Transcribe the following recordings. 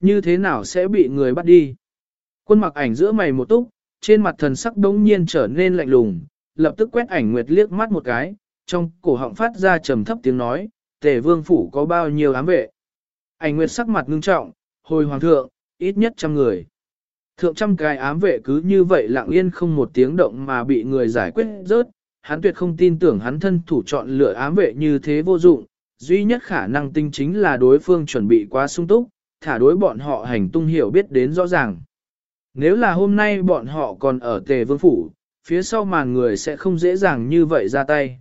Như thế nào sẽ bị người bắt đi? Quân mặc ảnh giữa mày một túc, trên mặt thần sắc đống nhiên trở nên lạnh lùng, lập tức quét ảnh nguyệt liếc mắt một cái, trong cổ họng phát ra trầm thấp tiếng nói, tề vương phủ có bao nhiêu ám vệ. Ảnh nguyệt sắc mặt ngưng trọng, hồi hoàng thượng, ít nhất trăm người. Thượng trăm cái ám vệ cứ như vậy lặng yên không một tiếng động mà bị người giải quyết rớt, hắn tuyệt không tin tưởng hắn thân thủ chọn lựa ám vệ như thế vô dụng, duy nhất khả năng tinh chính là đối phương chuẩn bị quá sung túc, thả đối bọn họ hành tung hiểu biết đến rõ ràng. Nếu là hôm nay bọn họ còn ở tề vương phủ, phía sau màn người sẽ không dễ dàng như vậy ra tay.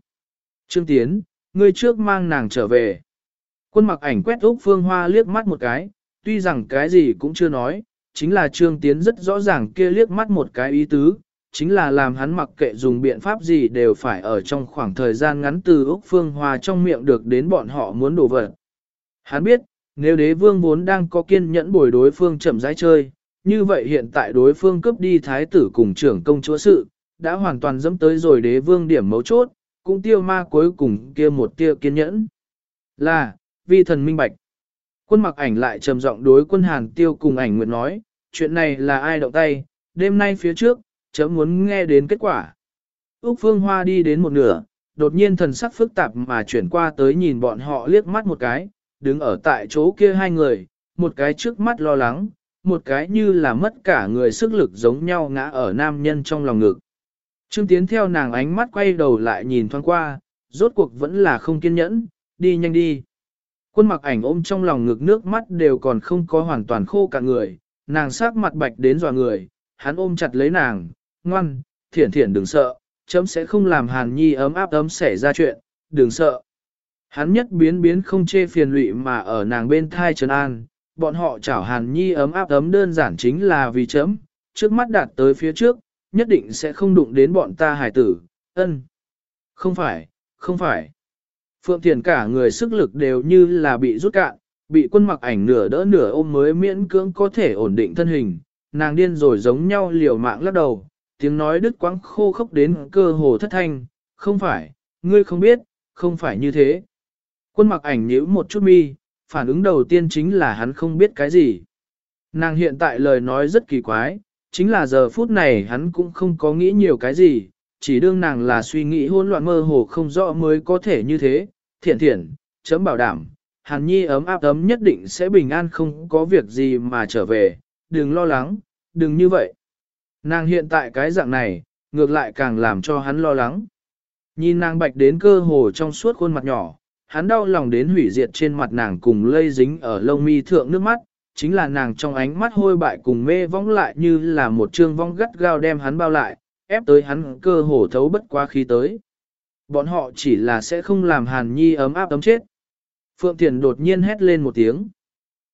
Trương Tiến, ngươi trước mang nàng trở về. Quân mặc ảnh quét Úc Phương Hoa liếc mắt một cái, tuy rằng cái gì cũng chưa nói, chính là Trương Tiến rất rõ ràng kia liếc mắt một cái ý tứ, chính là làm hắn mặc kệ dùng biện pháp gì đều phải ở trong khoảng thời gian ngắn từ Úc Phương Hoa trong miệng được đến bọn họ muốn đổ vật. Hắn biết, nếu đế vương vốn đang có kiên nhẫn bồi đối phương chậm rãi chơi, như vậy hiện tại đối phương cướp đi thái tử cùng trưởng công chúa sự, đã hoàn toàn dẫm tới rồi đế vương điểm mấu chốt, cũng tiêu ma cuối cùng kia một tia kiên nhẫn. Là, vi thần minh bạch. Quân mặc ảnh lại trầm giọng đối quân hàn tiêu cùng ảnh nguyệt nói, chuyện này là ai động tay, đêm nay phía trước, chấm muốn nghe đến kết quả. Úc Phương Hoa đi đến một nửa, đột nhiên thần sắc phức tạp mà chuyển qua tới nhìn bọn họ liếc mắt một cái, đứng ở tại chỗ kia hai người, một cái trước mắt lo lắng, một cái như là mất cả người sức lực giống nhau ngã ở nam nhân trong lòng ngực. Trương Tiến theo nàng ánh mắt quay đầu lại nhìn thoáng qua, rốt cuộc vẫn là không kiên nhẫn, đi nhanh đi. Quân mặc ảnh ôm trong lòng ngực nước mắt đều còn không có hoàn toàn khô cả người, nàng sắc mặt bạch đến dò người, hắn ôm chặt lấy nàng, ngoan, thiển thiển đừng sợ, chấm sẽ không làm hàn nhi ấm áp ấm xảy ra chuyện, đừng sợ. Hắn nhất biến biến không chê phiền lụy mà ở nàng bên thai trần an, bọn họ chảo hàn nhi ấm áp ấm đơn giản chính là vì chấm, trước mắt đạt tới phía trước, nhất định sẽ không đụng đến bọn ta hải tử, ân. Không phải, không phải. Phượng Thiền cả người sức lực đều như là bị rút cạn, bị quân mặc ảnh nửa đỡ nửa ôm mới miễn cưỡng có thể ổn định thân hình, nàng điên rồi giống nhau liều mạng lắc đầu, tiếng nói đứt quãng khô khốc đến cơ hồ thất thanh, không phải, ngươi không biết, không phải như thế. Quân mặc ảnh nhíu một chút mi, phản ứng đầu tiên chính là hắn không biết cái gì. Nàng hiện tại lời nói rất kỳ quái, chính là giờ phút này hắn cũng không có nghĩ nhiều cái gì, chỉ đương nàng là suy nghĩ hỗn loạn mơ hồ không rõ mới có thể như thế, thiện thiện, chấm bảo đảm, hàn nhi ấm áp ấm nhất định sẽ bình an không có việc gì mà trở về, đừng lo lắng, đừng như vậy. Nàng hiện tại cái dạng này, ngược lại càng làm cho hắn lo lắng. Nhìn nàng bạch đến cơ hồ trong suốt khuôn mặt nhỏ, hắn đau lòng đến hủy diệt trên mặt nàng cùng lây dính ở lông mi thượng nước mắt, chính là nàng trong ánh mắt hôi bại cùng mê vong lại như là một trương vong gắt gao đem hắn bao lại, ép tới hắn cơ hồ thấu bất quá khí tới. Bọn họ chỉ là sẽ không làm hàn nhi ấm áp ấm chết. Phượng Thiền đột nhiên hét lên một tiếng.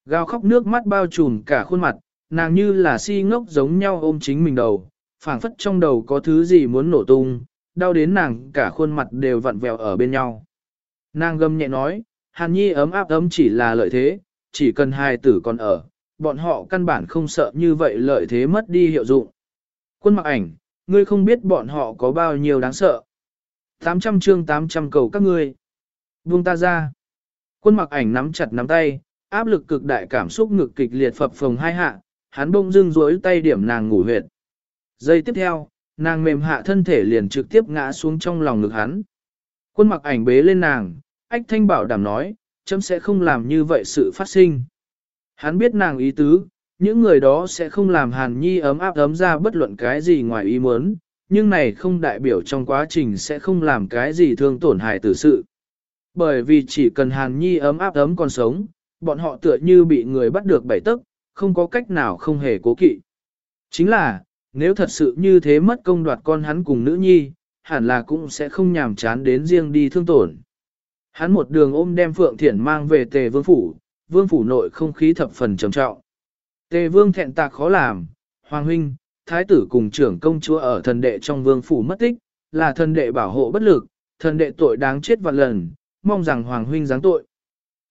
Gào khóc nước mắt bao trùm cả khuôn mặt, nàng như là si ngốc giống nhau ôm chính mình đầu, phảng phất trong đầu có thứ gì muốn nổ tung, đau đến nàng cả khuôn mặt đều vặn vẹo ở bên nhau. Nàng gầm nhẹ nói, Hàn Nhi ấm áp ấm chỉ là lợi thế, chỉ cần hai tử còn ở, bọn họ căn bản không sợ như vậy lợi thế mất đi hiệu dụng. Quân mặc ảnh, ngươi không biết bọn họ có bao nhiêu đáng sợ. 800 chương 800 cầu các ngươi. Buông ta ra. Quân mặc ảnh nắm chặt nắm tay, áp lực cực đại cảm xúc ngực kịch liệt phập phồng hai hạ, hắn bông dưng rối tay điểm nàng ngủ huyệt. Giây tiếp theo, nàng mềm hạ thân thể liền trực tiếp ngã xuống trong lòng ngực hắn. Quân mặc ảnh bế lên nàng, ách thanh bảo đảm nói, chấm sẽ không làm như vậy sự phát sinh. Hắn biết nàng ý tứ, những người đó sẽ không làm hàn nhi ấm áp ấm ra bất luận cái gì ngoài ý muốn, nhưng này không đại biểu trong quá trình sẽ không làm cái gì thương tổn hại tử sự. Bởi vì chỉ cần hàn nhi ấm áp ấm còn sống, bọn họ tựa như bị người bắt được bảy tức, không có cách nào không hề cố kỵ. Chính là, nếu thật sự như thế mất công đoạt con hắn cùng nữ nhi, hẳn là cũng sẽ không nhàm chán đến riêng đi thương tổn. Hắn một đường ôm đem Phượng Thiển mang về tề vương phủ, vương phủ nội không khí thập phần trầm trọng. Tề vương thẹn tạc khó làm, hoàng huynh, thái tử cùng trưởng công chúa ở thần đệ trong vương phủ mất tích, là thần đệ bảo hộ bất lực, thần đệ tội đáng chết vạn lần, mong rằng hoàng huynh giáng tội.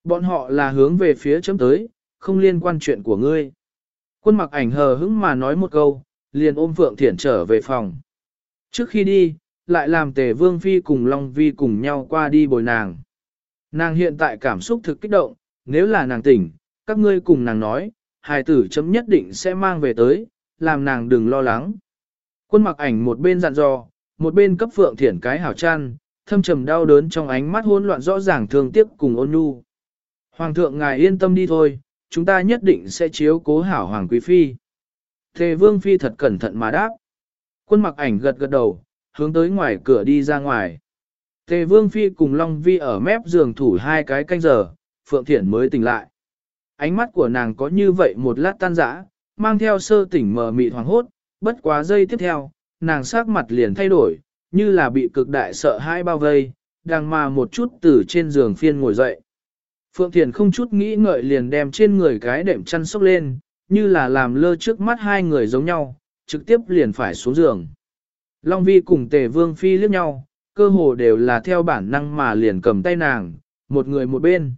Bọn họ là hướng về phía chấm tới, không liên quan chuyện của ngươi. Quân mặc ảnh hờ hững mà nói một câu, liền ôm Phượng Thiển trở về phòng. Trước khi đi, lại làm tề vương phi cùng Long Vi cùng nhau qua đi bồi nàng. Nàng hiện tại cảm xúc thực kích động, nếu là nàng tỉnh, các ngươi cùng nàng nói, hài tử chấm nhất định sẽ mang về tới, làm nàng đừng lo lắng. Quân mặc ảnh một bên dặn dò, một bên cấp phượng thiển cái hảo chăn, thâm trầm đau đớn trong ánh mắt hỗn loạn rõ ràng thương tiếc cùng ôn nhu. Hoàng thượng ngài yên tâm đi thôi, chúng ta nhất định sẽ chiếu cố hảo Hoàng Quý Phi. Thề Vương Phi thật cẩn thận mà đáp. Quân mặc ảnh gật gật đầu, hướng tới ngoài cửa đi ra ngoài. Tề Vương Phi cùng Long Vi ở mép giường thủ hai cái canh giờ, Phượng Thiển mới tỉnh lại. Ánh mắt của nàng có như vậy một lát tan rã, mang theo sơ tỉnh mờ mịt hoàng hốt, bất quá giây tiếp theo, nàng sắc mặt liền thay đổi, như là bị cực đại sợ hãi bao vây, đang mà một chút từ trên giường phiên ngồi dậy. Phượng Thiền không chút nghĩ ngợi liền đem trên người cái đệm chăn sốc lên, như là làm lơ trước mắt hai người giống nhau, trực tiếp liền phải xuống giường. Long Vi cùng Tề Vương Phi liếc nhau, cơ hồ đều là theo bản năng mà liền cầm tay nàng, một người một bên.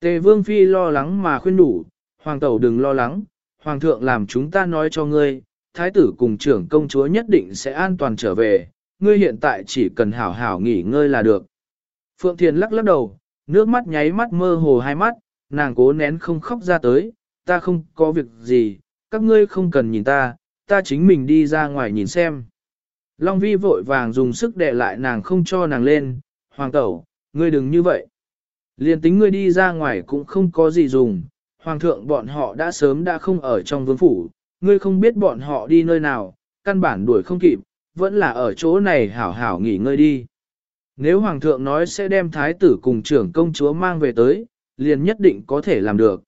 Tề Vương Phi lo lắng mà khuyên đủ, Hoàng Tẩu đừng lo lắng, Hoàng thượng làm chúng ta nói cho ngươi, Thái tử cùng trưởng công chúa nhất định sẽ an toàn trở về, ngươi hiện tại chỉ cần hảo hảo nghỉ ngơi là được. Phượng Thiền lắc lắc đầu, nước mắt nháy mắt mơ hồ hai mắt, nàng cố nén không khóc ra tới, ta không có việc gì, các ngươi không cần nhìn ta, ta chính mình đi ra ngoài nhìn xem. Long vi vội vàng dùng sức đè lại nàng không cho nàng lên, hoàng tẩu, ngươi đừng như vậy. Liên tính ngươi đi ra ngoài cũng không có gì dùng, hoàng thượng bọn họ đã sớm đã không ở trong vương phủ, ngươi không biết bọn họ đi nơi nào, căn bản đuổi không kịp, vẫn là ở chỗ này hảo hảo nghỉ ngơi đi. Nếu hoàng thượng nói sẽ đem thái tử cùng trưởng công chúa mang về tới, liền nhất định có thể làm được.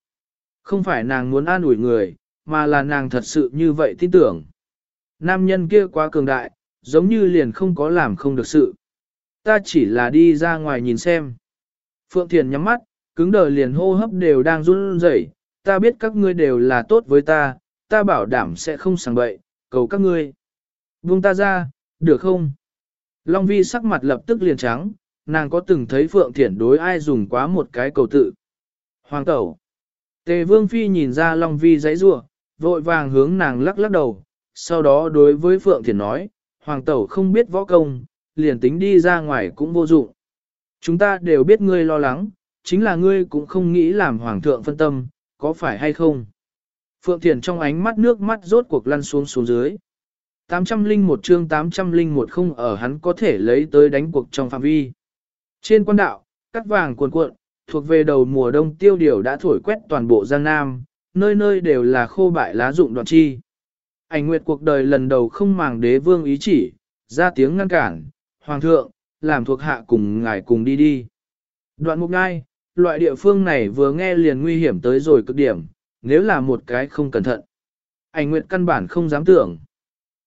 Không phải nàng muốn an ủi người, mà là nàng thật sự như vậy tin tưởng. Nam nhân kia quá cường đại, giống như liền không có làm không được sự. Ta chỉ là đi ra ngoài nhìn xem. Phượng Thiền nhắm mắt, cứng đờ liền hô hấp đều đang run rẩy. ta biết các ngươi đều là tốt với ta, ta bảo đảm sẽ không sàng bậy, cầu các ngươi. Buông ta ra, được không? Long Vi sắc mặt lập tức liền trắng, nàng có từng thấy Phượng Thiển đối ai dùng quá một cái cầu tự. Hoàng tẩu. Tề Vương Phi nhìn ra Long Vi giấy rua, vội vàng hướng nàng lắc lắc đầu, sau đó đối với Phượng Thiển nói, Hoàng tẩu không biết võ công, liền tính đi ra ngoài cũng vô dụng. Chúng ta đều biết ngươi lo lắng, chính là ngươi cũng không nghĩ làm Hoàng thượng phân tâm, có phải hay không? Phượng Thiền trong ánh mắt nước mắt rốt cuộc lăn xuống xuống dưới. 801 chương 801 không ở hắn có thể lấy tới đánh cuộc trong phạm vi. Trên quan đạo, cắt vàng cuồn cuộn, thuộc về đầu mùa đông tiêu điều đã thổi quét toàn bộ Giang Nam, nơi nơi đều là khô bại lá rụng đoạn chi. Ảnh nguyệt cuộc đời lần đầu không màng đế vương ý chỉ, ra tiếng ngăn cản, Hoàng thượng, làm thuộc hạ cùng ngài cùng đi đi. Đoạn mục ngai, loại địa phương này vừa nghe liền nguy hiểm tới rồi cực điểm, nếu là một cái không cẩn thận. Ảnh nguyệt căn bản không dám tưởng.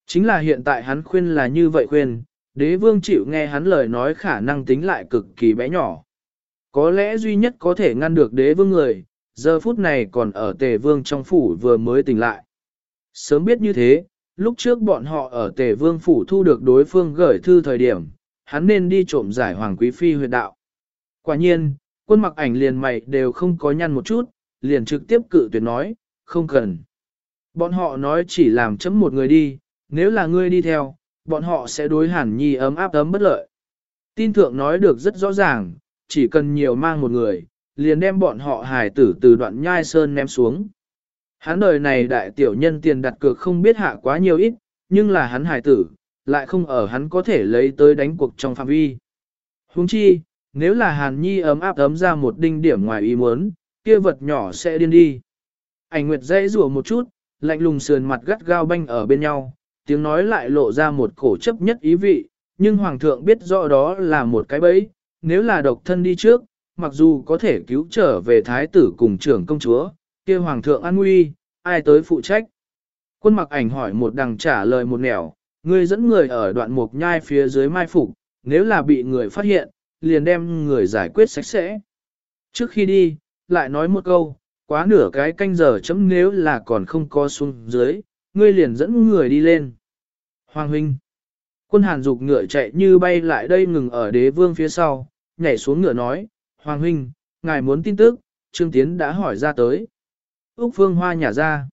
Chính là hiện tại hắn khuyên là như vậy khuyên, đế vương chịu nghe hắn lời nói khả năng tính lại cực kỳ bé nhỏ. Có lẽ duy nhất có thể ngăn được đế vương người, giờ phút này còn ở tề vương trong phủ vừa mới tỉnh lại. Sớm biết như thế, lúc trước bọn họ ở tề vương phủ thu được đối phương gửi thư thời điểm, hắn nên đi trộm giải hoàng quý phi huyệt đạo. Quả nhiên, quân mặc ảnh liền mày đều không có nhăn một chút, liền trực tiếp cự tuyệt nói, không cần. Bọn họ nói chỉ làm chấm một người đi, nếu là ngươi đi theo, bọn họ sẽ đối hẳn nhi ấm áp ấm bất lợi. Tin thượng nói được rất rõ ràng, chỉ cần nhiều mang một người, liền đem bọn họ hài tử từ đoạn nhai sơn ném xuống. Hắn đời này đại tiểu nhân tiền đặt cược không biết hạ quá nhiều ít, nhưng là hắn hài tử, lại không ở hắn có thể lấy tới đánh cuộc trong phạm vi. Huống chi, nếu là hàn nhi ấm áp ấm ra một đinh điểm ngoài ý muốn, kia vật nhỏ sẽ điên đi. Ảnh nguyệt dãy rủa một chút, lạnh lùng sườn mặt gắt gao banh ở bên nhau, tiếng nói lại lộ ra một cổ chấp nhất ý vị, nhưng hoàng thượng biết rõ đó là một cái bẫy, nếu là độc thân đi trước, mặc dù có thể cứu trở về thái tử cùng trưởng công chúa, kia hoàng thượng an nguy, ai tới phụ trách. Quân mặc ảnh hỏi một đằng trả lời một nẻo, ngươi dẫn người ở đoạn mục nhai phía dưới mai phục, nếu là bị người phát hiện, liền đem người giải quyết sạch sẽ. Trước khi đi, lại nói một câu, quá nửa cái canh giờ chấm nếu là còn không có xuống dưới, ngươi liền dẫn người đi lên. Hoàng huynh. Quân hàn dục ngựa chạy như bay lại đây ngừng ở đế vương phía sau, nhảy xuống ngựa nói, Hoàng huynh, ngài muốn tin tức, Trương Tiến đã hỏi ra tới. Úc Phương Hoa nhả ra.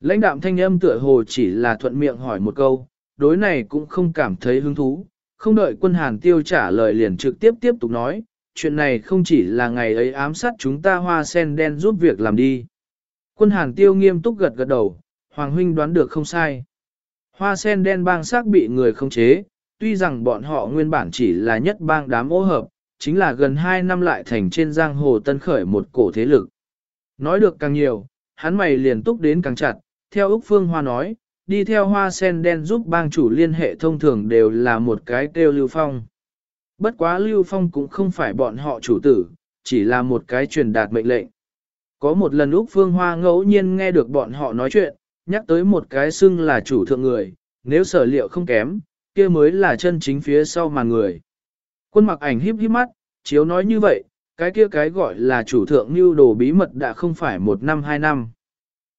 Lãnh đạm thanh âm tựa hồ chỉ là thuận miệng hỏi một câu, đối này cũng không cảm thấy hứng thú, không đợi quân hàn tiêu trả lời liền trực tiếp tiếp tục nói, chuyện này không chỉ là ngày ấy ám sát chúng ta hoa sen đen giúp việc làm đi. Quân hàn tiêu nghiêm túc gật gật đầu, Hoàng huynh đoán được không sai. Hoa sen đen bang xác bị người không chế, tuy rằng bọn họ nguyên bản chỉ là nhất bang đám ô hợp, chính là gần 2 năm lại thành trên giang hồ tân khởi một cổ thế lực. Nói được càng nhiều, hắn mày liền túc đến càng chặt, theo Úc Phương Hoa nói, đi theo hoa sen đen giúp bang chủ liên hệ thông thường đều là một cái kêu Lưu Phong. Bất quá Lưu Phong cũng không phải bọn họ chủ tử, chỉ là một cái truyền đạt mệnh lệnh. Có một lần Úc Phương Hoa ngẫu nhiên nghe được bọn họ nói chuyện, nhắc tới một cái xưng là chủ thượng người, nếu sở liệu không kém, kia mới là chân chính phía sau mà người. Quân mặc ảnh híp híp mắt, chiếu nói như vậy, cái kia cái gọi là chủ thượng mưu đồ bí mật đã không phải một năm hai năm.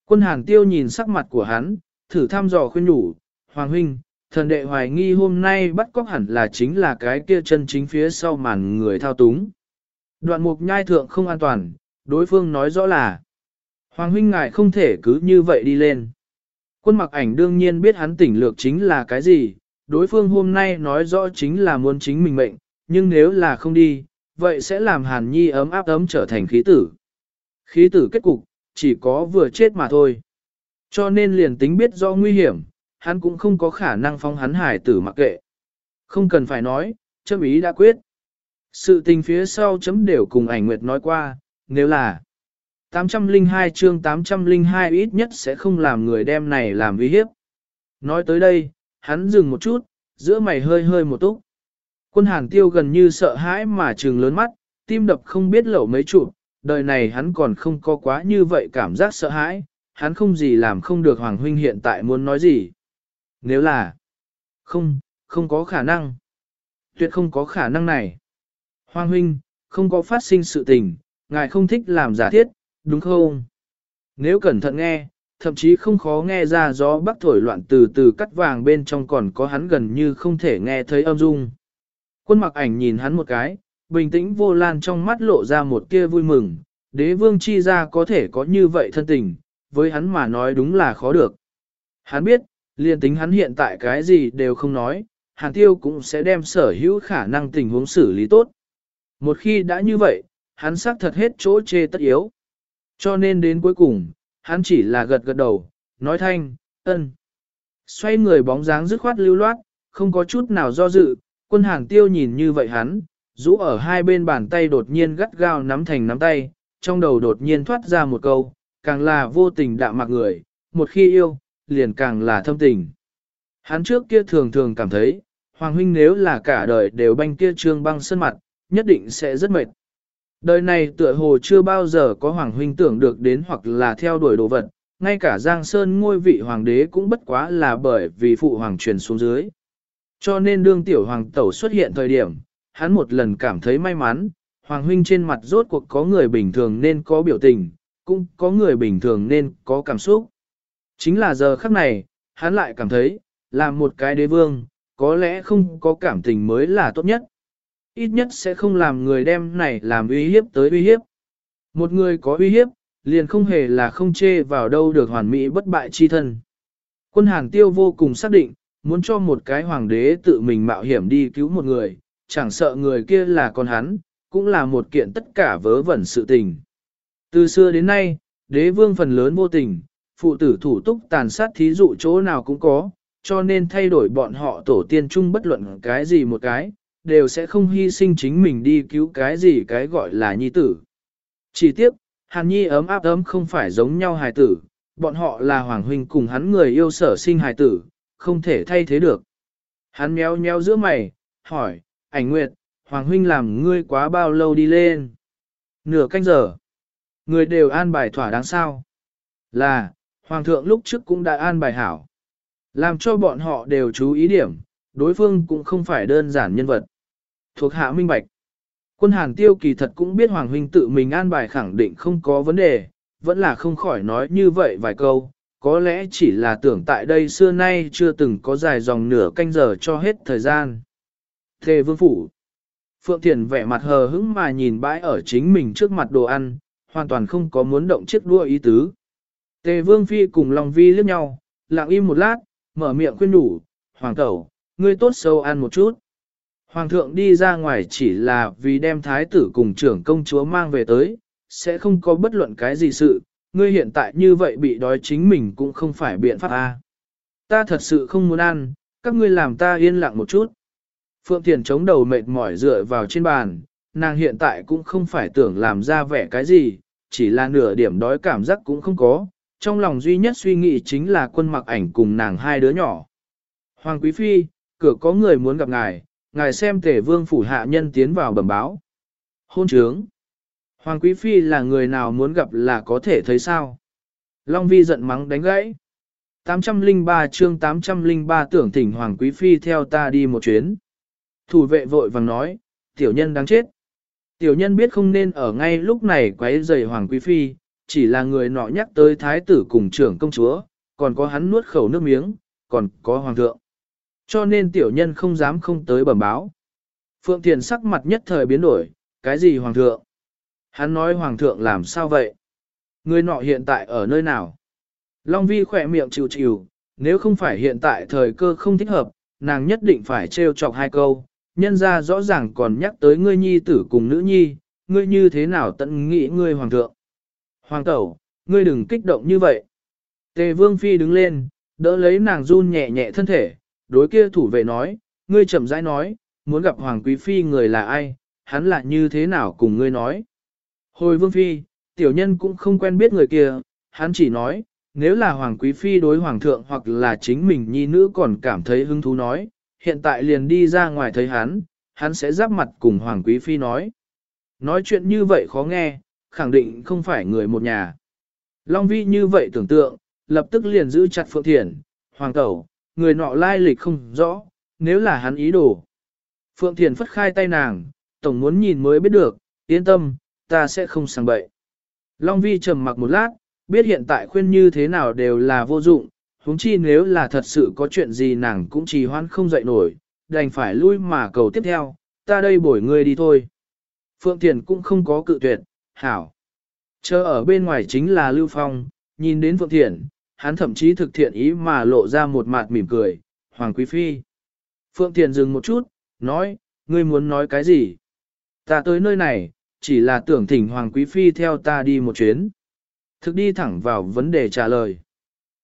Quân hàn tiêu nhìn sắc mặt của hắn, thử thăm dò khuyên nhủ, Hoàng huynh, thần đệ hoài nghi hôm nay bắt cóc hẳn là chính là cái kia chân chính phía sau màn người thao túng. Đoạn mục nhai thượng không an toàn, đối phương nói rõ là Hoàng huynh ngài không thể cứ như vậy đi lên. Quân mặc ảnh đương nhiên biết hắn tỉnh lược chính là cái gì, đối phương hôm nay nói rõ chính là muốn chính mình mệnh, nhưng nếu là không đi, vậy sẽ làm hàn nhi ấm áp ấm trở thành khí tử. Khí tử kết cục, chỉ có vừa chết mà thôi. Cho nên liền tính biết do nguy hiểm, hắn cũng không có khả năng phóng hắn hải tử mặc kệ. Không cần phải nói, chấm ý đã quyết. Sự tình phía sau chấm đều cùng ảnh nguyệt nói qua, nếu là 802 chương 802 ít nhất sẽ không làm người đem này làm uy hiếp. Nói tới đây, hắn dừng một chút, giữa mày hơi hơi một túc. Quân hàn tiêu gần như sợ hãi mà trừng lớn mắt, tim đập không biết lẩu mấy chụp, đời này hắn còn không có quá như vậy cảm giác sợ hãi, hắn không gì làm không được Hoàng Huynh hiện tại muốn nói gì. Nếu là, không, không có khả năng. Tuyệt không có khả năng này. Hoàng Huynh, không có phát sinh sự tình, ngài không thích làm giả thiết, đúng không? Nếu cẩn thận nghe, thậm chí không khó nghe ra gió bắc thổi loạn từ từ cắt vàng bên trong còn có hắn gần như không thể nghe thấy âm dung. Quân mặc ảnh nhìn hắn một cái, bình tĩnh vô lan trong mắt lộ ra một tia vui mừng, đế vương chi ra có thể có như vậy thân tình, với hắn mà nói đúng là khó được. Hắn biết, liền tính hắn hiện tại cái gì đều không nói, hàn tiêu cũng sẽ đem sở hữu khả năng tình huống xử lý tốt. Một khi đã như vậy, hắn xác thật hết chỗ chê tất yếu. Cho nên đến cuối cùng, hắn chỉ là gật gật đầu, nói thanh, ân. Xoay người bóng dáng dứt khoát lưu loát, không có chút nào do dự, quân hàng tiêu nhìn như vậy hắn, rũ ở hai bên bàn tay đột nhiên gắt gao nắm thành nắm tay, trong đầu đột nhiên thoát ra một câu, càng là vô tình đạm mạc người, một khi yêu, liền càng là thâm tình. Hắn trước kia thường thường cảm thấy, Hoàng huynh nếu là cả đời đều banh kia trương băng sân mặt, nhất định sẽ rất mệt. Đời này tựa hồ chưa bao giờ có Hoàng huynh tưởng được đến hoặc là theo đuổi đồ vật, ngay cả Giang Sơn ngôi vị Hoàng đế cũng bất quá là bởi vì phụ Hoàng truyền xuống dưới. Cho nên đương tiểu Hoàng tẩu xuất hiện thời điểm, hắn một lần cảm thấy may mắn, Hoàng huynh trên mặt rốt cuộc có người bình thường nên có biểu tình, cũng có người bình thường nên có cảm xúc. Chính là giờ khắc này, hắn lại cảm thấy, làm một cái đế vương, có lẽ không có cảm tình mới là tốt nhất. Ít nhất sẽ không làm người đem này làm uy hiếp tới uy hiếp. Một người có uy hiếp, liền không hề là không chê vào đâu được hoàn mỹ bất bại chi thân. Quân hàng tiêu vô cùng xác định, muốn cho một cái hoàng đế tự mình mạo hiểm đi cứu một người, chẳng sợ người kia là con hắn, cũng là một kiện tất cả vớ vẩn sự tình. Từ xưa đến nay, đế vương phần lớn vô tình, phụ tử thủ túc tàn sát thí dụ chỗ nào cũng có, cho nên thay đổi bọn họ tổ tiên chung bất luận cái gì một cái, đều sẽ không hy sinh chính mình đi cứu cái gì cái gọi là nhi tử. Chỉ tiếc, hàn nhi ấm áp ấm không phải giống nhau hài tử, bọn họ là hoàng huynh cùng hắn người yêu sở sinh hài tử, không thể thay thế được. Hắn méo méo giữa mày, hỏi, ảnh nguyệt, hoàng huynh làm ngươi quá bao lâu đi lên? Nửa canh giờ. Người đều an bài thỏa đáng sao. Là, Hoàng thượng lúc trước cũng đã an bài hảo. Làm cho bọn họ đều chú ý điểm, đối phương cũng không phải đơn giản nhân vật. Thuộc hạ minh bạch. Quân hàn tiêu kỳ thật cũng biết Hoàng huynh tự mình an bài khẳng định không có vấn đề, vẫn là không khỏi nói như vậy vài câu, có lẽ chỉ là tưởng tại đây xưa nay chưa từng có dài dòng nửa canh giờ cho hết thời gian. Thề vương phủ. Phượng Thiền vẻ mặt hờ hững mà nhìn bãi ở chính mình trước mặt đồ ăn, hoàn toàn không có muốn động chiếc đua ý tứ. Tề Vương Phi cùng Long Vi liếc nhau, lặng im một lát, mở miệng khuyên đủ, Hoàng tẩu, ngươi tốt sâu ăn một chút. Hoàng thượng đi ra ngoài chỉ là vì đem thái tử cùng trưởng công chúa mang về tới, sẽ không có bất luận cái gì sự, ngươi hiện tại như vậy bị đói chính mình cũng không phải biện pháp a. Ta thật sự không muốn ăn, các ngươi làm ta yên lặng một chút. Phượng Thiền chống đầu mệt mỏi dựa vào trên bàn, nàng hiện tại cũng không phải tưởng làm ra vẻ cái gì, chỉ là nửa điểm đói cảm giác cũng không có, trong lòng duy nhất suy nghĩ chính là quân mặc ảnh cùng nàng hai đứa nhỏ. Hoàng Quý Phi, cửa có người muốn gặp ngài, ngài xem tể vương phủ hạ nhân tiến vào bẩm báo. Hôn trướng. Hoàng Quý Phi là người nào muốn gặp là có thể thấy sao? Long Vi giận mắng đánh gãy. 803 chương 803 tưởng thỉnh Hoàng Quý Phi theo ta đi một chuyến. Thủ vệ vội vàng nói, tiểu nhân đáng chết. Tiểu nhân biết không nên ở ngay lúc này quấy rầy Hoàng Quý Phi, chỉ là người nọ nhắc tới thái tử cùng trưởng công chúa, còn có hắn nuốt khẩu nước miếng, còn có Hoàng thượng. Cho nên tiểu nhân không dám không tới bẩm báo. Phượng Thiền sắc mặt nhất thời biến đổi, cái gì Hoàng thượng? Hắn nói Hoàng thượng làm sao vậy? Người nọ hiện tại ở nơi nào? Long Vi khỏe miệng chịu chịu, nếu không phải hiện tại thời cơ không thích hợp, nàng nhất định phải trêu chọc hai câu, nhân ra rõ ràng còn nhắc tới ngươi nhi tử cùng nữ nhi, ngươi như thế nào tận nghĩ ngươi hoàng thượng. Hoàng tẩu, ngươi đừng kích động như vậy. Tề vương phi đứng lên, đỡ lấy nàng run nhẹ nhẹ thân thể, đối kia thủ vệ nói, ngươi chậm rãi nói, muốn gặp hoàng quý phi người là ai, hắn là như thế nào cùng ngươi nói. Hồi vương phi, tiểu nhân cũng không quen biết người kia, hắn chỉ nói, nếu là hoàng quý phi đối hoàng thượng hoặc là chính mình nhi nữ còn cảm thấy hứng thú nói, hiện tại liền đi ra ngoài thấy hắn, hắn sẽ giáp mặt cùng hoàng quý phi nói. Nói chuyện như vậy khó nghe, khẳng định không phải người một nhà. Long vi như vậy tưởng tượng, lập tức liền giữ chặt phượng thiền, hoàng tẩu, người nọ lai lịch không rõ, nếu là hắn ý đồ. Phượng thiền phất khai tay nàng, tổng muốn nhìn mới biết được, yên tâm, ta sẽ không sang bậy. Long vi trầm mặc một lát, biết hiện tại khuyên như thế nào đều là vô dụng, huống chi nếu là thật sự có chuyện gì nàng cũng trì hoãn không dậy nổi, đành phải lui mà cầu tiếp theo, ta đây bổi ngươi đi thôi. Phượng Thiền cũng không có cự tuyệt, hảo. Chờ ở bên ngoài chính là Lưu Phong, nhìn đến Phượng Thiền, hắn thậm chí thực thiện ý mà lộ ra một mặt mỉm cười, Hoàng Quý Phi. Phượng Thiền dừng một chút, nói, ngươi muốn nói cái gì? Ta tới nơi này, chỉ là tưởng thỉnh Hoàng Quý Phi theo ta đi một chuyến. Thực đi thẳng vào vấn đề trả lời.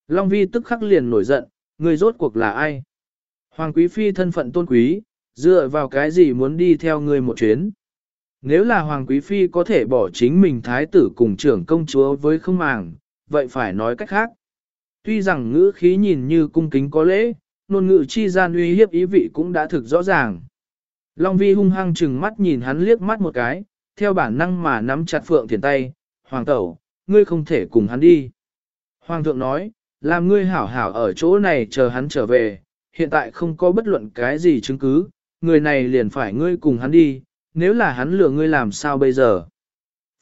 Long Vi tức khắc liền nổi giận, người rốt cuộc là ai? Hoàng Quý Phi thân phận tôn quý, dựa vào cái gì muốn đi theo người một chuyến? Nếu là Hoàng Quý Phi có thể bỏ chính mình thái tử cùng trưởng công chúa với không màng, vậy phải nói cách khác. Tuy rằng ngữ khí nhìn như cung kính có lễ, nôn ngữ chi gian uy hiếp ý vị cũng đã thực rõ ràng. Long Vi hung hăng chừng mắt nhìn hắn liếc mắt một cái, theo bản năng mà nắm chặt Phượng Thiền tay, Hoàng Tẩu, ngươi không thể cùng hắn đi. Hoàng thượng nói, làm ngươi hảo hảo ở chỗ này chờ hắn trở về, hiện tại không có bất luận cái gì chứng cứ, người này liền phải ngươi cùng hắn đi, nếu là hắn lừa ngươi làm sao bây giờ.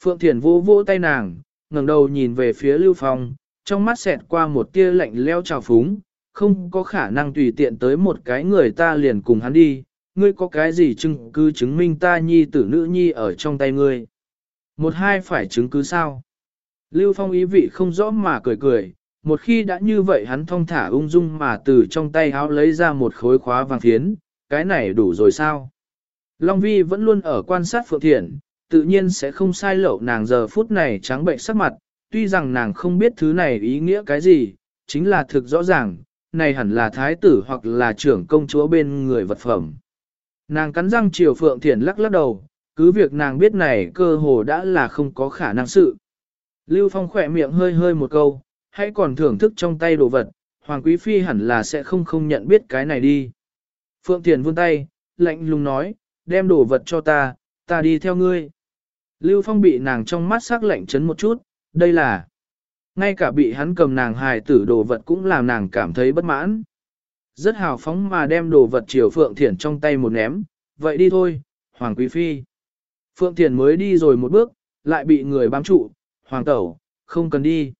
Phượng Thiền vô vỗ tay nàng, ngẩng đầu nhìn về phía Lưu Phong, trong mắt xẹt qua một tia lạnh leo trào phúng, không có khả năng tùy tiện tới một cái người ta liền cùng hắn đi, ngươi có cái gì chứng cứ chứng minh ta nhi tử nữ nhi ở trong tay ngươi. Một hai phải chứng cứ sao? Lưu Phong ý vị không rõ mà cười cười, một khi đã như vậy hắn thong thả ung dung mà từ trong tay áo lấy ra một khối khóa vàng phiến, cái này đủ rồi sao? Long Vi vẫn luôn ở quan sát Phượng Thiện, tự nhiên sẽ không sai lậu nàng giờ phút này trắng bệnh sắc mặt, tuy rằng nàng không biết thứ này ý nghĩa cái gì, chính là thực rõ ràng, này hẳn là thái tử hoặc là trưởng công chúa bên người vật phẩm. Nàng cắn răng chiều Phượng Thiển lắc lắc đầu, cứ việc nàng biết này cơ hồ đã là không có khả năng sự. Lưu Phong khỏe miệng hơi hơi một câu, hãy còn thưởng thức trong tay đồ vật, Hoàng Quý Phi hẳn là sẽ không không nhận biết cái này đi. Phượng Thiền vươn tay, lạnh lùng nói, đem đồ vật cho ta, ta đi theo ngươi. Lưu Phong bị nàng trong mắt sắc lạnh chấn một chút, đây là... Ngay cả bị hắn cầm nàng hài tử đồ vật cũng làm nàng cảm thấy bất mãn. Rất hào phóng mà đem đồ vật chiều Phượng Thiền trong tay một ném, vậy đi thôi, Hoàng Quý Phi. Phượng Thiền mới đi rồi một bước, lại bị người bám trụ, Hoàng Tẩu, không cần đi.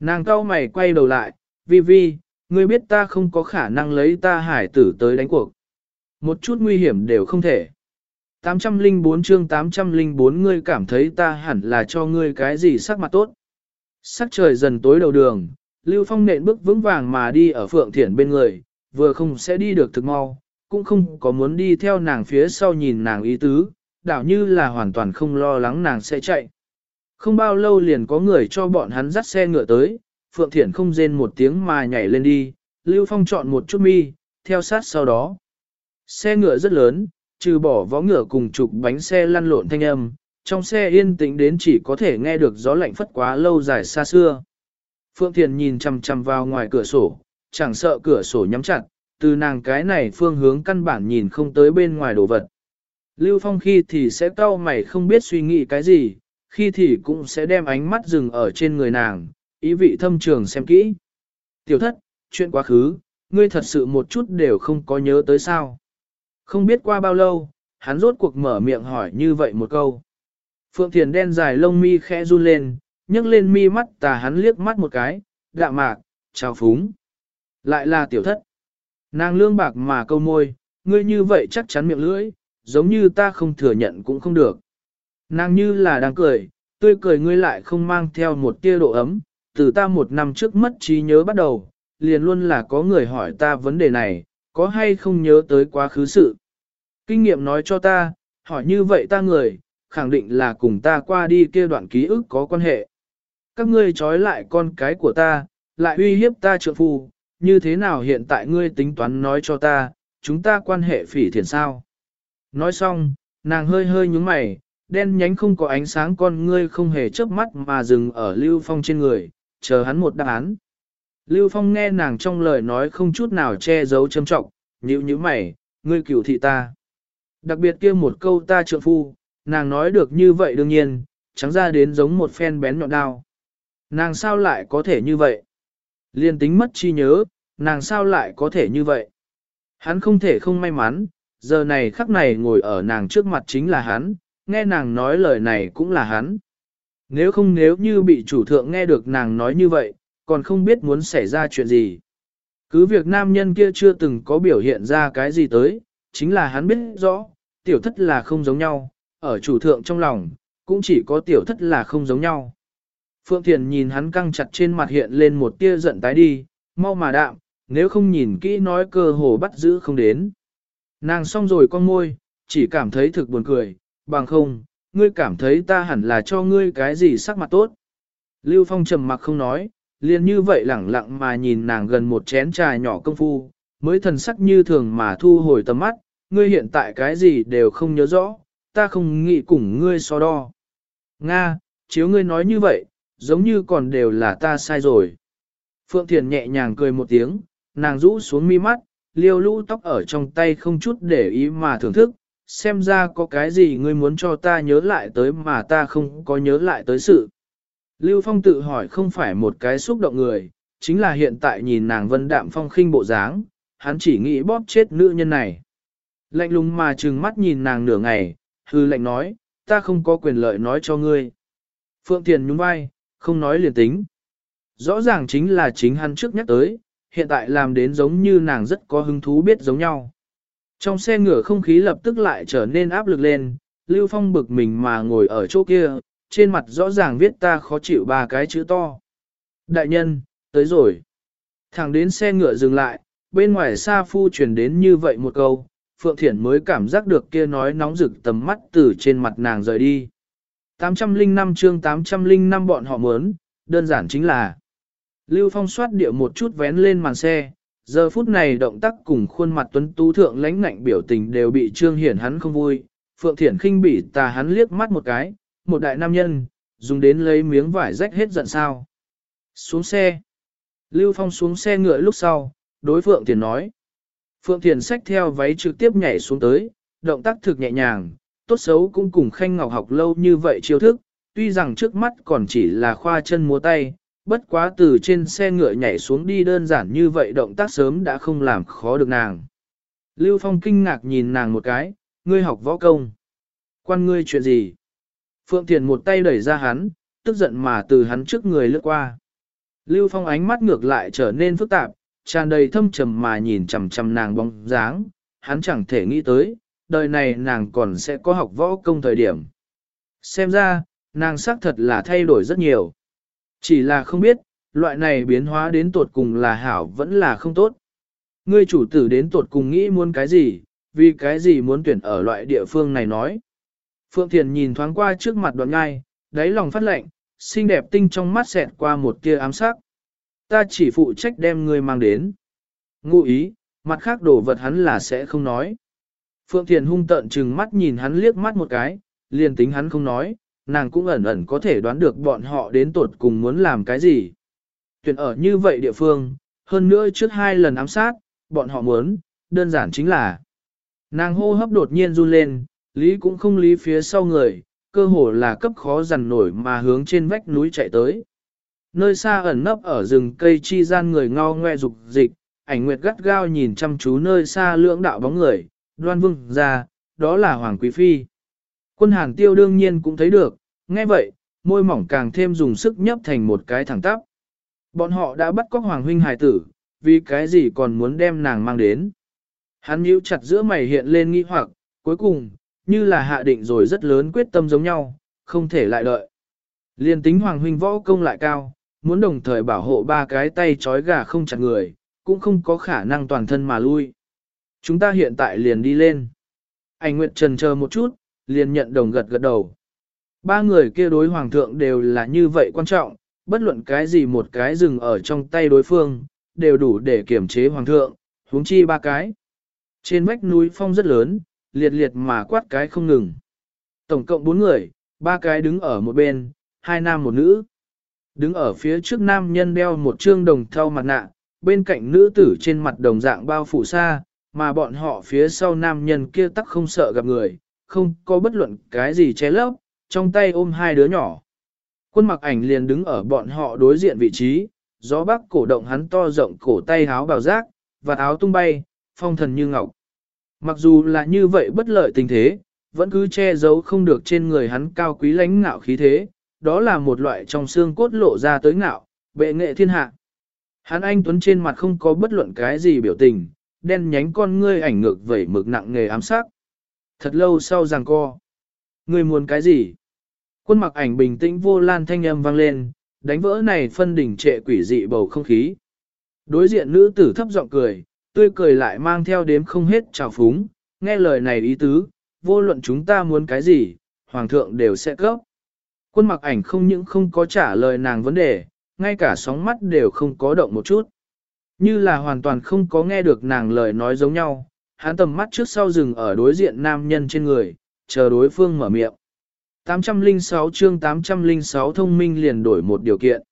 Nàng cao mày quay đầu lại, vi vi, ngươi biết ta không có khả năng lấy ta hải tử tới đánh cuộc. Một chút nguy hiểm đều không thể. 804 chương 804 ngươi cảm thấy ta hẳn là cho ngươi cái gì sắc mặt tốt. Sắc trời dần tối đầu đường, Lưu Phong nện bước vững vàng mà đi ở Phượng Thiển bên người, vừa không sẽ đi được thực mau, cũng không có muốn đi theo nàng phía sau nhìn nàng ý tứ, đảo như là hoàn toàn không lo lắng nàng sẽ chạy. Không bao lâu liền có người cho bọn hắn dắt xe ngựa tới, Phượng Thiển không rên một tiếng mà nhảy lên đi, Lưu Phong chọn một chút mi, theo sát sau đó. Xe ngựa rất lớn, trừ bỏ vó ngựa cùng chục bánh xe lăn lộn thanh âm, trong xe yên tĩnh đến chỉ có thể nghe được gió lạnh phất quá lâu dài xa xưa. Phượng Thiền nhìn chầm chầm vào ngoài cửa sổ, chẳng sợ cửa sổ nhắm chặt, từ nàng cái này phương hướng căn bản nhìn không tới bên ngoài đồ vật. Lưu Phong khi thì sẽ cau mày không biết suy nghĩ cái gì, khi thì cũng sẽ đem ánh mắt dừng ở trên người nàng, ý vị thâm trường xem kỹ. Tiểu thất, chuyện quá khứ, ngươi thật sự một chút đều không có nhớ tới sao. Không biết qua bao lâu, hắn rốt cuộc mở miệng hỏi như vậy một câu. Phượng Thiền đen dài lông mi khẽ run lên, nhấc lên mi mắt tà hắn liếc mắt một cái, đạ mạc, chào phúng. Lại là tiểu thất. Nàng lương bạc mà câu môi, ngươi như vậy chắc chắn miệng lưỡi, giống như ta không thừa nhận cũng không được. Nàng như là đang cười, tươi cười ngươi lại không mang theo một tia độ ấm, từ ta một năm trước mất trí nhớ bắt đầu, liền luôn là có người hỏi ta vấn đề này, có hay không nhớ tới quá khứ sự. Kinh nghiệm nói cho ta, hỏi như vậy ta người, khẳng định là cùng ta qua đi kia đoạn ký ức có quan hệ. Các ngươi trói lại con cái của ta, lại uy hiếp ta trượng phu, như thế nào hiện tại ngươi tính toán nói cho ta, chúng ta quan hệ phỉ thiền sao. Nói xong, nàng hơi hơi nhúng mày, đen nhánh không có ánh sáng con ngươi không hề chớp mắt mà dừng ở Lưu Phong trên người, chờ hắn một đáp án. Lưu Phong nghe nàng trong lời nói không chút nào che giấu châm trọng, nhíu nhíu mày, ngươi cửu thị ta. Đặc biệt kia một câu ta trượng phu, nàng nói được như vậy đương nhiên, trắng ra đến giống một phen bén nhọn đao. Nàng sao lại có thể như vậy? Liên tính mất chi nhớ, nàng sao lại có thể như vậy? Hắn không thể không may mắn, giờ này khắc này ngồi ở nàng trước mặt chính là hắn, nghe nàng nói lời này cũng là hắn. Nếu không nếu như bị chủ thượng nghe được nàng nói như vậy, còn không biết muốn xảy ra chuyện gì. Cứ việc nam nhân kia chưa từng có biểu hiện ra cái gì tới, chính là hắn biết rõ, tiểu thất là không giống nhau, ở chủ thượng trong lòng, cũng chỉ có tiểu thất là không giống nhau. Phượng Thiền nhìn hắn căng chặt trên mặt hiện lên một tia giận tái đi, mau mà đạm, nếu không nhìn kỹ nói cơ hồ bắt giữ không đến. Nàng xong rồi con môi, chỉ cảm thấy thực buồn cười, bằng không, ngươi cảm thấy ta hẳn là cho ngươi cái gì sắc mặt tốt. Lưu Phong trầm mặc không nói, liền như vậy lẳng lặng mà nhìn nàng gần một chén trà nhỏ công phu, mới thần sắc như thường mà thu hồi tầm mắt, ngươi hiện tại cái gì đều không nhớ rõ, ta không nghĩ cùng ngươi so đo. Nga, chiếu ngươi nói như vậy, giống như còn đều là ta sai rồi. Phượng Thiền nhẹ nhàng cười một tiếng, nàng rũ xuống mi mắt, liêu lũ tóc ở trong tay không chút để ý mà thưởng thức, xem ra có cái gì ngươi muốn cho ta nhớ lại tới mà ta không có nhớ lại tới sự. Lưu Phong tự hỏi không phải một cái xúc động người, chính là hiện tại nhìn nàng vân đạm phong khinh bộ dáng, hắn chỉ nghĩ bóp chết nữ nhân này. Lạnh lùng mà trừng mắt nhìn nàng nửa ngày, hư lạnh nói, ta không có quyền lợi nói cho ngươi. Phượng Thiền nhún vai, không nói liền tính. Rõ ràng chính là chính hắn trước nhắc tới, hiện tại làm đến giống như nàng rất có hứng thú biết giống nhau. Trong xe ngựa không khí lập tức lại trở nên áp lực lên, Lưu Phong bực mình mà ngồi ở chỗ kia, trên mặt rõ ràng viết ta khó chịu ba cái chữ to. Đại nhân, tới rồi. Thẳng đến xe ngựa dừng lại, bên ngoài xa phu truyền đến như vậy một câu, Phượng Thiển mới cảm giác được kia nói nóng rực tầm mắt từ trên mặt nàng rời đi. 805 chương 805 bọn họ muốn, đơn giản chính là Lưu Phong soát điệu một chút vén lên màn xe, giờ phút này động tác cùng khuôn mặt tuấn tú thượng lãnh ngạnh biểu tình đều bị trương hiển hắn không vui. Phượng Thiển khinh bỉ tà hắn liếc mắt một cái, một đại nam nhân, dùng đến lấy miếng vải rách hết giận sao. Xuống xe. Lưu Phong xuống xe ngựa lúc sau, đối Phượng Thiển nói. Phượng Thiển xách theo váy trực tiếp nhảy xuống tới, động tác thực nhẹ nhàng, tốt xấu cũng cùng Khanh Ngọc học lâu như vậy chiêu thức, tuy rằng trước mắt còn chỉ là khoa chân múa tay, bất quá từ trên xe ngựa nhảy xuống đi đơn giản như vậy động tác sớm đã không làm khó được nàng. Lưu Phong kinh ngạc nhìn nàng một cái, ngươi học võ công. Quan ngươi chuyện gì? Phượng Thiền một tay đẩy ra hắn, tức giận mà từ hắn trước người lướt qua. Lưu Phong ánh mắt ngược lại trở nên phức tạp, tràn đầy thâm trầm mà nhìn chầm chầm nàng bóng dáng, hắn chẳng thể nghĩ tới, đời này nàng còn sẽ có học võ công thời điểm. Xem ra, nàng xác thật là thay đổi rất nhiều. Chỉ là không biết, loại này biến hóa đến tột cùng là hảo vẫn là không tốt. Ngươi chủ tử đến tột cùng nghĩ muốn cái gì, vì cái gì muốn tuyển ở loại địa phương này nói. Phượng Thiền nhìn thoáng qua trước mặt đoạn ngai, đáy lòng phát lệnh, xinh đẹp tinh trong mắt xẹt qua một tia ám sắc. Ta chỉ phụ trách đem ngươi mang đến. Ngụ ý, mặt khác đổ vật hắn là sẽ không nói. Phượng Thiền hung tợn chừng mắt nhìn hắn liếc mắt một cái, liền tính hắn không nói, nàng cũng ẩn ẩn có thể đoán được bọn họ đến tột cùng muốn làm cái gì. Tuyển ở như vậy địa phương, hơn nữa trước hai lần ám sát, bọn họ muốn, đơn giản chính là nàng hô hấp đột nhiên run lên, lý cũng không lý phía sau người, cơ hồ là cấp khó dằn nổi mà hướng trên vách núi chạy tới. Nơi xa ẩn nấp ở rừng cây chi gian người ngao ngoe dục dịch, ảnh nguyệt gắt gao nhìn chăm chú nơi xa lưỡng đạo bóng người, đoan vương ra, đó là Hoàng Quý Phi. Quân hàn tiêu đương nhiên cũng thấy được, nghe vậy, môi mỏng càng thêm dùng sức nhấp thành một cái thẳng tắp. Bọn họ đã bắt cóc Hoàng Huynh Hải tử, vì cái gì còn muốn đem nàng mang đến. Hắn nhíu chặt giữa mày hiện lên nghi hoặc, cuối cùng, như là hạ định rồi rất lớn quyết tâm giống nhau, không thể lại đợi. Liên tính Hoàng Huynh võ công lại cao, muốn đồng thời bảo hộ ba cái tay trói gà không chặt người, cũng không có khả năng toàn thân mà lui. Chúng ta hiện tại liền đi lên. Anh Nguyệt trần chờ một chút, liền nhận đồng gật gật đầu. Ba người kia đối hoàng thượng đều là như vậy quan trọng, bất luận cái gì một cái dừng ở trong tay đối phương, đều đủ để kiểm chế hoàng thượng, huống chi ba cái. Trên vách núi phong rất lớn, liệt liệt mà quát cái không ngừng. Tổng cộng bốn người, ba cái đứng ở một bên, hai nam một nữ. Đứng ở phía trước nam nhân đeo một trương đồng thau mặt nạ, bên cạnh nữ tử trên mặt đồng dạng bao phủ xa, mà bọn họ phía sau nam nhân kia tắc không sợ gặp người, không có bất luận cái gì che lấp, trong tay ôm hai đứa nhỏ. Quân mặc ảnh liền đứng ở bọn họ đối diện vị trí, gió bắc cổ động hắn to rộng cổ tay háo bào giác, và áo tung bay, phong thần như ngọc. Mặc dù là như vậy bất lợi tình thế, vẫn cứ che giấu không được trên người hắn cao quý lãnh ngạo khí thế, đó là một loại trong xương cốt lộ ra tới ngạo, bệ nghệ thiên hạ. Hắn anh tuấn trên mặt không có bất luận cái gì biểu tình, đen nhánh con ngươi ảnh ngược vẩy mực nặng nghề ám sát. Thật lâu sau rằng co. Ngươi muốn cái gì? Quân mặc ảnh bình tĩnh vô lan thanh âm vang lên, đánh vỡ này phân đỉnh trệ quỷ dị bầu không khí. Đối diện nữ tử thấp giọng cười, tươi cười lại mang theo đếm không hết trào phúng, nghe lời này ý tứ, vô luận chúng ta muốn cái gì, hoàng thượng đều sẽ cấp. Quân mặc ảnh không những không có trả lời nàng vấn đề, ngay cả sóng mắt đều không có động một chút. Như là hoàn toàn không có nghe được nàng lời nói giống nhau, hắn tầm mắt trước sau rừng ở đối diện nam nhân trên người, chờ đối phương mở miệng. 806 chương 806 thông minh liền đổi một điều kiện.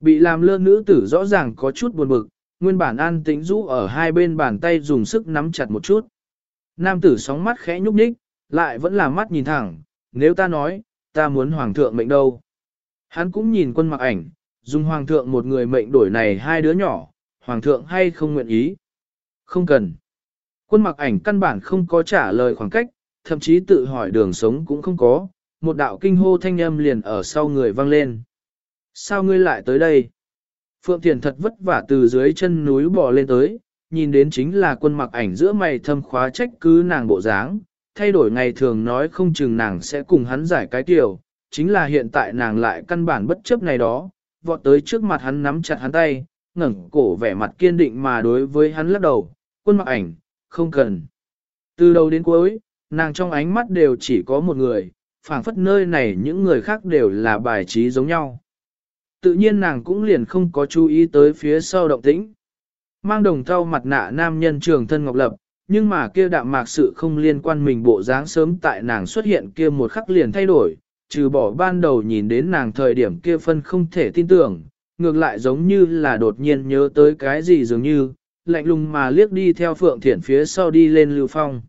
Bị làm lơ nữ tử rõ ràng có chút buồn bực, nguyên bản an tĩnh rũ ở hai bên bàn tay dùng sức nắm chặt một chút. Nam tử sóng mắt khẽ nhúc nhích, lại vẫn là mắt nhìn thẳng, nếu ta nói, ta muốn hoàng thượng mệnh đâu. Hắn cũng nhìn quân mặc ảnh, dùng hoàng thượng một người mệnh đổi này hai đứa nhỏ, hoàng thượng hay không nguyện ý. Không cần. Quân mặc ảnh căn bản không có trả lời khoảng cách, thậm chí tự hỏi đường sống cũng không có, một đạo kinh hô thanh âm liền ở sau người vang lên. Sao ngươi lại tới đây? Phượng Thiền thật vất vả từ dưới chân núi bò lên tới, nhìn đến chính là quân mặc ảnh giữa mày thâm khóa trách cứ nàng bộ dáng, thay đổi ngày thường nói không chừng nàng sẽ cùng hắn giải cái tiểu, chính là hiện tại nàng lại căn bản bất chấp này đó, vọt tới trước mặt hắn nắm chặt hắn tay, ngẩng cổ vẻ mặt kiên định mà đối với hắn lắc đầu, quân mặc ảnh, không cần. Từ đầu đến cuối, nàng trong ánh mắt đều chỉ có một người, phảng phất nơi này những người khác đều là bài trí giống nhau. Tự nhiên nàng cũng liền không có chú ý tới phía sau động tĩnh. Mang đồng thau mặt nạ nam nhân trường thân ngọc lập, nhưng mà kia đạm mạc sự không liên quan mình bộ dáng sớm tại nàng xuất hiện kia một khắc liền thay đổi, trừ bỏ ban đầu nhìn đến nàng thời điểm kia phân không thể tin tưởng, ngược lại giống như là đột nhiên nhớ tới cái gì dường như, lạnh lùng mà liếc đi theo Phượng Thiển phía sau đi lên Lưu Phong.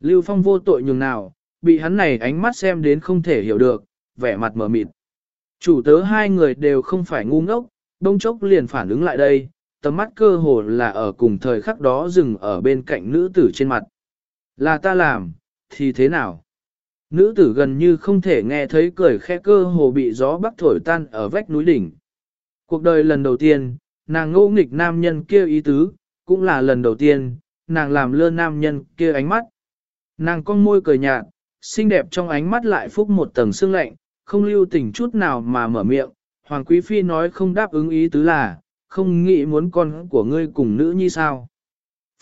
Lưu Phong vô tội nhường nào, bị hắn này ánh mắt xem đến không thể hiểu được, vẻ mặt mở mịt. Chủ tớ hai người đều không phải ngu ngốc, đông chốc liền phản ứng lại đây, tầm mắt cơ hồ là ở cùng thời khắc đó dừng ở bên cạnh nữ tử trên mặt. Là ta làm, thì thế nào? Nữ tử gần như không thể nghe thấy cười khe cơ hồ bị gió bắc thổi tan ở vách núi đỉnh. Cuộc đời lần đầu tiên, nàng ngô nghịch nam nhân kia ý tứ, cũng là lần đầu tiên, nàng làm lơ nam nhân kia ánh mắt. Nàng con môi cười nhạt, xinh đẹp trong ánh mắt lại phúc một tầng sương lạnh, không lưu tình chút nào mà mở miệng. Hoàng Quý Phi nói không đáp ứng ý tứ là, không nghĩ muốn con của ngươi cùng nữ như sao.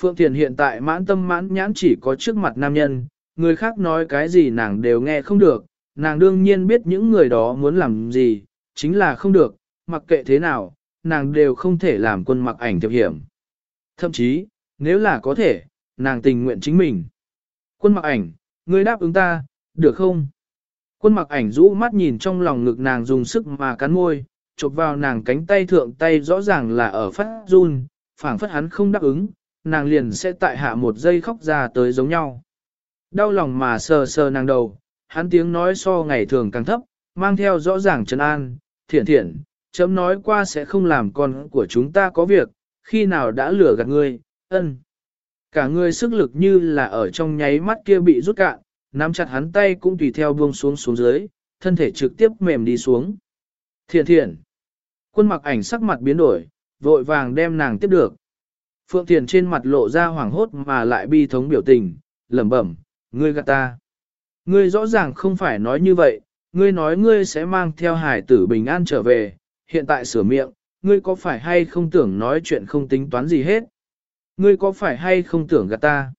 Phượng Thiền hiện tại mãn tâm mãn nhãn chỉ có trước mặt nam nhân, người khác nói cái gì nàng đều nghe không được, nàng đương nhiên biết những người đó muốn làm gì, chính là không được, mặc kệ thế nào, nàng đều không thể làm quân mặc ảnh thiệp hiểm. Thậm chí, nếu là có thể, nàng tình nguyện chính mình. Quân mặc ảnh, ngươi đáp ứng ta, được không? Quân mặc ảnh rũ mắt nhìn trong lòng ngực nàng dùng sức mà cắn môi, chụp vào nàng cánh tay thượng tay rõ ràng là ở phát run, phảng phất hắn không đáp ứng, nàng liền sẽ tại hạ một giây khóc ra tới giống nhau. Đau lòng mà sờ sờ nàng đầu, hắn tiếng nói so ngày thường càng thấp, mang theo rõ ràng trấn an, thiện thiện, chấm nói qua sẽ không làm con của chúng ta có việc, khi nào đã lừa gạt ngươi, ân. Cả người sức lực như là ở trong nháy mắt kia bị rút cạn, nắm chặt hắn tay cũng tùy theo buông xuống xuống dưới, thân thể trực tiếp mềm đi xuống. Thiện thiện. Quân mặc ảnh sắc mặt biến đổi, vội vàng đem nàng tiếp được. Phượng Thiền trên mặt lộ ra hoảng hốt mà lại bi thống biểu tình, lẩm bẩm, ngươi gạt ta. Ngươi rõ ràng không phải nói như vậy, ngươi nói ngươi sẽ mang theo hải tử bình an trở về, hiện tại sửa miệng, ngươi có phải hay không tưởng nói chuyện không tính toán gì hết? Ngươi có phải hay không tưởng gạt ta?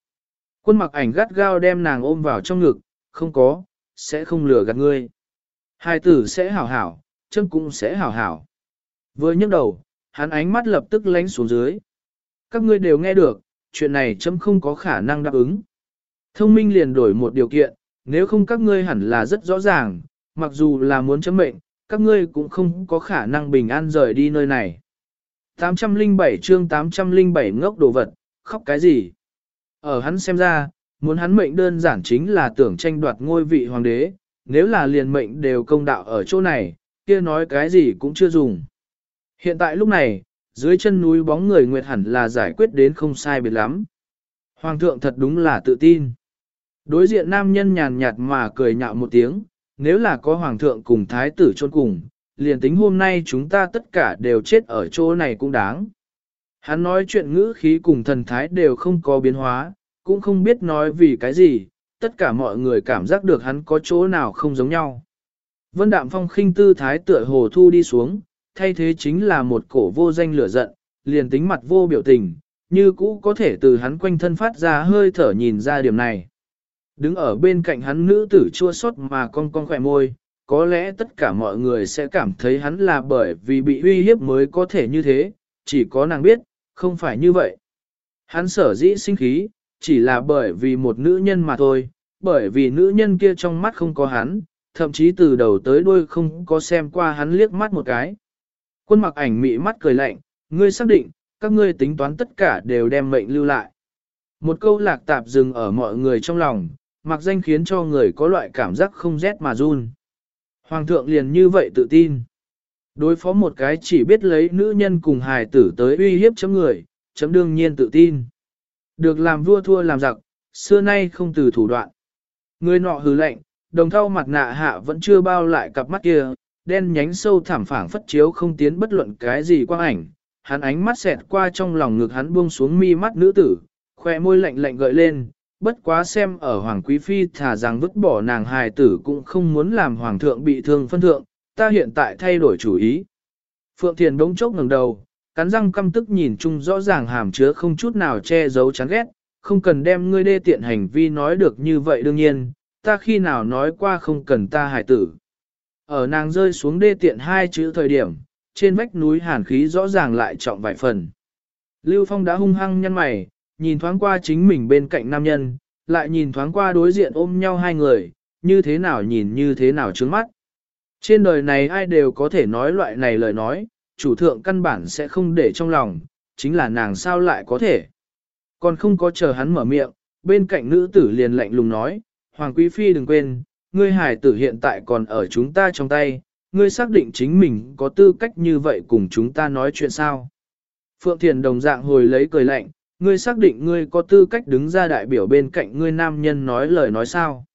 Quân mặc ảnh gắt gao đem nàng ôm vào trong ngực, không có, sẽ không lừa gạt ngươi. Hai tử sẽ hảo hảo, chân cũng sẽ hảo hảo. Vừa nhấc đầu, hắn ánh mắt lập tức lánh xuống dưới. Các ngươi đều nghe được, chuyện này chấm không có khả năng đáp ứng. Thông minh liền đổi một điều kiện, nếu không các ngươi hẳn là rất rõ ràng, mặc dù là muốn chấm mệnh, các ngươi cũng không có khả năng bình an rời đi nơi này. 807 chương 807 ngốc đồ vật, khóc cái gì? Ở hắn xem ra, muốn hắn mệnh đơn giản chính là tưởng tranh đoạt ngôi vị hoàng đế, nếu là liền mệnh đều công đạo ở chỗ này, kia nói cái gì cũng chưa dùng. Hiện tại lúc này, dưới chân núi bóng người Nguyệt hẳn là giải quyết đến không sai biệt lắm. Hoàng thượng thật đúng là tự tin. Đối diện nam nhân nhàn nhạt mà cười nhạo một tiếng, nếu là có hoàng thượng cùng thái tử chôn cùng, liền tính hôm nay chúng ta tất cả đều chết ở chỗ này cũng đáng. Hắn nói chuyện ngữ khí cùng thần thái đều không có biến hóa, cũng không biết nói vì cái gì, tất cả mọi người cảm giác được hắn có chỗ nào không giống nhau. Vân Đạm Phong khinh tư thái tựa hồ thu đi xuống, thay thế chính là một cổ vô danh lửa giận, liền tính mặt vô biểu tình, như cũ có thể từ hắn quanh thân phát ra hơi thở nhìn ra điểm này. Đứng ở bên cạnh hắn nữ tử chua xót mà cong cong khỏe môi, có lẽ tất cả mọi người sẽ cảm thấy hắn là bởi vì bị uy hiếp mới có thể như thế, chỉ có nàng biết, không phải như vậy. Hắn sở dĩ sinh khí, chỉ là bởi vì một nữ nhân mà thôi, bởi vì nữ nhân kia trong mắt không có hắn, thậm chí từ đầu tới đuôi không có xem qua hắn liếc mắt một cái. Quân mặc ảnh mị mắt cười lạnh, ngươi xác định, các ngươi tính toán tất cả đều đem mệnh lưu lại. Một câu lạc tạp dừng ở mọi người trong lòng, mặc danh khiến cho người có loại cảm giác không rét mà run. Hoàng thượng liền như vậy tự tin. Đối phó một cái chỉ biết lấy nữ nhân cùng hài tử tới uy hiếp chấm người, chấm đương nhiên tự tin. Được làm vua thua làm giặc, xưa nay không từ thủ đoạn. Người nọ hừ lạnh, đồng thau mặt nạ hạ vẫn chưa bao lại cặp mắt kia, đen nhánh sâu thảm phảng phất chiếu không tiến bất luận cái gì quang ảnh. Hắn ánh mắt xẹt qua trong lòng ngực hắn buông xuống mi mắt nữ tử, khoe môi lạnh lạnh gợi lên, bất quá xem ở Hoàng Quý Phi thà rằng vứt bỏ nàng hài tử cũng không muốn làm Hoàng thượng bị thương phân thượng, ta hiện tại thay đổi chủ ý. Phượng Thiền đống chốc ngẩng đầu, cắn răng căm tức nhìn chung rõ ràng hàm chứa không chút nào che giấu chán ghét, không cần đem ngươi đê tiện hành vi nói được như vậy đương nhiên, ta khi nào nói qua không cần ta hài tử. Ở nàng rơi xuống đê tiện hai chữ thời điểm, trên vách núi hàn khí rõ ràng lại trọng vài phần. Lưu Phong đã hung hăng nhăn mày, nhìn thoáng qua chính mình bên cạnh nam nhân, lại nhìn thoáng qua đối diện ôm nhau hai người, như thế nào nhìn như thế nào trướng mắt. Trên đời này ai đều có thể nói loại này lời nói, chủ thượng căn bản sẽ không để trong lòng, chính là nàng sao lại có thể. Còn không có chờ hắn mở miệng, bên cạnh nữ tử liền lạnh lùng nói, Hoàng Quý Phi đừng quên, ngươi hải tử hiện tại còn ở chúng ta trong tay, ngươi xác định chính mình có tư cách như vậy cùng chúng ta nói chuyện sao. Phượng Thiền đồng dạng hồi lấy cười lạnh, ngươi xác định ngươi có tư cách đứng ra đại biểu bên cạnh ngươi nam nhân nói lời nói sao.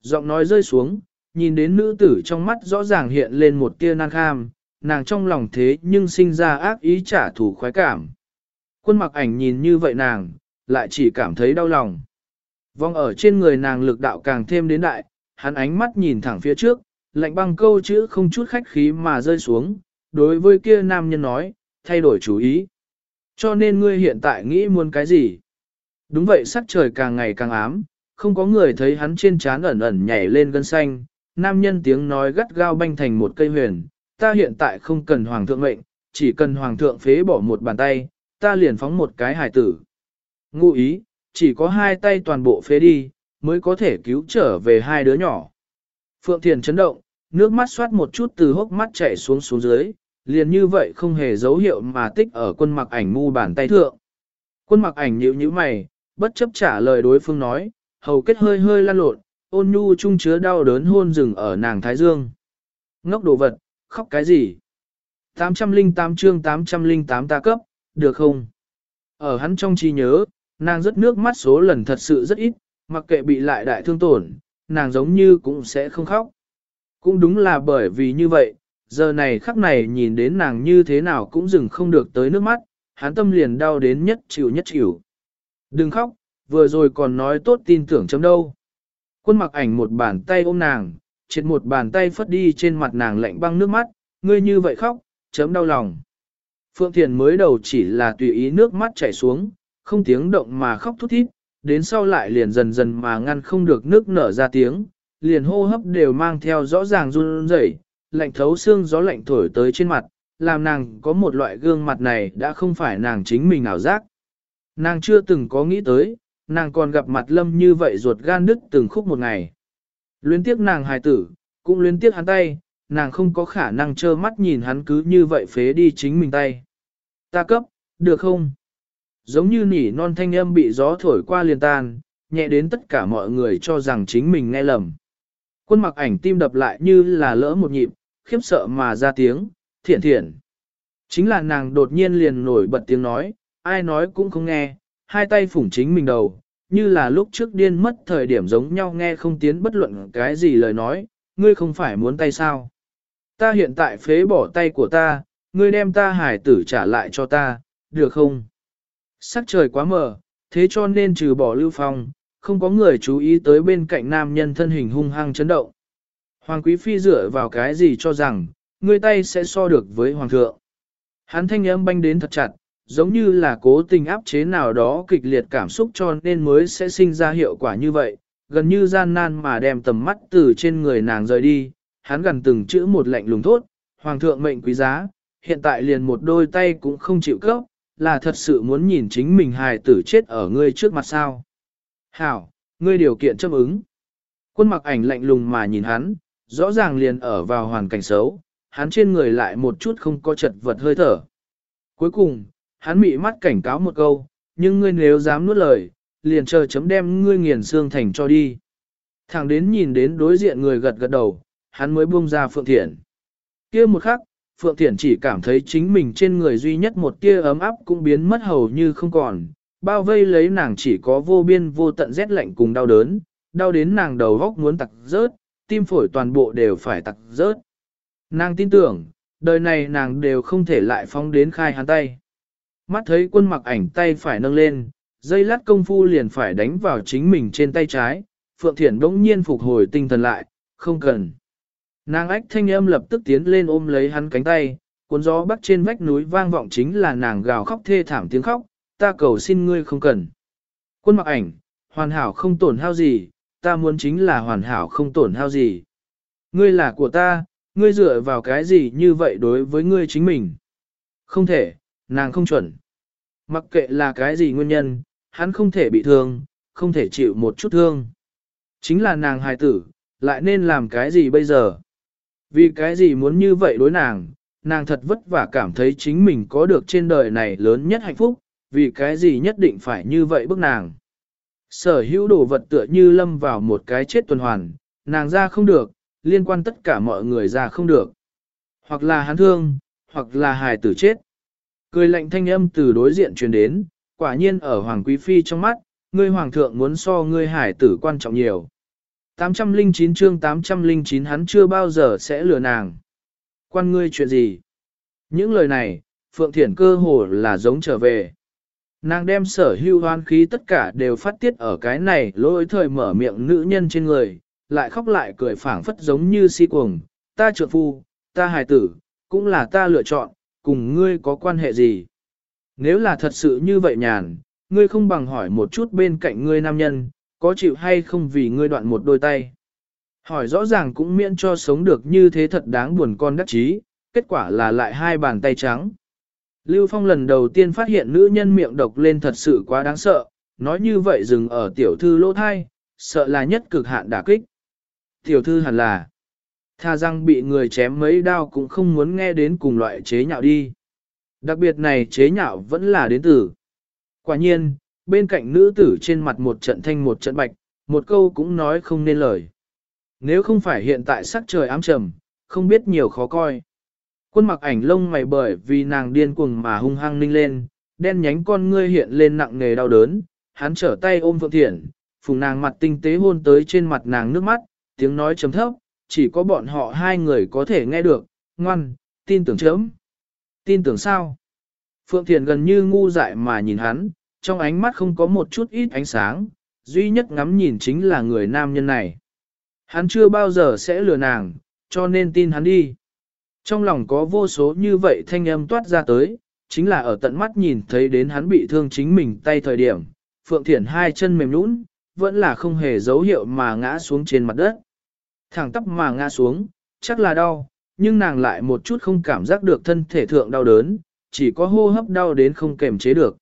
Giọng nói rơi xuống, nhìn đến nữ tử trong mắt rõ ràng hiện lên một tia nan kham, nàng trong lòng thế nhưng sinh ra ác ý trả thù khoái cảm. Quân mặc ảnh nhìn như vậy nàng, lại chỉ cảm thấy đau lòng. Vong ở trên người nàng lực đạo càng thêm đến đại, hắn ánh mắt nhìn thẳng phía trước, lạnh băng câu chữ không chút khách khí mà rơi xuống, đối với kia nam nhân nói, thay đổi chủ ý. Cho nên ngươi hiện tại nghĩ muốn cái gì? Đúng vậy sắc trời càng ngày càng ám, không có người thấy hắn trên trán ẩn ẩn nhảy lên gân xanh, nam nhân tiếng nói gắt gao banh thành một cây huyền, ta hiện tại không cần hoàng thượng mệnh, chỉ cần hoàng thượng phế bỏ một bàn tay, ta liền phóng một cái hải tử. Ngụ ý, chỉ có hai tay toàn bộ phế đi, mới có thể cứu trở về hai đứa nhỏ. Phượng Thiền chấn động, nước mắt xoát một chút từ hốc mắt chảy xuống xuống dưới, liền như vậy không hề dấu hiệu mà tích ở quân mặc ảnh mu bàn tay thượng. Quân mặc ảnh nhíu nhíu mày, bất chấp trả lời đối phương nói, hầu kết hơi hơi lan lộn, ôn nhu chung chứa đau đớn hôn rừng ở nàng Thái Dương. Ngốc đồ vật, khóc cái gì? 808 chương 808 ta cấp, được không? Ở hắn trong trí nhớ, nàng rất nước mắt số lần thật sự rất ít, mặc kệ bị lại đại thương tổn, nàng giống như cũng sẽ không khóc. Cũng đúng là bởi vì như vậy, giờ này khắc này nhìn đến nàng như thế nào cũng dừng không được tới nước mắt, hắn tâm liền đau đến nhất chịu nhất chịu. Đừng khóc, vừa rồi còn nói tốt tin tưởng chấm đâu. Quân mặc ảnh một bàn tay ôm nàng, triệt một bàn tay phất đi trên mặt nàng lạnh băng nước mắt, ngươi như vậy khóc, chấm đau lòng. Phượng Thiền mới đầu chỉ là tùy ý nước mắt chảy xuống, không tiếng động mà khóc thút thít, đến sau lại liền dần dần mà ngăn không được nước nở ra tiếng, liền hô hấp đều mang theo rõ ràng run rẩy, lạnh thấu xương gió lạnh thổi tới trên mặt, làm nàng có một loại gương mặt này đã không phải nàng chính mình ảo giác. Nàng chưa từng có nghĩ tới, nàng còn gặp mặt lâm như vậy ruột gan đứt từng khúc một ngày. Luyến tiếc nàng hài tử, cũng luyến tiếc hắn tay, nàng không có khả năng trơ mắt nhìn hắn cứ như vậy phế đi chính mình tay. Ta cấp, được không? Giống như nỉ non thanh âm bị gió thổi qua liền tan, nhẹ đến tất cả mọi người cho rằng chính mình nghe lầm. Quân mặc ảnh tim đập lại như là lỡ một nhịp, khiếp sợ mà ra tiếng, thiện thiện. Chính là nàng đột nhiên liền nổi bật tiếng nói, ai nói cũng không nghe, hai tay phủng chính mình đầu, như là lúc trước điên mất thời điểm giống nhau nghe không tiến bất luận cái gì lời nói, ngươi không phải muốn tay sao. Ta hiện tại phế bỏ tay của ta, ngươi đem ta hải tử trả lại cho ta, được không? Sắc trời quá mờ, thế cho nên trừ bỏ lưu phong, không có người chú ý tới bên cạnh nam nhân thân hình hung hăng chấn động. Hoàng quý phi dựa vào cái gì cho rằng, người tay sẽ so được với hoàng thượng. Hắn thanh âm banh đến thật chặt, giống như là cố tình áp chế nào đó kịch liệt cảm xúc cho nên mới sẽ sinh ra hiệu quả như vậy, gần như gian nan mà đem tầm mắt từ trên người nàng rời đi, hắn gần từng chữ một lạnh lùng thốt, hoàng thượng mệnh quý giá, hiện tại liền một đôi tay cũng không chịu cấp, là thật sự muốn nhìn chính mình hài tử chết ở ngươi trước mặt sao. Hảo, ngươi điều kiện chấp ứng. Quân mặc ảnh lạnh lùng mà nhìn hắn, rõ ràng liền ở vào hoàn cảnh xấu, hắn trên người lại một chút không có chật vật hơi thở. Cuối cùng, hắn mị mắt cảnh cáo một câu, nhưng ngươi nếu dám nuốt lời, liền chờ chấm đem ngươi nghiền xương thành cho đi. Thẳng đến nhìn đến đối diện người gật gật đầu, hắn mới buông ra Phượng Thiển. kia một khắc, Phượng Thiển chỉ cảm thấy chính mình trên người duy nhất một tia ấm áp cũng biến mất hầu như không còn, bao vây lấy nàng chỉ có vô biên vô tận rét lạnh cùng đau đớn, đau đến nàng đầu góc muốn tặc rớt, tim phổi toàn bộ đều phải tặc rớt. Nàng tin tưởng, đời này nàng đều không thể lại phóng đến khai hắn tay. Mắt thấy quân mặc ảnh tay phải nâng lên, dây lát công phu liền phải đánh vào chính mình trên tay trái, Phượng Thiển đỗng nhiên phục hồi tinh thần lại, không cần. Nàng ách thanh âm lập tức tiến lên ôm lấy hắn cánh tay, cuốn gió bắt trên vách núi vang vọng chính là nàng gào khóc thê thảm tiếng khóc, ta cầu xin ngươi không cần. Quân mặc ảnh, hoàn hảo không tổn hao gì, ta muốn chính là hoàn hảo không tổn hao gì. Ngươi là của ta, ngươi dựa vào cái gì như vậy đối với ngươi chính mình? Không thể, nàng không chuẩn. Mặc kệ là cái gì nguyên nhân, hắn không thể bị thương, không thể chịu một chút thương. Chính là nàng hài tử, lại nên làm cái gì bây giờ? Vì cái gì muốn như vậy đối nàng, nàng thật vất vả cảm thấy chính mình có được trên đời này lớn nhất hạnh phúc, vì cái gì nhất định phải như vậy bức nàng. Sở hữu đồ vật tựa như lâm vào một cái chết tuần hoàn, nàng ra không được, liên quan tất cả mọi người ra không được. Hoặc là hắn thương, hoặc là hài tử chết. Cười lạnh thanh âm từ đối diện truyền đến, quả nhiên ở Hoàng Quý Phi trong mắt, ngươi Hoàng thượng muốn so ngươi hải tử quan trọng nhiều. 809 chương 809 hắn chưa bao giờ sẽ lừa nàng. Quan ngươi chuyện gì? Những lời này, Phượng Thiển cơ hồ là giống trở về. Nàng đem sở hưu hoan khí tất cả đều phát tiết ở cái này lỗi thời mở miệng nữ nhân trên người, lại khóc lại cười phảng phất giống như si cuồng, ta trượt phu, ta hài tử, cũng là ta lựa chọn, cùng ngươi có quan hệ gì? Nếu là thật sự như vậy nhàn, ngươi không bằng hỏi một chút bên cạnh ngươi nam nhân, có chịu hay không vì ngươi đoạn một đôi tay. Hỏi rõ ràng cũng miễn cho sống được như thế thật đáng buồn con đắc chí, kết quả là lại hai bàn tay trắng. Lưu Phong lần đầu tiên phát hiện nữ nhân miệng độc lên thật sự quá đáng sợ, nói như vậy dừng ở tiểu thư lỗ thai, sợ là nhất cực hạn đả kích. Tiểu thư hẳn là, tha răng bị người chém mấy đao cũng không muốn nghe đến cùng loại chế nhạo đi. Đặc biệt này chế nhạo vẫn là đến từ. Quả nhiên, bên cạnh nữ tử trên mặt một trận thanh một trận bạch, một câu cũng nói không nên lời. Nếu không phải hiện tại sắc trời ám trầm, không biết nhiều khó coi. Quân mặc ảnh lông mày bởi vì nàng điên cuồng mà hung hăng ninh lên, đen nhánh con ngươi hiện lên nặng nề đau đớn, hắn trở tay ôm Phượng Thiển, phùng nàng mặt tinh tế hôn tới trên mặt nàng nước mắt, tiếng nói chấm thấp, chỉ có bọn họ hai người có thể nghe được, ngoan, tin tưởng chấm. Tin tưởng sao? Phượng Thiển gần như ngu dại mà nhìn hắn, trong ánh mắt không có một chút ít ánh sáng, duy nhất ngắm nhìn chính là người nam nhân này. Hắn chưa bao giờ sẽ lừa nàng, cho nên tin hắn đi. Trong lòng có vô số như vậy thanh âm toát ra tới, chính là ở tận mắt nhìn thấy đến hắn bị thương chính mình tay thời điểm, Phượng Thiển hai chân mềm nhũn, vẫn là không hề dấu hiệu mà ngã xuống trên mặt đất. Thẳng tắp mà ngã xuống, chắc là đau, nhưng nàng lại một chút không cảm giác được thân thể thượng đau đớn, chỉ có hô hấp đau đến không kềm chế được.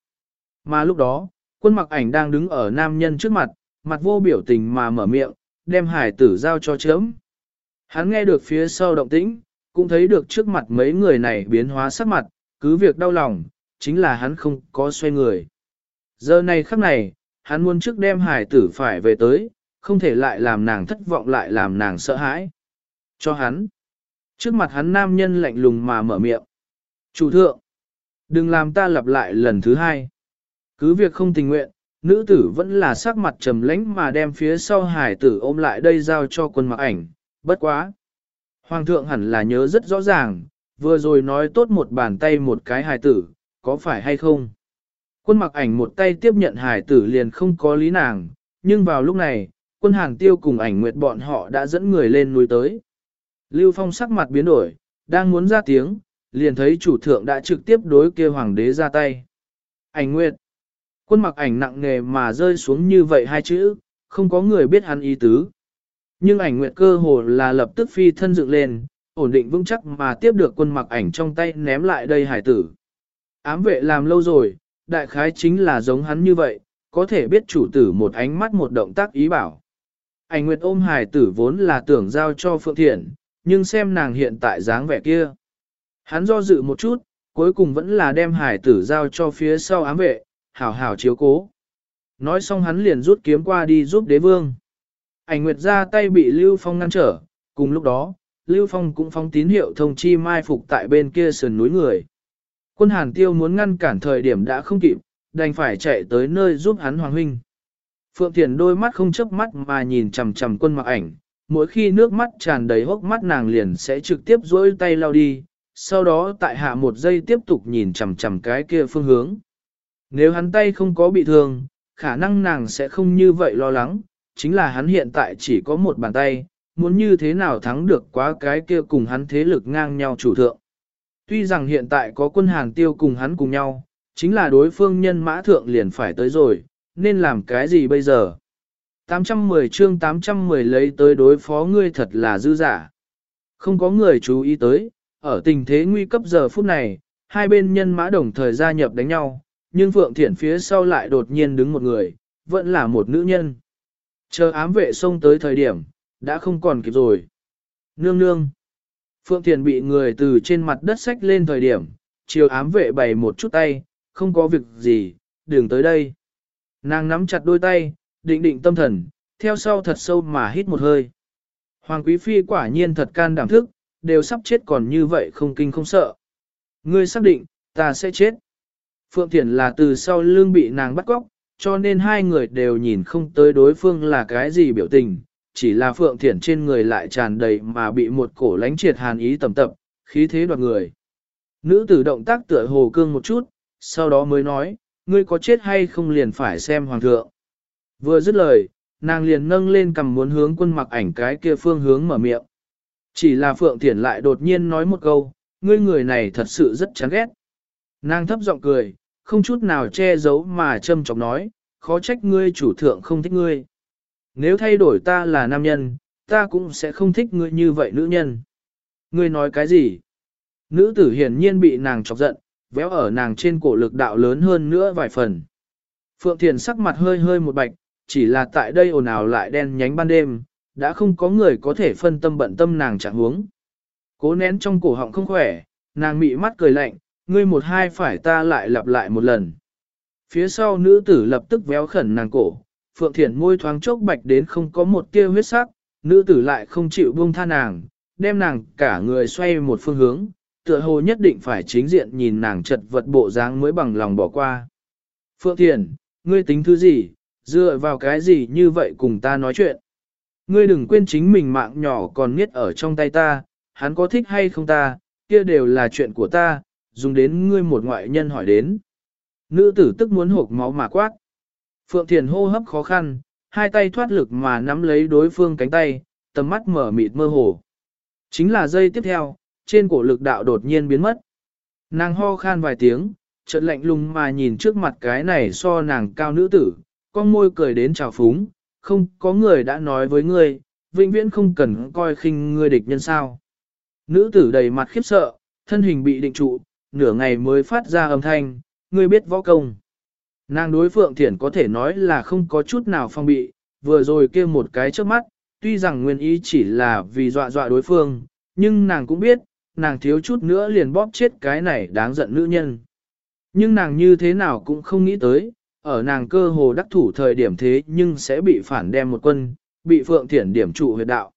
Mà lúc đó, quân mặc ảnh đang đứng ở nam nhân trước mặt, mặt vô biểu tình mà mở miệng, đem hải tử giao cho chớm. Hắn nghe được phía sau động tĩnh, cũng thấy được trước mặt mấy người này biến hóa sắc mặt, cứ việc đau lòng, chính là hắn không có xoay người. Giờ này khắc này, hắn muốn trước đem hải tử phải về tới, không thể lại làm nàng thất vọng lại làm nàng sợ hãi. Cho hắn. Trước mặt hắn nam nhân lạnh lùng mà mở miệng. Chủ thượng. Đừng làm ta lặp lại lần thứ hai. Cứ việc không tình nguyện, nữ tử vẫn là sắc mặt trầm lãnh mà đem phía sau hải tử ôm lại đây giao cho quân mặc ảnh, bất quá. Hoàng thượng hẳn là nhớ rất rõ ràng, vừa rồi nói tốt một bàn tay một cái hài tử, có phải hay không? Quân mặc ảnh một tay tiếp nhận hài tử liền không có lý nàng, nhưng vào lúc này, quân hàng tiêu cùng ảnh nguyệt bọn họ đã dẫn người lên núi tới. Lưu Phong sắc mặt biến đổi, đang muốn ra tiếng, liền thấy chủ thượng đã trực tiếp đối kia hoàng đế ra tay. Ảnh nguyệt, quân mặc ảnh nặng nề mà rơi xuống như vậy hai chữ, không có người biết hắn ý tứ. Nhưng ảnh nguyệt cơ hồ là lập tức phi thân dựng lên, ổn định vững chắc mà tiếp được quân mặc ảnh trong tay ném lại đây hải tử. Ám vệ làm lâu rồi, đại khái chính là giống hắn như vậy, có thể biết chủ tử một ánh mắt một động tác ý bảo. Ảnh nguyệt ôm hải tử vốn là tưởng giao cho Phượng Thiện, nhưng xem nàng hiện tại dáng vẻ kia. Hắn do dự một chút, cuối cùng vẫn là đem hải tử giao cho phía sau ám vệ, hảo hảo chiếu cố. Nói xong hắn liền rút kiếm qua đi giúp đế vương. Ảnh nguyệt ra tay bị Lưu Phong ngăn trở, cùng lúc đó, Lưu Phong cũng phóng tín hiệu thông chi mai phục tại bên kia sườn núi người. Quân Hàn Tiêu muốn ngăn cản thời điểm đã không kịp, đành phải chạy tới nơi giúp hắn Hoàng Huynh. Phượng Thiền đôi mắt không chớp mắt mà nhìn chầm chầm quân mặc ảnh, mỗi khi nước mắt tràn đầy hốc mắt nàng liền sẽ trực tiếp dối tay lao đi, sau đó tại hạ một giây tiếp tục nhìn chầm chầm cái kia phương hướng. Nếu hắn tay không có bị thương, khả năng nàng sẽ không như vậy lo lắng, chính là hắn hiện tại chỉ có một bàn tay, muốn như thế nào thắng được quá cái kia cùng hắn thế lực ngang nhau chủ thượng. Tuy rằng hiện tại có quân hàng tiêu cùng hắn cùng nhau, chính là đối phương nhân mã thượng liền phải tới rồi, nên làm cái gì bây giờ? 810 chương 810 lấy tới đối phó ngươi thật là dư giả. Không có người chú ý tới, ở tình thế nguy cấp giờ phút này, hai bên nhân mã đồng thời gia nhập đánh nhau, nhưng Phượng Thiển phía sau lại đột nhiên đứng một người, vẫn là một nữ nhân. Chờ ám vệ xông tới thời điểm, đã không còn kịp rồi. Nương nương. Phượng Thiền bị người từ trên mặt đất sách lên thời điểm, chiều ám vệ bày một chút tay, không có việc gì, đừng tới đây. Nàng nắm chặt đôi tay, định định tâm thần, theo sau thật sâu mà hít một hơi. Hoàng Quý Phi quả nhiên thật can đảm thức, đều sắp chết còn như vậy không kinh không sợ. Ngươi xác định, ta sẽ chết. Phượng Thiển là từ sau lưng bị nàng bắt cóc, cho nên hai người đều nhìn không tới đối phương là cái gì biểu tình, chỉ là Phượng Thiển trên người lại tràn đầy mà bị một cổ lánh triệt hàn ý tầm tập, khí thế đoạt người. Nữ tử động tác tựa hồ cương một chút, sau đó mới nói, ngươi có chết hay không liền phải xem hoàng thượng. Vừa dứt lời, nàng liền nâng lên cầm muốn hướng quân mặc ảnh cái kia phương hướng mở miệng. Chỉ là Phượng Thiển lại đột nhiên nói một câu, ngươi người này thật sự rất chán ghét. Nàng thấp giọng cười, không chút nào che giấu mà châm chọc nói, khó trách ngươi chủ thượng không thích ngươi. Nếu thay đổi ta là nam nhân, ta cũng sẽ không thích ngươi như vậy nữ nhân. Ngươi nói cái gì? Nữ tử hiển nhiên bị nàng chọc giận, véo ở nàng trên cổ lực đạo lớn hơn nữa vài phần. Phượng Thiền sắc mặt hơi hơi một bạch, chỉ là tại đây ồn ào lại đen nhánh ban đêm, đã không có người có thể phân tâm bận tâm nàng chẳng huống. Cố nén trong cổ họng không khỏe, nàng mị mắt cười lạnh, ngươi một hai phải ta lại lặp lại một lần. Phía sau nữ tử lập tức véo khẩn nàng cổ, Phượng Thiển môi thoáng chốc bạch đến không có một tia huyết sắc, nữ tử lại không chịu buông tha nàng, đem nàng cả người xoay một phương hướng, tựa hồ nhất định phải chính diện nhìn nàng chật vật bộ dáng mới bằng lòng bỏ qua. Phượng Thiển, ngươi tính thứ gì, dựa vào cái gì như vậy cùng ta nói chuyện. Ngươi đừng quên chính mình mạng nhỏ còn niết ở trong tay ta, hắn có thích hay không ta, kia đều là chuyện của ta, dùng đến ngươi một ngoại nhân hỏi đến. Nữ tử tức muốn hộp máu mà quát. Phượng Thiền hô hấp khó khăn, hai tay thoát lực mà nắm lấy đối phương cánh tay, tầm mắt mở mịt mơ hồ. Chính là giây tiếp theo, trên cổ lực đạo đột nhiên biến mất. Nàng ho khan vài tiếng, trận lạnh lùng mà nhìn trước mặt cái này so nàng cao nữ tử, con môi cười đến trào phúng, không có người đã nói với ngươi, vĩnh viễn không cần coi khinh ngươi địch nhân sao. Nữ tử đầy mặt khiếp sợ, thân hình bị định trụ, nửa ngày mới phát ra âm thanh, ngươi biết võ công. Nàng đối Phượng Thiển có thể nói là không có chút nào phong bị, vừa rồi kia một cái trước mắt, tuy rằng nguyên ý chỉ là vì dọa dọa đối phương, nhưng nàng cũng biết, nàng thiếu chút nữa liền bóp chết cái này đáng giận nữ nhân. Nhưng nàng như thế nào cũng không nghĩ tới, ở nàng cơ hồ đắc thủ thời điểm thế nhưng sẽ bị phản đem một quân, bị Phượng Thiển điểm trụ huyệt đạo.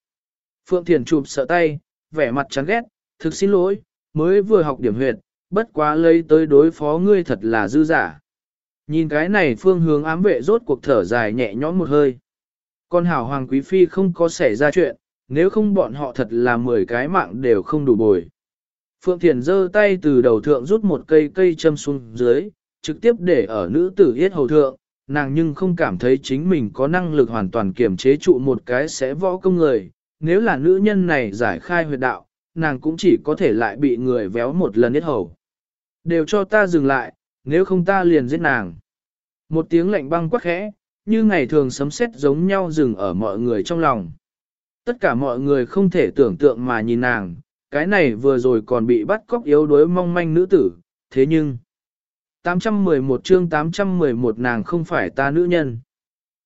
Phượng Thiển chụp sợ tay, vẻ mặt chán ghét, thực xin lỗi, mới vừa học điểm huyệt, bất quá lấy tới đối phó ngươi thật là dư giả. Nhìn cái này phương hướng ám vệ rốt cuộc thở dài nhẹ nhõm một hơi. Con hảo hoàng quý phi không có xảy ra chuyện, nếu không bọn họ thật là 10 cái mạng đều không đủ bồi. Phượng Thiền giơ tay từ đầu thượng rút một cây cây châm xuống dưới, trực tiếp để ở nữ tử yết hầu thượng, nàng nhưng không cảm thấy chính mình có năng lực hoàn toàn kiểm chế trụ một cái sẽ võ công người. Nếu là nữ nhân này giải khai huyệt đạo, nàng cũng chỉ có thể lại bị người véo một lần yết hầu. Đều cho ta dừng lại, nếu không ta liền giết nàng. Một tiếng lạnh băng quắc khẽ, như ngày thường sấm sét giống nhau dừng ở mọi người trong lòng. Tất cả mọi người không thể tưởng tượng mà nhìn nàng, cái này vừa rồi còn bị bắt cóc yếu đuối mong manh nữ tử, thế nhưng... 811 chương 811 nàng không phải ta nữ nhân.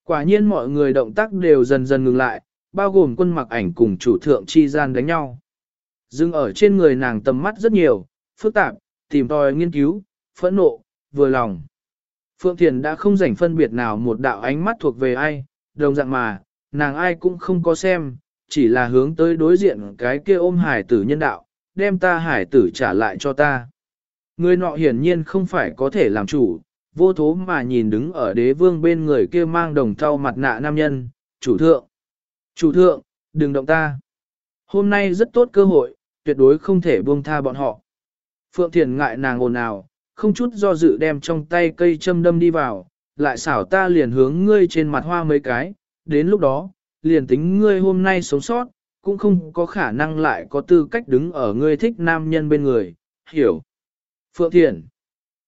Quả nhiên mọi người động tác đều dần dần ngừng lại, bao gồm quân mặc ảnh cùng chủ thượng chi gian đánh nhau. Dừng ở trên người nàng tầm mắt rất nhiều, phức tạp, tìm tòi nghiên cứu, phẫn nộ, vừa lòng. Phượng Thiền đã không rảnh phân biệt nào một đạo ánh mắt thuộc về ai, đồng dạng mà, nàng ai cũng không có xem, chỉ là hướng tới đối diện cái kia ôm hải tử nhân đạo, đem ta hải tử trả lại cho ta. Người nọ hiển nhiên không phải có thể làm chủ, vô thố mà nhìn đứng ở đế vương bên người kia mang đồng thau mặt nạ nam nhân, chủ thượng. Chủ thượng, đừng động ta. Hôm nay rất tốt cơ hội, tuyệt đối không thể buông tha bọn họ. Phượng Thiền ngại nàng ồn ào, không chút do dự đem trong tay cây châm đâm đi vào, lại xảo ta liền hướng ngươi trên mặt hoa mấy cái, đến lúc đó, liền tính ngươi hôm nay sống sót, cũng không có khả năng lại có tư cách đứng ở ngươi thích nam nhân bên người, hiểu. Phượng Thiện,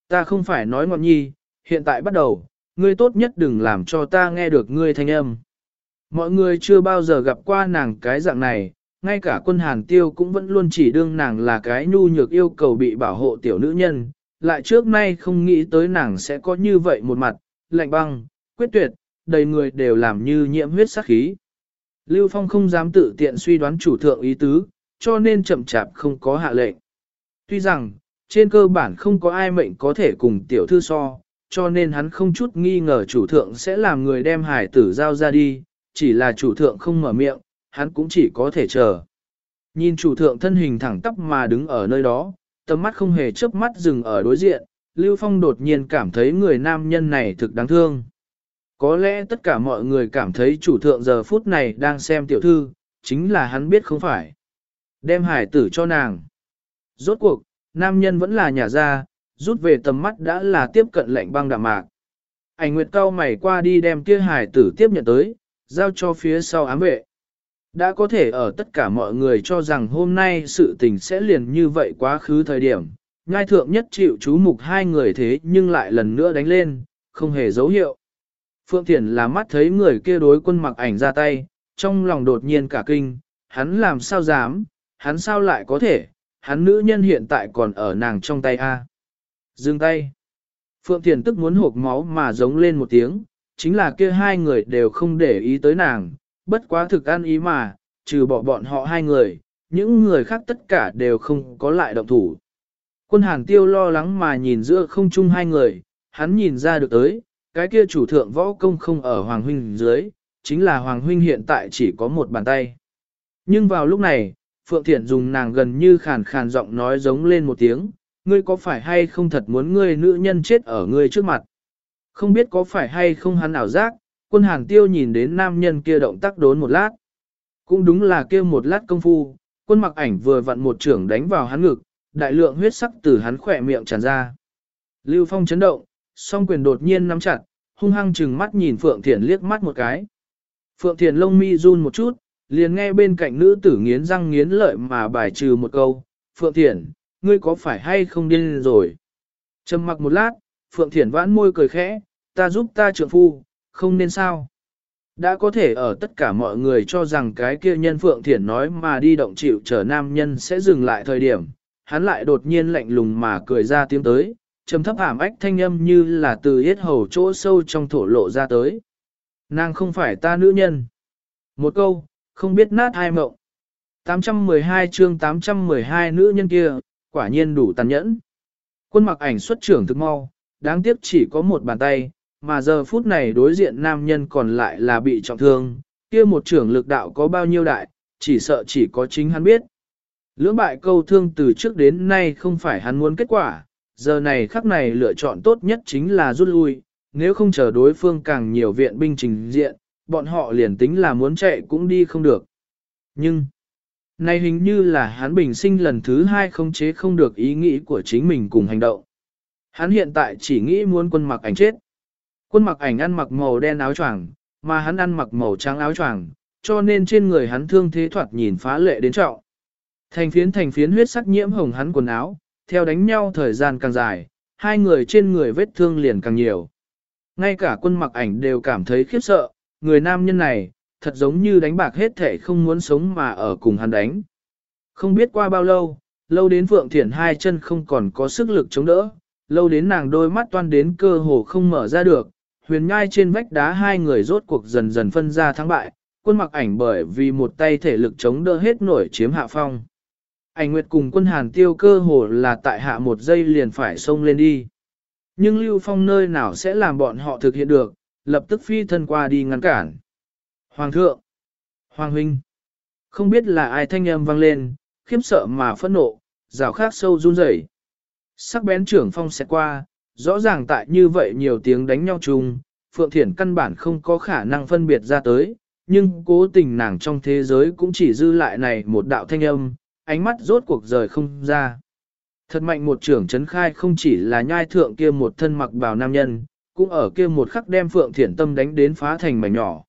ta không phải nói ngọn nhi, hiện tại bắt đầu, ngươi tốt nhất đừng làm cho ta nghe được ngươi thanh âm. Mọi người chưa bao giờ gặp qua nàng cái dạng này, ngay cả quân hàn tiêu cũng vẫn luôn chỉ đương nàng là cái nhu nhược yêu cầu bị bảo hộ tiểu nữ nhân, lại trước nay không nghĩ tới nàng sẽ có như vậy một mặt, lạnh băng, quyết tuyệt, đầy người đều làm như nhiễm huyết sắc khí. Lưu Phong không dám tự tiện suy đoán chủ thượng ý tứ, cho nên chậm chạp không có hạ lệnh. Tuy rằng, trên cơ bản không có ai mệnh có thể cùng tiểu thư so, cho nên hắn không chút nghi ngờ chủ thượng sẽ làm người đem hải tử giao ra đi, chỉ là chủ thượng không mở miệng, hắn cũng chỉ có thể chờ. Nhìn chủ thượng thân hình thẳng tắp mà đứng ở nơi đó, tầm mắt không hề chớp mắt dừng ở đối diện, Lưu Phong đột nhiên cảm thấy người nam nhân này thực đáng thương. Có lẽ tất cả mọi người cảm thấy chủ thượng giờ phút này đang xem tiểu thư, chính là hắn biết không phải. Đem hải tử cho nàng. Rốt cuộc, nam nhân vẫn là nhà ra, rút về tầm mắt đã là tiếp cận lệnh băng đạm mạc. Ảnh nguyệt cao mày qua đi đem kia hải tử tiếp nhận tới, giao cho phía sau ám vệ. Đã có thể ở tất cả mọi người cho rằng hôm nay sự tình sẽ liền như vậy quá khứ thời điểm, ngai thượng nhất chịu chú mục hai người thế nhưng lại lần nữa đánh lên, không hề dấu hiệu. Phượng Thiển là mắt thấy người kia đối quân mặc ảnh ra tay, trong lòng đột nhiên cả kinh, hắn làm sao dám, hắn sao lại có thể, hắn nữ nhân hiện tại còn ở nàng trong tay a. Dừng tay. Phượng Thiền tức muốn hộp máu mà giống lên một tiếng, chính là kia hai người đều không để ý tới nàng, bất quá thực ăn ý mà, trừ bỏ bọn họ hai người, những người khác tất cả đều không có lại động thủ. Quân hàn tiêu lo lắng mà nhìn giữa không chung hai người, hắn nhìn ra được tới, cái kia chủ thượng võ công không ở Hoàng Huynh dưới, chính là Hoàng Huynh hiện tại chỉ có một bàn tay. Nhưng vào lúc này, Phượng Thiện dùng nàng gần như khàn khàn giọng nói giống lên một tiếng, ngươi có phải hay không thật muốn ngươi nữ nhân chết ở ngươi trước mặt. Không biết có phải hay không hắn ảo giác, quân hàng tiêu nhìn đến nam nhân kia động tác đốn một lát. Cũng đúng là kia một lát công phu, quân mặc ảnh vừa vặn một trưởng đánh vào hắn ngực, đại lượng huyết sắc từ hắn khỏe miệng tràn ra. Lưu Phong chấn động, song quyền đột nhiên nắm chặt, hung hăng chừng mắt nhìn Phượng Thiền liếc mắt một cái. Phượng Thiền lông mi run một chút, liền nghe bên cạnh nữ tử nghiến răng nghiến lợi mà bài trừ một câu, Phượng Thiền, ngươi có phải hay không điên rồi? Trầm mặc một lát, Phượng Thiển vãn môi cười khẽ, ta giúp ta trượng phu, không nên sao? Đã có thể ở tất cả mọi người cho rằng cái kia nhân Phượng Thiển nói mà đi động chịu trở nam nhân sẽ dừng lại thời điểm, hắn lại đột nhiên lạnh lùng mà cười ra tiếng tới, trầm thấp ảm ách thanh âm như là từ yết hầu chỗ sâu trong thổ lộ ra tới. Nàng không phải ta nữ nhân. Một câu, không biết nát hai mộng. 812 chương 812 nữ nhân kia, quả nhiên đủ tàn nhẫn. Quân mặc ảnh xuất trưởng thực mau, đáng tiếc chỉ có một bàn tay, mà giờ phút này đối diện nam nhân còn lại là bị trọng thương, kia một trưởng lực đạo có bao nhiêu đại, chỉ sợ chỉ có chính hắn biết. Lưỡng bại câu thương từ trước đến nay không phải hắn muốn kết quả, giờ này khắc này lựa chọn tốt nhất chính là rút lui, nếu không chờ đối phương càng nhiều viện binh trình diện, bọn họ liền tính là muốn chạy cũng đi không được. Nhưng, này hình như là hắn bình sinh lần thứ hai không chế không được ý nghĩ của chính mình cùng hành động. Hắn hiện tại chỉ nghĩ muốn quân mặc ảnh chết. Quân mặc ảnh ăn mặc màu đen áo choàng, mà hắn ăn mặc màu trắng áo choàng, cho nên trên người hắn thương thế thoạt nhìn phá lệ đến trọng. Thành phiến thành phiến huyết sắc nhiễm hồng hắn quần áo, theo đánh nhau thời gian càng dài, hai người trên người vết thương liền càng nhiều. Ngay cả quân mặc ảnh đều cảm thấy khiếp sợ, người nam nhân này, thật giống như đánh bạc hết thể không muốn sống mà ở cùng hắn đánh. Không biết qua bao lâu, lâu đến Phượng Thiển hai chân không còn có sức lực chống đỡ, lâu đến nàng đôi mắt toan đến cơ hồ không mở ra được, huyền nhai trên vách đá hai người rốt cuộc dần dần phân ra thắng bại, quân mặc ảnh bởi vì một tay thể lực chống đỡ hết nổi chiếm hạ phong. Ảnh Nguyệt cùng quân hàn tiêu cơ hồ là tại hạ một giây liền phải xông lên đi. Nhưng Lưu Phong nơi nào sẽ làm bọn họ thực hiện được, lập tức phi thân qua đi ngăn cản. Hoàng thượng! Hoàng huynh! Không biết là ai thanh âm vang lên, khiếp sợ mà phẫn nộ, rào khác sâu run rẩy. Sắc bén trưởng phong sẽ qua, rõ ràng tại như vậy nhiều tiếng đánh nhau chung, Phượng Thiển căn bản không có khả năng phân biệt ra tới, nhưng cố tình nàng trong thế giới cũng chỉ dư lại này một đạo thanh âm, ánh mắt rốt cuộc rời không ra. Thật mạnh một trưởng chấn khai không chỉ là nhai thượng kia một thân mặc bào nam nhân, cũng ở kia một khắc đem Phượng Thiển tâm đánh đến phá thành mảnh nhỏ.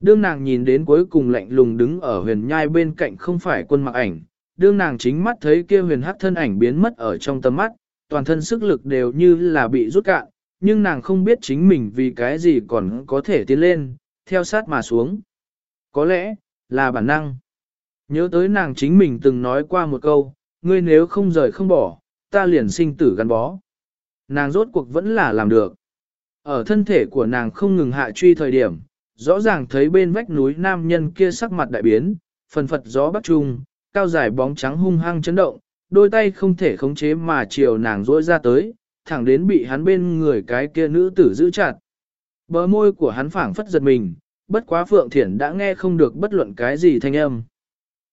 Đương nàng nhìn đến cuối cùng lạnh lùng đứng ở huyền nhai bên cạnh không phải quân mặc ảnh, đương nàng chính mắt thấy kia huyền hắc thân ảnh biến mất ở trong tầm mắt, toàn thân sức lực đều như là bị rút cạn, nhưng nàng không biết chính mình vì cái gì còn có thể tiến lên, theo sát mà xuống. Có lẽ, là bản năng. Nhớ tới nàng chính mình từng nói qua một câu, ngươi nếu không rời không bỏ, ta liền sinh tử gắn bó. Nàng rốt cuộc vẫn là làm được. Ở thân thể của nàng không ngừng hạ truy thời điểm, rõ ràng thấy bên vách núi nam nhân kia sắc mặt đại biến, phần phật gió bắc trung, cao dài bóng trắng hung hăng chấn động, đôi tay không thể khống chế mà chiều nàng rỗi ra tới, thẳng đến bị hắn bên người cái kia nữ tử giữ chặt. Bờ môi của hắn phảng phất giật mình, bất quá Phượng Thiển đã nghe không được bất luận cái gì thanh âm.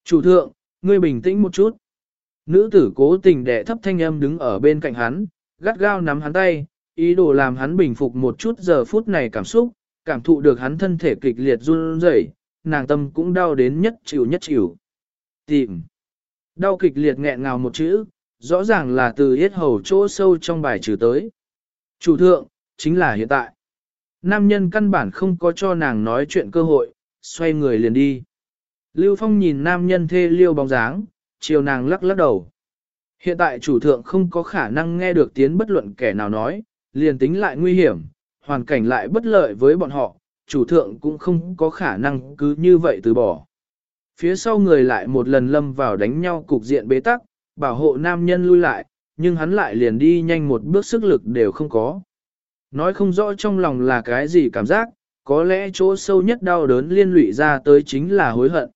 Chủ thượng, ngươi bình tĩnh một chút. Nữ tử cố tình đẻ thấp thanh âm đứng ở bên cạnh hắn, gắt gao nắm hắn tay, ý đồ làm hắn bình phục một chút giờ phút này cảm xúc, cảm thụ được hắn thân thể kịch liệt run rẩy, nàng tâm cũng đau đến nhất chịu nhất chịu. Tìm. Đau kịch liệt nghẹn ngào một chữ, rõ ràng là từ yết hầu chỗ sâu trong bài trừ tới. Chủ thượng, chính là hiện tại. Nam nhân căn bản không có cho nàng nói chuyện cơ hội, xoay người liền đi. Lưu Phong nhìn nam nhân thê liêu bóng dáng, chiều nàng lắc lắc đầu. Hiện tại chủ thượng không có khả năng nghe được tiếng bất luận kẻ nào nói, liền tính lại nguy hiểm, hoàn cảnh lại bất lợi với bọn họ, chủ thượng cũng không có khả năng cứ như vậy từ bỏ. Phía sau người lại một lần lâm vào đánh nhau cục diện bế tắc, bảo hộ nam nhân lui lại, nhưng hắn lại liền đi nhanh một bước sức lực đều không có. Nói không rõ trong lòng là cái gì cảm giác, có lẽ chỗ sâu nhất đau đớn liên lụy ra tới chính là hối hận.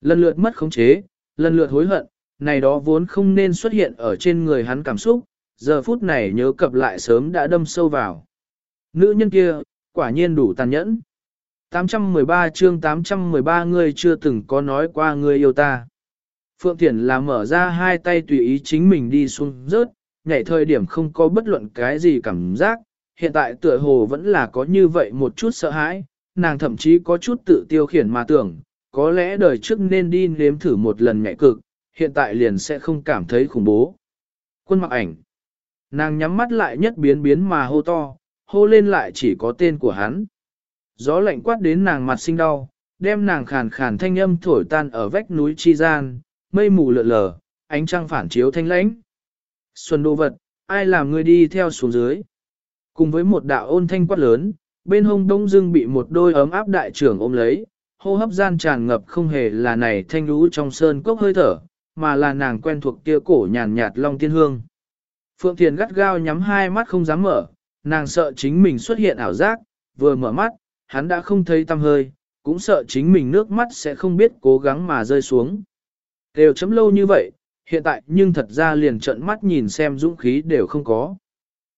Lần lượt mất khống chế, lần lượt hối hận, này đó vốn không nên xuất hiện ở trên người hắn cảm xúc, giờ phút này nhớ cập lại sớm đã đâm sâu vào. Nữ nhân kia, quả nhiên đủ tàn nhẫn. 813 chương 813 người chưa từng có nói qua người yêu ta. Phượng Thiển là mở ra hai tay tùy ý chính mình đi xuống rớt, nhảy thời điểm không có bất luận cái gì cảm giác, hiện tại tựa hồ vẫn là có như vậy một chút sợ hãi, nàng thậm chí có chút tự tiêu khiển mà tưởng, có lẽ đời trước nên đi nếm thử một lần nhảy cực, hiện tại liền sẽ không cảm thấy khủng bố. Quân mặc ảnh. Nàng nhắm mắt lại nhất biến biến mà hô to, hô lên lại chỉ có tên của hắn. Gió lạnh quát đến nàng mặt sinh đau, đem nàng khàn khàn thanh âm thổi tan ở vách núi chi gian, mây mù lượn lờ, ánh trăng phản chiếu thanh lãnh. Xuân đồ vật, ai làm người đi theo xuống dưới. Cùng với một đạo ôn thanh quát lớn, bên hông đông dưng bị một đôi ấm áp đại trưởng ôm lấy, hô hấp gian tràn ngập không hề là này thanh lũ trong sơn cốc hơi thở, mà là nàng quen thuộc kia cổ nhàn nhạt long tiên hương. Phượng Thiền gắt gao nhắm hai mắt không dám mở, nàng sợ chính mình xuất hiện ảo giác, vừa mở mắt, hắn đã không thấy tâm hơi, cũng sợ chính mình nước mắt sẽ không biết cố gắng mà rơi xuống. Đều chấm lâu như vậy, hiện tại nhưng thật ra liền trận mắt nhìn xem dũng khí đều không có.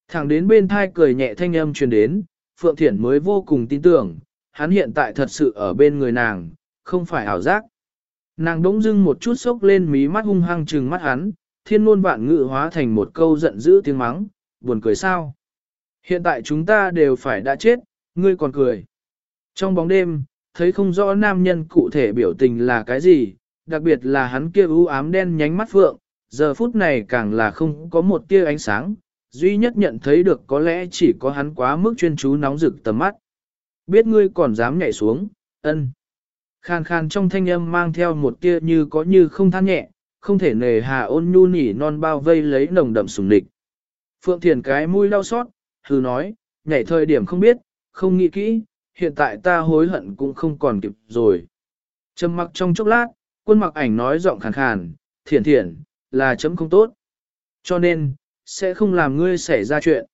Thẳng đến bên thai cười nhẹ thanh âm truyền đến, Phượng Thiển mới vô cùng tin tưởng, hắn hiện tại thật sự ở bên người nàng, không phải ảo giác. Nàng đống dưng một chút sốc lên mí mắt hung hăng trừng mắt hắn, thiên ngôn vạn ngự hóa thành một câu giận dữ tiếng mắng, buồn cười sao. Hiện tại chúng ta đều phải đã chết, ngươi còn cười. Trong bóng đêm, thấy không rõ nam nhân cụ thể biểu tình là cái gì, đặc biệt là hắn kia u ám đen nhánh mắt phượng, giờ phút này càng là không có một tia ánh sáng, duy nhất nhận thấy được có lẽ chỉ có hắn quá mức chuyên chú nóng rực tầm mắt. Biết ngươi còn dám nhảy xuống, ân. Khan khan trong thanh âm mang theo một tia như có như không than nhẹ, không thể nề hà ôn nhu nỉ non bao vây lấy nồng đậm sùng địch. Phượng Thiền cái mũi đau xót, hừ nói, nhảy thời điểm không biết, không nghĩ kỹ, hiện tại ta hối hận cũng không còn kịp rồi. Trầm mặc trong chốc lát, quân mặc ảnh nói giọng khàn khàn, thiển thiển, là chấm không tốt. Cho nên, sẽ không làm ngươi xảy ra chuyện.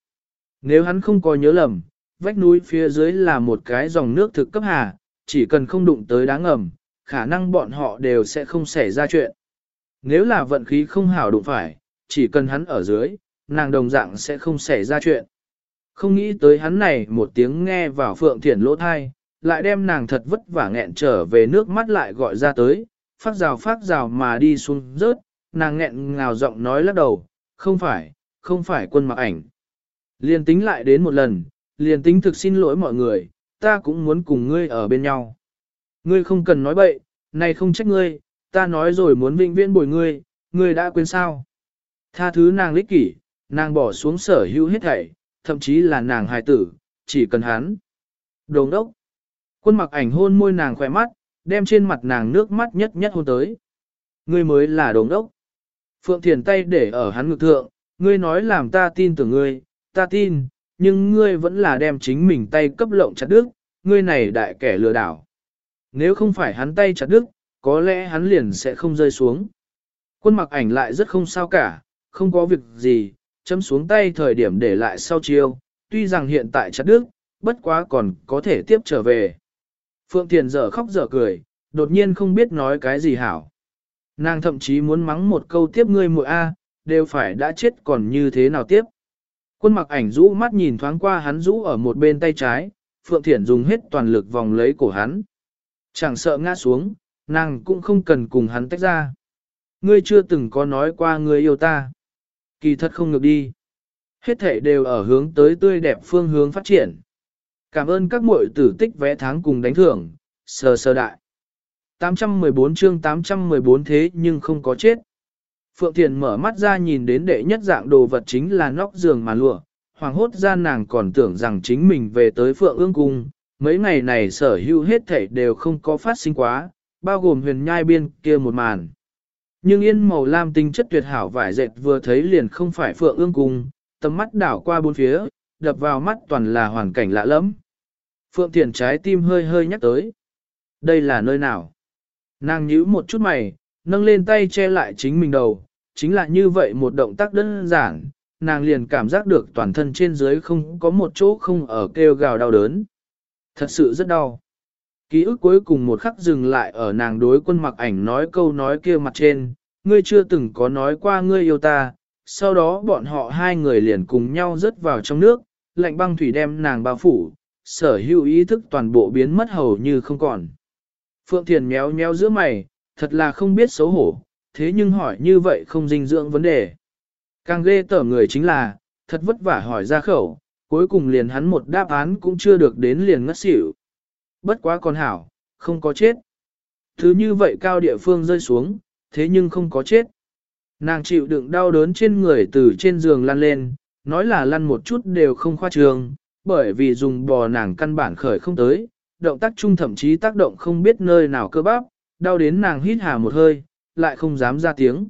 Nếu hắn không có nhớ lầm, vách núi phía dưới là một cái dòng nước thực cấp hà, chỉ cần không đụng tới đá ngầm, khả năng bọn họ đều sẽ không xảy ra chuyện. Nếu là vận khí không hảo đụng phải, chỉ cần hắn ở dưới, nàng đồng dạng sẽ không xảy ra chuyện. Không nghĩ tới hắn này một tiếng nghe vào phượng thiển lỗ thai, lại đem nàng thật vất vả nghẹn trở về nước mắt lại gọi ra tới, phát rào phát rào mà đi xuống rớt, nàng nghẹn ngào giọng nói lắc đầu, không phải, không phải quân mặc ảnh. Liền tính lại đến một lần, liền tính thực xin lỗi mọi người, ta cũng muốn cùng ngươi ở bên nhau. Ngươi không cần nói bậy, này không trách ngươi, ta nói rồi muốn vĩnh viễn bồi ngươi, ngươi đã quên sao. Tha thứ nàng lích kỷ, nàng bỏ xuống sở hữu hết thảy, thậm chí là nàng hài tử, chỉ cần hắn. Đồng đốc. Quân mặc ảnh hôn môi nàng khỏe mắt, đem trên mặt nàng nước mắt nhất nhất hôn tới. Ngươi mới là đồng đốc. Phượng Thiền tay để ở hắn ngực thượng, ngươi nói làm ta tin tưởng ngươi, ta tin, nhưng ngươi vẫn là đem chính mình tay cấp lộng chặt đứt, ngươi này đại kẻ lừa đảo. Nếu không phải hắn tay chặt đứt, có lẽ hắn liền sẽ không rơi xuống. Quân mặc ảnh lại rất không sao cả, không có việc gì, chấm xuống tay thời điểm để lại sau chiêu, tuy rằng hiện tại chặt đứt, bất quá còn có thể tiếp trở về. Phượng Thiền dở khóc dở cười, đột nhiên không biết nói cái gì hảo. Nàng thậm chí muốn mắng một câu tiếp ngươi muội A, đều phải đã chết còn như thế nào tiếp. Quân mặc ảnh rũ mắt nhìn thoáng qua hắn rũ ở một bên tay trái, Phượng Thiển dùng hết toàn lực vòng lấy cổ hắn. Chẳng sợ ngã xuống, nàng cũng không cần cùng hắn tách ra. Ngươi chưa từng có nói qua ngươi yêu ta. Kỳ thật không ngược đi. Hết thể đều ở hướng tới tươi đẹp phương hướng phát triển. Cảm ơn các muội tử tích vẽ tháng cùng đánh thưởng, sờ sờ đại. 814 chương 814 thế nhưng không có chết. Phượng Thiền mở mắt ra nhìn đến đệ nhất dạng đồ vật chính là nóc giường mà lụa, hoàng hốt ra nàng còn tưởng rằng chính mình về tới Phượng ương cung, mấy ngày này sở hữu hết thể đều không có phát sinh quá, bao gồm huyền nhai biên kia một màn. Nhưng yên màu lam tinh chất tuyệt hảo vải dệt vừa thấy liền không phải Phượng ương cung, tầm mắt đảo qua bốn phía, đập vào mắt toàn là hoàn cảnh lạ lẫm. Phượng Thiền trái tim hơi hơi nhắc tới. Đây là nơi nào? Nàng nhíu một chút mày, nâng lên tay che lại chính mình đầu, chính là như vậy một động tác đơn giản, nàng liền cảm giác được toàn thân trên dưới không có một chỗ không ở kêu gào đau đớn. Thật sự rất đau. Ký ức cuối cùng một khắc dừng lại ở nàng đối quân mặc ảnh nói câu nói kia mặt trên, ngươi chưa từng có nói qua ngươi yêu ta, sau đó bọn họ hai người liền cùng nhau rớt vào trong nước, lạnh băng thủy đem nàng bao phủ, sở hữu ý thức toàn bộ biến mất hầu như không còn. Phượng Thiền méo méo giữa mày, thật là không biết xấu hổ, thế nhưng hỏi như vậy không dinh dưỡng vấn đề. Càng ghê tở người chính là, thật vất vả hỏi ra khẩu, cuối cùng liền hắn một đáp án cũng chưa được đến liền ngất xỉu. Bất quá còn hảo, không có chết. Thứ như vậy cao địa phương rơi xuống, thế nhưng không có chết. Nàng chịu đựng đau đớn trên người từ trên giường lăn lên, nói là lăn một chút đều không khoa trường, bởi vì dùng bò nàng căn bản khởi không tới, động tác chung thậm chí tác động không biết nơi nào cơ bắp, đau đến nàng hít hà một hơi, lại không dám ra tiếng.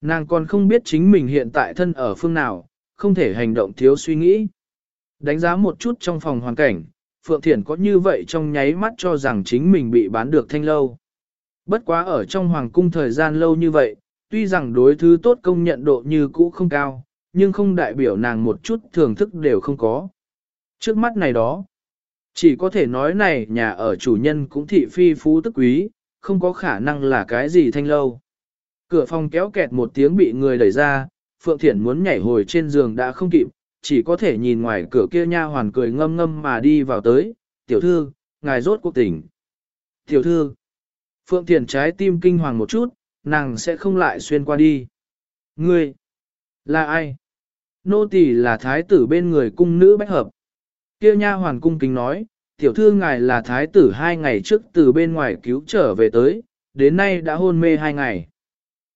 Nàng còn không biết chính mình hiện tại thân ở phương nào, không thể hành động thiếu suy nghĩ. Đánh giá một chút trong phòng hoàn cảnh, Phượng Thiển có như vậy trong nháy mắt cho rằng chính mình bị bán được thanh lâu. Bất quá ở trong hoàng cung thời gian lâu như vậy, tuy rằng đối thứ tốt công nhận độ như cũ không cao, nhưng không đại biểu nàng một chút thưởng thức đều không có. Trước mắt này đó, chỉ có thể nói này nhà ở chủ nhân cũng thị phi phú tức quý, không có khả năng là cái gì thanh lâu. Cửa phòng kéo kẹt một tiếng bị người đẩy ra, Phượng Thiển muốn nhảy hồi trên giường đã không kịp, chỉ có thể nhìn ngoài cửa kia nha hoàn cười ngâm ngâm mà đi vào tới, tiểu thư, ngài rốt cuộc tỉnh. Tiểu thư, Phượng Thiền trái tim kinh hoàng một chút, nàng sẽ không lại xuyên qua đi. Ngươi, là ai? Nô tỳ là thái tử bên người cung nữ bách hợp. Kia nha hoàn cung kính nói, tiểu thư ngài là thái tử hai ngày trước từ bên ngoài cứu trở về tới, đến nay đã hôn mê hai ngày.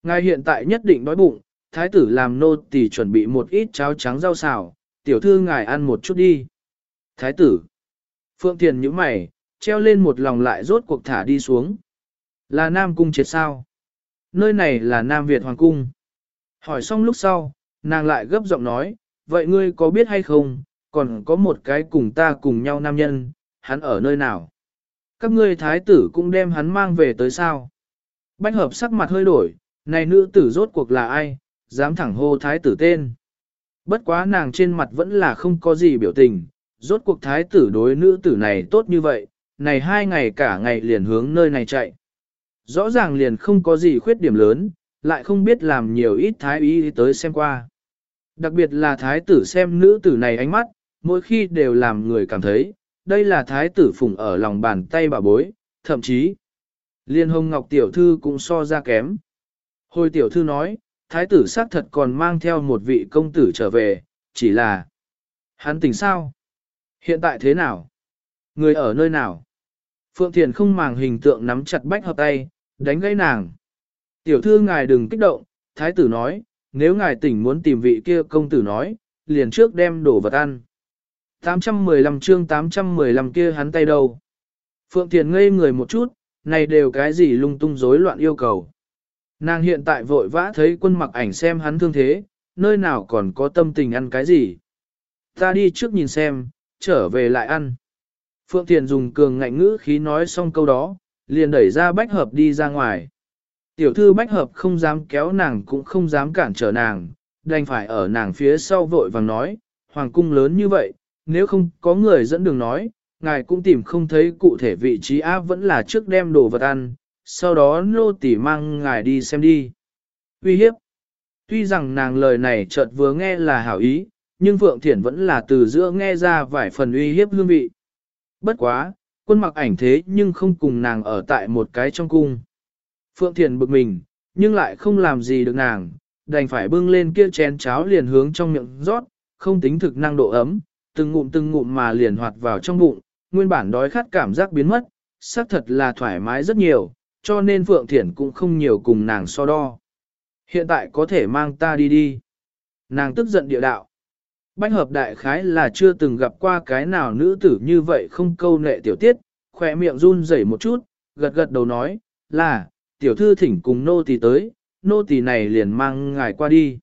Ngài hiện tại nhất định đói bụng, thái tử làm nô tỳ chuẩn bị một ít cháo trắng rau xào, tiểu thư ngài ăn một chút đi. Thái tử. Phượng Thiền nhíu mày, treo lên một lòng lại rốt cuộc thả đi xuống. Là Nam Cung triệt sao? Nơi này là Nam Việt Hoàng Cung. Hỏi xong lúc sau, nàng lại gấp giọng nói, vậy ngươi có biết hay không, còn có một cái cùng ta cùng nhau nam nhân, hắn ở nơi nào? Các ngươi thái tử cũng đem hắn mang về tới sao? Bách hợp sắc mặt hơi đổi, này nữ tử rốt cuộc là ai, dám thẳng hô thái tử tên. Bất quá nàng trên mặt vẫn là không có gì biểu tình, rốt cuộc thái tử đối nữ tử này tốt như vậy, này hai ngày cả ngày liền hướng nơi này chạy. Rõ ràng liền không có gì khuyết điểm lớn, lại không biết làm nhiều ít thái ý tới xem qua. Đặc biệt là thái tử xem nữ tử này ánh mắt, mỗi khi đều làm người cảm thấy, đây là thái tử phùng ở lòng bàn tay bà bối, thậm chí, liên hồng ngọc tiểu thư cũng so ra kém. Hồi tiểu thư nói, thái tử xác thật còn mang theo một vị công tử trở về, chỉ là hắn tỉnh sao? Hiện tại thế nào? Người ở nơi nào? Phượng Thiền không màng hình tượng nắm chặt bách hợp tay, đánh gây nàng. Tiểu thư ngài đừng kích động, thái tử nói, nếu ngài tỉnh muốn tìm vị kia công tử nói, liền trước đem đổ vật ăn. 815 chương 815 kia hắn tay đâu? Phượng Thiền ngây người một chút, này đều cái gì lung tung rối loạn yêu cầu. Nàng hiện tại vội vã thấy quân mặc ảnh xem hắn thương thế, nơi nào còn có tâm tình ăn cái gì. Ta đi trước nhìn xem, trở về lại ăn. Phượng Thiền dùng cường ngạnh ngữ khí nói xong câu đó, liền đẩy ra bách hợp đi ra ngoài. Tiểu thư bách hợp không dám kéo nàng cũng không dám cản trở nàng, đành phải ở nàng phía sau vội vàng nói, hoàng cung lớn như vậy, nếu không có người dẫn đường nói, ngài cũng tìm không thấy cụ thể vị trí áp vẫn là trước đem đồ vật ăn, sau đó nô tỉ mang ngài đi xem đi. Uy hiếp. Tuy rằng nàng lời này chợt vừa nghe là hảo ý, nhưng Phượng Thiển vẫn là từ giữa nghe ra vài phần uy hiếp hương vị. Bất quá, quân mặc ảnh thế nhưng không cùng nàng ở tại một cái trong cung. Phượng Thiển bực mình, nhưng lại không làm gì được nàng, đành phải bưng lên kia chén cháo liền hướng trong miệng rót, không tính thực năng độ ấm, từng ngụm từng ngụm mà liền hoạt vào trong bụng, nguyên bản đói khát cảm giác biến mất, xác thật là thoải mái rất nhiều, cho nên Phượng Thiển cũng không nhiều cùng nàng so đo. Hiện tại có thể mang ta đi đi. Nàng tức giận địa đạo. Bách hợp đại khái là chưa từng gặp qua cái nào nữ tử như vậy không câu nệ tiểu tiết, khỏe miệng run rẩy một chút, gật gật đầu nói, là, tiểu thư thỉnh cùng nô tỳ tới, nô tỳ này liền mang ngài qua đi.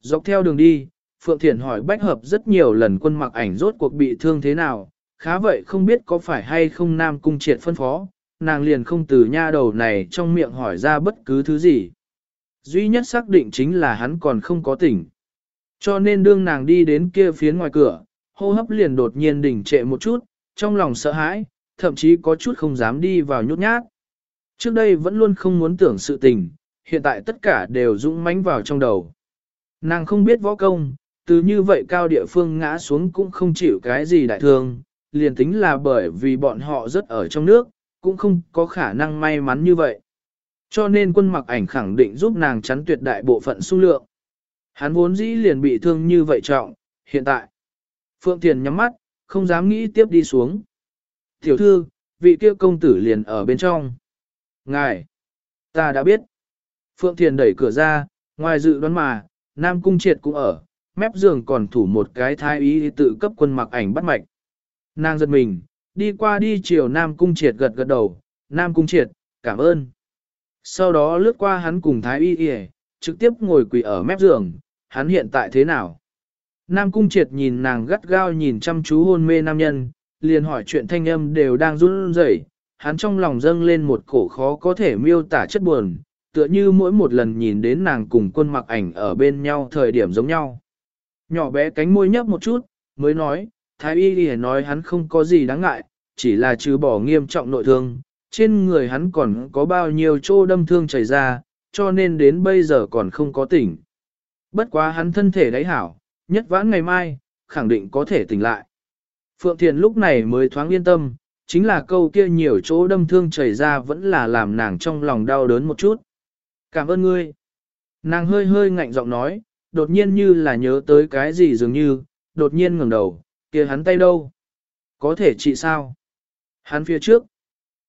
Dọc theo đường đi, Phượng Thiển hỏi Bách Hợp rất nhiều lần quân mặc ảnh rốt cuộc bị thương thế nào, khá vậy không biết có phải hay không Nam Cung triệt phân phó, nàng liền không từ nha đầu này trong miệng hỏi ra bất cứ thứ gì. Duy nhất xác định chính là hắn còn không có tỉnh. Cho nên đương nàng đi đến kia phía ngoài cửa, hô hấp liền đột nhiên đỉnh trệ một chút, trong lòng sợ hãi, thậm chí có chút không dám đi vào nhút nhát. Trước đây vẫn luôn không muốn tưởng sự tình, hiện tại tất cả đều dũng mãnh vào trong đầu. Nàng không biết võ công, từ như vậy cao địa phương ngã xuống cũng không chịu cái gì đại thương, liền tính là bởi vì bọn họ rất ở trong nước, cũng không có khả năng may mắn như vậy. Cho nên quân mặc ảnh khẳng định giúp nàng chắn tuyệt đại bộ phận xung lượng. Hắn vốn dĩ liền bị thương như vậy trọng, hiện tại. Phượng Thiền nhắm mắt, không dám nghĩ tiếp đi xuống. Tiểu thư, vị kia công tử liền ở bên trong. Ngài, ta đã biết. Phượng Thiền đẩy cửa ra, ngoài dự đoán mà, Nam Cung Triệt cũng ở, mép giường còn thủ một cái thái ý tự cấp quân mặc ảnh bắt mạch. Nàng giật mình, đi qua đi chiều Nam Cung Triệt gật gật đầu, Nam Cung Triệt, cảm ơn. Sau đó lướt qua hắn cùng thái y y, trực tiếp ngồi quỳ ở mép giường, hắn hiện tại thế nào? Nam Cung Triệt nhìn nàng gắt gao nhìn chăm chú hôn mê nam nhân, liền hỏi chuyện thanh âm đều đang run rẩy, hắn trong lòng dâng lên một cổ khó có thể miêu tả chất buồn, tựa như mỗi một lần nhìn đến nàng cùng quân mặc ảnh ở bên nhau thời điểm giống nhau. Nhỏ bé cánh môi nhấp một chút, mới nói, Thái Y Ghi nói hắn không có gì đáng ngại, chỉ là trừ bỏ nghiêm trọng nội thương, trên người hắn còn có bao nhiêu chỗ đâm thương chảy ra, cho nên đến bây giờ còn không có tỉnh. Bất quá hắn thân thể đáy hảo, nhất vãn ngày mai, khẳng định có thể tỉnh lại. Phượng Thiền lúc này mới thoáng yên tâm, chính là câu kia nhiều chỗ đâm thương chảy ra vẫn là làm nàng trong lòng đau đớn một chút. Cảm ơn ngươi. Nàng hơi hơi ngạnh giọng nói, đột nhiên như là nhớ tới cái gì dường như, đột nhiên ngẩng đầu, kia hắn tay đâu? Có thể trị sao? Hắn phía trước.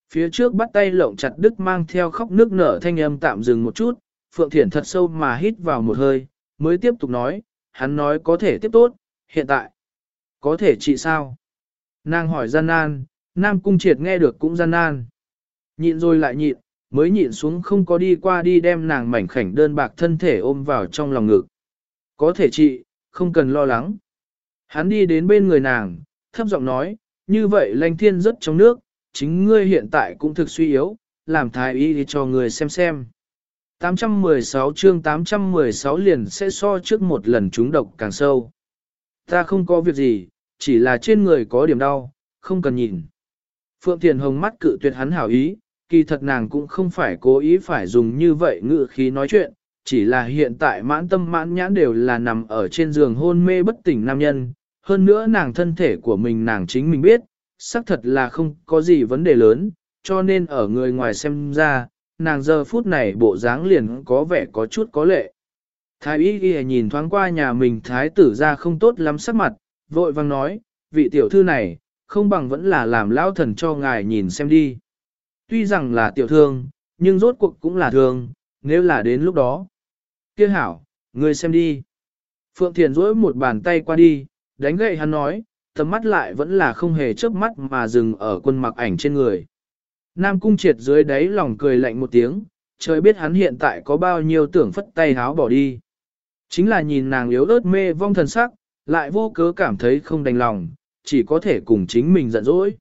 Phía trước bắt tay lộng chặt đứt mang theo khóc nước nở thanh âm tạm dừng một chút, Phượng Thiển thật sâu mà hít vào một hơi, mới tiếp tục nói, hắn nói có thể tiếp tốt, hiện tại. Có thể trị sao? Nàng hỏi gian nan, Nam Cung Triệt nghe được cũng gian nan. Nhịn rồi lại nhịn, mới nhịn xuống không có đi qua đi đem nàng mảnh khảnh đơn bạc thân thể ôm vào trong lòng ngực. Có thể trị, không cần lo lắng. Hắn đi đến bên người nàng, thấp giọng nói, như vậy lanh thiên rất trong nước, chính ngươi hiện tại cũng thực suy yếu, làm thái y đi cho người xem xem. 816 chương 816 liền sẽ so trước một lần trúng độc càng sâu. Ta không có việc gì, chỉ là trên người có điểm đau, không cần nhìn. Phượng Thiền Hồng mắt cự tuyệt hắn hảo ý, kỳ thật nàng cũng không phải cố ý phải dùng như vậy ngự khí nói chuyện, chỉ là hiện tại mãn tâm mãn nhãn đều là nằm ở trên giường hôn mê bất tỉnh nam nhân, hơn nữa nàng thân thể của mình nàng chính mình biết, xác thật là không có gì vấn đề lớn, cho nên ở người ngoài xem ra, nàng giờ phút này bộ dáng liền có vẻ có chút có lệ. Thái y ghi nhìn thoáng qua nhà mình thái tử ra không tốt lắm sắc mặt, vội vang nói, vị tiểu thư này, không bằng vẫn là làm lão thần cho ngài nhìn xem đi. Tuy rằng là tiểu thương, nhưng rốt cuộc cũng là thương, nếu là đến lúc đó. Kia hảo, ngươi xem đi. Phượng Thiền rỗi một bàn tay qua đi, đánh gậy hắn nói, tầm mắt lại vẫn là không hề chớp mắt mà dừng ở quân mặc ảnh trên người. Nam cung triệt dưới đáy lòng cười lạnh một tiếng, trời biết hắn hiện tại có bao nhiêu tưởng phất tay háo bỏ đi. Chính là nhìn nàng yếu ớt mê vong thần sắc, lại vô cớ cảm thấy không đành lòng, chỉ có thể cùng chính mình giận dỗi.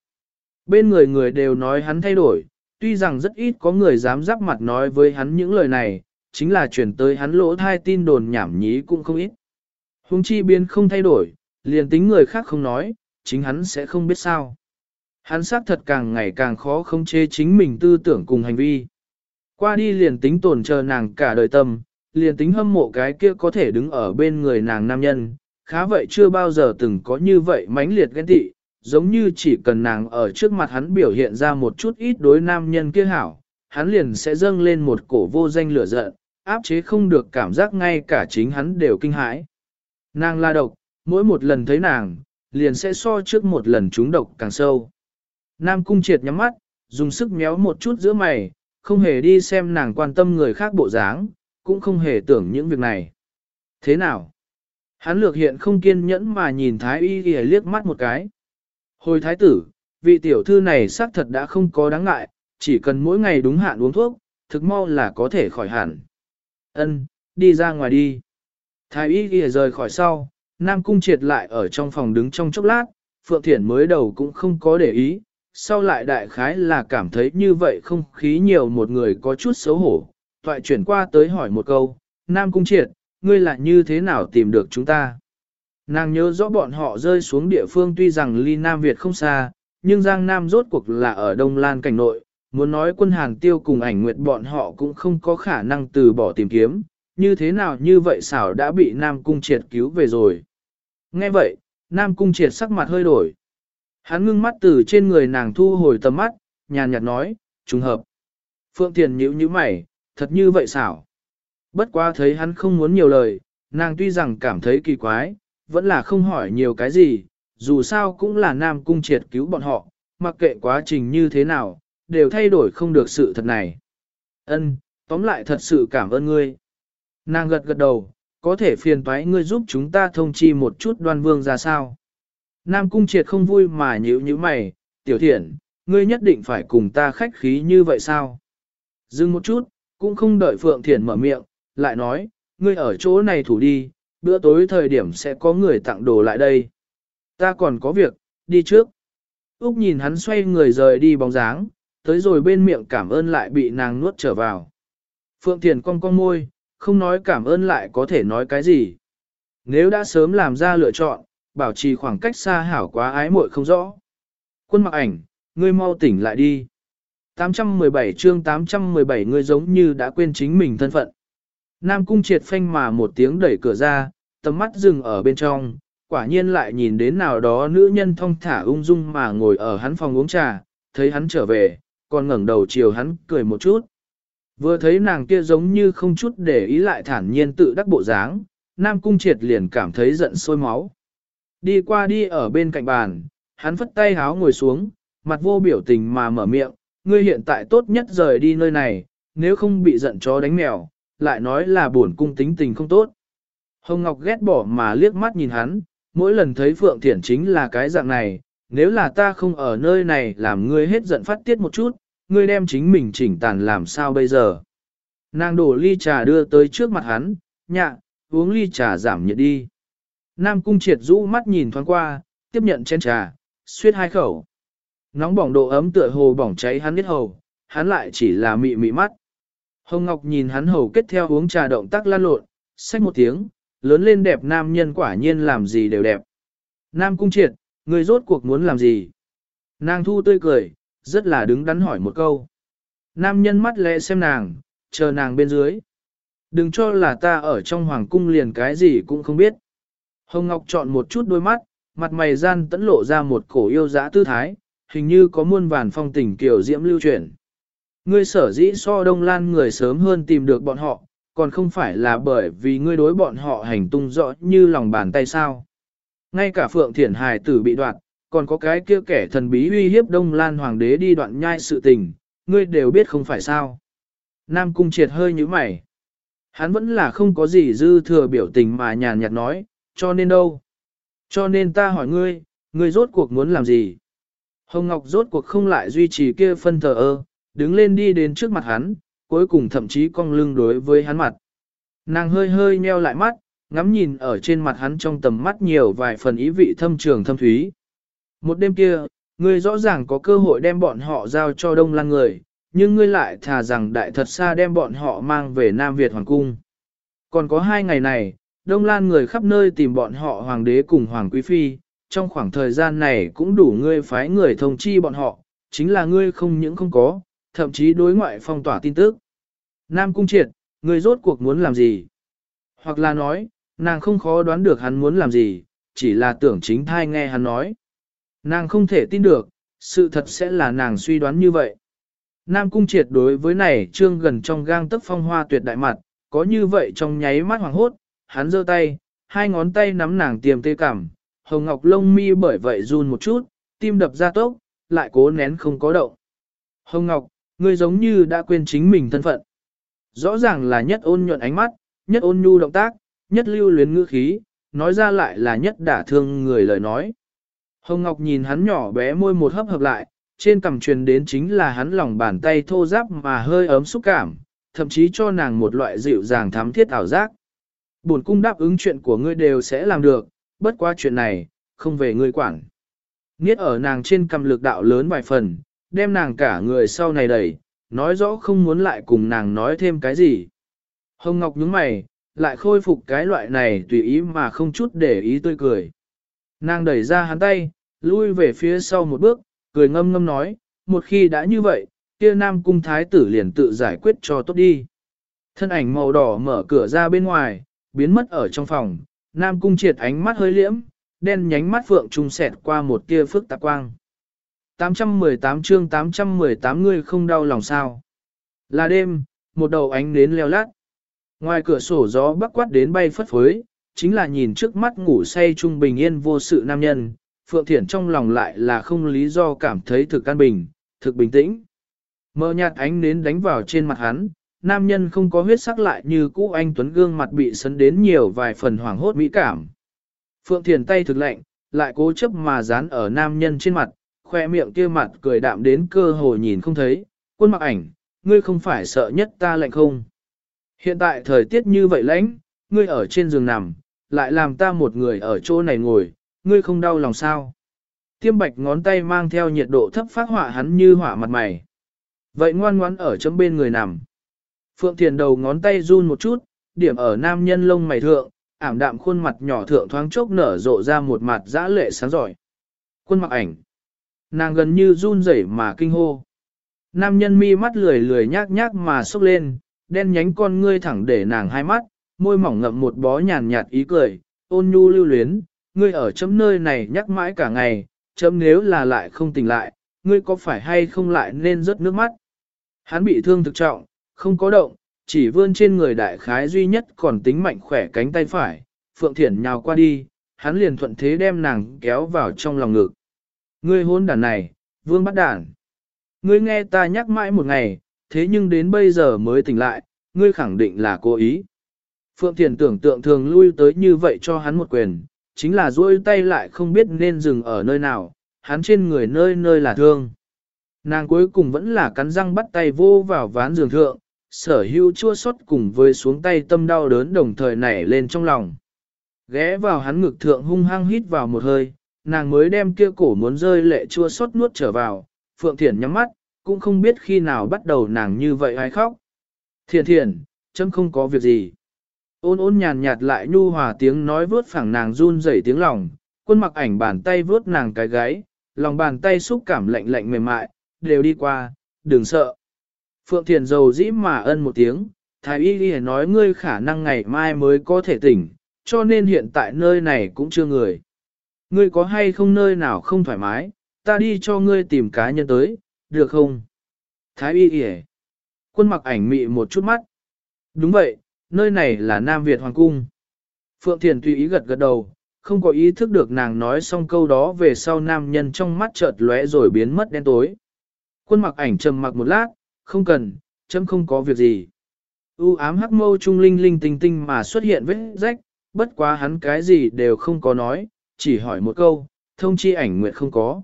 Bên người người đều nói hắn thay đổi, tuy rằng rất ít có người dám giáp mặt nói với hắn những lời này, chính là chuyển tới hắn lỗ thai tin đồn nhảm nhí cũng không ít. Hùng chi biến không thay đổi, liền tính người khác không nói, chính hắn sẽ không biết sao. Hắn xác thật càng ngày càng khó không chế chính mình tư tưởng cùng hành vi. Qua đi liền tính tổn chờ nàng cả đời tâm, liền tính hâm mộ cái kia có thể đứng ở bên người nàng nam nhân, khá vậy chưa bao giờ từng có như vậy mãnh liệt ghen tị, giống như chỉ cần nàng ở trước mặt hắn biểu hiện ra một chút ít đối nam nhân kia hảo, hắn liền sẽ dâng lên một cổ vô danh lửa giận, áp chế không được cảm giác ngay cả chính hắn đều kinh hãi. Nàng la độc, mỗi một lần thấy nàng, liền sẽ so trước một lần trúng độc càng sâu. Nam cung triệt nhắm mắt, dùng sức méo một chút giữa mày, không hề đi xem nàng quan tâm người khác bộ dáng, cũng không hề tưởng những việc này. Thế nào? Hắn lược hiện không kiên nhẫn mà nhìn thái y ghi liếc mắt một cái. Hồi thái tử, vị tiểu thư này xác thật đã không có đáng ngại, chỉ cần mỗi ngày đúng hạn uống thuốc, thực mau là có thể khỏi hẳn. Ân, đi ra ngoài đi. Thái y ghi rời khỏi sau, Nam Cung triệt lại ở trong phòng đứng trong chốc lát, Phượng Thiển mới đầu cũng không có để ý, sau lại đại khái là cảm thấy như vậy không khí nhiều một người có chút xấu hổ, toại chuyển qua tới hỏi một câu, Nam Cung Triệt, ngươi là như thế nào tìm được chúng ta? Nàng nhớ rõ bọn họ rơi xuống địa phương tuy rằng ly Nam Việt không xa, nhưng Giang Nam rốt cuộc là ở Đông Lan cảnh nội, muốn nói quân Hàn Tiêu cùng ảnh nguyệt bọn họ cũng không có khả năng từ bỏ tìm kiếm, như thế nào như vậy xảo đã bị Nam Cung Triệt cứu về rồi. Nghe vậy, Nam Cung Triệt sắc mặt hơi đổi. Hắn ngưng mắt từ trên người nàng thu hồi tầm mắt, nhàn nhạt nói, trùng hợp. Phượng Thiền nhíu như mày, thật như vậy xảo. Bất quá thấy hắn không muốn nhiều lời, nàng tuy rằng cảm thấy kỳ quái, vẫn là không hỏi nhiều cái gì, dù sao cũng là Nam Cung triệt cứu bọn họ, mặc kệ quá trình như thế nào, đều thay đổi không được sự thật này. Ân, tóm lại thật sự cảm ơn ngươi. Nàng gật gật đầu, có thể phiền toái ngươi giúp chúng ta thông chi một chút đoan vương ra sao. Nam Cung triệt không vui mà nhíu nhíu mày, tiểu thiện, ngươi nhất định phải cùng ta khách khí như vậy sao? Dừng một chút, cũng không đợi Phượng Thiển mở miệng, lại nói, ngươi ở chỗ này thủ đi, bữa tối thời điểm sẽ có người tặng đồ lại đây. Ta còn có việc, đi trước. Úc nhìn hắn xoay người rời đi bóng dáng, tới rồi bên miệng cảm ơn lại bị nàng nuốt trở vào. Phượng Thiền cong cong môi, không nói cảm ơn lại có thể nói cái gì. Nếu đã sớm làm ra lựa chọn, bảo trì khoảng cách xa hảo quá ái muội không rõ. Quân mặc ảnh, ngươi mau tỉnh lại đi. 817 chương 817 ngươi giống như đã quên chính mình thân phận. Nam cung triệt phanh mà một tiếng đẩy cửa ra, tầm mắt dừng ở bên trong, quả nhiên lại nhìn đến nào đó nữ nhân thong thả ung dung mà ngồi ở hắn phòng uống trà, thấy hắn trở về, còn ngẩng đầu chiều hắn cười một chút. Vừa thấy nàng kia giống như không chút để ý lại thản nhiên tự đắc bộ dáng, Nam cung triệt liền cảm thấy giận sôi máu. Đi qua đi ở bên cạnh bàn, hắn phất tay háo ngồi xuống, mặt vô biểu tình mà mở miệng, ngươi hiện tại tốt nhất rời đi nơi này, nếu không bị giận chó đánh mèo, lại nói là buồn cung tính tình không tốt. Hồng Ngọc ghét bỏ mà liếc mắt nhìn hắn, mỗi lần thấy Phượng Thiển chính là cái dạng này, nếu là ta không ở nơi này làm ngươi hết giận phát tiết một chút, ngươi đem chính mình chỉnh tàn làm sao bây giờ. Nàng đổ ly trà đưa tới trước mặt hắn, nhạ, uống ly trà giảm nhiệt đi. Nam cung triệt rũ mắt nhìn thoáng qua, tiếp nhận chén trà, suyết hai khẩu. Nóng bỏng độ ấm tựa hồ bỏng cháy hắn biết hầu, hắn lại chỉ là mị mị mắt. Hồng Ngọc nhìn hắn hầu kết theo uống trà động tác lan lộn, xách một tiếng, lớn lên đẹp nam nhân quả nhiên làm gì đều đẹp. Nam cung triệt, người rốt cuộc muốn làm gì? Nàng thu tươi cười, rất là đứng đắn hỏi một câu. Nam nhân mắt lẽ xem nàng, chờ nàng bên dưới. Đừng cho là ta ở trong hoàng cung liền cái gì cũng không biết. Hồng Ngọc chọn một chút đôi mắt, mặt mày gian tẫn lộ ra một cổ yêu dã tư thái, hình như có muôn vàn phong tình kiểu diễm lưu truyền. Ngươi sở dĩ so đông lan người sớm hơn tìm được bọn họ, còn không phải là bởi vì ngươi đối bọn họ hành tung rõ như lòng bàn tay sao. Ngay cả Phượng Thiển Hải tử bị đoạt, còn có cái kia kẻ thần bí uy hiếp Đông Lan Hoàng đế đi đoạn nhai sự tình, ngươi đều biết không phải sao. Nam Cung triệt hơi như mày. Hắn vẫn là không có gì dư thừa biểu tình mà nhàn nhạt nói, cho nên đâu. Cho nên ta hỏi ngươi, ngươi rốt cuộc muốn làm gì? Hồng Ngọc rốt cuộc không lại duy trì kia phân thờ ơ, đứng lên đi đến trước mặt hắn, cuối cùng thậm chí cong lưng đối với hắn mặt. Nàng hơi hơi nheo lại mắt, ngắm nhìn ở trên mặt hắn trong tầm mắt nhiều vài phần ý vị thâm trường thâm thúy. Một đêm kia, ngươi rõ ràng có cơ hội đem bọn họ giao cho đông lăng người, nhưng ngươi lại thà rằng đại thật xa đem bọn họ mang về Nam Việt Hoàng Cung. Còn có hai ngày này, Đông Lan người khắp nơi tìm bọn họ Hoàng đế cùng Hoàng Quý Phi, trong khoảng thời gian này cũng đủ ngươi phái người thông chi bọn họ, chính là ngươi không những không có, thậm chí đối ngoại phong tỏa tin tức. Nam Cung Triệt, ngươi rốt cuộc muốn làm gì? Hoặc là nói, nàng không khó đoán được hắn muốn làm gì, chỉ là tưởng chính thai nghe hắn nói. Nàng không thể tin được, sự thật sẽ là nàng suy đoán như vậy. Nam Cung Triệt đối với này trương gần trong gang tấc phong hoa tuyệt đại mặt, có như vậy trong nháy mắt hoàng hốt, hắn giơ tay, hai ngón tay nắm nàng tiềm tê cảm, hồng ngọc lông mi bởi vậy run một chút, tim đập ra tốc, lại cố nén không có động. Hồng Ngọc, ngươi giống như đã quên chính mình thân phận. Rõ ràng là nhất ôn nhuận ánh mắt, nhất ôn nhu động tác, nhất lưu luyến ngữ khí, nói ra lại là nhất đả thương người lời nói. Hồng Ngọc nhìn hắn nhỏ bé môi một hấp hợp lại, trên cằm truyền đến chính là hắn lòng bàn tay thô ráp mà hơi ấm xúc cảm, thậm chí cho nàng một loại dịu dàng thắm thiết ảo giác. Bổn cung đáp ứng chuyện của ngươi đều sẽ làm được, bất qua chuyện này, không về ngươi quản. Niết ở nàng trên cầm lực đạo lớn vài phần, đem nàng cả người sau này đẩy, nói rõ không muốn lại cùng nàng nói thêm cái gì. Hồng Ngọc nhướng mày, lại khôi phục cái loại này tùy ý mà không chút để ý tươi cười. Nàng đẩy ra hắn tay, lui về phía sau một bước, cười ngâm ngâm nói, một khi đã như vậy, kia nam cung thái tử liền tự giải quyết cho tốt đi. Thân ảnh màu đỏ mở cửa ra bên ngoài, biến mất ở trong phòng, nam cung triệt ánh mắt hơi liễm, đen nhánh mắt phượng trung sẹt qua một tia phức tạp quang. 818 chương 818 người không đau lòng sao. Là đêm, một đầu ánh nến leo lát. Ngoài cửa sổ gió bắc quát đến bay phất phới, chính là nhìn trước mắt ngủ say trung bình yên vô sự nam nhân, Phượng Thiển trong lòng lại là không lý do cảm thấy thực an bình, thực bình tĩnh. Mờ nhạt ánh nến đánh vào trên mặt hắn, nam nhân không có huyết sắc lại như cũ anh Tuấn gương mặt bị sấn đến nhiều vài phần hoảng hốt mỹ cảm. Phượng Thiền tay thực lạnh, lại cố chấp mà dán ở nam nhân trên mặt, khoe miệng kia mặt cười đạm đến cơ hồ nhìn không thấy, quân mặc ảnh, ngươi không phải sợ nhất ta lạnh không. Hiện tại thời tiết như vậy lãnh, ngươi ở trên giường nằm, lại làm ta một người ở chỗ này ngồi, ngươi không đau lòng sao. Tiêm bạch ngón tay mang theo nhiệt độ thấp phát họa hắn như hỏa mặt mày. Vậy ngoan ngoãn ở chấm bên người nằm. Phượng Thiền đầu ngón tay run một chút, điểm ở nam nhân lông mày thượng, ảm đạm khuôn mặt nhỏ thượng thoáng chốc nở rộ ra một mặt dã lệ sáng giỏi. khuôn mặt ảnh. Nàng gần như run rẩy mà kinh hô. Nam nhân mi mắt lười lười nhác nhác mà sốc lên, đen nhánh con ngươi thẳng để nàng hai mắt, môi mỏng ngậm một bó nhàn nhạt ý cười, ôn nhu lưu luyến, ngươi ở chấm nơi này nhắc mãi cả ngày, chấm nếu là lại không tỉnh lại, ngươi có phải hay không lại nên rớt nước mắt. Hắn bị thương thực trọng, không có động, chỉ vươn trên người đại khái duy nhất còn tính mạnh khỏe cánh tay phải, Phượng Thiển nhào qua đi, hắn liền thuận thế đem nàng kéo vào trong lòng ngực. Ngươi hôn đàn này, vương bắt đàn. Ngươi nghe ta nhắc mãi một ngày, thế nhưng đến bây giờ mới tỉnh lại, ngươi khẳng định là cố ý. Phượng Thiền tưởng tượng thường lui tới như vậy cho hắn một quyền, chính là duỗi tay lại không biết nên dừng ở nơi nào, hắn trên người nơi nơi là thương. Nàng cuối cùng vẫn là cắn răng bắt tay vô vào ván giường thượng, sở hữu chua xót cùng với xuống tay tâm đau đớn đồng thời nảy lên trong lòng. Ghé vào hắn ngực thượng hung hăng hít vào một hơi, nàng mới đem kia cổ muốn rơi lệ chua xót nuốt trở vào, Phượng Thiển nhắm mắt, cũng không biết khi nào bắt đầu nàng như vậy hay khóc. Thiền thiền, chấm không có việc gì. Ôn ôn nhàn nhạt lại nhu hòa tiếng nói vướt phẳng nàng run rẩy tiếng lòng, quân mặc ảnh bàn tay vướt nàng cái gáy, lòng bàn tay xúc cảm lạnh lạnh mềm mại, đều đi qua, đừng sợ. Phượng Thiền dầu dĩ mà ân một tiếng, thái y đi nói ngươi khả năng ngày mai mới có thể tỉnh, cho nên hiện tại nơi này cũng chưa người. Ngươi có hay không nơi nào không thoải mái, ta đi cho ngươi tìm cá nhân tới, được không? Thái y đi Quân mặc ảnh mị một chút mắt. Đúng vậy, nơi này là Nam Việt Hoàng Cung. Phượng Thiền tùy ý gật gật đầu, không có ý thức được nàng nói xong câu đó về sau nam nhân trong mắt chợt lóe rồi biến mất đen tối. Quân mặc ảnh trầm mặc một lát, không cần, chấm không có việc gì. U ám hắc mâu trung linh linh tinh tinh mà xuất hiện vết rách, bất quá hắn cái gì đều không có nói, chỉ hỏi một câu, thông chi ảnh nguyện không có.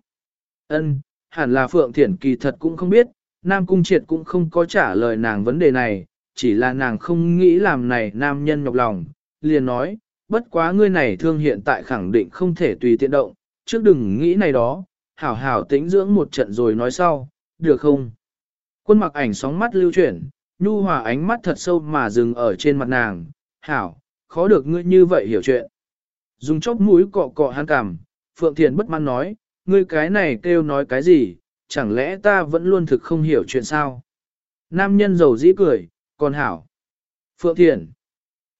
Ân, hẳn là Phượng Thiển kỳ thật cũng không biết, Nam Cung Triệt cũng không có trả lời nàng vấn đề này, chỉ là nàng không nghĩ làm này nam nhân nhọc lòng, liền nói, bất quá ngươi này thương hiện tại khẳng định không thể tùy tiện động, trước đừng nghĩ này đó, hảo hảo tĩnh dưỡng một trận rồi nói sau, được không? Quân mặc ảnh sóng mắt lưu chuyển, nhu hòa ánh mắt thật sâu mà dừng ở trên mặt nàng, hảo, khó được ngươi như vậy hiểu chuyện. Dùng chốc mũi cọ cọ hắn cằm, Phượng Thiền bất mãn nói, ngươi cái này kêu nói cái gì, chẳng lẽ ta vẫn luôn thực không hiểu chuyện sao? Nam nhân giàu dĩ cười, còn hảo. Phượng Thiền.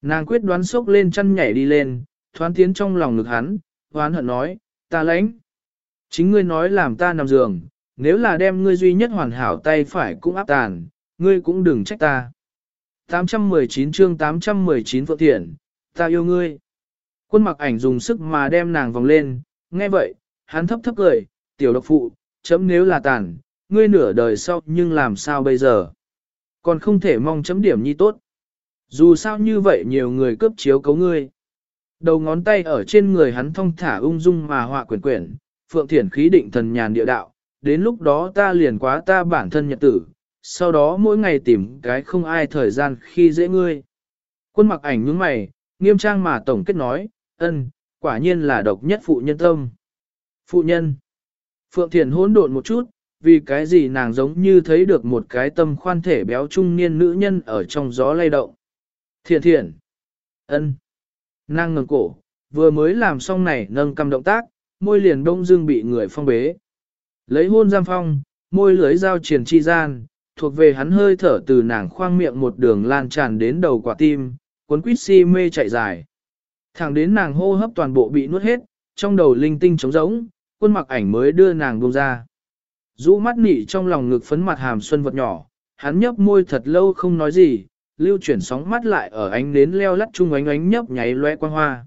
Nàng quyết đoán sốc lên chăn nhảy đi lên, thoán tiến trong lòng ngực hắn, hoán hận nói, ta lãnh. Chính ngươi nói làm ta nằm giường, nếu là đem ngươi duy nhất hoàn hảo tay phải cũng áp tàn, ngươi cũng đừng trách ta. 819 chương 819 Phượng Thiển, ta yêu ngươi. Quân mặc ảnh dùng sức mà đem nàng vòng lên, nghe vậy, hắn thấp thấp cười, tiểu độc phụ, chấm nếu là tàn, ngươi nửa đời sau nhưng làm sao bây giờ? Còn không thể mong chấm điểm nhi tốt. Dù sao như vậy nhiều người cướp chiếu cấu ngươi. Đầu ngón tay ở trên người hắn thong thả ung dung mà họa quyển quyển, phượng thiển khí định thần nhàn địa đạo, đến lúc đó ta liền quá ta bản thân nhật tử, sau đó mỗi ngày tìm cái không ai thời gian khi dễ ngươi. Quân mặc ảnh nhướng mày, nghiêm trang mà tổng kết nói, ân, quả nhiên là độc nhất phụ nhân tâm. Phụ nhân. Phượng Thiền hỗn độn một chút, vì cái gì nàng giống như thấy được một cái tâm khoan thể béo trung niên nữ nhân ở trong gió lay động. thiện thiện ân Nàng ngẩng cổ, vừa mới làm xong này nâng cầm động tác, môi liền đông dương bị người phong bế. Lấy hôn giam phong, môi lưới giao triển chi gian, thuộc về hắn hơi thở từ nàng khoang miệng một đường lan tràn đến đầu quả tim, cuốn quýt si mê chạy dài. Thẳng đến nàng hô hấp toàn bộ bị nuốt hết, trong đầu linh tinh trống rỗng, quân mặc ảnh mới đưa nàng buông ra. Rũ mắt nị trong lòng ngực phấn mặt hàm xuân vật nhỏ, hắn nhấp môi thật lâu không nói gì, lưu chuyển sóng mắt lại ở ánh nến leo lắt chung ánh ánh nhấp nháy loe quang hoa.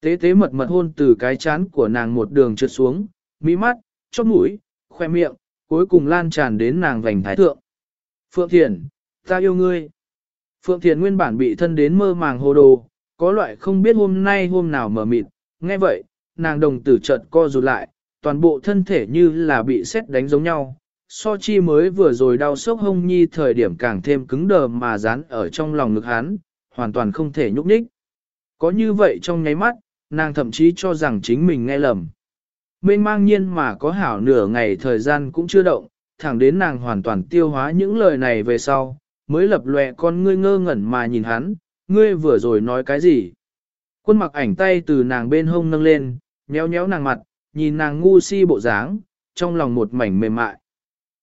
Tế tế mật mật hôn từ cái chán của nàng một đường trượt xuống, mỹ mắt, chóp mũi, khoe miệng, cuối cùng lan tràn đến nàng vành thái thượng. Phượng Thiền, ta yêu ngươi. Phượng Thiền nguyên bản bị thân đến mơ màng hồ đồ, có loại không biết hôm nay hôm nào mở mịt, nghe vậy, nàng đồng tử chợt co rụt lại, toàn bộ thân thể như là bị xét đánh giống nhau. So chi mới vừa rồi đau sốc hông nhi thời điểm càng thêm cứng đờ mà dán ở trong lòng ngực hắn, hoàn toàn không thể nhúc nhích. Có như vậy trong nháy mắt, nàng thậm chí cho rằng chính mình nghe lầm. Mênh mang nhiên mà có hảo nửa ngày thời gian cũng chưa động, thẳng đến nàng hoàn toàn tiêu hóa những lời này về sau, mới lập lòe con ngươi ngơ ngẩn mà nhìn hắn, ngươi vừa rồi nói cái gì. Quân mặc ảnh tay từ nàng bên hông nâng lên, nhéo nhéo nàng mặt, nhìn nàng ngu si bộ dáng, trong lòng một mảnh mềm mại.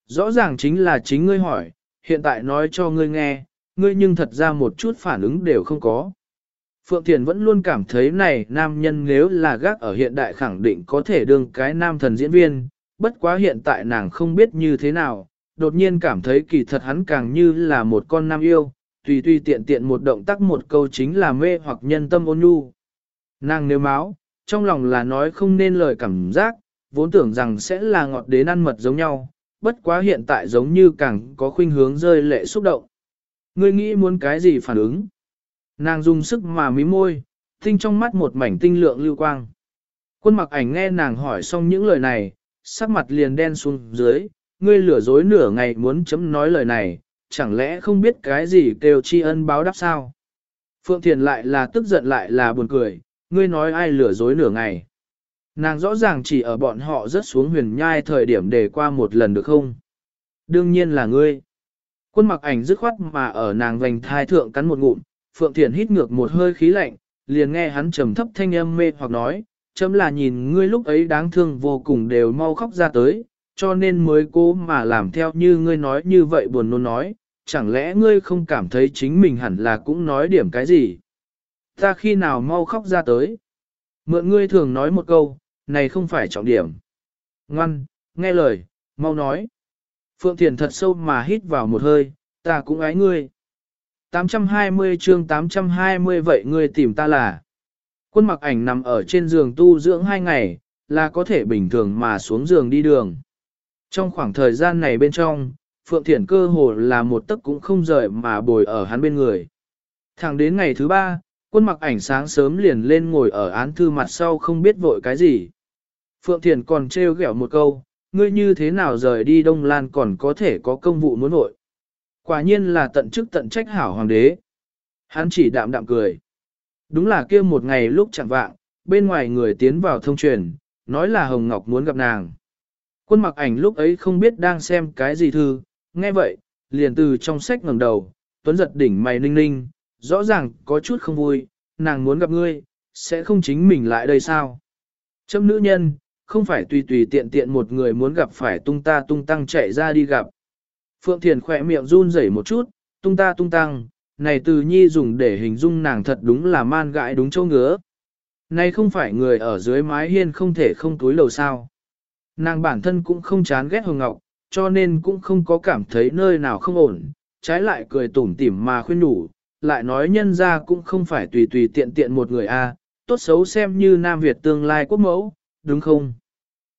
Rõ ràng chính là chính ngươi hỏi, hiện tại nói cho ngươi nghe, ngươi nhưng thật ra một chút phản ứng đều không có. Phượng Thiền vẫn luôn cảm thấy này nam nhân nếu là gác ở hiện đại khẳng định có thể đương cái nam thần diễn viên, bất quá hiện tại nàng không biết như thế nào, đột nhiên cảm thấy kỳ thật hắn càng như là một con nam yêu, tùy tùy tiện tiện một động tác một câu chính là mê hoặc nhân tâm ôn nhu. Nàng nếu máu, trong lòng là nói không nên lời cảm giác, vốn tưởng rằng sẽ là ngọt đến ăn mật giống nhau, bất quá hiện tại giống như càng có khuynh hướng rơi lệ xúc động. Ngươi nghĩ muốn cái gì phản ứng? Nàng dùng sức mà mí môi, tinh trong mắt một mảnh tinh lượng lưu quang. Quân mặc ảnh nghe nàng hỏi xong những lời này, sắc mặt liền đen xuống dưới, ngươi lừa dối nửa ngày muốn chấm nói lời này, chẳng lẽ không biết cái gì kêu tri ân báo đáp sao? Phượng Thiền lại là tức giận lại là buồn cười, ngươi nói ai lừa dối nửa ngày. Nàng rõ ràng chỉ ở bọn họ rất xuống huyền nhai thời điểm để qua một lần được không? Đương nhiên là ngươi. Quân mặc ảnh dứt khoát mà ở nàng vành thai thượng cắn một ngụm, Phượng Thiển hít ngược một hơi khí lạnh, liền nghe hắn trầm thấp thanh âm mê hoặc nói, chấm là nhìn ngươi lúc ấy đáng thương vô cùng đều mau khóc ra tới, cho nên mới cố mà làm theo như ngươi nói như vậy buồn nôn nói, chẳng lẽ ngươi không cảm thấy chính mình hẳn là cũng nói điểm cái gì? Ta khi nào mau khóc ra tới? Mượn ngươi thường nói một câu, này không phải trọng điểm. Ngoan, nghe lời, mau nói. Phượng Thiền thật sâu mà hít vào một hơi, ta cũng ái ngươi. 820 chương 820 vậy ngươi tìm ta là. Quân mặc ảnh nằm ở trên giường tu dưỡng hai ngày, là có thể bình thường mà xuống giường đi đường. Trong khoảng thời gian này bên trong, Phượng Thiển cơ hồ là một tấc cũng không rời mà bồi ở hắn bên người. Thẳng đến ngày thứ ba, quân mặc ảnh sáng sớm liền lên ngồi ở án thư mặt sau không biết vội cái gì. Phượng Thiền còn trêu ghẹo một câu, ngươi như thế nào rời đi Đông Lan còn có thể có công vụ muốn vội. Quả nhiên là tận chức tận trách hảo hoàng đế. Hắn chỉ đạm đạm cười. Đúng là kia một ngày lúc chẳng vạng, bên ngoài người tiến vào thông truyền, nói là Hồng Ngọc muốn gặp nàng. Quân mặc ảnh lúc ấy không biết đang xem cái gì thư, nghe vậy, liền từ trong sách ngẩng đầu, tuấn giật đỉnh mày ninh ninh, rõ ràng có chút không vui, nàng muốn gặp ngươi, sẽ không chính mình lại đây sao? Châm nữ nhân, không phải tùy tùy tiện tiện một người muốn gặp phải tung ta tung tăng chạy ra đi gặp. Phượng Thiền khỏe miệng run rẩy một chút, tung ta tung tăng, này từ nhi dùng để hình dung nàng thật đúng là man gãi đúng châu ngứa. Này không phải người ở dưới mái hiên không thể không túi lầu sao. Nàng bản thân cũng không chán ghét Hồng Ngọc, cho nên cũng không có cảm thấy nơi nào không ổn, trái lại cười tủm tỉm mà khuyên nhủ, lại nói nhân ra cũng không phải tùy tùy tiện tiện một người a, tốt xấu xem như Nam Việt tương lai quốc mẫu, đúng không?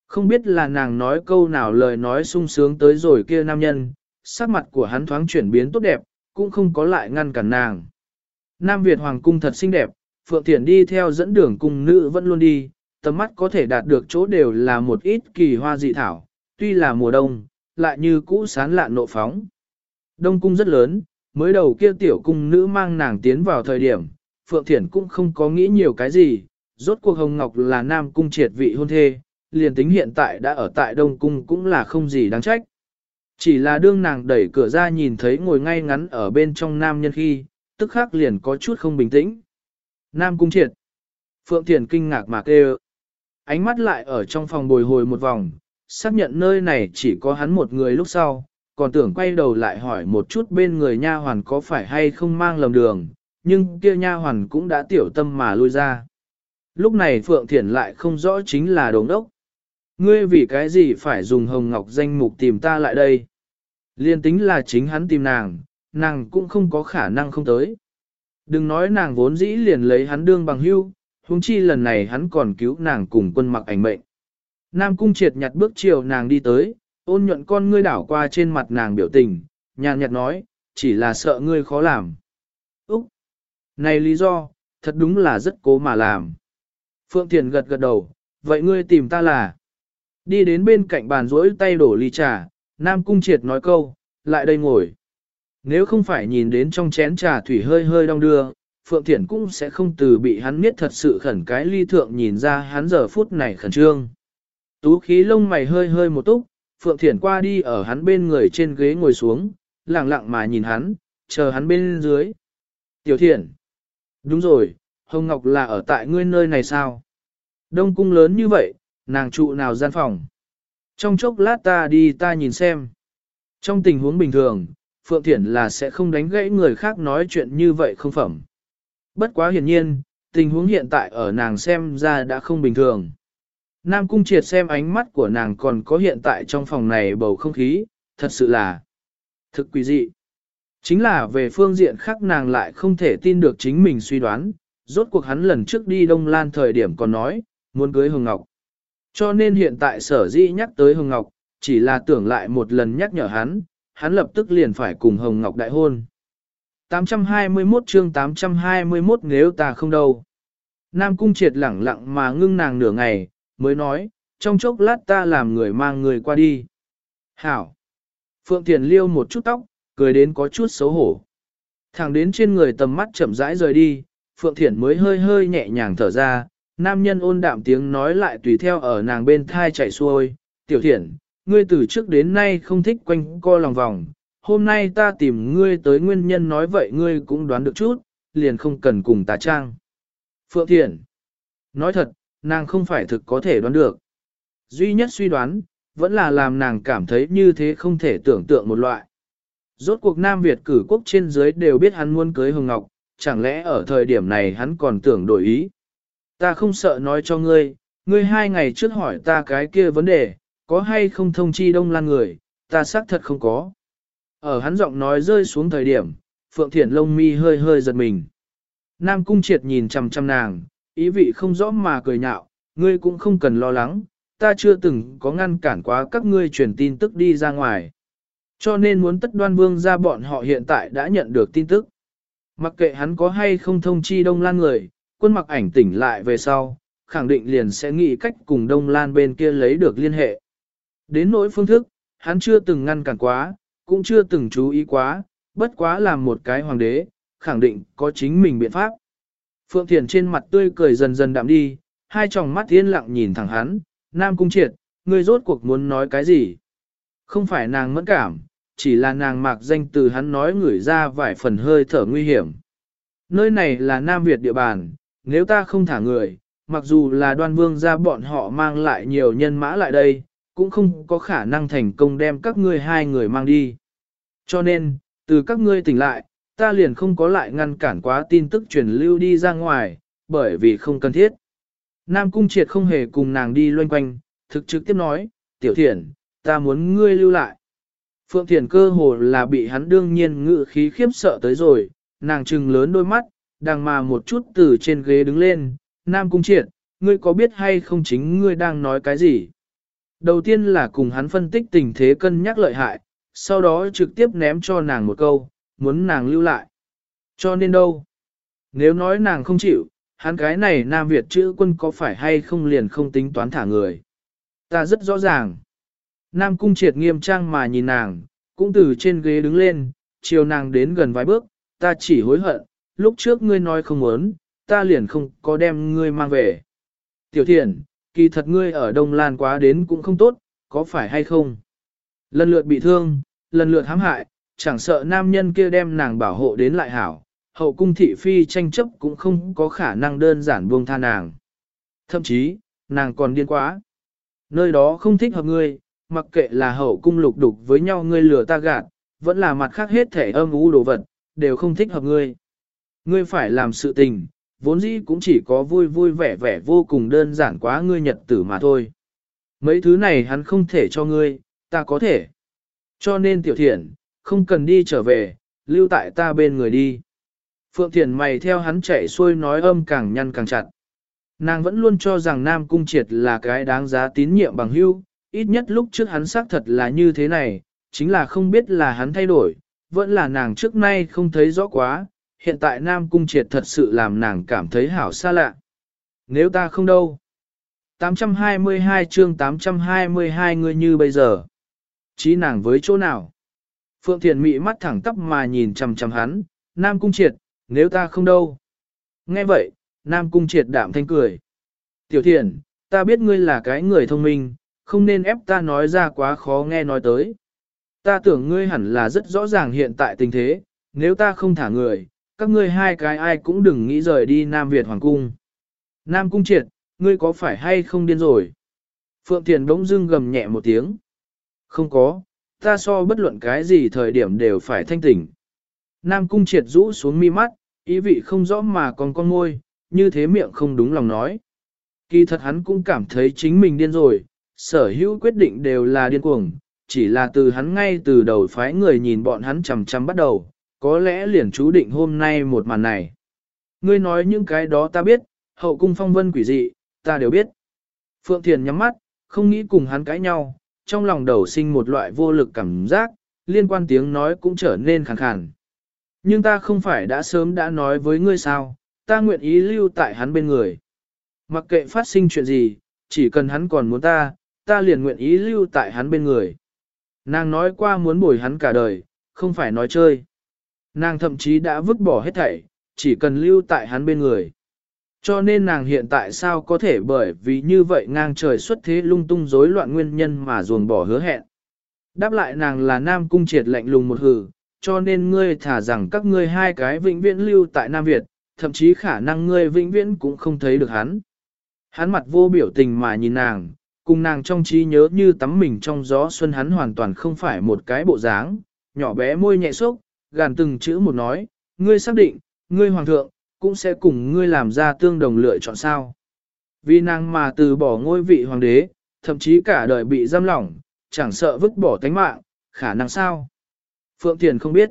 Không biết là nàng nói câu nào lời nói sung sướng tới rồi kia nam nhân, sắc mặt của hắn thoáng chuyển biến tốt đẹp, cũng không có lại ngăn cản nàng. Nam Việt Hoàng cung thật xinh đẹp, Phượng Thiển đi theo dẫn đường cung nữ vẫn luôn đi, tầm mắt có thể đạt được chỗ đều là một ít kỳ hoa dị thảo, tuy là mùa đông, lại như cũ sán lạn nộ phóng. Đông cung rất lớn, mới đầu kia tiểu cung nữ mang nàng tiến vào thời điểm, Phượng Thiển cũng không có nghĩ nhiều cái gì, rốt cuộc Hồng Ngọc là nam cung triệt vị hôn thê, liền tính hiện tại đã ở tại Đông Cung cũng là không gì đáng trách. Chỉ là đương nàng đẩy cửa ra nhìn thấy ngồi ngay ngắn ở bên trong nam nhân khi, tức khắc liền có chút không bình tĩnh. Nam Cung triệt. Phượng Thiền kinh ngạc mà kêu. Ánh mắt lại ở trong phòng bồi hồi một vòng, xác nhận nơi này chỉ có hắn một người lúc sau, còn tưởng quay đầu lại hỏi một chút bên người nha hoàn có phải hay không mang lầm đường, nhưng kia nha hoàn cũng đã tiểu tâm mà lui ra. Lúc này Phượng Thiển lại không rõ chính là đống đốc. Ngươi vì cái gì phải dùng hồng ngọc danh mục tìm ta lại đây? Liên tính là chính hắn tìm nàng, nàng cũng không có khả năng không tới. Đừng nói nàng vốn dĩ liền lấy hắn đương bằng hưu, huống chi lần này hắn còn cứu nàng cùng quân mặc ảnh mệnh. Nam cung triệt nhặt bước chiều nàng đi tới, ôn nhuận con ngươi đảo qua trên mặt nàng biểu tình, nhàn nhạt nói, chỉ là sợ ngươi khó làm. Úc! Này lý do, thật đúng là rất cố mà làm. Phượng Thiền gật gật đầu, vậy ngươi tìm ta là... Đi đến bên cạnh bàn rỗi tay đổ ly trà, Nam Cung Triệt nói câu, lại đây ngồi. Nếu không phải nhìn đến trong chén trà thủy hơi hơi đong đưa, Phượng Thiển cũng sẽ không từ bị hắn miết thật sự khẩn cái ly thượng nhìn ra hắn giờ phút này khẩn trương. Tú khí lông mày hơi hơi một túc, Phượng Thiển qua đi ở hắn bên người trên ghế ngồi xuống, lặng lặng mà nhìn hắn, chờ hắn bên dưới. Tiểu Thiển. Đúng rồi, Hồng Ngọc là ở tại ngươi nơi này sao? Đông cung lớn như vậy, nàng trụ nào gian phòng? Trong chốc lát ta đi ta nhìn xem. Trong tình huống bình thường, Phượng Thiển là sẽ không đánh gãy người khác nói chuyện như vậy không phẩm. Bất quá hiển nhiên, tình huống hiện tại ở nàng xem ra đã không bình thường. Nam Cung Triệt xem ánh mắt của nàng còn có hiện tại trong phòng này bầu không khí, thật sự là thực quý dị. Chính là về phương diện khác nàng lại không thể tin được chính mình suy đoán, rốt cuộc hắn lần trước đi Đông Lan thời điểm còn nói, muốn cưới Hồng Ngọc. Cho nên hiện tại sở dĩ nhắc tới Hồng Ngọc, chỉ là tưởng lại một lần nhắc nhở hắn, hắn lập tức liền phải cùng Hồng Ngọc đại hôn. 821 chương 821 nếu ta không đâu. Nam Cung triệt lẳng lặng mà ngưng nàng nửa ngày, mới nói, trong chốc lát ta làm người mang người qua đi. Hảo! Phượng Thiền liêu một chút tóc, cười đến có chút xấu hổ. Thẳng đến trên người tầm mắt chậm rãi rời đi, Phượng Thiển mới hơi hơi nhẹ nhàng thở ra, nam nhân ôn đạm tiếng nói lại tùy theo ở nàng bên thai chạy xuôi. Tiểu Thiển, ngươi từ trước đến nay không thích quanh co lòng vòng, hôm nay ta tìm ngươi tới nguyên nhân nói vậy ngươi cũng đoán được chút, liền không cần cùng ta trang. Phượng Thiển, nói thật, nàng không phải thực có thể đoán được. Duy nhất suy đoán, vẫn là làm nàng cảm thấy như thế không thể tưởng tượng một loại. Rốt cuộc Nam Việt cử quốc trên dưới đều biết hắn muốn cưới Hồng Ngọc, chẳng lẽ ở thời điểm này hắn còn tưởng đổi ý. Ta không sợ nói cho ngươi, ngươi hai ngày trước hỏi ta cái kia vấn đề, có hay không thông chi đông lan người, ta xác thật không có. Ở hắn giọng nói rơi xuống thời điểm, Phượng Thiển lông mi hơi hơi giật mình. Nam Cung Triệt nhìn chằm chằm nàng, ý vị không rõ mà cười nhạo, ngươi cũng không cần lo lắng, ta chưa từng có ngăn cản quá các ngươi truyền tin tức đi ra ngoài. Cho nên muốn tất đoan vương ra bọn họ hiện tại đã nhận được tin tức. Mặc kệ hắn có hay không thông chi Đông Lan người, quân mặc ảnh tỉnh lại về sau, khẳng định liền sẽ nghĩ cách cùng Đông Lan bên kia lấy được liên hệ. Đến nỗi phương thức, hắn chưa từng ngăn cản quá, cũng chưa từng chú ý quá, bất quá làm một cái hoàng đế, khẳng định có chính mình biện pháp. Phượng Thiền trên mặt tươi cười dần dần đạm đi, hai tròng mắt yên lặng nhìn thẳng hắn, Nam Cung Triệt, ngươi rốt cuộc muốn nói cái gì? Không phải nàng mẫn cảm, chỉ là nàng mạc danh từ hắn nói ngửi ra vài phần hơi thở nguy hiểm. Nơi này là Nam Việt địa bàn, nếu ta không thả người, mặc dù là đoan vương ra bọn họ mang lại nhiều nhân mã lại đây, cũng không có khả năng thành công đem các ngươi hai người mang đi. Cho nên, từ các ngươi tỉnh lại, ta liền không có lại ngăn cản quá tin tức truyền lưu đi ra ngoài, bởi vì không cần thiết. Nam Cung Triệt không hề cùng nàng đi loanh quanh, thực trực tiếp nói, tiểu thiện, ta muốn ngươi lưu lại. Phượng Thiển cơ hồ là bị hắn đương nhiên ngự khí khiếp sợ tới rồi, nàng trừng lớn đôi mắt, đang mà một chút từ trên ghế đứng lên, Nam Cung Triệt, ngươi có biết hay không chính ngươi đang nói cái gì? Đầu tiên là cùng hắn phân tích tình thế cân nhắc lợi hại, sau đó trực tiếp ném cho nàng một câu, muốn nàng lưu lại. Cho nên đâu? Nếu nói nàng không chịu, hắn cái này Nam Việt chữ quân có phải hay không liền không tính toán thả người. Ta rất rõ ràng. Nam Cung triệt nghiêm trang mà nhìn nàng, cũng từ trên ghế đứng lên, chiều nàng đến gần vài bước, ta chỉ hối hận, lúc trước ngươi nói không muốn, ta liền không có đem ngươi mang về. Tiểu thiện, kỳ thật ngươi ở Đông Lan quá đến cũng không tốt, có phải hay không? Lần lượt bị thương, lần lượt hãm hại, chẳng sợ nam nhân kia đem nàng bảo hộ đến lại hảo, hậu cung thị phi tranh chấp cũng không có khả năng đơn giản buông tha nàng. Thậm chí, nàng còn điên quá. Nơi đó không thích hợp ngươi, mặc kệ là hậu cung lục đục với nhau ngươi lừa ta gạt, vẫn là mặt khác hết thể âm u đồ vật, đều không thích hợp ngươi. Ngươi phải làm sự tình, vốn dĩ cũng chỉ có vui vui vẻ vẻ vô cùng đơn giản quá ngươi nhật tử mà thôi. Mấy thứ này hắn không thể cho ngươi, ta có thể. Cho nên tiểu thiện, không cần đi trở về, lưu tại ta bên người đi. Phượng Thiền mày theo hắn chạy xuôi nói âm càng nhăn càng chặt. Nàng vẫn luôn cho rằng Nam Cung Triệt là cái đáng giá tín nhiệm bằng hưu, ít nhất lúc trước hắn xác thật là như thế này, chính là không biết là hắn thay đổi, vẫn là nàng trước nay không thấy rõ quá, hiện tại Nam Cung Triệt thật sự làm nàng cảm thấy hảo xa lạ. Nếu ta không đâu. 822 chương 822 người như bây giờ. Chí nàng với chỗ nào? Phượng Thiền Mị mắt thẳng tắp mà nhìn chầm chầm hắn, Nam Cung Triệt, nếu ta không đâu. Nghe vậy, Nam Cung Triệt đạm thanh cười. Tiểu Thiền, ta biết ngươi là cái người thông minh, không nên ép ta nói ra quá khó nghe nói tới. Ta tưởng ngươi hẳn là rất rõ ràng hiện tại tình thế, nếu ta không thả người, các ngươi hai cái ai cũng đừng nghĩ rời đi Nam Việt Hoàng Cung. Nam Cung Triệt, ngươi có phải hay không điên rồi? Phượng Thiền bỗng dưng gầm nhẹ một tiếng. Không có, ta so bất luận cái gì thời điểm đều phải thanh tỉnh. Nam Cung Triệt rũ xuống mi mắt, ý vị không rõ mà còn con ngôi, như thế miệng không đúng lòng nói. Kỳ thật hắn cũng cảm thấy chính mình điên rồi, sở hữu quyết định đều là điên cuồng, chỉ là từ hắn ngay từ đầu phái người nhìn bọn hắn chằm chằm bắt đầu, có lẽ liền chú định hôm nay một màn này. Ngươi nói những cái đó ta biết, hậu cung phong vân quỷ dị, ta đều biết. Phượng Thiền nhắm mắt, không nghĩ cùng hắn cãi nhau, trong lòng đầu sinh một loại vô lực cảm giác, liên quan tiếng nói cũng trở nên khàn khàn. Nhưng ta không phải đã sớm đã nói với ngươi sao, ta nguyện ý lưu tại hắn bên người. Mặc kệ phát sinh chuyện gì, chỉ cần hắn còn muốn ta, ta liền nguyện ý lưu tại hắn bên người. Nàng nói qua muốn bồi hắn cả đời, không phải nói chơi. Nàng thậm chí đã vứt bỏ hết thảy, chỉ cần lưu tại hắn bên người. Cho nên nàng hiện tại sao có thể bởi vì như vậy ngang trời xuất thế lung tung rối loạn nguyên nhân mà ruồng bỏ hứa hẹn. Đáp lại nàng là nam cung triệt lạnh lùng một hừ, cho nên ngươi thả rằng các ngươi hai cái vĩnh viễn lưu tại Nam Việt, thậm chí khả năng ngươi vĩnh viễn cũng không thấy được hắn. Hắn mặt vô biểu tình mà nhìn nàng, cùng nàng trong trí nhớ như tắm mình trong gió xuân hắn hoàn toàn không phải một cái bộ dáng, nhỏ bé môi nhẹ xúc, gàn từng chữ một nói, ngươi xác định, ngươi hoàng thượng, cũng sẽ cùng ngươi làm ra tương đồng lựa chọn sao. Vì nàng mà từ bỏ ngôi vị hoàng đế, thậm chí cả đời bị giam lỏng, chẳng sợ vứt bỏ tánh mạng, khả năng sao. Phượng Thiền không biết.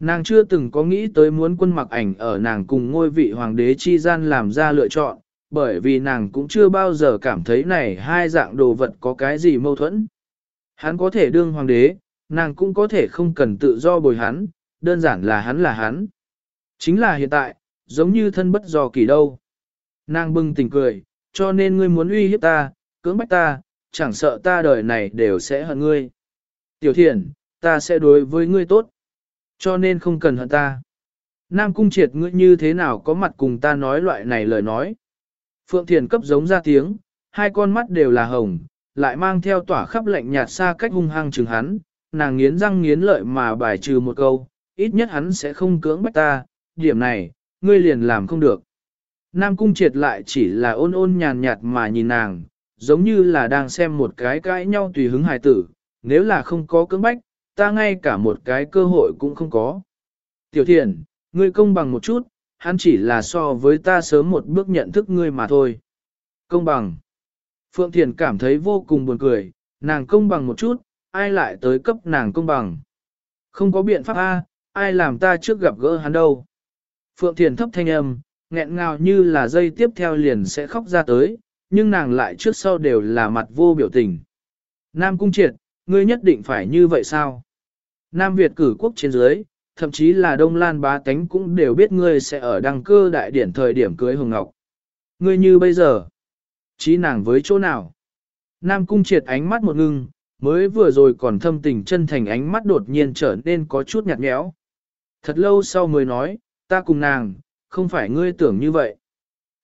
Nàng chưa từng có nghĩ tới muốn quân mặc ảnh ở nàng cùng ngôi vị hoàng đế chi gian làm ra lựa chọn, bởi vì nàng cũng chưa bao giờ cảm thấy này hai dạng đồ vật có cái gì mâu thuẫn. Hắn có thể đương hoàng đế, nàng cũng có thể không cần tự do bồi hắn, đơn giản là hắn là hắn. Chính là hiện tại, giống như thân bất do kỳ đâu. Nàng bưng tình cười, cho nên ngươi muốn uy hiếp ta, cưỡng bách ta, chẳng sợ ta đời này đều sẽ hận ngươi. Tiểu thiện, ta sẽ đối với ngươi tốt, cho nên không cần hận ta. Nam cung triệt ngươi như thế nào có mặt cùng ta nói loại này lời nói. Phượng Thiền cấp giống ra tiếng, hai con mắt đều là hồng, lại mang theo tỏa khắp lạnh nhạt xa cách hung hăng chừng hắn, nàng nghiến răng nghiến lợi mà bài trừ một câu, ít nhất hắn sẽ không cưỡng bách ta, điểm này, ngươi liền làm không được. Nam cung triệt lại chỉ là ôn ôn nhàn nhạt mà nhìn nàng, giống như là đang xem một cái cãi nhau tùy hứng hài tử, nếu là không có cưỡng bách, ta ngay cả một cái cơ hội cũng không có. Tiểu thiền, ngươi công bằng một chút, hắn chỉ là so với ta sớm một bước nhận thức ngươi mà thôi. Công bằng. Phượng Thiền cảm thấy vô cùng buồn cười, nàng công bằng một chút, ai lại tới cấp nàng công bằng. Không có biện pháp A, ai làm ta trước gặp gỡ hắn đâu. Phượng Thiền thấp thanh âm, nghẹn ngào như là dây tiếp theo liền sẽ khóc ra tới, nhưng nàng lại trước sau đều là mặt vô biểu tình. Nam Cung Triệt, ngươi nhất định phải như vậy sao? Nam Việt cử quốc trên dưới, thậm chí là Đông Lan bá tánh cũng đều biết ngươi sẽ ở đăng cơ đại điển thời điểm cưới Hồng Ngọc. Ngươi như bây giờ, trí nàng với chỗ nào? Nam Cung triệt ánh mắt một ngưng, mới vừa rồi còn thâm tình chân thành ánh mắt đột nhiên trở nên có chút nhạt nhẽo. Thật lâu sau mới nói, ta cùng nàng, không phải ngươi tưởng như vậy.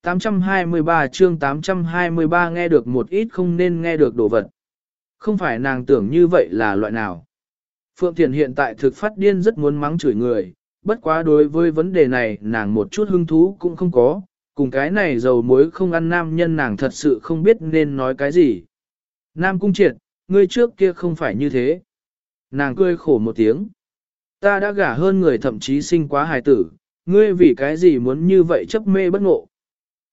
823 chương 823 nghe được một ít không nên nghe được đồ vật. Không phải nàng tưởng như vậy là loại nào. Phượng Thiền hiện tại thực phát điên rất muốn mắng chửi người, bất quá đối với vấn đề này nàng một chút hứng thú cũng không có, cùng cái này dầu muối không ăn nam nhân nàng thật sự không biết nên nói cái gì. Nam cung triệt, ngươi trước kia không phải như thế. Nàng cười khổ một tiếng. Ta đã gả hơn người thậm chí sinh quá hài tử, ngươi vì cái gì muốn như vậy chấp mê bất ngộ.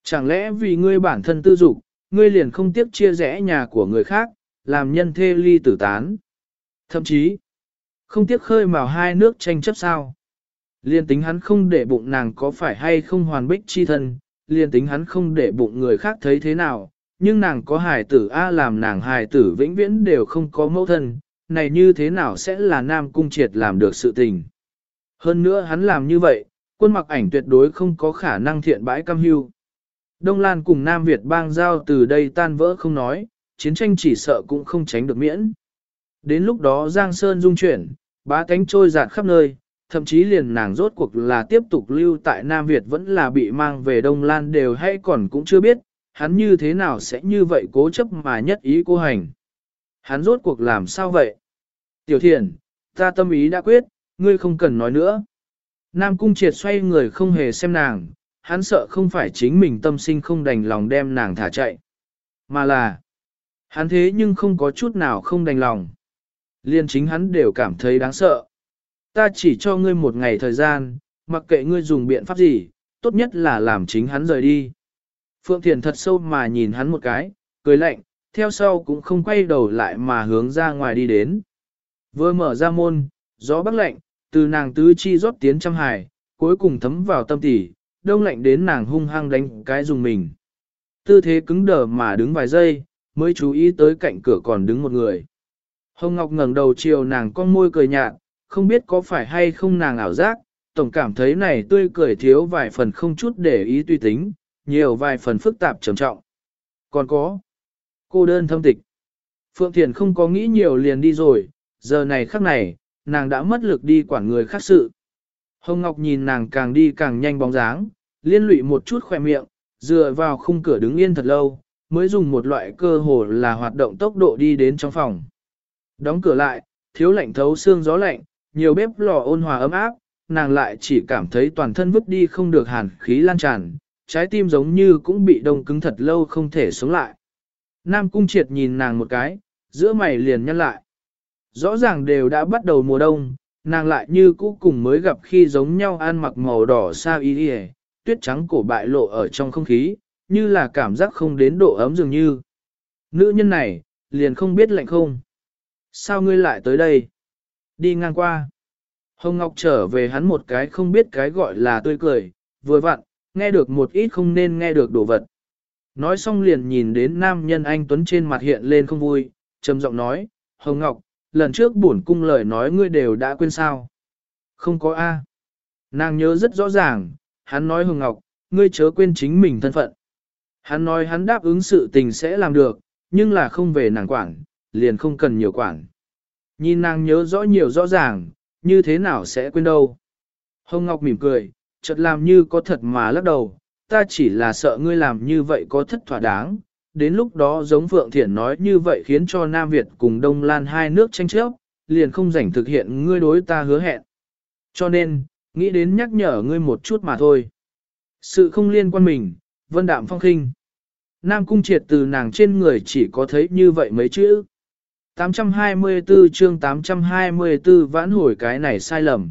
Chẳng lẽ vì ngươi bản thân tư dục, ngươi liền không tiếc chia rẽ nhà của người khác, làm nhân thê ly tử tán. Thậm chí, không tiếc khơi mào hai nước tranh chấp sao. Liên tính hắn không để bụng nàng có phải hay không hoàn bích chi thân, liên tính hắn không để bụng người khác thấy thế nào, nhưng nàng có hài tử A làm nàng hài tử vĩnh viễn đều không có mẫu thân, này như thế nào sẽ là nam cung triệt làm được sự tình. Hơn nữa hắn làm như vậy, quân mặc ảnh tuyệt đối không có khả năng thiện bãi cam hưu. Đông Lan cùng Nam Việt bang giao từ đây tan vỡ không nói, chiến tranh chỉ sợ cũng không tránh được miễn. Đến lúc đó Giang Sơn dung chuyển, bá cánh trôi dạt khắp nơi, thậm chí liền nàng rốt cuộc là tiếp tục lưu tại Nam Việt vẫn là bị mang về Đông Lan đều hay còn cũng chưa biết, hắn như thế nào sẽ như vậy cố chấp mà nhất ý cô hành. Hắn rốt cuộc làm sao vậy? Tiểu thiền, ta tâm ý đã quyết, ngươi không cần nói nữa. Nam cung triệt xoay người không hề xem nàng, hắn sợ không phải chính mình tâm sinh không đành lòng đem nàng thả chạy. Mà là, hắn thế nhưng không có chút nào không đành lòng. Liên chính hắn đều cảm thấy đáng sợ. Ta chỉ cho ngươi một ngày thời gian, mặc kệ ngươi dùng biện pháp gì, tốt nhất là làm chính hắn rời đi. Phượng Thiền thật sâu mà nhìn hắn một cái, cười lạnh, theo sau cũng không quay đầu lại mà hướng ra ngoài đi đến. Vừa mở ra môn, gió bắc lạnh, từ nàng tứ chi rót tiến trăm hải, cuối cùng thấm vào tâm tỉ, đông lạnh đến nàng hung hăng đánh cái dùng mình. Tư thế cứng đờ mà đứng vài giây, mới chú ý tới cạnh cửa còn đứng một người. Hồng Ngọc ngẩng đầu chiều nàng con môi cười nhạt, không biết có phải hay không nàng ảo giác, tổng cảm thấy này tươi cười thiếu vài phần không chút để ý tùy tính, nhiều vài phần phức tạp trầm trọng. Còn có, cô đơn thâm tịch. Phượng Thiền không có nghĩ nhiều liền đi rồi, giờ này khắc này, nàng đã mất lực đi quản người khác sự. Hồng Ngọc nhìn nàng càng đi càng nhanh bóng dáng, liên lụy một chút khỏe miệng, dựa vào khung cửa đứng yên thật lâu, mới dùng một loại cơ hồ là hoạt động tốc độ đi đến trong phòng. Đóng cửa lại, thiếu lạnh thấu xương gió lạnh, nhiều bếp lò ôn hòa ấm áp, nàng lại chỉ cảm thấy toàn thân vứt đi không được hàn khí lan tràn, trái tim giống như cũng bị đông cứng thật lâu không thể sống lại. Nam Cung Triệt nhìn nàng một cái, giữa mày liền nhăn lại. Rõ ràng đều đã bắt đầu mùa đông, nàng lại như cũ cùng mới gặp khi giống nhau ăn mặc màu đỏ sao y y, tuyết trắng cổ bại lộ ở trong không khí, như là cảm giác không đến độ ấm dường như. Nữ nhân này, liền không biết lạnh không. Sao ngươi lại tới đây? Đi ngang qua. Hồng Ngọc trở về hắn một cái không biết cái gọi là tươi cười, vừa vặn, nghe được một ít không nên nghe được đồ vật. Nói xong liền nhìn đến nam nhân anh Tuấn trên mặt hiện lên không vui, trầm giọng nói, Hồng Ngọc, lần trước bổn cung lời nói ngươi đều đã quên sao. Không có A. Nàng nhớ rất rõ ràng, hắn nói Hồng Ngọc, ngươi chớ quên chính mình thân phận. Hắn nói hắn đáp ứng sự tình sẽ làm được, nhưng là không về nàng quản, liền không cần nhiều quản. Nhìn nàng nhớ rõ nhiều rõ ràng, như thế nào sẽ quên đâu. Hồng Ngọc mỉm cười, chợt làm như có thật mà lắc đầu, ta chỉ là sợ ngươi làm như vậy có thất thỏa đáng. Đến lúc đó giống Phượng Thiển nói như vậy khiến cho Nam Việt cùng Đông Lan hai nước tranh chấp, liền không rảnh thực hiện ngươi đối ta hứa hẹn. Cho nên, nghĩ đến nhắc nhở ngươi một chút mà thôi. Sự không liên quan mình, vân đạm phong khinh. Nam cung triệt từ nàng trên người chỉ có thấy như vậy mấy chữ. 824 chương 824 vãn hồi cái này sai lầm.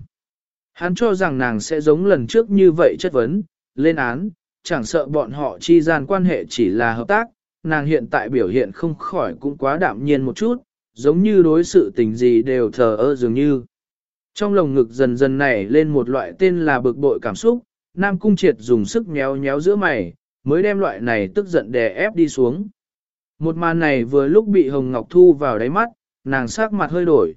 Hắn cho rằng nàng sẽ giống lần trước như vậy chất vấn, lên án, chẳng sợ bọn họ chi gian quan hệ chỉ là hợp tác, nàng hiện tại biểu hiện không khỏi cũng quá đạm nhiên một chút, giống như đối sự tình gì đều thờ ơ dường như. Trong lồng ngực dần dần nảy lên một loại tên là bực bội cảm xúc, Nam Cung Triệt dùng sức nhéo nhéo giữa mày, mới đem loại này tức giận đè ép đi xuống. Một màn này vừa lúc bị Hồng Ngọc thu vào đáy mắt, nàng sắc mặt hơi đổi.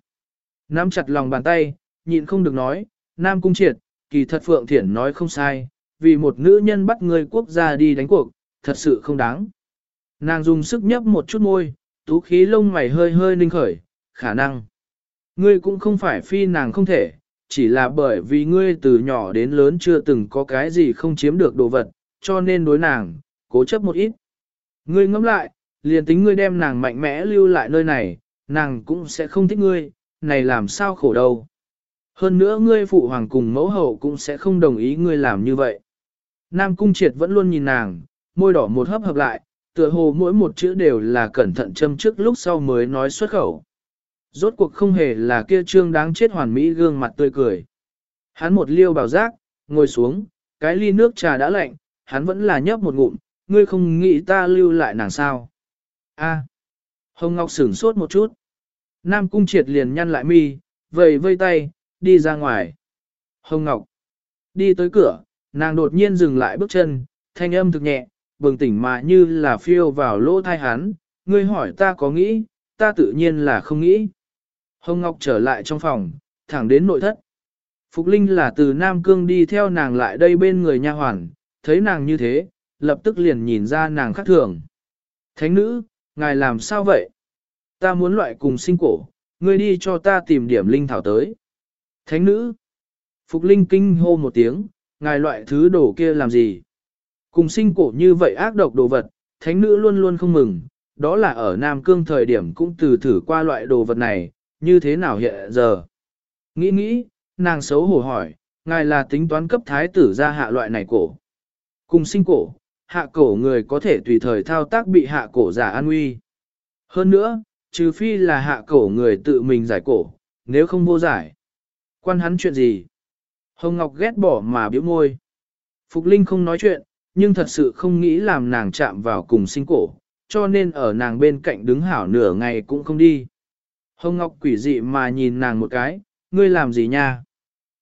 Nắm chặt lòng bàn tay, nhịn không được nói, Nam Cung Triệt, kỳ thật Phượng Thiển nói không sai, vì một nữ nhân bắt người quốc gia đi đánh cuộc, thật sự không đáng. Nàng dùng sức nhấp một chút môi, tú khí lông mày hơi hơi ninh khởi, khả năng. Ngươi cũng không phải phi nàng không thể, chỉ là bởi vì ngươi từ nhỏ đến lớn chưa từng có cái gì không chiếm được đồ vật, cho nên đối nàng, cố chấp một ít. Ngươi ngẫm lại, liền tính ngươi đem nàng mạnh mẽ lưu lại nơi này, nàng cũng sẽ không thích ngươi, này làm sao khổ đâu. Hơn nữa ngươi phụ hoàng cùng mẫu hậu cũng sẽ không đồng ý ngươi làm như vậy. Nam Cung Triệt vẫn luôn nhìn nàng, môi đỏ một hấp hợp lại, tựa hồ mỗi một chữ đều là cẩn thận châm trước lúc sau mới nói xuất khẩu. Rốt cuộc không hề là kia trương đáng chết hoàn mỹ gương mặt tươi cười. Hắn một liêu bảo giác, ngồi xuống, cái ly nước trà đã lạnh, hắn vẫn là nhấp một ngụm, ngươi không nghĩ ta lưu lại nàng sao. A. Hồng Ngọc sửng sốt một chút. Nam Cung Triệt liền nhăn lại mi, vầy vây tay, đi ra ngoài. Hồng Ngọc. Đi tới cửa, nàng đột nhiên dừng lại bước chân, thanh âm thực nhẹ, bừng tỉnh mà như là phiêu vào lỗ thai hắn, ngươi hỏi ta có nghĩ, ta tự nhiên là không nghĩ. Hồng Ngọc trở lại trong phòng, thẳng đến nội thất. Phục Linh là từ Nam Cương đi theo nàng lại đây bên người nha hoàn, thấy nàng như thế, lập tức liền nhìn ra nàng khác thường. Thánh nữ, ngài làm sao vậy? Ta muốn loại cùng sinh cổ, ngươi đi cho ta tìm điểm linh thảo tới. Thánh nữ, Phục Linh kinh hô một tiếng, ngài loại thứ đồ kia làm gì? Cùng sinh cổ như vậy ác độc đồ vật, thánh nữ luôn luôn không mừng, đó là ở Nam Cương thời điểm cũng từ thử qua loại đồ vật này, như thế nào hiện giờ? Nghĩ nghĩ, nàng xấu hổ hỏi, ngài là tính toán cấp thái tử ra hạ loại này cổ. Cùng sinh cổ, hạ cổ người có thể tùy thời thao tác bị hạ cổ giả an nguy. Hơn nữa, trừ phi là hạ cổ người tự mình giải cổ, nếu không vô giải. Quan hắn chuyện gì? Hồng Ngọc ghét bỏ mà biểu môi. Phục Linh không nói chuyện, nhưng thật sự không nghĩ làm nàng chạm vào cùng sinh cổ, cho nên ở nàng bên cạnh đứng hảo nửa ngày cũng không đi. Hồng Ngọc quỷ dị mà nhìn nàng một cái, ngươi làm gì nha?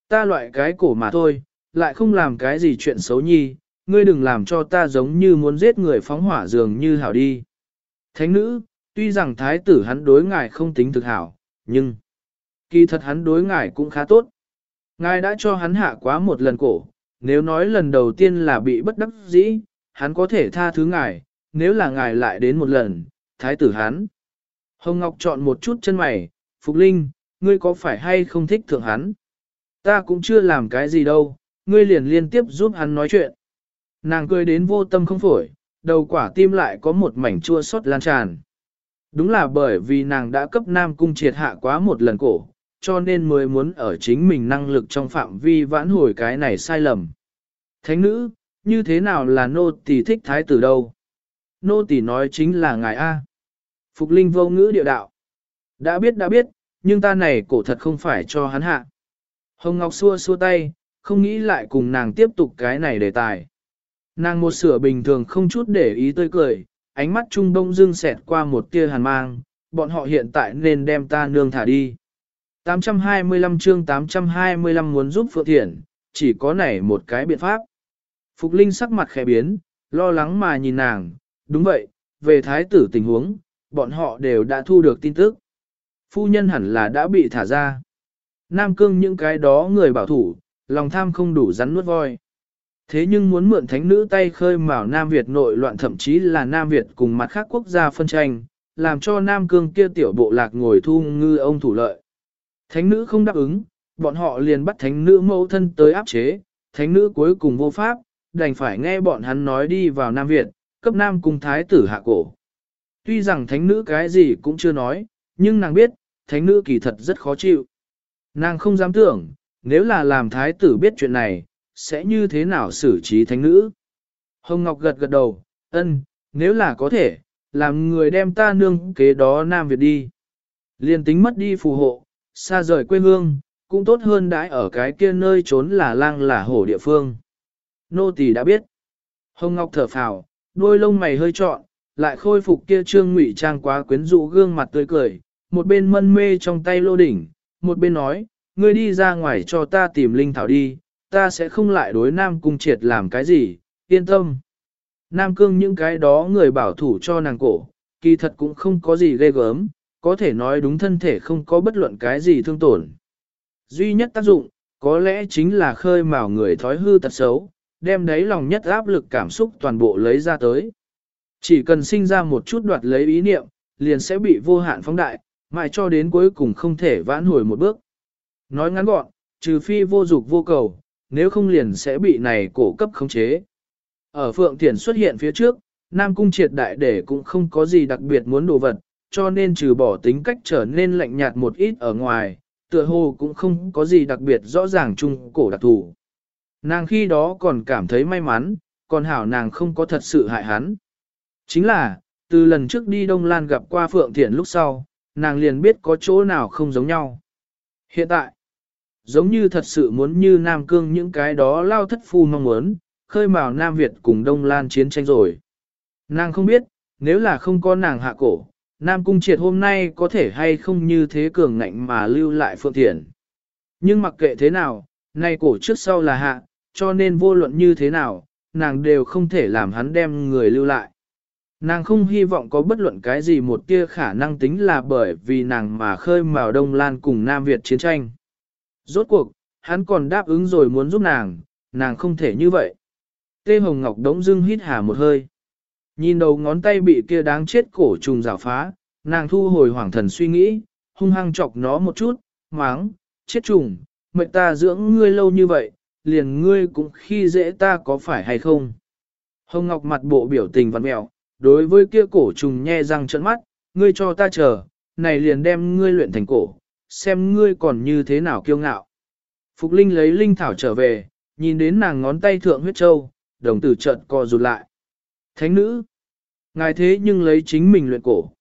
Ta loại cái cổ mà thôi, lại không làm cái gì chuyện xấu nhi, ngươi đừng làm cho ta giống như muốn giết người phóng hỏa dường như hảo đi. Thánh nữ, tuy rằng thái tử hắn đối ngài không tính thực hảo, nhưng kỳ thật hắn đối ngài cũng khá tốt. Ngài đã cho hắn hạ quá một lần cổ, nếu nói lần đầu tiên là bị bất đắc dĩ, hắn có thể tha thứ ngài, nếu là ngài lại đến một lần, thái tử hắn. Hồng Ngọc chọn một chút chân mày, Phục Linh, ngươi có phải hay không thích thượng hắn? Ta cũng chưa làm cái gì đâu, ngươi liền liên tiếp giúp hắn nói chuyện. Nàng cười đến vô tâm không phổi, đầu quả tim lại có một mảnh chua xót lan tràn. Đúng là bởi vì nàng đã cấp Nam Cung triệt hạ quá một lần cổ, cho nên mới muốn ở chính mình năng lực trong phạm vi vãn hồi cái này sai lầm. Thánh nữ, như thế nào là nô tỳ thích thái tử đâu? Nô tỳ nói chính là ngài A. Phục Linh vô ngữ địa đạo. Đã biết đã biết, nhưng ta này cổ thật không phải cho hắn hạ. Hồng Ngọc xua xua tay, không nghĩ lại cùng nàng tiếp tục cái này đề tài. Nàng một sửa bình thường không chút để ý tươi cười, ánh mắt trung đông dưng xẹt qua một tia hàn mang, bọn họ hiện tại nên đem ta nương thả đi. 825 chương 825 muốn giúp Phượng Thiển, chỉ có này một cái biện pháp. Phục Linh sắc mặt khẽ biến, lo lắng mà nhìn nàng, đúng vậy, về thái tử tình huống, bọn họ đều đã thu được tin tức. Phu nhân hẳn là đã bị thả ra. Nam cương những cái đó người bảo thủ, lòng tham không đủ rắn nuốt voi. Thế nhưng muốn mượn thánh nữ tay khơi mào Nam Việt nội loạn thậm chí là Nam Việt cùng mặt khác quốc gia phân tranh, làm cho Nam Cương kia tiểu bộ lạc ngồi thu ngư ông thủ lợi. Thánh nữ không đáp ứng, bọn họ liền bắt thánh nữ mẫu thân tới áp chế, thánh nữ cuối cùng vô pháp, đành phải nghe bọn hắn nói đi vào Nam Việt, cấp Nam cung thái tử hạ cổ. Tuy rằng thánh nữ cái gì cũng chưa nói, nhưng nàng biết, thánh nữ kỳ thật rất khó chịu. Nàng không dám tưởng, nếu là làm thái tử biết chuyện này, sẽ như thế nào xử trí thánh nữ. Hồng Ngọc gật gật đầu, ân, nếu là có thể, làm người đem ta nương kế đó Nam Việt đi. Liên tính mất đi phù hộ, xa rời quê hương, cũng tốt hơn đãi ở cái kia nơi trốn là lang là hổ địa phương. Nô tỳ đã biết. Hồng Ngọc thở phào, đôi lông mày hơi trọn, lại khôi phục kia trương ngụy trang quá quyến rũ gương mặt tươi cười, một bên mân mê trong tay lô đỉnh, một bên nói, ngươi đi ra ngoài cho ta tìm linh thảo đi, ta sẽ không lại đối Nam Cung triệt làm cái gì, yên tâm. Nam Cương những cái đó người bảo thủ cho nàng cổ, kỳ thật cũng không có gì ghê gớm, có thể nói đúng thân thể không có bất luận cái gì thương tổn. Duy nhất tác dụng, có lẽ chính là khơi mào người thói hư tật xấu, đem đấy lòng nhất áp lực cảm xúc toàn bộ lấy ra tới. Chỉ cần sinh ra một chút đoạt lấy ý niệm, liền sẽ bị vô hạn phóng đại, mãi cho đến cuối cùng không thể vãn hồi một bước. Nói ngắn gọn, trừ phi vô dục vô cầu, nếu không liền sẽ bị này cổ cấp khống chế. Ở Phượng Thiển xuất hiện phía trước, Nam Cung triệt đại để cũng không có gì đặc biệt muốn đồ vật, cho nên trừ bỏ tính cách trở nên lạnh nhạt một ít ở ngoài, tựa hồ cũng không có gì đặc biệt rõ ràng chung cổ đặc thù. Nàng khi đó còn cảm thấy may mắn, còn hảo nàng không có thật sự hại hắn. Chính là, từ lần trước đi Đông Lan gặp qua Phượng Thiện lúc sau, nàng liền biết có chỗ nào không giống nhau. Hiện tại, giống như thật sự muốn như Nam Cương những cái đó lao thất phu mong muốn, khơi mào Nam Việt cùng Đông Lan chiến tranh rồi. Nàng không biết, nếu là không có nàng hạ cổ, Nam Cung Triệt hôm nay có thể hay không như thế cường ngạnh mà lưu lại Phượng Thiện. Nhưng mặc kệ thế nào, nay cổ trước sau là hạ, cho nên vô luận như thế nào, nàng đều không thể làm hắn đem người lưu lại. Nàng không hy vọng có bất luận cái gì một tia khả năng tính là bởi vì nàng mà khơi mào Đông Lan cùng Nam Việt chiến tranh. Rốt cuộc, hắn còn đáp ứng rồi muốn giúp nàng, nàng không thể như vậy. Tê Hồng Ngọc đống dưng hít hà một hơi. Nhìn đầu ngón tay bị kia đáng chết cổ trùng rào phá, nàng thu hồi hoàng thần suy nghĩ, hung hăng chọc nó một chút, máng, chết trùng, mệnh ta dưỡng ngươi lâu như vậy, liền ngươi cũng khi dễ ta có phải hay không. Hồng Ngọc mặt bộ biểu tình văn mẹo, đối với kia cổ trùng nhe răng trợn mắt, ngươi cho ta chờ, này liền đem ngươi luyện thành cổ, xem ngươi còn như thế nào kiêu ngạo. Phục Linh lấy linh thảo trở về, nhìn đến nàng ngón tay thượng huyết châu, đồng tử trận co rụt lại. Thánh nữ, ngài thế nhưng lấy chính mình luyện cổ.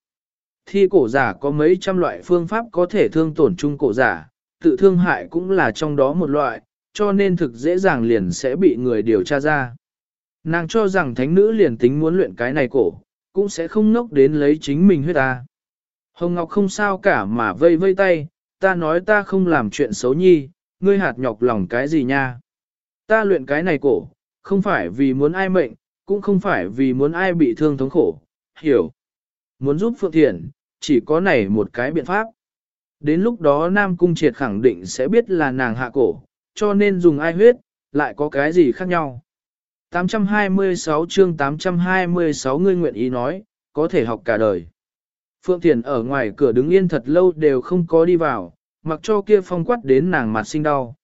Thi cổ giả có mấy trăm loại phương pháp có thể thương tổn chung cổ giả, tự thương hại cũng là trong đó một loại, cho nên thực dễ dàng liền sẽ bị người điều tra ra. Nàng cho rằng thánh nữ liền tính muốn luyện cái này cổ, cũng sẽ không ngốc đến lấy chính mình huyết ta. Hồng Ngọc không sao cả mà vây vây tay, ta nói ta không làm chuyện xấu nhi, ngươi hạt nhọc lòng cái gì nha. Ta luyện cái này cổ, không phải vì muốn ai mệnh, cũng không phải vì muốn ai bị thương thống khổ, hiểu. Muốn giúp Phượng Thiển, chỉ có này một cái biện pháp. Đến lúc đó Nam Cung Triệt khẳng định sẽ biết là nàng hạ cổ, cho nên dùng ai huyết, lại có cái gì khác nhau. 826 chương 826 ngươi nguyện ý nói, có thể học cả đời. Phượng Thiền ở ngoài cửa đứng yên thật lâu đều không có đi vào, mặc cho kia phong quát đến nàng mặt sinh đau.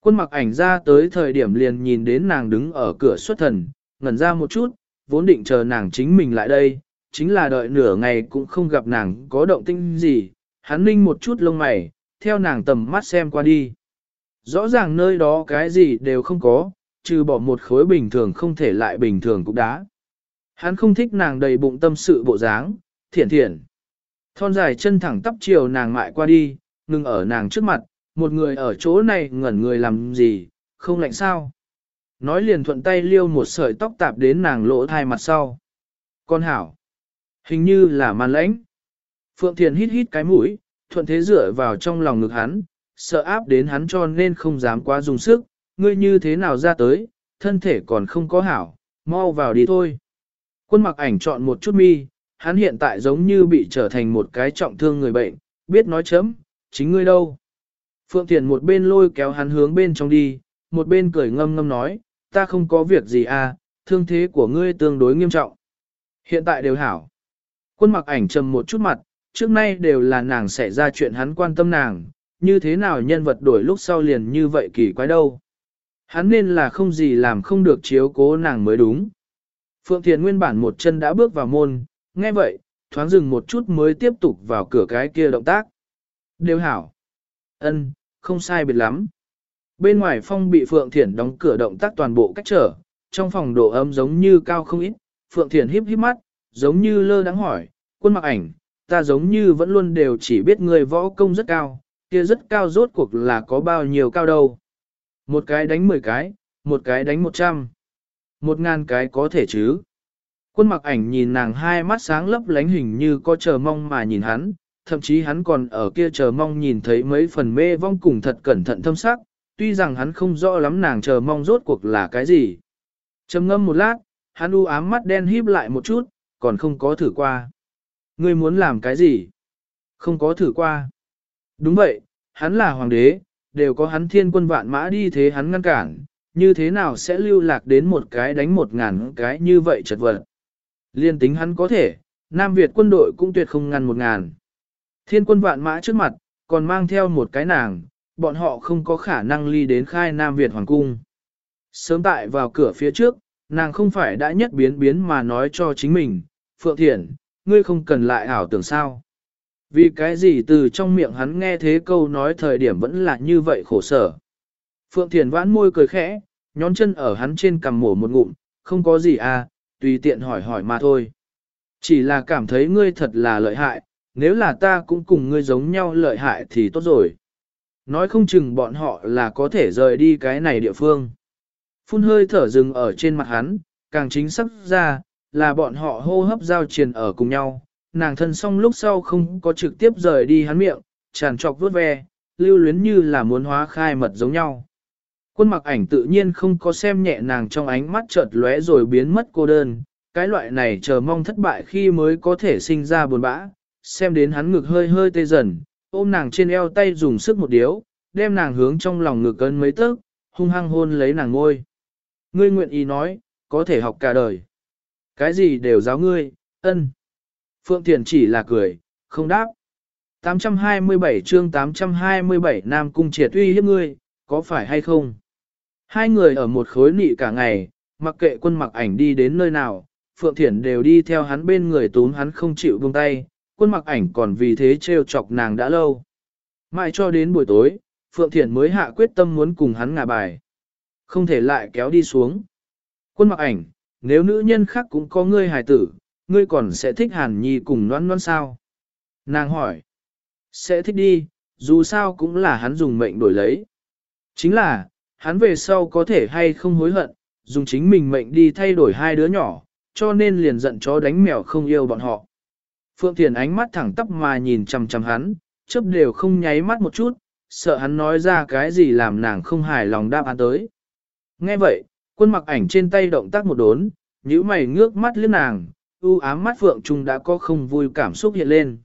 Quân mặc ảnh ra tới thời điểm liền nhìn đến nàng đứng ở cửa xuất thần, ngẩn ra một chút, vốn định chờ nàng chính mình lại đây, chính là đợi nửa ngày cũng không gặp nàng có động tĩnh gì, hắn ninh một chút lông mày, theo nàng tầm mắt xem qua đi. Rõ ràng nơi đó cái gì đều không có, trừ bỏ một khối bình thường không thể lại bình thường cũng đá. Hắn không thích nàng đầy bụng tâm sự bộ dáng, thiển thiển, Thon dài chân thẳng tắp chiều nàng mại qua đi, ngừng ở nàng trước mặt, một người ở chỗ này ngẩn người làm gì, không lạnh sao. Nói liền thuận tay liêu một sợi tóc tạp đến nàng lỗ thai mặt sau. Con hảo. Hình như là màn lãnh. Phượng Thiền hít hít cái mũi, thuận thế dựa vào trong lòng ngực hắn, sợ áp đến hắn cho nên không dám quá dùng sức, ngươi như thế nào ra tới, thân thể còn không có hảo, mau vào đi thôi. Quân mặc ảnh chọn một chút mi, hắn hiện tại giống như bị trở thành một cái trọng thương người bệnh, biết nói chấm, chính ngươi đâu. Phượng Thiền một bên lôi kéo hắn hướng bên trong đi, một bên cười ngâm ngâm nói, ta không có việc gì à, thương thế của ngươi tương đối nghiêm trọng. Hiện tại đều hảo. Quân mặc ảnh trầm một chút mặt, trước nay đều là nàng xảy ra chuyện hắn quan tâm nàng, như thế nào nhân vật đổi lúc sau liền như vậy kỳ quái đâu. Hắn nên là không gì làm không được chiếu cố nàng mới đúng. Phượng Thiền nguyên bản một chân đã bước vào môn, nghe vậy, thoáng dừng một chút mới tiếp tục vào cửa cái kia động tác. Đều hảo. ân không sai biệt lắm. Bên ngoài phong bị Phượng Thiển đóng cửa động tác toàn bộ cách trở, trong phòng độ ấm giống như cao không ít, Phượng Thiển híp híp mắt, giống như lơ đáng hỏi, quân mặc ảnh, ta giống như vẫn luôn đều chỉ biết người võ công rất cao, kia rất cao rốt cuộc là có bao nhiêu cao đâu. Một cái đánh mười cái, một cái đánh một trăm, một ngàn cái có thể chứ. Quân mặc ảnh nhìn nàng hai mắt sáng lấp lánh hình như có chờ mong mà nhìn hắn, thậm chí hắn còn ở kia chờ mong nhìn thấy mấy phần mê vong cùng thật cẩn thận thâm sắc, tuy rằng hắn không rõ lắm nàng chờ mong rốt cuộc là cái gì. Trầm ngâm một lát, hắn u ám mắt đen híp lại một chút, còn không có thử qua. Ngươi muốn làm cái gì? Không có thử qua. Đúng vậy, hắn là hoàng đế, đều có hắn thiên quân vạn mã đi thế hắn ngăn cản, như thế nào sẽ lưu lạc đến một cái đánh một ngàn cái như vậy chật vật. Liên tính hắn có thể, Nam Việt quân đội cũng tuyệt không ngăn một ngàn. Thiên quân vạn mã trước mặt, còn mang theo một cái nàng, bọn họ không có khả năng ly đến khai Nam Việt Hoàng Cung. Sớm tại vào cửa phía trước, nàng không phải đã nhất biến biến mà nói cho chính mình, Phượng Thiển, ngươi không cần lại ảo tưởng sao. Vì cái gì từ trong miệng hắn nghe thế câu nói thời điểm vẫn là như vậy khổ sở. Phượng Thiển vãn môi cười khẽ, nhón chân ở hắn trên cằm mổ một ngụm, không có gì à, tùy tiện hỏi hỏi mà thôi. Chỉ là cảm thấy ngươi thật là lợi hại, nếu là ta cũng cùng ngươi giống nhau lợi hại thì tốt rồi. Nói không chừng bọn họ là có thể rời đi cái này địa phương. Phun hơi thở rừng ở trên mặt hắn, càng chính xác ra, là bọn họ hô hấp giao triền ở cùng nhau. Nàng thân xong lúc sau không có trực tiếp rời đi hắn miệng, tràn trọc vuốt ve, lưu luyến như là muốn hóa khai mật giống nhau. Quân mặc ảnh tự nhiên không có xem nhẹ nàng trong ánh mắt chợt lóe rồi biến mất cô đơn, cái loại này chờ mong thất bại khi mới có thể sinh ra buồn bã, xem đến hắn ngực hơi hơi tê dần, ôm nàng trên eo tay dùng sức một điếu, đem nàng hướng trong lòng ngực cân mấy tấc, hung hăng hôn lấy nàng ngôi. Ngươi nguyện ý nói, có thể học cả đời. Cái gì đều giáo ngươi, ân. Phượng Thiền chỉ là cười, không đáp. 827 chương 827 Nam Cung triệt uy hiếp ngươi, có phải hay không? Hai người ở một khối nị cả ngày, mặc kệ quân mặc ảnh đi đến nơi nào, Phượng Thiển đều đi theo hắn bên người túm hắn không chịu buông tay, quân mặc ảnh còn vì thế trêu chọc nàng đã lâu. Mãi cho đến buổi tối, Phượng Thiển mới hạ quyết tâm muốn cùng hắn ngả bài. Không thể lại kéo đi xuống. Quân mặc ảnh, nếu nữ nhân khác cũng có ngươi hài tử, ngươi còn sẽ thích hàn nhi cùng noan noan sao? Nàng hỏi. Sẽ thích đi, dù sao cũng là hắn dùng mệnh đổi lấy. Chính là, hắn về sau có thể hay không hối hận, dùng chính mình mệnh đi thay đổi hai đứa nhỏ, cho nên liền giận chó đánh mèo không yêu bọn họ. Phượng Thiền ánh mắt thẳng tắp mà nhìn chằm chằm hắn, chớp đều không nháy mắt một chút, sợ hắn nói ra cái gì làm nàng không hài lòng đáp án tới. Nghe vậy, quân mặc ảnh trên tay động tác một đốn, nhíu mày ngước mắt liếc nàng, u ám mắt Phượng Trung đã có không vui cảm xúc hiện lên.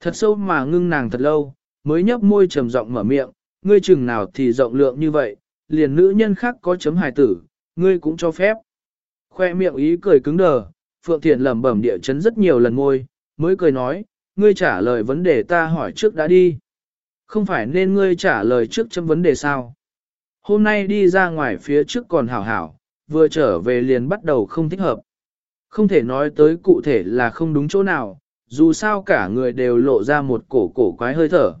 Thật sâu mà ngưng nàng thật lâu, mới nhấp môi trầm giọng mở miệng, ngươi chừng nào thì rộng lượng như vậy, liền nữ nhân khác có chấm hài tử, ngươi cũng cho phép. Khoe miệng ý cười cứng đờ, Phượng Thiện lẩm bẩm địa chấn rất nhiều lần ngôi, mới cười nói, ngươi trả lời vấn đề ta hỏi trước đã đi. Không phải nên ngươi trả lời trước chấm vấn đề sao? Hôm nay đi ra ngoài phía trước còn hảo hảo, vừa trở về liền bắt đầu không thích hợp. Không thể nói tới cụ thể là không đúng chỗ nào, dù sao cả người đều lộ ra một cổ cổ quái hơi thở.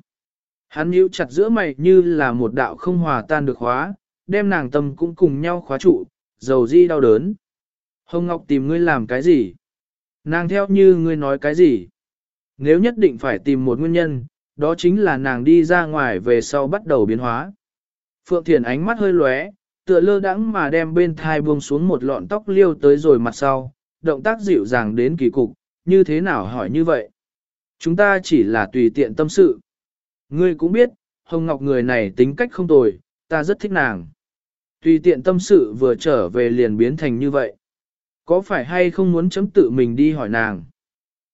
Hắn nhíu chặt giữa mày như là một đạo không hòa tan được khóa, đem nàng tâm cũng cùng nhau khóa trụ, dầu di đau đớn. Hồng Ngọc tìm ngươi làm cái gì? Nàng theo như ngươi nói cái gì? Nếu nhất định phải tìm một nguyên nhân, đó chính là nàng đi ra ngoài về sau bắt đầu biến hóa. Phượng Thiền ánh mắt hơi lóe, tựa lơ đắng mà đem bên thai buông xuống một lọn tóc liêu tới rồi mặt sau, động tác dịu dàng đến kỳ cục, như thế nào hỏi như vậy? Chúng ta chỉ là tùy tiện tâm sự. Ngươi cũng biết, Hồng Ngọc người này tính cách không tồi, ta rất thích nàng. Tùy tiện tâm sự vừa trở về liền biến thành như vậy. Có phải hay không muốn chấm tự mình đi hỏi nàng?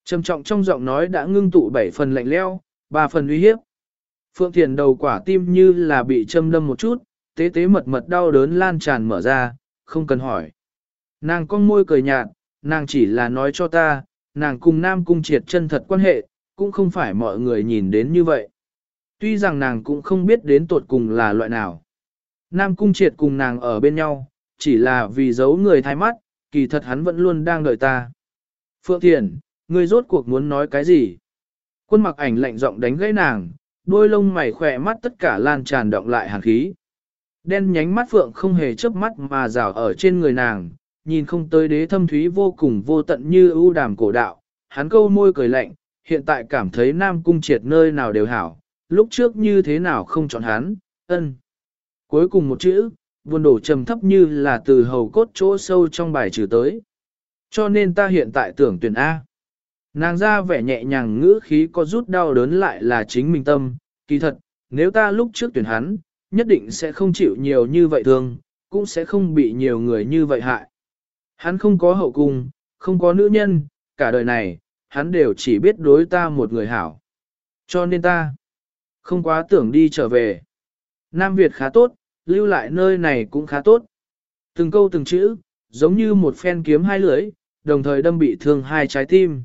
Trầm trọng trong giọng nói đã ngưng tụ bảy phần lạnh leo, ba phần uy hiếp. Phượng Thiền đầu quả tim như là bị châm đâm một chút, tế tế mật mật đau đớn lan tràn mở ra, không cần hỏi. Nàng con môi cười nhạt, nàng chỉ là nói cho ta, nàng cùng Nam Cung triệt chân thật quan hệ, cũng không phải mọi người nhìn đến như vậy. Tuy rằng nàng cũng không biết đến tột cùng là loại nào. Nam Cung triệt cùng nàng ở bên nhau, chỉ là vì giấu người thai mắt, kỳ thật hắn vẫn luôn đang đợi ta. Phượng Thiền, ngươi rốt cuộc muốn nói cái gì? Quân mặc ảnh lạnh giọng đánh gãy nàng, đôi lông mày khỏe mắt tất cả lan tràn động lại hàn khí. Đen nhánh mắt Phượng không hề chớp mắt mà rào ở trên người nàng, nhìn không tới đế thâm thúy vô cùng vô tận như ưu đàm cổ đạo. Hắn câu môi cười lạnh, hiện tại cảm thấy Nam Cung triệt nơi nào đều hảo, lúc trước như thế nào không chọn hắn, ân. Cuối cùng một chữ, buồn đổ trầm thấp như là từ hầu cốt chỗ sâu trong bài trừ tới. Cho nên ta hiện tại tưởng tuyển A. Nàng ra vẻ nhẹ nhàng ngữ khí có rút đau đớn lại là chính mình tâm, kỳ thật, nếu ta lúc trước tuyển hắn, nhất định sẽ không chịu nhiều như vậy thương, cũng sẽ không bị nhiều người như vậy hại. Hắn không có hậu cung, không có nữ nhân, cả đời này, hắn đều chỉ biết đối ta một người hảo. Cho nên ta, không quá tưởng đi trở về. Nam Việt khá tốt, lưu lại nơi này cũng khá tốt. Từng câu từng chữ, giống như một phen kiếm hai lưỡi, đồng thời đâm bị thương hai trái tim.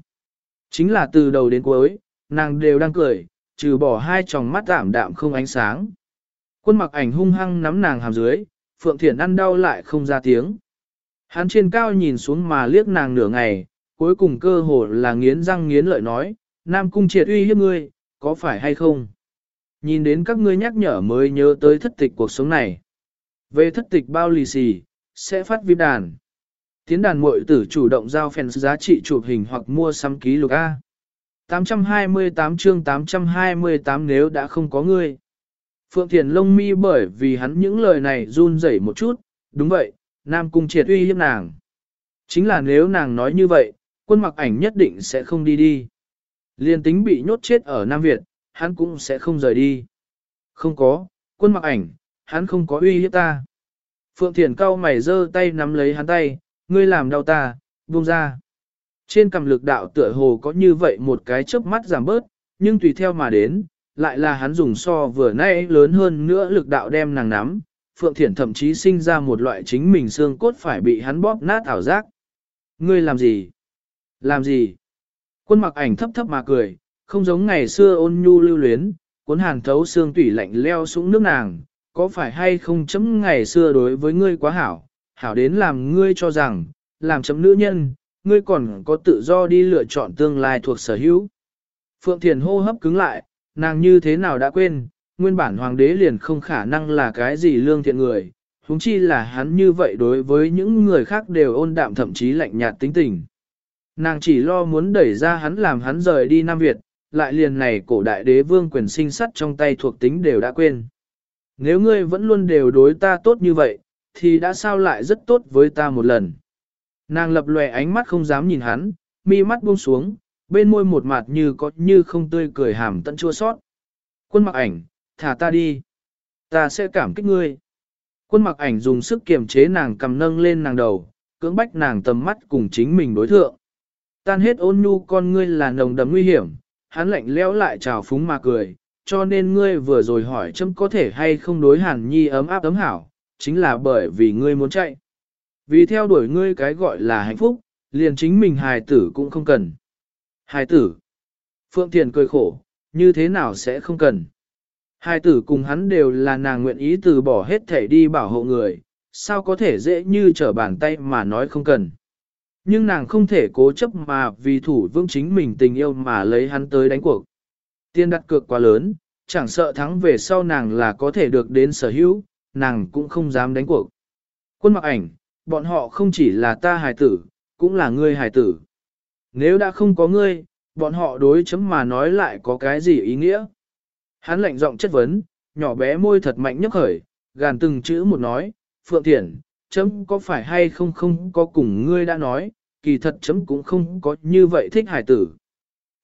Chính là từ đầu đến cuối, nàng đều đang cười, trừ bỏ hai tròng mắt tạm đạm không ánh sáng. Quân mặc ảnh hung hăng nắm nàng hàm dưới, Phượng Thiển ăn đau lại không ra tiếng. Hắn trên cao nhìn xuống mà liếc nàng nửa ngày, cuối cùng cơ hồ là nghiến răng nghiến lợi nói, Nam Cung triệt uy hiếp ngươi, có phải hay không? Nhìn đến các ngươi nhắc nhở mới nhớ tới thất tịch cuộc sống này. Về thất tịch bao lì xì, sẽ phát VIP đàn. Tiến đàn muội tử chủ động giao fans giá trị chụp hình hoặc mua sắm ký lục A. 828 chương 828 nếu đã không có ngươi. Phượng Thiền lông mi bởi vì hắn những lời này run rẩy một chút, đúng vậy, Nam Cung triệt uy hiếp nàng. Chính là nếu nàng nói như vậy, quân mặc ảnh nhất định sẽ không đi đi. Liên tính bị nhốt chết ở Nam Việt, hắn cũng sẽ không rời đi. Không có, quân mặc ảnh, hắn không có uy hiếp ta. Phượng Thiền cao mày dơ tay nắm lấy hắn tay, ngươi làm đau ta, buông ra. Trên cầm lực đạo tựa hồ có như vậy một cái chớp mắt giảm bớt, nhưng tùy theo mà đến, lại là hắn dùng so vừa nay lớn hơn nữa lực đạo đem nàng nắm. Phượng Thiển thậm chí sinh ra một loại chính mình xương cốt phải bị hắn bóp nát ảo giác. Ngươi làm gì? Làm gì? Quân mặc ảnh thấp thấp mà cười, không giống ngày xưa ôn nhu lưu luyến, cuốn hàn thấu xương tủy lạnh leo xuống nước nàng, có phải hay không chấm ngày xưa đối với ngươi quá hảo, hảo đến làm ngươi cho rằng, làm chấm nữ nhân, ngươi còn có tự do đi lựa chọn tương lai thuộc sở hữu. Phượng Thiền hô hấp cứng lại, nàng như thế nào đã quên, nguyên bản hoàng đế liền không khả năng là cái gì lương thiện người, huống chi là hắn như vậy đối với những người khác đều ôn đạm thậm chí lạnh nhạt tính tình. Nàng chỉ lo muốn đẩy ra hắn làm hắn rời đi Nam Việt, lại liền này cổ đại đế vương quyền sinh sắt trong tay thuộc tính đều đã quên. Nếu ngươi vẫn luôn đều đối ta tốt như vậy, thì đã sao lại rất tốt với ta một lần. Nàng lập lòe ánh mắt không dám nhìn hắn, mi mắt buông xuống, bên môi một mặt như có như không tươi cười hàm tận chua sót. Quân mặc ảnh, thả ta đi. Ta sẽ cảm kích ngươi. Quân mặc ảnh dùng sức kiềm chế nàng cầm nâng lên nàng đầu, cưỡng bách nàng tầm mắt cùng chính mình đối thượng. Tan hết ôn nhu con ngươi là nồng đầm nguy hiểm, hắn lạnh lẽo lại trào phúng mà cười, cho nên ngươi vừa rồi hỏi chấm có thể hay không đối hàn nhi ấm áp ấm hảo, chính là bởi vì ngươi muốn chạy. Vì theo đuổi ngươi cái gọi là hạnh phúc, liền chính mình hài tử cũng không cần. Hài tử. Phượng Thiền cười khổ, như thế nào sẽ không cần. Hài tử cùng hắn đều là nàng nguyện ý từ bỏ hết thể đi bảo hộ người, sao có thể dễ như trở bàn tay mà nói không cần. Nhưng nàng không thể cố chấp mà vì thủ vương chính mình tình yêu mà lấy hắn tới đánh cuộc. Tiên đặt cược quá lớn, chẳng sợ thắng về sau nàng là có thể được đến sở hữu, nàng cũng không dám đánh cuộc. Quân mặc ảnh, bọn họ không chỉ là ta hài tử, cũng là ngươi hài tử. Nếu đã không có ngươi, bọn họ đối chấm mà nói lại có cái gì ý nghĩa? Hắn lạnh giọng chất vấn, nhỏ bé môi thật mạnh nhấp khởi, gàn từng chữ một nói, Phượng Thiển, chấm có phải hay không không có cùng ngươi đã nói, kỳ thật chấm cũng không có như vậy thích hài tử.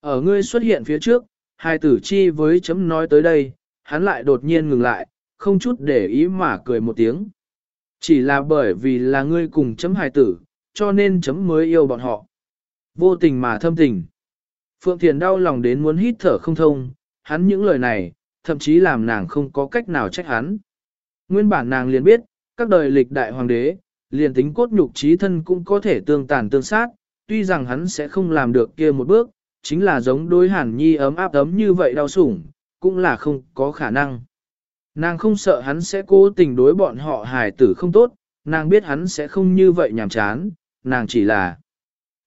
Ở ngươi xuất hiện phía trước, hài tử chi với chấm nói tới đây, hắn lại đột nhiên ngừng lại, không chút để ý mà cười một tiếng. Chỉ là bởi vì là ngươi cùng chấm hài tử, cho nên chấm mới yêu bọn họ. Vô tình mà thâm tình. Phượng Thiền đau lòng đến muốn hít thở không thông, hắn những lời này, thậm chí làm nàng không có cách nào trách hắn. Nguyên bản nàng liền biết, các đời lịch đại hoàng đế, liền tính cốt nhục trí thân cũng có thể tương tàn tương sát, tuy rằng hắn sẽ không làm được kia một bước, chính là giống đối hàn nhi ấm áp ấm như vậy đau sủng, cũng là không có khả năng. Nàng không sợ hắn sẽ cố tình đối bọn họ hài tử không tốt, nàng biết hắn sẽ không như vậy nhàm chán, nàng chỉ là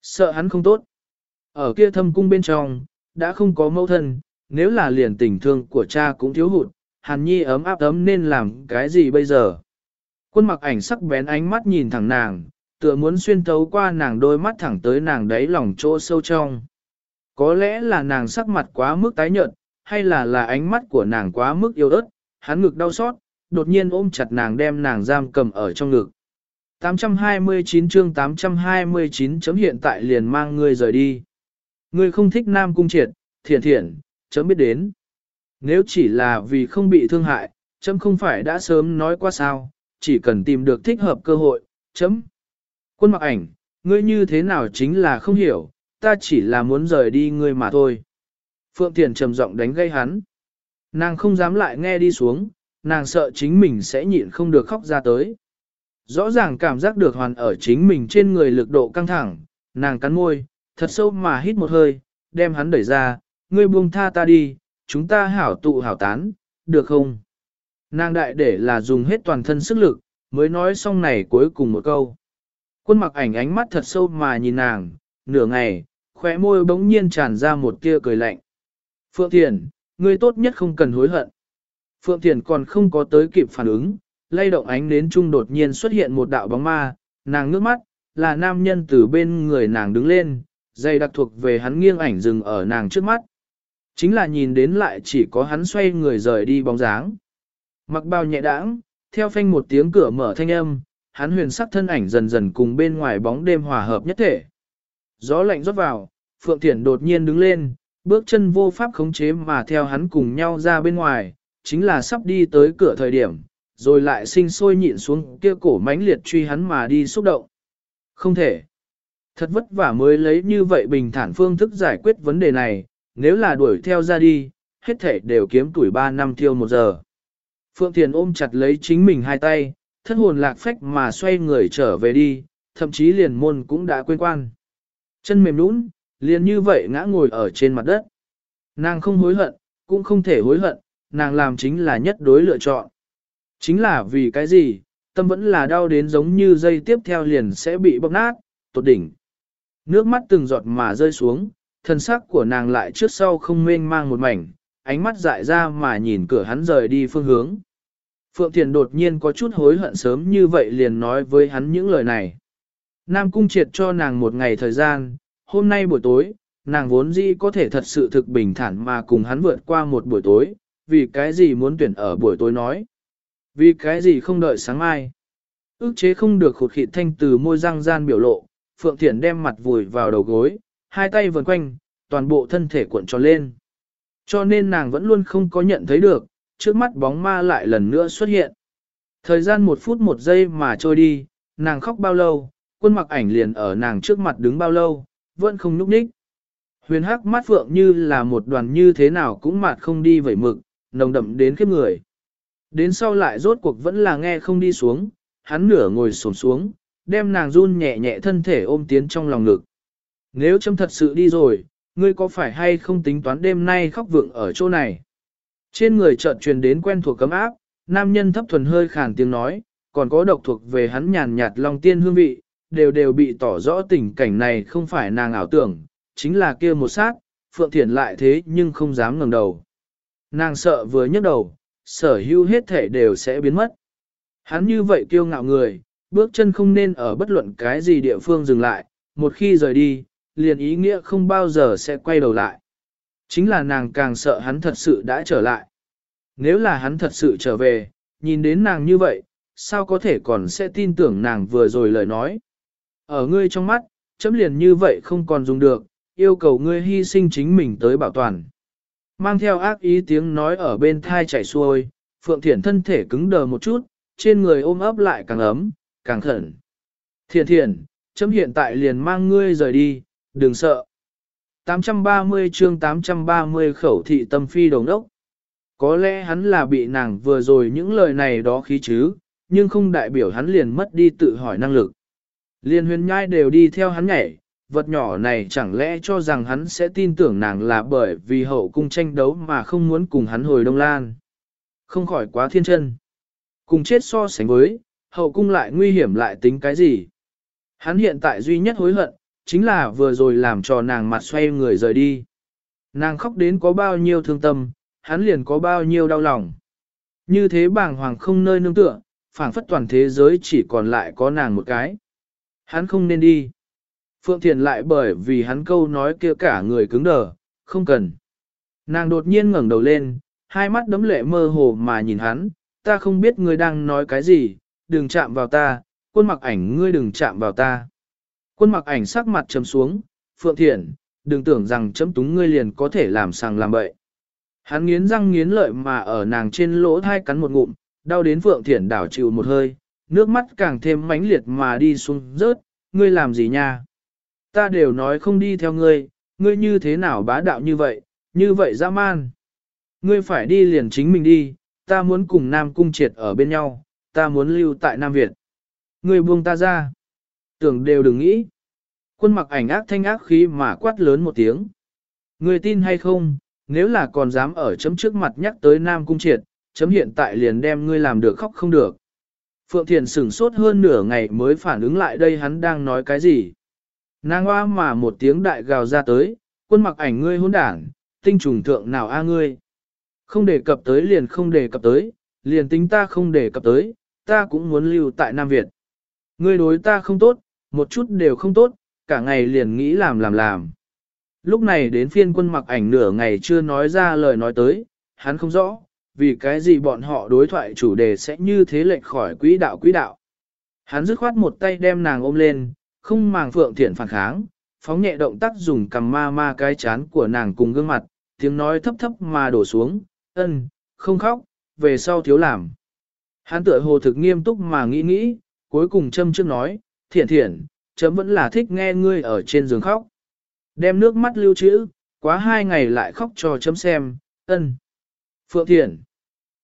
sợ hắn không tốt. Ở kia thâm cung bên trong, đã không có mẫu thân, nếu là liền tình thương của cha cũng thiếu hụt, hàn nhi ấm áp ấm nên làm cái gì bây giờ? Quân mặc ảnh sắc bén ánh mắt nhìn thẳng nàng, tựa muốn xuyên thấu qua nàng đôi mắt thẳng tới nàng đáy lòng chỗ sâu trong. Có lẽ là nàng sắc mặt quá mức tái nhợt, hay là là ánh mắt của nàng quá mức yêu ớt, hắn ngực đau xót, đột nhiên ôm chặt nàng đem nàng giam cầm ở trong ngực. 829 chương 829 chấm hiện tại liền mang ngươi rời đi. Ngươi không thích nam cung triệt, thiện thiện, chấm biết đến. Nếu chỉ là vì không bị thương hại, chấm không phải đã sớm nói qua sao, chỉ cần tìm được thích hợp cơ hội, chấm. Quân mặc ảnh, ngươi như thế nào chính là không hiểu, ta chỉ là muốn rời đi ngươi mà thôi. Phượng Thiền trầm giọng đánh gây hắn. Nàng không dám lại nghe đi xuống, nàng sợ chính mình sẽ nhịn không được khóc ra tới. Rõ ràng cảm giác được hoàn ở chính mình trên người lực độ căng thẳng, nàng cắn môi, thật sâu mà hít một hơi, đem hắn đẩy ra, ngươi buông tha ta đi, chúng ta hảo tụ hảo tán, được không? Nàng đại để là dùng hết toàn thân sức lực, mới nói xong này cuối cùng một câu. Quân mặc ảnh ánh mắt thật sâu mà nhìn nàng, nửa ngày, khóe môi bỗng nhiên tràn ra một tia cười lạnh. Phượng Thiền, ngươi tốt nhất không cần hối hận. Phượng Thiền còn không có tới kịp phản ứng, lay động ánh đến trung đột nhiên xuất hiện một đạo bóng ma, nàng ngước mắt, là nam nhân từ bên người nàng đứng lên, dây đặc thuộc về hắn nghiêng ảnh dừng ở nàng trước mắt. Chính là nhìn đến lại chỉ có hắn xoay người rời đi bóng dáng. Mặc bao nhẹ đãng, theo phanh một tiếng cửa mở thanh âm, hắn huyền sắc thân ảnh dần dần cùng bên ngoài bóng đêm hòa hợp nhất thể. Gió lạnh rót vào, Phượng Thiển đột nhiên đứng lên, bước chân vô pháp khống chế mà theo hắn cùng nhau ra bên ngoài, chính là sắp đi tới cửa thời điểm, rồi lại sinh sôi nhịn xuống kia cổ mãnh liệt truy hắn mà đi xúc động. Không thể. Thật vất vả mới lấy như vậy bình thản phương thức giải quyết vấn đề này, nếu là đuổi theo ra đi, hết thể đều kiếm tuổi 3 năm thiêu một giờ. Phượng Thiền ôm chặt lấy chính mình hai tay, thân hồn lạc phách mà xoay người trở về đi, thậm chí liền môn cũng đã quên quan. Chân mềm nũng, liền như vậy ngã ngồi ở trên mặt đất. Nàng không hối hận, cũng không thể hối hận, nàng làm chính là nhất đối lựa chọn. Chính là vì cái gì, tâm vẫn là đau đến giống như dây tiếp theo liền sẽ bị bóc nát, tột đỉnh. Nước mắt từng giọt mà rơi xuống, thân sắc của nàng lại trước sau không mênh mang một mảnh, ánh mắt dại ra mà nhìn cửa hắn rời đi phương hướng. Phượng Thiền đột nhiên có chút hối hận sớm như vậy liền nói với hắn những lời này. Nam Cung triệt cho nàng một ngày thời gian, hôm nay buổi tối, nàng vốn dĩ có thể thật sự thực bình thản mà cùng hắn vượt qua một buổi tối, vì cái gì muốn tuyển ở buổi tối nói. Vì cái gì không đợi sáng mai. Ước chế không được khụt khịt thanh từ môi răng gian biểu lộ, Phượng Thiển đem mặt vùi vào đầu gối, hai tay vần quanh, toàn bộ thân thể cuộn tròn lên. Cho nên nàng vẫn luôn không có nhận thấy được, trước mắt bóng ma lại lần nữa xuất hiện. Thời gian một phút một giây mà trôi đi, nàng khóc bao lâu, quân mặc ảnh liền ở nàng trước mặt đứng bao lâu, vẫn không núp ních. Huyền hắc mắt phượng như là một đoàn như thế nào cũng mạt không đi vẩy mực, nồng đậm đến khiếp người. Đến sau lại rốt cuộc vẫn là nghe không đi xuống, hắn nửa ngồi xổm xuống, đem nàng run nhẹ nhẹ thân thể ôm tiến trong lòng ngực. Nếu châm thật sự đi rồi, ngươi có phải hay không tính toán đêm nay khóc vượng ở chỗ này? Trên người chợt truyền đến quen thuộc cấm áp, nam nhân thấp thuần hơi khàn tiếng nói, còn có độc thuộc về hắn nhàn nhạt long tiên hương vị, đều đều bị tỏ rõ tình cảnh này không phải nàng ảo tưởng, chính là kia một sát, Phượng Thiển lại thế nhưng không dám ngẩng đầu. Nàng sợ vừa nhấc đầu, sở hữu hết thể đều sẽ biến mất. Hắn như vậy kiêu ngạo người, bước chân không nên ở bất luận cái gì địa phương dừng lại, một khi rời đi, liền ý nghĩa không bao giờ sẽ quay đầu lại. Chính là nàng càng sợ hắn thật sự đã trở lại. Nếu là hắn thật sự trở về, nhìn đến nàng như vậy, sao có thể còn sẽ tin tưởng nàng vừa rồi lời nói. Ở ngươi trong mắt, chấm liền như vậy không còn dùng được, yêu cầu ngươi hy sinh chính mình tới bảo toàn. Mang theo ác ý tiếng nói ở bên thai chảy xuôi, Phượng Thiển thân thể cứng đờ một chút, trên người ôm ấp lại càng ấm, càng khẩn. Thiện thiện, chấm hiện tại liền mang ngươi rời đi, đừng sợ. 830 chương 830 khẩu thị tâm phi đồng đốc. Có lẽ hắn là bị nàng vừa rồi những lời này đó khí chứ, nhưng không đại biểu hắn liền mất đi tự hỏi năng lực. Liên huyền nhai đều đi theo hắn nhảy, vật nhỏ này chẳng lẽ cho rằng hắn sẽ tin tưởng nàng là bởi vì hậu cung tranh đấu mà không muốn cùng hắn hồi Đông Lan. Không khỏi quá thiên chân. Cùng chết so sánh với, hậu cung lại nguy hiểm lại tính cái gì. Hắn hiện tại duy nhất hối hận, chính là vừa rồi làm cho nàng mặt xoay người rời đi. Nàng khóc đến có bao nhiêu thương tâm, hắn liền có bao nhiêu đau lòng. Như thế bàng hoàng không nơi nương tựa, phảng phất toàn thế giới chỉ còn lại có nàng một cái. Hắn không nên đi. Phượng Thiền lại bởi vì hắn câu nói kia cả người cứng đờ, không cần. Nàng đột nhiên ngẩng đầu lên, hai mắt đấm lệ mơ hồ mà nhìn hắn, ta không biết ngươi đang nói cái gì, đừng chạm vào ta, quân mặc ảnh ngươi đừng chạm vào ta. Quân mặc ảnh sắc mặt trầm xuống, Phượng Thiển, đừng tưởng rằng chấm túng ngươi liền có thể làm sàng làm bậy. Hắn nghiến răng nghiến lợi mà ở nàng trên lỗ thai cắn một ngụm, đau đến Phượng Thiển đảo chịu một hơi, nước mắt càng thêm mãnh liệt mà đi xuống rớt, ngươi làm gì nha? Ta đều nói không đi theo ngươi, ngươi như thế nào bá đạo như vậy, như vậy dã man. Ngươi phải đi liền chính mình đi, ta muốn cùng Nam Cung triệt ở bên nhau, ta muốn lưu tại Nam Việt. Ngươi buông ta ra. Tưởng đều đừng nghĩ. Quân mặc ảnh ác thanh ác khí mà quát lớn một tiếng. người tin hay không, nếu là còn dám ở chấm trước mặt nhắc tới Nam Cung triệt, chấm hiện tại liền đem ngươi làm được khóc không được. Phượng Thiền sửng sốt hơn nửa ngày mới phản ứng lại đây hắn đang nói cái gì. Nàng hoa mà một tiếng đại gào ra tới, quân mặc ảnh ngươi hôn đảng, tinh trùng thượng nào a ngươi. Không đề cập tới liền không đề cập tới, liền tính ta không đề cập tới, ta cũng muốn lưu tại Nam Việt. Ngươi đối ta không tốt, một chút đều không tốt, cả ngày liền nghĩ làm làm làm. Lúc này đến phiên quân mặc ảnh nửa ngày chưa nói ra lời nói tới, hắn không rõ, vì cái gì bọn họ đối thoại chủ đề sẽ như thế lệch khỏi quỹ đạo quỹ đạo. Hắn dứt khoát một tay đem nàng ôm lên, không màng phượng thiện phản kháng, phóng nhẹ động tác dùng cầm ma ma cái chán của nàng cùng gương mặt, tiếng nói thấp thấp mà đổ xuống, ân, không khóc, về sau thiếu làm. Hắn tựa hồ thực nghiêm túc mà nghĩ nghĩ, cuối cùng châm trước nói, thiện thiện, chấm vẫn là thích nghe ngươi ở trên giường khóc. Đem nước mắt lưu trữ, quá hai ngày lại khóc cho chấm xem, ân. Phượng thiện,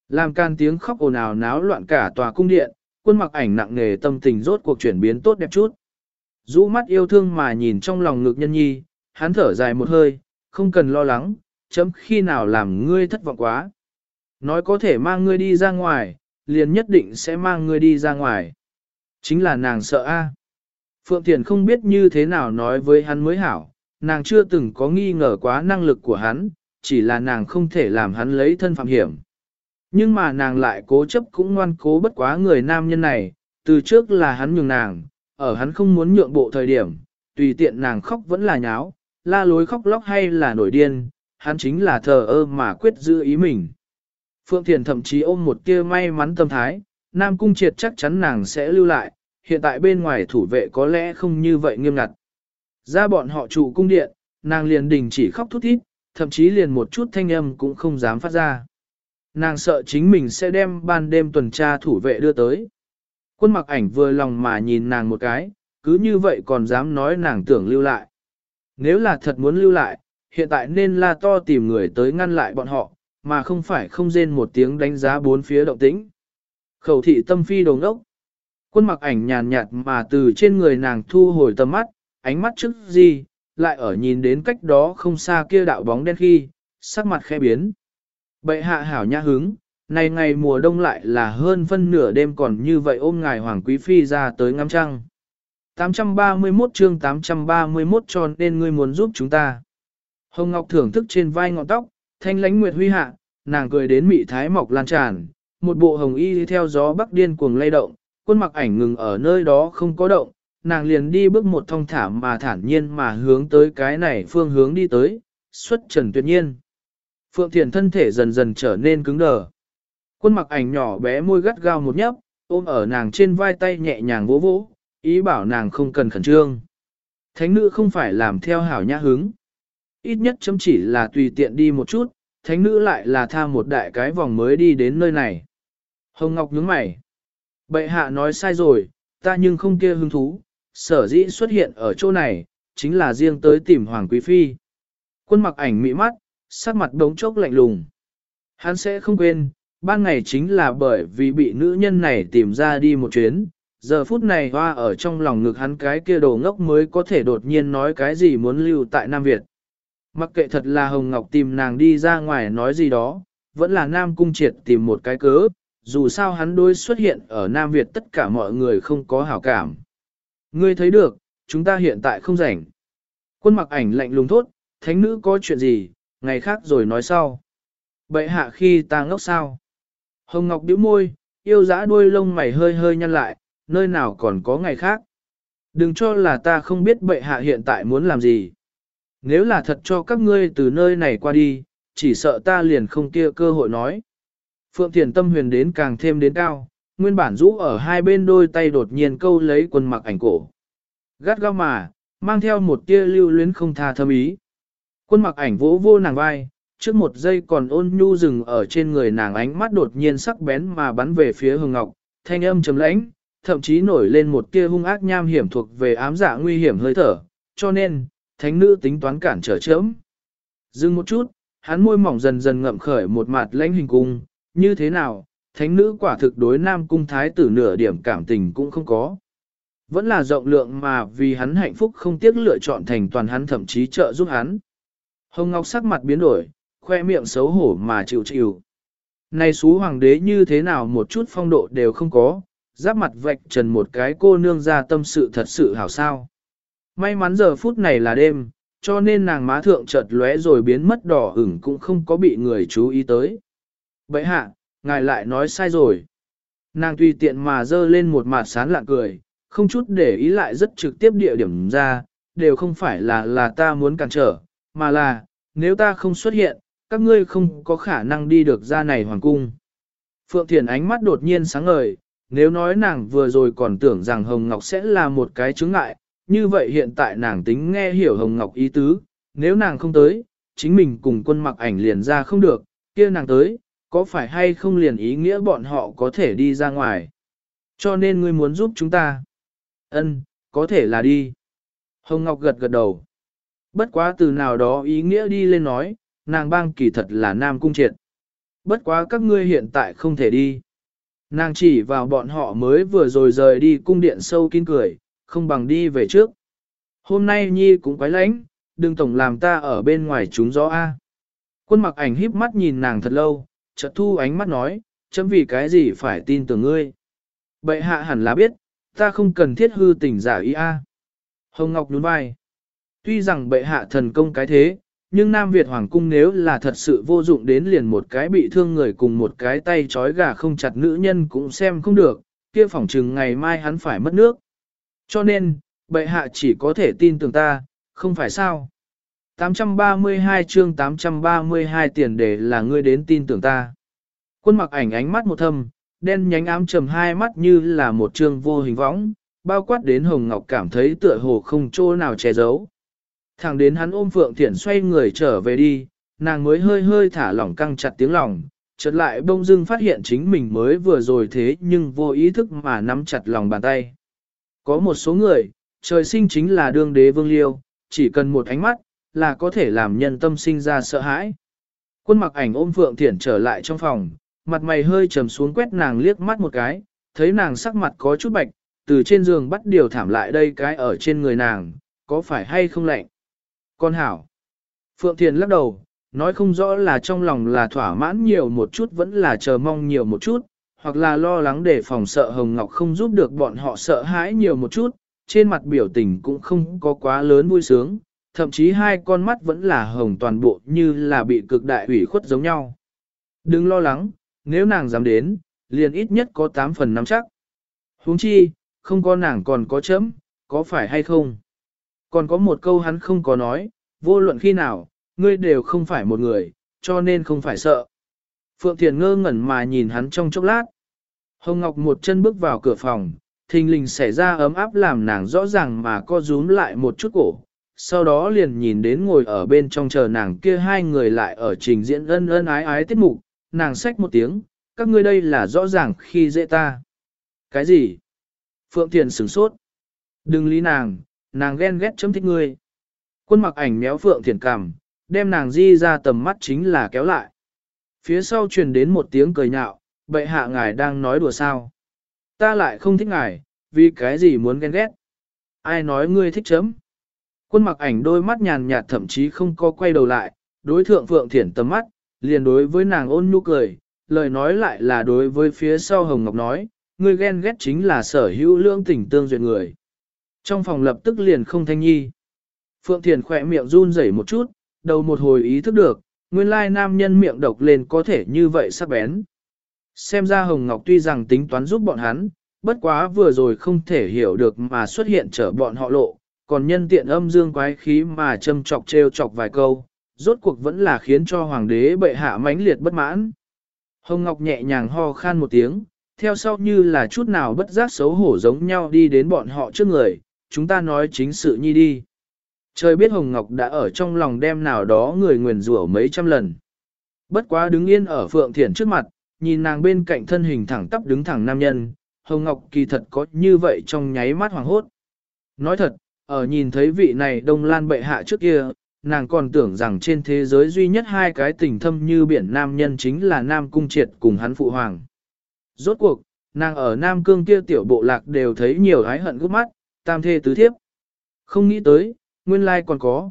làm can tiếng khóc ồn ào náo loạn cả tòa cung điện, quân mặc ảnh nặng nề tâm tình rốt cuộc chuyển biến tốt đẹp chút. Rũ mắt yêu thương mà nhìn trong lòng ngực nhân nhi, hắn thở dài một hơi, không cần lo lắng, chấm khi nào làm ngươi thất vọng quá. Nói có thể mang ngươi đi ra ngoài, liền nhất định sẽ mang ngươi đi ra ngoài. Chính là nàng sợ a. Phượng Thiền không biết như thế nào nói với hắn mới hảo, nàng chưa từng có nghi ngờ quá năng lực của hắn, chỉ là nàng không thể làm hắn lấy thân phạm hiểm. Nhưng mà nàng lại cố chấp cũng ngoan cố bất quá người nam nhân này, từ trước là hắn nhường nàng, ở hắn không muốn nhượng bộ thời điểm, tùy tiện nàng khóc vẫn là nháo, la lối khóc lóc hay là nổi điên, hắn chính là thờ ơ mà quyết giữ ý mình. Phượng Thiền thậm chí ôm một tia may mắn tâm thái, Nam Cung Triệt chắc chắn nàng sẽ lưu lại, hiện tại bên ngoài thủ vệ có lẽ không như vậy nghiêm ngặt. Ra bọn họ trụ cung điện, nàng liền đình chỉ khóc thút thít, thậm chí liền một chút thanh âm cũng không dám phát ra. Nàng sợ chính mình sẽ đem ban đêm tuần tra thủ vệ đưa tới. Quân mặc ảnh vừa lòng mà nhìn nàng một cái, cứ như vậy còn dám nói nàng tưởng lưu lại. Nếu là thật muốn lưu lại, hiện tại nên la to tìm người tới ngăn lại bọn họ, mà không phải không rên một tiếng đánh giá bốn phía động tĩnh. Khẩu thị tâm phi đồng ốc. Quân mặc ảnh nhàn nhạt mà từ trên người nàng thu hồi tầm mắt, ánh mắt trước gì, lại ở nhìn đến cách đó không xa kia đạo bóng đen khi, sắc mặt khẽ biến. Bệ hạ hảo nhã hứng, này ngày mùa đông lại là hơn phân nửa đêm còn như vậy ôm ngài Hoàng Quý Phi ra tới ngắm trăng. 831 chương 831 cho nên ngươi muốn giúp chúng ta. Hồng Ngọc thưởng thức trên vai ngọn tóc, thanh lánh nguyệt huy hạ, nàng cười đến mị thái mọc lan tràn, một bộ hồng y theo gió bắc điên cuồng lay động, quân mặc ảnh ngừng ở nơi đó không có động, nàng liền đi bước một thong thả mà thản nhiên mà hướng tới cái này phương hướng đi tới, xuất trần tuyệt nhiên. Phượng Thiền thân thể dần dần trở nên cứng đờ. Quân mặc ảnh nhỏ bé môi gắt gao một nhấp, ôm ở nàng trên vai tay nhẹ nhàng vỗ vỗ, ý bảo nàng không cần khẩn trương. Thánh nữ không phải làm theo hảo nhã hứng. Ít nhất chấm chỉ là tùy tiện đi một chút, thánh nữ lại là tha một đại cái vòng mới đi đến nơi này. Hồng Ngọc nhướng mày. Bệ hạ nói sai rồi, ta nhưng không kia hứng thú, sở dĩ xuất hiện ở chỗ này, chính là riêng tới tìm Hoàng Quý Phi. Quân mặc ảnh mị mắt, sắc mặt đống chốc lạnh lùng. Hắn sẽ không quên, ban ngày chính là bởi vì bị nữ nhân này tìm ra đi một chuyến, giờ phút này hoa ở trong lòng ngực hắn cái kia đồ ngốc mới có thể đột nhiên nói cái gì muốn lưu tại Nam Việt. Mặc kệ thật là Hồng Ngọc tìm nàng đi ra ngoài nói gì đó, vẫn là Nam Cung Triệt tìm một cái cớ, dù sao hắn đối xuất hiện ở Nam Việt tất cả mọi người không có hảo cảm. Ngươi thấy được, chúng ta hiện tại không rảnh. Quân mặc ảnh lạnh lùng thốt, thánh nữ có chuyện gì, ngày khác rồi nói sau. Bệ hạ khi ta ngốc sao. Hồng Ngọc bĩu môi, yêu dã đuôi lông mày hơi hơi nhăn lại, nơi nào còn có ngày khác. Đừng cho là ta không biết bệ hạ hiện tại muốn làm gì. Nếu là thật cho các ngươi từ nơi này qua đi, chỉ sợ ta liền không kia cơ hội nói. Phượng Thiền tâm huyền đến càng thêm đến cao, nguyên bản rũ ở hai bên đôi tay đột nhiên câu lấy quần mặc ảnh cổ. Gắt gao mà, mang theo một tia lưu luyến không tha thâm ý. Quân mặc ảnh vỗ vô nàng vai, trước một giây còn ôn nhu dừng ở trên người nàng ánh mắt đột nhiên sắc bén mà bắn về phía hồng ngọc, thanh âm trầm lãnh, thậm chí nổi lên một tia hung ác nham hiểm thuộc về ám dạ nguy hiểm hơi thở, cho nên, thánh nữ tính toán cản trở chớm. Dừng một chút, hắn môi mỏng dần dần ngậm khởi một mặt lãnh hình cung, như thế nào, thánh nữ quả thực đối nam cung thái tử nửa điểm cảm tình cũng không có. Vẫn là rộng lượng mà vì hắn hạnh phúc không tiếc lựa chọn thành toàn hắn thậm chí trợ giúp hắn. Hồng Ngọc sắc mặt biến đổi, khoe miệng xấu hổ mà chịu chịu. Này xú hoàng đế như thế nào một chút phong độ đều không có, giáp mặt vạch trần một cái cô nương ra tâm sự thật sự hảo sao. May mắn giờ phút này là đêm, cho nên nàng má thượng chợt lóe rồi biến mất đỏ ửng cũng không có bị người chú ý tới. Bậy hạ, ngài lại nói sai rồi. Nàng tùy tiện mà dơ lên một mặt sán lạ cười, không chút để ý lại rất trực tiếp địa điểm ra, đều không phải là là ta muốn cản trở, mà là, nếu ta không xuất hiện, các ngươi không có khả năng đi được ra này hoàng cung. Phượng Thiền ánh mắt đột nhiên sáng ngời, nếu nói nàng vừa rồi còn tưởng rằng Hồng Ngọc sẽ là một cái chứng ngại, như vậy hiện tại nàng tính nghe hiểu Hồng Ngọc ý tứ, nếu nàng không tới, chính mình cùng quân mặc ảnh liền ra không được, kia nàng tới, có phải hay không liền ý nghĩa bọn họ có thể đi ra ngoài. Cho nên ngươi muốn giúp chúng ta. Ân, có thể là đi. Hồng Ngọc gật gật đầu. Bất quá từ nào đó ý nghĩa đi lên nói, nàng bang kỳ thật là nam cung triệt. Bất quá các ngươi hiện tại không thể đi. Nàng chỉ vào bọn họ mới vừa rồi rời đi cung điện sâu kín cười, không bằng đi về trước. Hôm nay Nhi cũng quái lãnh, đừng tổng làm ta ở bên ngoài chúng gió A. Quân mặc ảnh híp mắt nhìn nàng thật lâu, chợt thu ánh mắt nói, chấm vì cái gì phải tin tưởng ngươi. Bệ hạ hẳn là biết, ta không cần thiết hư tình giả ý A. Hồng Ngọc nhún vai. Tuy rằng bệ hạ thần công cái thế, nhưng Nam Việt Hoàng cung nếu là thật sự vô dụng đến liền một cái bị thương người cùng một cái tay trói gà không chặt nữ nhân cũng xem không được, kia phỏng chừng ngày mai hắn phải mất nước. Cho nên, bệ hạ chỉ có thể tin tưởng ta, không phải sao. 832 chương 832 tiền đề là ngươi đến tin tưởng ta. Quân mặc ảnh ánh mắt một thâm, đen nhánh ám trầm hai mắt như là một chương vô hình võng, bao quát đến Hồng Ngọc cảm thấy tựa hồ không chỗ nào che giấu. Thẳng đến hắn ôm Phượng Thiển xoay người trở về đi, nàng mới hơi hơi thả lỏng căng chặt tiếng lòng, chợt lại bông dưng phát hiện chính mình mới vừa rồi thế nhưng vô ý thức mà nắm chặt lòng bàn tay. Có một số người, trời sinh chính là đương đế vương liêu, chỉ cần một ánh mắt, là có thể làm nhân tâm sinh ra sợ hãi. Quân mặc ảnh ôm Phượng Thiển trở lại trong phòng, mặt mày hơi trầm xuống quét nàng liếc mắt một cái, thấy nàng sắc mặt có chút bạch, từ trên giường bắt điều thảm lại đây cái ở trên người nàng, có phải hay không lạnh? Con hảo. Phượng Thiền lắc đầu, nói không rõ là trong lòng là thỏa mãn nhiều một chút vẫn là chờ mong nhiều một chút, hoặc là lo lắng để phòng sợ Hồng Ngọc không giúp được bọn họ sợ hãi nhiều một chút, trên mặt biểu tình cũng không có quá lớn vui sướng, thậm chí hai con mắt vẫn là hồng toàn bộ như là bị cực đại ủy khuất giống nhau. Đừng lo lắng, nếu nàng dám đến, liền ít nhất có 8 phần nắm chắc. huống chi, không có nàng còn có chấm, có phải hay không? Còn có một câu hắn không có nói, vô luận khi nào, ngươi đều không phải một người, cho nên không phải sợ. Phượng Thiền ngơ ngẩn mà nhìn hắn trong chốc lát. Hồng Ngọc một chân bước vào cửa phòng, thình lình xảy ra ấm áp làm nàng rõ ràng mà co rúm lại một chút cổ. Sau đó liền nhìn đến ngồi ở bên trong chờ nàng kia hai người lại ở trình diễn ân ân ái ái tiết mục, nàng xách một tiếng, các ngươi đây là rõ ràng khi dễ ta. Cái gì? Phượng Thiền sửng sốt. Đừng lý nàng, nàng ghen ghét chấm thích ngươi. Quân mặc ảnh méo Phượng Thiền cằm, đem nàng di ra tầm mắt chính là kéo lại. Phía sau truyền đến một tiếng cười nhạo, bệ hạ ngài đang nói đùa sao. Ta lại không thích ngài, vì cái gì muốn ghen ghét. Ai nói ngươi thích chấm. Quân mặc ảnh đôi mắt nhàn nhạt thậm chí không có quay đầu lại, đối thượng Phượng Thiển tầm mắt, liền đối với nàng ôn nhu cười, lời nói lại là đối với phía sau Hồng Ngọc nói, người ghen ghét chính là sở hữu lương tình tương duyệt người. Trong phòng lập tức liền không thanh nhi. Phượng Thiển khỏe miệng run rẩy một chút, đầu một hồi ý thức được, nguyên lai nam nhân miệng độc lên có thể như vậy sắc bén. Xem ra Hồng Ngọc tuy rằng tính toán giúp bọn hắn, bất quá vừa rồi không thể hiểu được mà xuất hiện trở bọn họ lộ, còn nhân tiện âm dương quái khí mà châm chọc treo chọc vài câu, rốt cuộc vẫn là khiến cho hoàng đế bệ hạ mãnh liệt bất mãn. Hồng Ngọc nhẹ nhàng ho khan một tiếng, theo sau như là chút nào bất giác xấu hổ giống nhau đi đến bọn họ trước người, chúng ta nói chính sự nhi đi. Trời biết Hồng Ngọc đã ở trong lòng đem nào đó người nguyền rủa mấy trăm lần. Bất quá đứng yên ở Phượng Thiển trước mặt, nhìn nàng bên cạnh thân hình thẳng tắp đứng thẳng nam nhân, Hồng Ngọc kỳ thật có như vậy trong nháy mắt hoàng hốt. Nói thật, ở nhìn thấy vị này đông lan bệ hạ trước kia, nàng còn tưởng rằng trên thế giới duy nhất hai cái tình thâm như biển nam nhân chính là Nam Cung Triệt cùng hắn phụ hoàng. Rốt cuộc, nàng ở Nam Cương kia tiểu bộ lạc đều thấy nhiều ái hận gút mắt, tam thê tứ thiếp. Không nghĩ tới, nguyên lai còn có.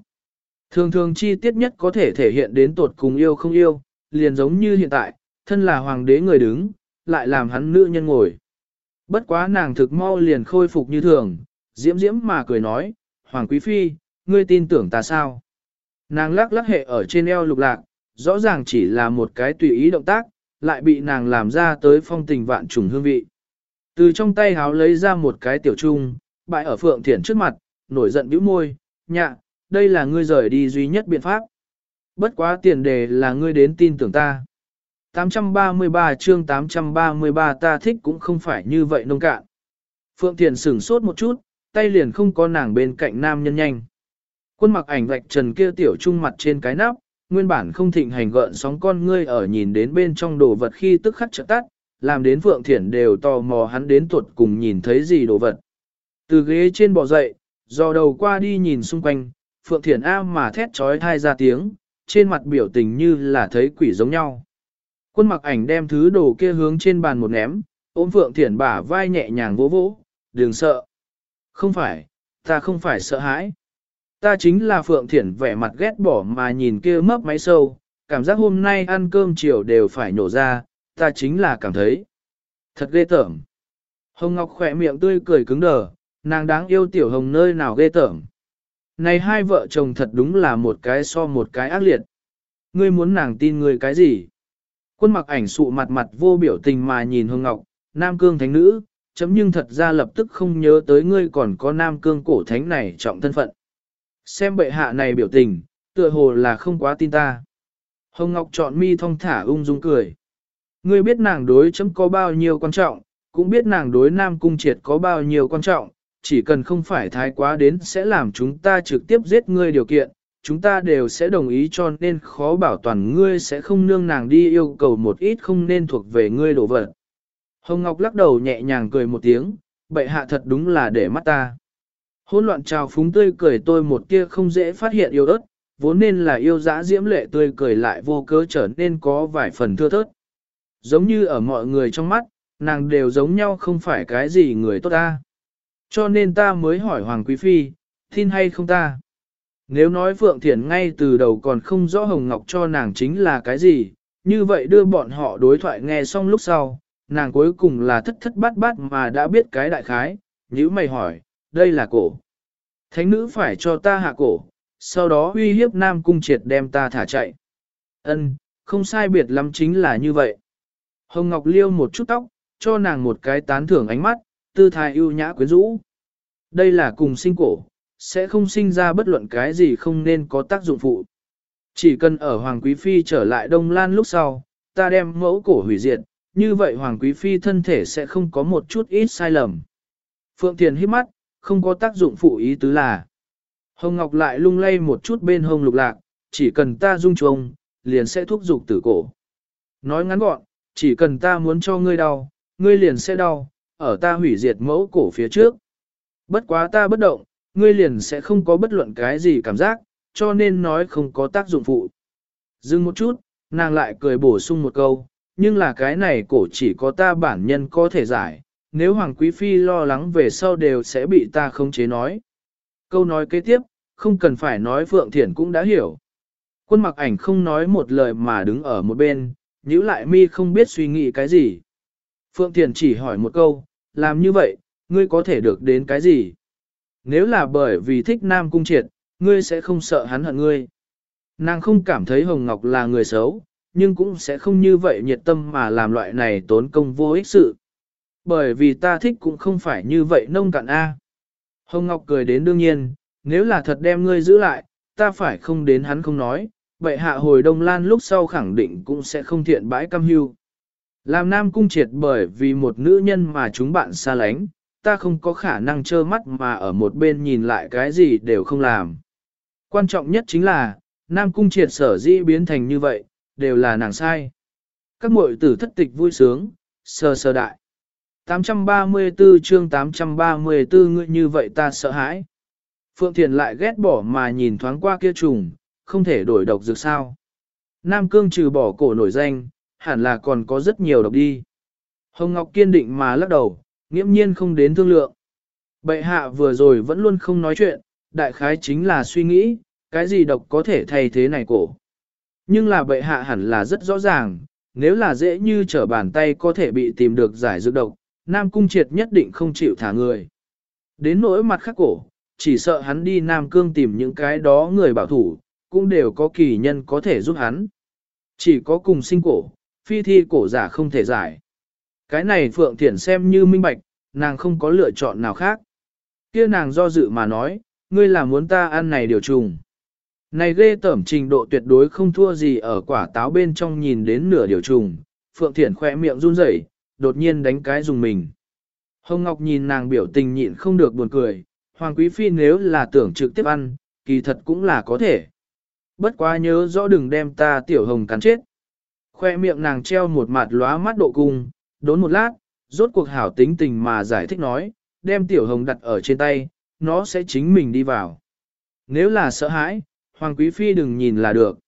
Thường thường chi tiết nhất có thể thể hiện đến tột cùng yêu không yêu, liền giống như hiện tại, thân là hoàng đế người đứng, lại làm hắn nữ nhân ngồi. Bất quá nàng thực mau liền khôi phục như thường, diễm diễm mà cười nói, Hoàng Quý Phi, ngươi tin tưởng ta sao? Nàng lắc lắc hệ ở trên eo lục lạc, rõ ràng chỉ là một cái tùy ý động tác, lại bị nàng làm ra tới phong tình vạn trùng hương vị. Từ trong tay háo lấy ra một cái tiểu trung, bại ở Phượng Thiển trước mặt, nổi giận bĩu môi, nhạ, đây là ngươi rời đi duy nhất biện pháp. Bất quá tiền đề là ngươi đến tin tưởng ta. 833 chương 833 ta thích cũng không phải như vậy nông cạn. Phượng Thiền sửng sốt một chút, tay liền không có nàng bên cạnh nam nhân nhanh. Quân mặc ảnh vạch trần kia tiểu trung mặt trên cái nắp, nguyên bản không thịnh hành gợn sóng con ngươi ở nhìn đến bên trong đồ vật khi tức khắc trợ tắt, làm đến Phượng Thiển đều tò mò hắn đến tuột cùng nhìn thấy gì đồ vật. Từ ghế trên bò dậy, dò đầu qua đi nhìn xung quanh, Phượng Thiển A mà thét trói thai ra tiếng, trên mặt biểu tình như là thấy quỷ giống nhau. Quân mặc ảnh đem thứ đồ kia hướng trên bàn một ném, ôm Phượng Thiển bả vai nhẹ nhàng vỗ vỗ, đừng sợ. Không phải, ta không phải sợ hãi. Ta chính là Phượng Thiển vẻ mặt ghét bỏ mà nhìn kia mấp máy sâu, cảm giác hôm nay ăn cơm chiều đều phải nổ ra, ta chính là cảm thấy. Thật ghê tởm. Hồng Ngọc khỏe miệng tươi cười cứng đờ, nàng đáng yêu tiểu hồng nơi nào ghê tởm. Này hai vợ chồng thật đúng là một cái so một cái ác liệt. Ngươi muốn nàng tin ngươi cái gì? Quân mặc ảnh sụ mặt mặt vô biểu tình mà nhìn Hồng Ngọc, Nam Cương Thánh Nữ, chấm nhưng thật ra lập tức không nhớ tới ngươi còn có Nam Cương cổ thánh này trọng thân phận. Xem bệ hạ này biểu tình, tựa hồ là không quá tin ta. Hồng Ngọc chọn mi thong thả ung dung cười. Ngươi biết nàng đối chấm có bao nhiêu quan trọng, cũng biết nàng đối Nam Cung Triệt có bao nhiêu quan trọng, chỉ cần không phải thái quá đến sẽ làm chúng ta trực tiếp giết ngươi điều kiện, chúng ta đều sẽ đồng ý cho nên khó bảo toàn ngươi sẽ không nương nàng đi yêu cầu một ít không nên thuộc về ngươi đổ vật. Hồng Ngọc lắc đầu nhẹ nhàng cười một tiếng, bệ hạ thật đúng là để mắt ta. Hôn loạn trào phúng tươi cười tôi một tia không dễ phát hiện yêu ớt, vốn nên là yêu dã diễm lệ tươi cười lại vô cớ trở nên có vài phần thưa thớt. Giống như ở mọi người trong mắt, nàng đều giống nhau không phải cái gì người tốt ta. Cho nên ta mới hỏi Hoàng Quý Phi, tin hay không ta? Nếu nói Phượng Thiển ngay từ đầu còn không rõ Hồng Ngọc cho nàng chính là cái gì, như vậy đưa bọn họ đối thoại nghe xong lúc sau, nàng cuối cùng là thất thất bát bát mà đã biết cái đại khái, nhữ mày hỏi, đây là cổ. Thánh nữ phải cho ta hạ cổ, sau đó uy hiếp Nam Cung Triệt đem ta thả chạy. Ân, không sai biệt lắm chính là như vậy. Hồng Ngọc liêu một chút tóc, cho nàng một cái tán thưởng ánh mắt, tư thái ưu nhã quyến rũ. Đây là cùng sinh cổ, sẽ không sinh ra bất luận cái gì không nên có tác dụng phụ. Chỉ cần ở Hoàng Quý Phi trở lại Đông Lan lúc sau, ta đem mẫu cổ hủy diệt, như vậy Hoàng Quý Phi thân thể sẽ không có một chút ít sai lầm. Phượng Thiền hít mắt, không có tác dụng phụ ý tứ là. Hồng Ngọc lại lung lay một chút bên hông lục lạc, chỉ cần ta dung chuông, liền sẽ thúc dục tử cổ. Nói ngắn gọn, chỉ cần ta muốn cho ngươi đau, ngươi liền sẽ đau, ở ta hủy diệt mẫu cổ phía trước. Bất quá ta bất động, ngươi liền sẽ không có bất luận cái gì cảm giác, cho nên nói không có tác dụng phụ. Dừng một chút, nàng lại cười bổ sung một câu, nhưng là cái này cổ chỉ có ta bản nhân có thể giải, nếu Hoàng Quý Phi lo lắng về sau đều sẽ bị ta không chế nói. Câu nói kế tiếp, không cần phải nói Phượng Thiển cũng đã hiểu. Quân mặc ảnh không nói một lời mà đứng ở một bên, nhíu lại mi không biết suy nghĩ cái gì. Phượng Thiển chỉ hỏi một câu, làm như vậy, ngươi có thể được đến cái gì? Nếu là bởi vì thích Nam Cung Triệt, ngươi sẽ không sợ hắn hận ngươi. Nàng không cảm thấy Hồng Ngọc là người xấu, nhưng cũng sẽ không như vậy nhiệt tâm mà làm loại này tốn công vô ích sự. Bởi vì ta thích cũng không phải như vậy nông cạn A. Hồng Ngọc cười đến đương nhiên, nếu là thật đem ngươi giữ lại, ta phải không đến hắn không nói, vậy hạ hồi Đông Lan lúc sau khẳng định cũng sẽ không thiện bãi cam hưu. Làm nam cung triệt bởi vì một nữ nhân mà chúng bạn xa lánh, ta không có khả năng trơ mắt mà ở một bên nhìn lại cái gì đều không làm. Quan trọng nhất chính là, nam cung triệt sở dĩ biến thành như vậy, đều là nàng sai. Các muội tử thất tịch vui sướng, sờ sờ đại. 834 chương 834 ngươi như vậy ta sợ hãi. Phượng Thiền lại ghét bỏ mà nhìn thoáng qua kia trùng, không thể đổi độc dược sao. Nam Cương trừ bỏ cổ nổi danh, hẳn là còn có rất nhiều độc đi. Hồng Ngọc kiên định mà lắc đầu, nghiễm nhiên không đến thương lượng. Bệ hạ vừa rồi vẫn luôn không nói chuyện, đại khái chính là suy nghĩ, cái gì độc có thể thay thế này cổ. Nhưng là bệ hạ hẳn là rất rõ ràng, nếu là dễ như trở bàn tay có thể bị tìm được giải dược độc, Nam Cung Triệt nhất định không chịu thả người. Đến nỗi mặt khắc cổ, chỉ sợ hắn đi Nam Cương tìm những cái đó người bảo thủ, cũng đều có kỳ nhân có thể giúp hắn. Chỉ có cùng sinh cổ, phi thi cổ giả không thể giải. Cái này Phượng Thiển xem như minh bạch, nàng không có lựa chọn nào khác. Kia nàng do dự mà nói, ngươi là muốn ta ăn này điều trùng. Này ghê tẩm trình độ tuyệt đối không thua gì ở quả táo bên trong nhìn đến nửa điều trùng. Phượng Thiển khỏe miệng run rẩy, đột nhiên đánh cái dùng mình. Hồng Ngọc nhìn nàng biểu tình nhịn không được buồn cười, Hoàng Quý Phi nếu là tưởng trực tiếp ăn, kỳ thật cũng là có thể. Bất quá nhớ rõ đừng đem ta tiểu hồng cắn chết. Khoe miệng nàng treo một mặt lóa mắt độ cung, đốn một lát, rốt cuộc hảo tính tình mà giải thích nói, đem tiểu hồng đặt ở trên tay, nó sẽ chính mình đi vào. Nếu là sợ hãi, Hoàng Quý Phi đừng nhìn là được.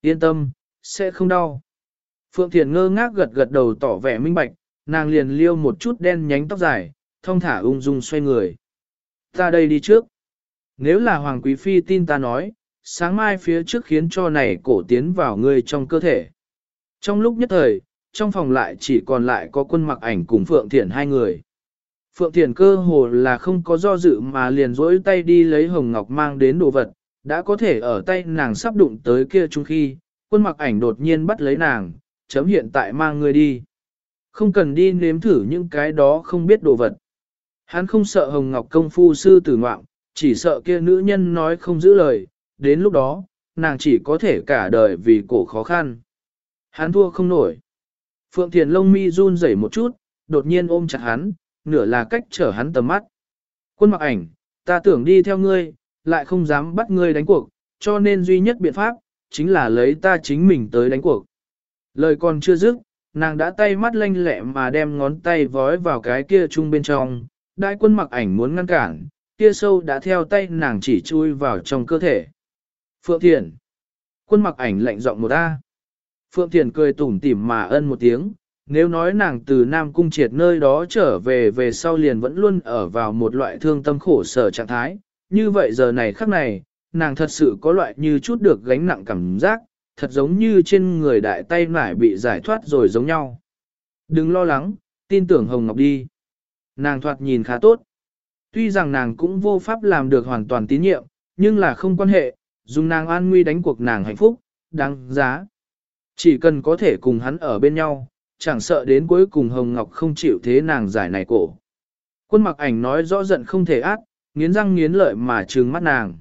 Yên tâm, sẽ không đau. Phượng Thiền ngơ ngác gật gật đầu tỏ vẻ minh bạch, nàng liền liêu một chút đen nhánh tóc dài, thông thả ung dung xoay người. Ta đây đi trước. Nếu là Hoàng Quý Phi tin ta nói, sáng mai phía trước khiến cho này cổ tiến vào người trong cơ thể. Trong lúc nhất thời, trong phòng lại chỉ còn lại có quân mặc ảnh cùng Phượng Thiển hai người. Phượng Thiển cơ hồ là không có do dự mà liền rỗi tay đi lấy hồng ngọc mang đến đồ vật, đã có thể ở tay nàng sắp đụng tới kia chung khi, quân mặc ảnh đột nhiên bắt lấy nàng, chấm hiện tại mang người đi. Không cần đi nếm thử những cái đó không biết đồ vật. Hắn không sợ hồng ngọc công phu sư tử ngoạm, chỉ sợ kia nữ nhân nói không giữ lời, đến lúc đó, nàng chỉ có thể cả đời vì cổ khó khăn. Hắn thua không nổi. Phượng Thiền lông mi run rẩy một chút, đột nhiên ôm chặt hắn, nửa là cách trở hắn tầm mắt. Quân mặc ảnh, ta tưởng đi theo ngươi, lại không dám bắt ngươi đánh cuộc, cho nên duy nhất biện pháp, chính là lấy ta chính mình tới đánh cuộc. Lời còn chưa dứt, nàng đã tay mắt lanh lẹ mà đem ngón tay vói vào cái kia chung bên trong, đại quân mặc ảnh muốn ngăn cản, kia sâu đã theo tay nàng chỉ chui vào trong cơ thể. Phượng Thiền Quân mặc ảnh lạnh giọng một A. Phượng Thiền cười tủm tỉm mà ân một tiếng, nếu nói nàng từ Nam Cung triệt nơi đó trở về về sau liền vẫn luôn ở vào một loại thương tâm khổ sở trạng thái, như vậy giờ này khắc này, nàng thật sự có loại như chút được gánh nặng cảm giác, thật giống như trên người đại tay nải bị giải thoát rồi giống nhau. Đừng lo lắng, tin tưởng Hồng Ngọc đi. Nàng thoạt nhìn khá tốt. Tuy rằng nàng cũng vô pháp làm được hoàn toàn tín nhiệm, nhưng là không quan hệ, dùng nàng an nguy đánh cuộc nàng hạnh phúc, đáng giá. Chỉ cần có thể cùng hắn ở bên nhau, chẳng sợ đến cuối cùng Hồng Ngọc không chịu thế nàng giải này cổ. Quân mặc ảnh nói rõ giận không thể át, nghiến răng nghiến lợi mà trừng mắt nàng.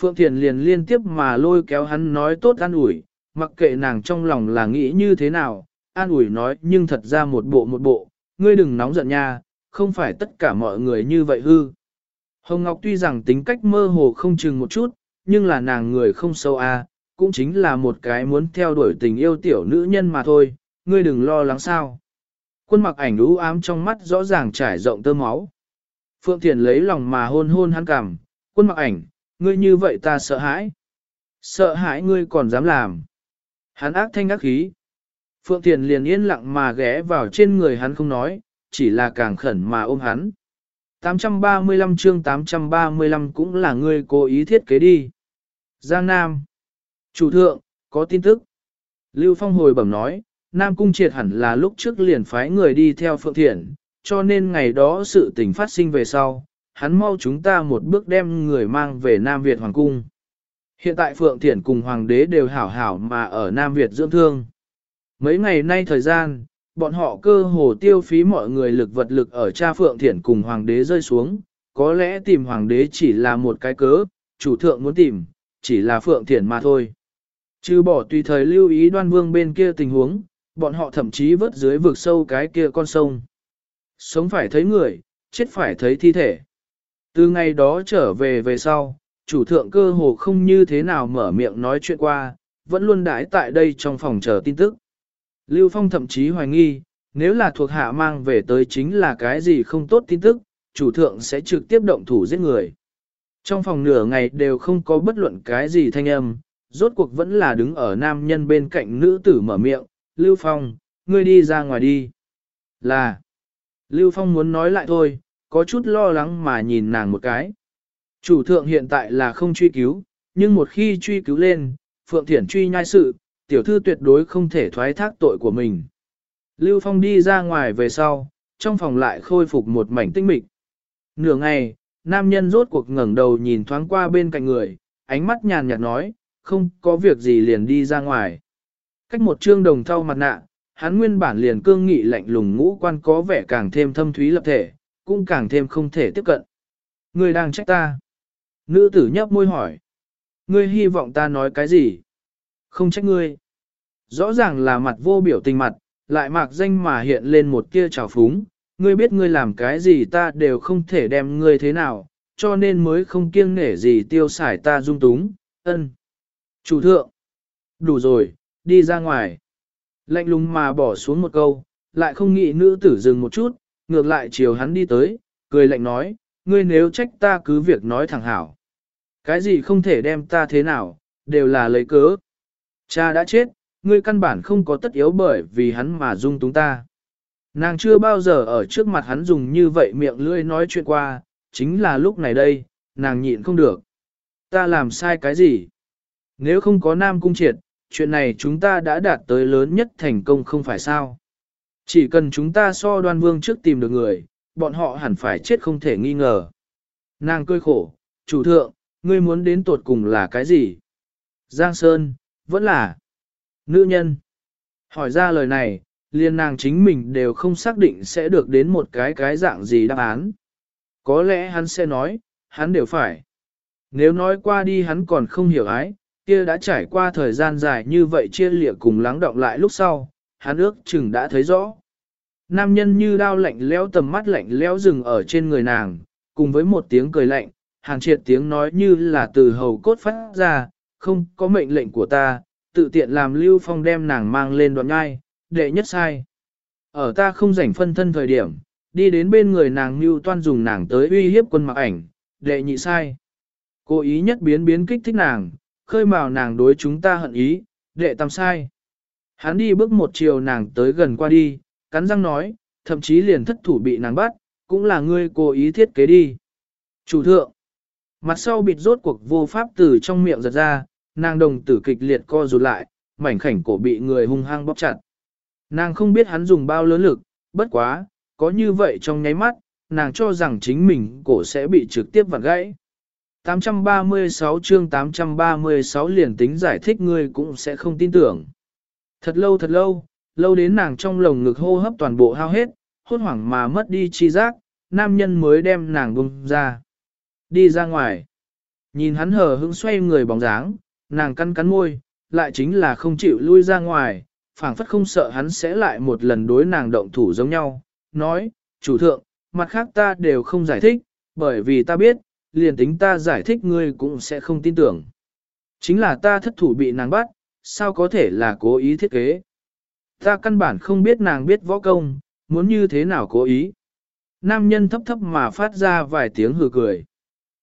Phượng Thiền liền liên tiếp mà lôi kéo hắn nói tốt an ủi, mặc kệ nàng trong lòng là nghĩ như thế nào, an ủi nói nhưng thật ra một bộ một bộ, ngươi đừng nóng giận nha, không phải tất cả mọi người như vậy hư. Hồng Ngọc tuy rằng tính cách mơ hồ không chừng một chút, nhưng là nàng người không sâu a, à, cũng chính là một cái muốn theo đuổi tình yêu tiểu nữ nhân mà thôi, ngươi đừng lo lắng sao. Quân mặc ảnh đú ám trong mắt rõ ràng trải rộng tơ máu. Phượng Thiền lấy lòng mà hôn hôn hắn cảm, quân mặc ảnh, ngươi như vậy ta sợ hãi. Sợ hãi ngươi còn dám làm. Hắn ác thanh ác khí. Phượng Thiền liền yên lặng mà ghé vào trên người hắn không nói, chỉ là càng khẩn mà ôm hắn. 835 chương 835 cũng là ngươi cố ý thiết kế đi. Giang Nam. Chủ thượng, có tin tức. Lưu Phong hồi bẩm nói, Nam Cung triệt hẳn là lúc trước liền phái người đi theo Phượng Thiện, cho nên ngày đó sự tình phát sinh về sau, hắn mau chúng ta một bước đem người mang về Nam Việt Hoàng Cung. Hiện tại Phượng Thiển cùng Hoàng đế đều hảo hảo mà ở Nam Việt dưỡng thương. Mấy ngày nay thời gian, bọn họ cơ hồ tiêu phí mọi người lực vật lực ở cha Phượng Thiển cùng Hoàng đế rơi xuống, có lẽ tìm Hoàng đế chỉ là một cái cớ, chủ thượng muốn tìm, chỉ là Phượng Thiển mà thôi. Trừ bỏ tùy thời lưu ý đoan vương bên kia tình huống, bọn họ thậm chí vớt dưới vực sâu cái kia con sông. Sống phải thấy người, chết phải thấy thi thể. Từ ngày đó trở về về sau, chủ thượng cơ hồ không như thế nào mở miệng nói chuyện qua, vẫn luôn đãi tại đây trong phòng chờ tin tức. Lưu Phong thậm chí hoài nghi, nếu là thuộc hạ mang về tới chính là cái gì không tốt tin tức, chủ thượng sẽ trực tiếp động thủ giết người. Trong phòng nửa ngày đều không có bất luận cái gì thanh âm, rốt cuộc vẫn là đứng ở nam nhân bên cạnh nữ tử mở miệng, Lưu Phong, ngươi đi ra ngoài đi. Là, Lưu Phong muốn nói lại thôi, có chút lo lắng mà nhìn nàng một cái. Chủ thượng hiện tại là không truy cứu, nhưng một khi truy cứu lên, Phượng Thiển truy nhai sự, tiểu thư tuyệt đối không thể thoái thác tội của mình. Lưu Phong đi ra ngoài về sau, trong phòng lại khôi phục một mảnh tinh mịch. Nửa ngày, nam nhân rốt cuộc ngẩng đầu nhìn thoáng qua bên cạnh người, ánh mắt nhàn nhạt nói, không có việc gì liền đi ra ngoài. Cách một trương đồng thau mặt nạ, hắn nguyên bản liền cương nghị lạnh lùng ngũ quan có vẻ càng thêm thâm thúy lập thể, cũng càng thêm không thể tiếp cận. Người đang trách ta. Nữ tử nhấp môi hỏi. Ngươi hy vọng ta nói cái gì? Không trách ngươi. Rõ ràng là mặt vô biểu tình mặt, lại mạc danh mà hiện lên một kia trào phúng. Ngươi biết ngươi làm cái gì ta đều không thể đem ngươi thế nào, cho nên mới không kiêng nể gì tiêu xài ta dung túng, ân. Chủ thượng. Đủ rồi, đi ra ngoài. Lạnh lùng mà bỏ xuống một câu, lại không nghĩ nữ tử dừng một chút, ngược lại chiều hắn đi tới, cười lạnh nói, ngươi nếu trách ta cứ việc nói thẳng hảo. Cái gì không thể đem ta thế nào, đều là lấy cớ. Cha đã chết, ngươi căn bản không có tất yếu bởi vì hắn mà dung túng ta. Nàng chưa bao giờ ở trước mặt hắn dùng như vậy miệng lưỡi nói chuyện qua, chính là lúc này đây, nàng nhịn không được. Ta làm sai cái gì? Nếu không có nam cung triệt, chuyện này chúng ta đã đạt tới lớn nhất thành công không phải sao? Chỉ cần chúng ta so đoan vương trước tìm được người, bọn họ hẳn phải chết không thể nghi ngờ. Nàng cười khổ, chủ thượng, ngươi muốn đến tột cùng là cái gì? Giang Sơn, vẫn là nữ nhân. Hỏi ra lời này, liên nàng chính mình đều không xác định sẽ được đến một cái cái dạng gì đáp án. Có lẽ hắn sẽ nói, hắn đều phải. Nếu nói qua đi hắn còn không hiểu ái, kia đã trải qua thời gian dài như vậy chia lịa cùng lắng động lại lúc sau, hắn ước chừng đã thấy rõ. Nam nhân như đao lạnh lẽo tầm mắt lạnh lẽo dừng ở trên người nàng, cùng với một tiếng cười lạnh, hàng triệt tiếng nói như là từ hầu cốt phát ra, không có mệnh lệnh của ta, tự tiện làm Lưu Phong đem nàng mang lên đoạn ngai, đệ nhất sai. Ở ta không rảnh phân thân thời điểm, đi đến bên người nàng Lưu Toan dùng nàng tới uy hiếp quân mặc ảnh, đệ nhị sai. Cố ý nhất biến biến kích thích nàng, khơi mào nàng đối chúng ta hận ý, đệ tam sai. Hắn đi bước một chiều nàng tới gần qua đi, cắn răng nói, thậm chí liền thất thủ bị nàng bắt, cũng là ngươi cố ý thiết kế đi. Chủ thượng, mặt sau bịt rốt cuộc vô pháp từ trong miệng giật ra, nàng đồng tử kịch liệt co rụt lại, mảnh khảnh cổ bị người hung hăng bóp chặt. Nàng không biết hắn dùng bao lớn lực, bất quá, có như vậy trong nháy mắt, nàng cho rằng chính mình cổ sẽ bị trực tiếp vặn gãy. 836 chương 836 liền tính giải thích ngươi cũng sẽ không tin tưởng. Thật lâu thật lâu, lâu đến nàng trong lồng ngực hô hấp toàn bộ hao hết, hốt hoảng mà mất đi chi giác, nam nhân mới đem nàng bung ra. Đi ra ngoài. Nhìn hắn hờ hững xoay người bóng dáng, nàng cắn cắn môi, lại chính là không chịu lui ra ngoài, phảng phất không sợ hắn sẽ lại một lần đối nàng động thủ giống nhau. Nói, chủ thượng, mặt khác ta đều không giải thích, bởi vì ta biết, liền tính ta giải thích ngươi cũng sẽ không tin tưởng. Chính là ta thất thủ bị nàng bắt, sao có thể là cố ý thiết kế. Ta căn bản không biết nàng biết võ công, muốn như thế nào cố ý. Nam nhân thấp thấp mà phát ra vài tiếng hừ cười.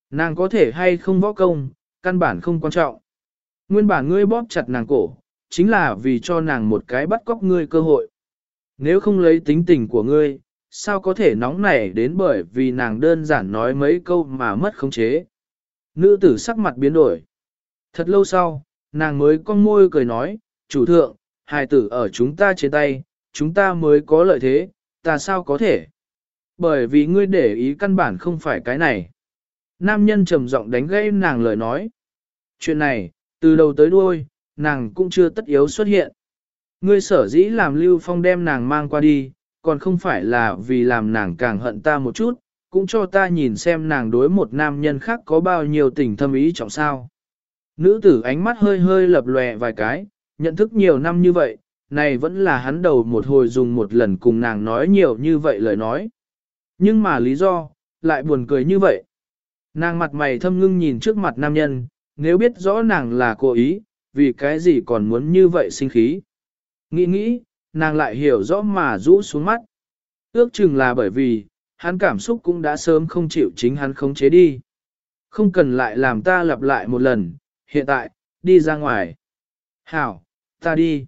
Nàng có thể hay không võ công, căn bản không quan trọng. Nguyên bản ngươi bóp chặt nàng cổ, chính là vì cho nàng một cái bắt cóc ngươi cơ hội. Nếu không lấy tính tình của ngươi, sao có thể nóng nảy đến bởi vì nàng đơn giản nói mấy câu mà mất khống chế. Nữ tử sắc mặt biến đổi. Thật lâu sau, nàng mới cong môi cười nói, chủ thượng, hài tử ở chúng ta trên tay, chúng ta mới có lợi thế, ta sao có thể? Bởi vì ngươi để ý căn bản không phải cái này. Nam nhân trầm giọng đánh gãy nàng lời nói. Chuyện này, từ đầu tới đuôi, nàng cũng chưa tất yếu xuất hiện. Ngươi sở dĩ làm Lưu Phong đem nàng mang qua đi, còn không phải là vì làm nàng càng hận ta một chút, cũng cho ta nhìn xem nàng đối một nam nhân khác có bao nhiêu tình thâm ý trọng sao. Nữ tử ánh mắt hơi hơi lập lòe vài cái, nhận thức nhiều năm như vậy, này vẫn là hắn đầu một hồi dùng một lần cùng nàng nói nhiều như vậy lời nói. Nhưng mà lý do, lại buồn cười như vậy. Nàng mặt mày thâm ngưng nhìn trước mặt nam nhân, nếu biết rõ nàng là cố ý, vì cái gì còn muốn như vậy sinh khí. Nghĩ nghĩ, nàng lại hiểu rõ mà rũ xuống mắt. Ước chừng là bởi vì, hắn cảm xúc cũng đã sớm không chịu chính hắn khống chế đi. Không cần lại làm ta lặp lại một lần, hiện tại, đi ra ngoài. Hảo, ta đi.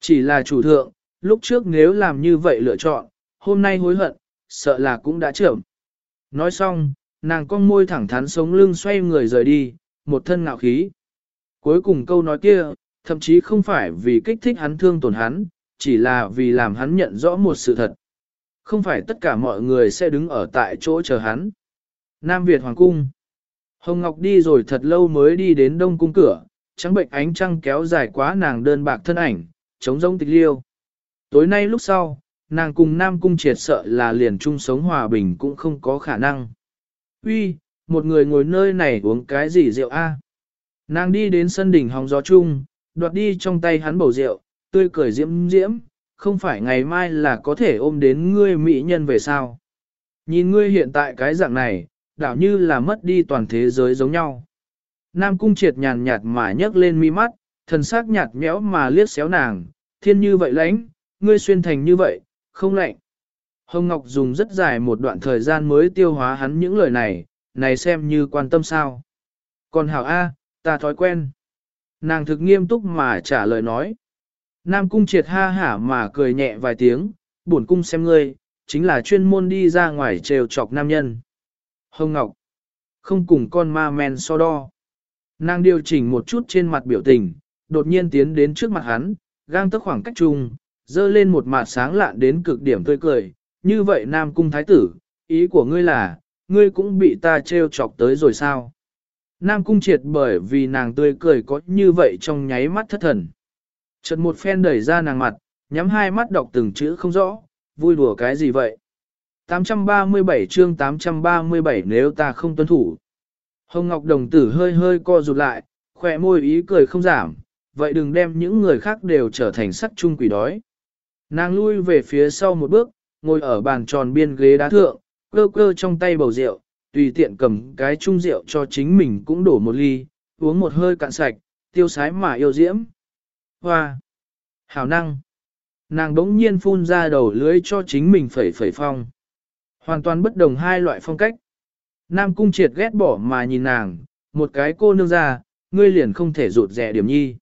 Chỉ là chủ thượng, lúc trước nếu làm như vậy lựa chọn, hôm nay hối hận, sợ là cũng đã trưởng. Nói xong, nàng con môi thẳng thắn sống lưng xoay người rời đi, một thân ngạo khí. Cuối cùng câu nói kia, thậm chí không phải vì kích thích hắn thương tổn hắn, chỉ là vì làm hắn nhận rõ một sự thật. Không phải tất cả mọi người sẽ đứng ở tại chỗ chờ hắn. Nam Việt Hoàng Cung Hồng Ngọc đi rồi thật lâu mới đi đến đông cung cửa, trắng bệnh ánh trăng kéo dài quá nàng đơn bạc thân ảnh, chống rông tịch liêu. Tối nay lúc sau, nàng cùng Nam Cung triệt sợ là liền chung sống hòa bình cũng không có khả năng. Uy, một người ngồi nơi này uống cái gì rượu a? Nàng đi đến sân đỉnh hóng gió chung, đoạt đi trong tay hắn bầu rượu, tươi cười diễm diễm, không phải ngày mai là có thể ôm đến ngươi mỹ nhân về sao. Nhìn ngươi hiện tại cái dạng này, đảo như là mất đi toàn thế giới giống nhau. Nam cung triệt nhàn nhạt mà nhấc lên mi mắt, thần sắc nhạt nhẽo mà liếc xéo nàng, thiên như vậy lãnh, ngươi xuyên thành như vậy, không lạnh. Hồng Ngọc dùng rất dài một đoạn thời gian mới tiêu hóa hắn những lời này, này xem như quan tâm sao. Còn Hảo A, ta thói quen. Nàng thực nghiêm túc mà trả lời nói. Nam cung triệt ha hả mà cười nhẹ vài tiếng, buồn cung xem ngươi, chính là chuyên môn đi ra ngoài trêu chọc nam nhân. Hồng Ngọc, không cùng con ma men so đo. Nàng điều chỉnh một chút trên mặt biểu tình, đột nhiên tiến đến trước mặt hắn, gang tức khoảng cách chung, dơ lên một mặt sáng lạn đến cực điểm tươi cười. Như vậy Nam Cung Thái Tử, ý của ngươi là, ngươi cũng bị ta trêu chọc tới rồi sao? Nam Cung triệt bởi vì nàng tươi cười có như vậy trong nháy mắt thất thần. Chợt một phen đẩy ra nàng mặt, nhắm hai mắt đọc từng chữ không rõ, vui đùa cái gì vậy? 837 chương 837 nếu ta không tuân thủ. Hồng Ngọc Đồng tử hơi hơi co rụt lại, khỏe môi ý cười không giảm, vậy đừng đem những người khác đều trở thành sắc chung quỷ đói. Nàng lui về phía sau một bước, ngồi ở bàn tròn biên ghế đá thượng, cơ cơ trong tay bầu rượu, tùy tiện cầm cái chung rượu cho chính mình cũng đổ một ly, uống một hơi cạn sạch, tiêu sái mà yêu diễm. Hoa! hào năng! Nàng đống nhiên phun ra đầu lưới cho chính mình phẩy phẩy phong. Hoàn toàn bất đồng hai loại phong cách. Nam cung triệt ghét bỏ mà nhìn nàng, một cái cô nương ra, ngươi liền không thể rụt rẻ điểm nhi.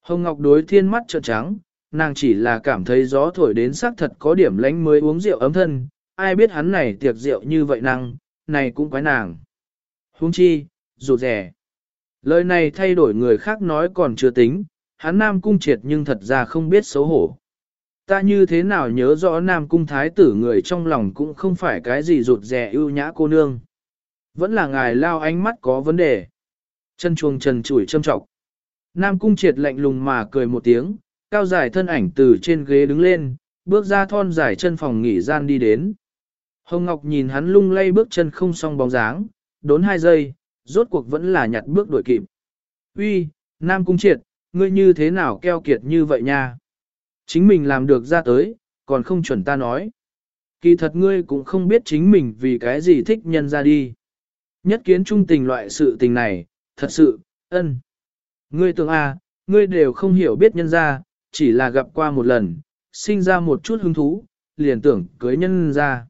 Hồng Ngọc đối thiên mắt trợn trắng, nàng chỉ là cảm thấy gió thổi đến xác thật có điểm lánh mới uống rượu ấm thân, ai biết hắn này tiệc rượu như vậy năng, này cũng quái nàng. Huống chi, rụt rẻ. Lời này thay đổi người khác nói còn chưa tính, hắn nam cung triệt nhưng thật ra không biết xấu hổ. Ta như thế nào nhớ rõ nam cung thái tử người trong lòng cũng không phải cái gì rụt rè ưu nhã cô nương. Vẫn là ngài lao ánh mắt có vấn đề. Chân chuồng trần chủi châm trọng. Nam cung triệt lạnh lùng mà cười một tiếng, cao dài thân ảnh từ trên ghế đứng lên, bước ra thon dài chân phòng nghỉ gian đi đến. Hồng Ngọc nhìn hắn lung lay bước chân không song bóng dáng, đốn hai giây, rốt cuộc vẫn là nhặt bước đuổi kịp. Uy, Nam cung triệt, ngươi như thế nào keo kiệt như vậy nha? Chính mình làm được ra tới, còn không chuẩn ta nói. Kỳ thật ngươi cũng không biết chính mình vì cái gì thích nhân ra đi. Nhất kiến trung tình loại sự tình này, thật sự, ân. Ngươi tưởng à, ngươi đều không hiểu biết nhân ra, chỉ là gặp qua một lần, sinh ra một chút hứng thú, liền tưởng cưới nhân ra.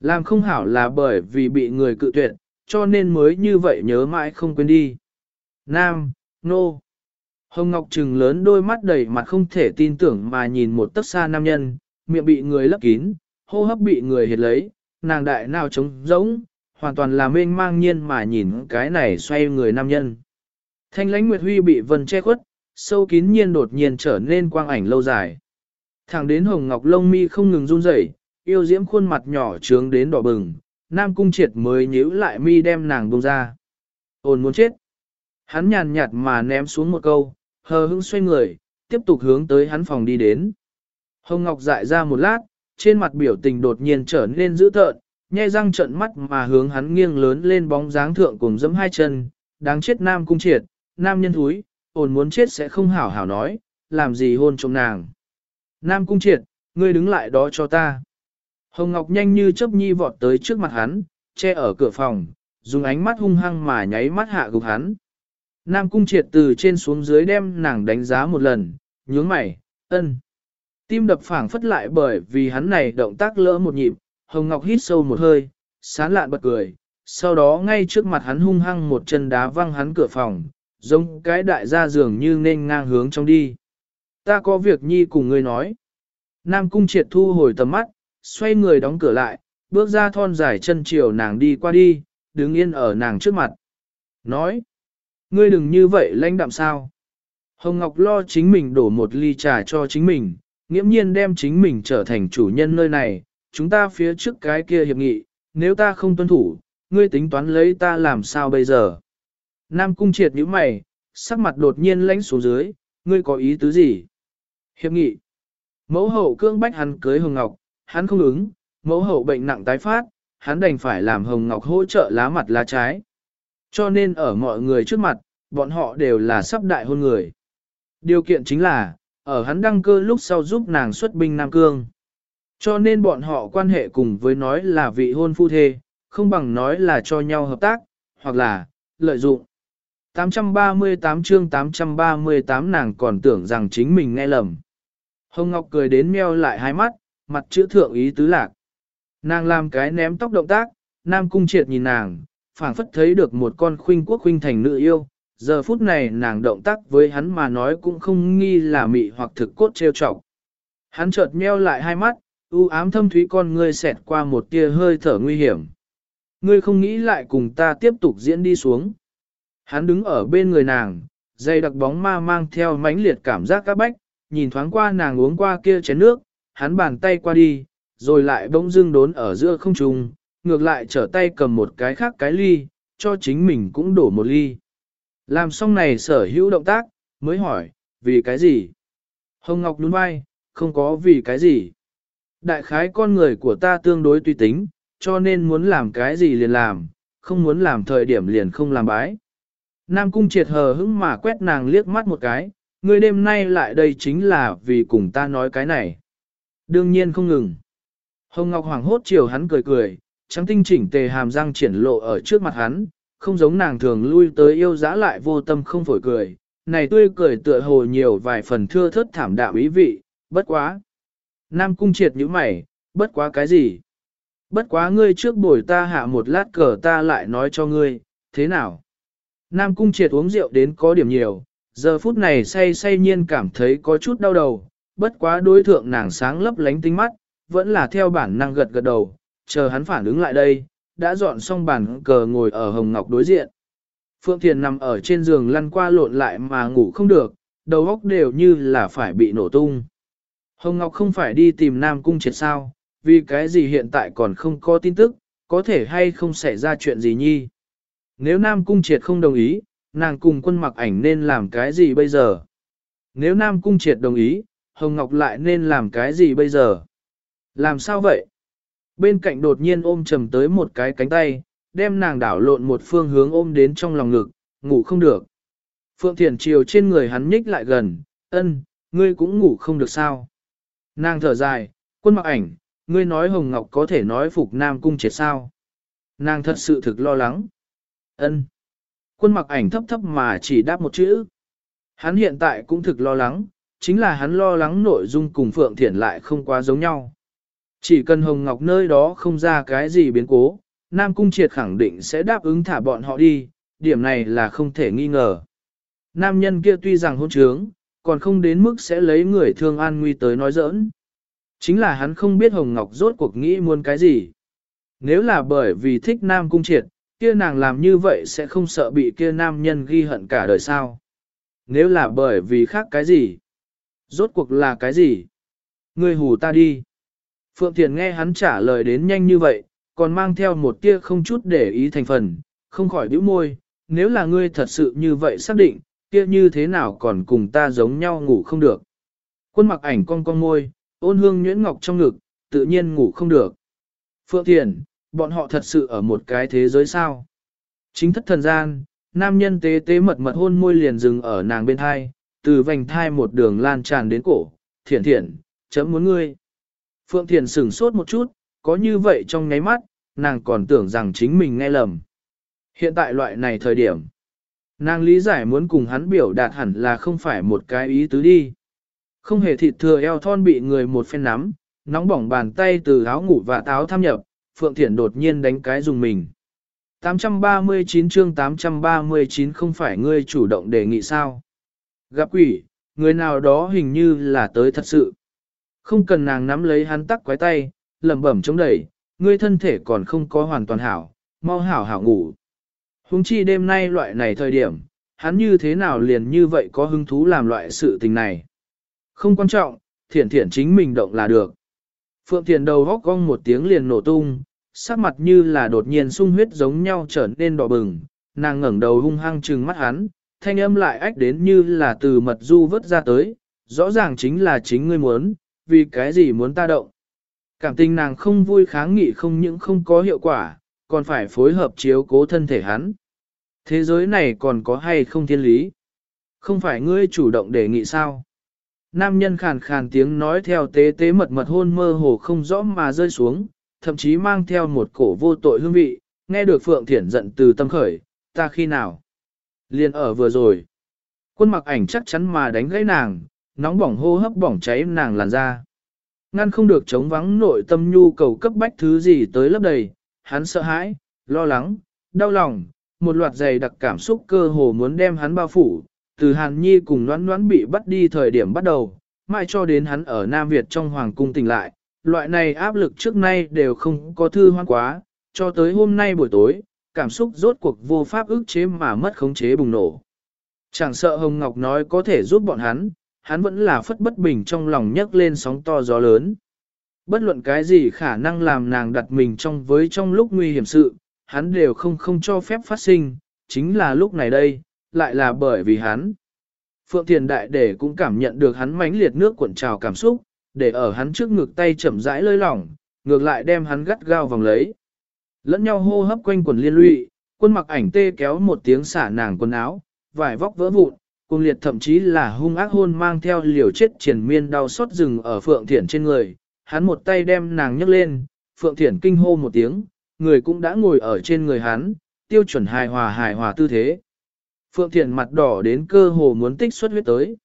Làm không hảo là bởi vì bị người cự tuyệt, cho nên mới như vậy nhớ mãi không quên đi. Nam, nô. Hồng Ngọc Trừng lớn đôi mắt đầy mặt không thể tin tưởng mà nhìn một tấc xa nam nhân, miệng bị người lấp kín, hô hấp bị người hiệt lấy, nàng đại nào trống rỗng, hoàn toàn là mênh mang nhiên mà nhìn cái này xoay người nam nhân. Thanh lãnh Nguyệt Huy bị vân che khuất, sâu kín nhiên đột nhiên trở nên quang ảnh lâu dài. Thẳng đến hồng ngọc lông mi không ngừng run rẩy, yêu diễm khuôn mặt nhỏ trướng đến đỏ bừng, Nam Cung Triệt mới nhíu lại mi đem nàng buông ra. Ôn muốn chết. Hắn nhàn nhạt mà ném xuống một câu, hờ hững xoay người, tiếp tục hướng tới hắn phòng đi đến. Hồng Ngọc dại ra một lát, trên mặt biểu tình đột nhiên trở nên dữ tợn, nhai răng trợn mắt mà hướng hắn nghiêng lớn lên bóng dáng thượng cùng dẫm hai chân, đáng chết nam cung triệt, nam nhân thúi, ổn muốn chết sẽ không hảo hảo nói, làm gì hôn trộm nàng. Nam cung triệt, ngươi đứng lại đó cho ta. Hồng Ngọc nhanh như chớp nhi vọt tới trước mặt hắn, che ở cửa phòng, dùng ánh mắt hung hăng mà nháy mắt hạ gục hắn. Nam cung triệt từ trên xuống dưới đem nàng đánh giá một lần, nhướng mày, ân. Tim đập phảng phất lại bởi vì hắn này động tác lỡ một nhịp, Hồng Ngọc hít sâu một hơi, sán lạn bật cười, sau đó ngay trước mặt hắn hung hăng một chân đá văng hắn cửa phòng, giống cái đại gia dường như nên ngang hướng trong đi. Ta có việc nhi cùng ngươi nói. Nam cung triệt thu hồi tầm mắt, xoay người đóng cửa lại, bước ra thon dài chân chiều nàng đi qua đi, đứng yên ở nàng trước mặt. Nói, ngươi đừng như vậy lãnh đạm sao. Hồng Ngọc lo chính mình đổ một ly trà cho chính mình, nghiễm nhiên đem chính mình trở thành chủ nhân nơi này, chúng ta phía trước cái kia hiệp nghị, nếu ta không tuân thủ, ngươi tính toán lấy ta làm sao bây giờ? Nam cung triệt nhíu mày, sắc mặt đột nhiên lãnh xuống dưới, ngươi có ý tứ gì? Hiệp nghị. Mẫu hậu cương bách hắn cưới Hồng Ngọc, hắn không ứng, mẫu hậu bệnh nặng tái phát, hắn đành phải làm Hồng Ngọc hỗ trợ lá mặt lá trái. Cho nên ở mọi người trước mặt, bọn họ đều là sắp đại hôn người. Điều kiện chính là, ở hắn đăng cơ lúc sau giúp nàng xuất binh Nam Cương. Cho nên bọn họ quan hệ cùng với nói là vị hôn phu thê, không bằng nói là cho nhau hợp tác, hoặc là, lợi dụng. 838 chương 838 nàng còn tưởng rằng chính mình nghe lầm. Hồng Ngọc cười đến meo lại hai mắt, mặt chữ thượng ý tứ lạc. Nàng làm cái ném tóc động tác, Nam Cung triệt nhìn nàng, phảng phất thấy được một con khuynh quốc khuynh thành nữ yêu. Giờ phút này nàng động tác với hắn mà nói cũng không nghi là mị hoặc thực cốt trêu trọng. Hắn chợt meo lại hai mắt, u ám thâm thúy con ngươi xẹt qua một tia hơi thở nguy hiểm. Ngươi không nghĩ lại cùng ta tiếp tục diễn đi xuống. Hắn đứng ở bên người nàng, dây đặc bóng ma mang theo mãnh liệt cảm giác các bách, nhìn thoáng qua nàng uống qua kia chén nước, hắn bàn tay qua đi, rồi lại bỗng dưng đốn ở giữa không trung, ngược lại trở tay cầm một cái khác cái ly, cho chính mình cũng đổ một ly. Làm xong này sở hữu động tác, mới hỏi, vì cái gì? Hồng Ngọc nhún vai, không có vì cái gì. Đại khái con người của ta tương đối tùy tính, cho nên muốn làm cái gì liền làm, không muốn làm thời điểm liền không làm bái. Nam cung triệt hờ hững mà quét nàng liếc mắt một cái, người đêm nay lại đây chính là vì cùng ta nói cái này. Đương nhiên không ngừng. Hồng Ngọc Hoàng hốt chiều hắn cười cười, trắng tinh chỉnh tề hàm răng triển lộ ở trước mặt hắn, không giống nàng thường lui tới yêu dã lại vô tâm không phổi cười. Này tươi cười tựa hồ nhiều vài phần thưa thớt thảm đạo ý vị, bất quá. Nam cung triệt như mày, bất quá cái gì? Bất quá ngươi trước bồi ta hạ một lát cờ ta lại nói cho ngươi, thế nào? Nam cung triệt uống rượu đến có điểm nhiều, giờ phút này say say nhiên cảm thấy có chút đau đầu, bất quá đối thượng nàng sáng lấp lánh tinh mắt, vẫn là theo bản năng gật gật đầu, chờ hắn phản ứng lại đây, đã dọn xong bàn cờ ngồi ở hồng ngọc đối diện. Phượng Thiền nằm ở trên giường lăn qua lộn lại mà ngủ không được, đầu óc đều như là phải bị nổ tung. Hồng Ngọc không phải đi tìm Nam Cung triệt sao, vì cái gì hiện tại còn không có tin tức, có thể hay không xảy ra chuyện gì nhi. Nếu Nam Cung triệt không đồng ý, nàng cùng quân mặc ảnh nên làm cái gì bây giờ? Nếu Nam Cung triệt đồng ý, Hồng Ngọc lại nên làm cái gì bây giờ? Làm sao vậy? Bên cạnh đột nhiên ôm trầm tới một cái cánh tay, đem nàng đảo lộn một phương hướng ôm đến trong lòng ngực, ngủ không được. Phượng Thiển chiều trên người hắn nhích lại gần, ân, ngươi cũng ngủ không được sao? Nàng thở dài, quân mặc ảnh, ngươi nói Hồng Ngọc có thể nói phục Nam Cung triệt sao. Nàng thật sự thực lo lắng. ân Quân mặc ảnh thấp thấp mà chỉ đáp một chữ. Hắn hiện tại cũng thực lo lắng, chính là hắn lo lắng nội dung cùng Phượng Thiển lại không quá giống nhau. Chỉ cần Hồng Ngọc nơi đó không ra cái gì biến cố, Nam Cung Triệt khẳng định sẽ đáp ứng thả bọn họ đi, điểm này là không thể nghi ngờ. Nam nhân kia tuy rằng hôn trướng, còn không đến mức sẽ lấy người thương an nguy tới nói giỡn. Chính là hắn không biết Hồng Ngọc rốt cuộc nghĩ muốn cái gì. Nếu là bởi vì thích Nam Cung Triệt, kia nàng làm như vậy sẽ không sợ bị kia nam nhân ghi hận cả đời sao. Nếu là bởi vì khác cái gì? Rốt cuộc là cái gì? người hù ta đi. Phượng Thiền nghe hắn trả lời đến nhanh như vậy, còn mang theo một tia không chút để ý thành phần, không khỏi bĩu môi, nếu là ngươi thật sự như vậy xác định, kia như thế nào còn cùng ta giống nhau ngủ không được. Quân mặc ảnh con con môi, ôn hương nhuyễn ngọc trong ngực, tự nhiên ngủ không được. Phượng Thiền, bọn họ thật sự ở một cái thế giới sao. Chính thất thần gian, nam nhân tế tế mật mật hôn môi liền dừng ở nàng bên thai, từ vành thai một đường lan tràn đến cổ, thiển thiển, chấm muốn ngươi. Phượng Thiền sửng sốt một chút, có như vậy trong nháy mắt, nàng còn tưởng rằng chính mình nghe lầm. Hiện tại loại này thời điểm, nàng lý giải muốn cùng hắn biểu đạt hẳn là không phải một cái ý tứ đi. Không hề thịt thừa eo thon bị người một phen nắm, nóng bỏng bàn tay từ áo ngủ và táo tham nhập, Phượng Thiển đột nhiên đánh cái dùng mình. 839 chương 839 không phải ngươi chủ động đề nghị sao. Gặp quỷ, người nào đó hình như là tới thật sự. Không cần nàng nắm lấy hắn tắc quái tay, lẩm bẩm chống đẩy, ngươi thân thể còn không có hoàn toàn hảo, mau hảo hảo ngủ. huống chi đêm nay loại này thời điểm, hắn như thế nào liền như vậy có hứng thú làm loại sự tình này. Không quan trọng, thiển thiển chính mình động là được. Phượng thiển đầu góc cong một tiếng liền nổ tung, sắc mặt như là đột nhiên sung huyết giống nhau trở nên đỏ bừng, nàng ngẩng đầu hung hăng trừng mắt hắn, thanh âm lại ách đến như là từ mật du vớt ra tới, rõ ràng chính là chính ngươi muốn, vì cái gì muốn ta động. Cảm tình nàng không vui kháng nghị không những không có hiệu quả, còn phải phối hợp chiếu cố thân thể hắn. Thế giới này còn có hay không thiên lý? Không phải ngươi chủ động đề nghị sao? Nam nhân khàn khàn tiếng nói theo tế tế mật mật hôn mơ hồ không rõ mà rơi xuống, thậm chí mang theo một cổ vô tội hương vị, nghe được Phượng Thiển giận từ tâm khởi, ta khi nào? Liên ở vừa rồi. Quân mặc ảnh chắc chắn mà đánh gãy nàng, nóng bỏng hô hấp bỏng cháy nàng làn da. Ngăn không được chống vắng nội tâm nhu cầu cấp bách thứ gì tới lấp đầy, hắn sợ hãi, lo lắng, đau lòng, một loạt dày đặc cảm xúc cơ hồ muốn đem hắn bao phủ, từ Hàn Nhi cùng noãn noãn bị bắt đi thời điểm bắt đầu, mãi cho đến hắn ở Nam Việt trong Hoàng cung tỉnh lại, loại này áp lực trước nay đều không có thư hoang quá, cho tới hôm nay buổi tối, cảm xúc rốt cuộc vô pháp ức chế mà mất khống chế bùng nổ. Chẳng sợ Hồng Ngọc nói có thể giúp bọn hắn, hắn vẫn là phất bất bình trong lòng nhấc lên sóng to gió lớn. Bất luận cái gì khả năng làm nàng đặt mình trong với trong lúc nguy hiểm sự, hắn đều không không cho phép phát sinh, chính là lúc này đây, lại là bởi vì hắn. Phượng Thiền Đại Để cũng cảm nhận được hắn mãnh liệt nước cuộn trào cảm xúc, để ở hắn trước ngực tay chậm rãi lơi lỏng, ngược lại đem hắn gắt gao vòng lấy. Lẫn nhau hô hấp quanh quần liên lụy, quân mặc ảnh tê kéo một tiếng xả nàng quần áo, vải vóc vỡ vụn, Cung liệt thậm chí là hung ác hôn mang theo liều chết triển miên đau xót rừng ở Phượng Thiển trên người. Hắn một tay đem nàng nhấc lên, Phượng Thiển kinh hô một tiếng, người cũng đã ngồi ở trên người hắn, tiêu chuẩn hài hòa hài hòa tư thế. Phượng Thiển mặt đỏ đến cơ hồ muốn tích xuất huyết tới.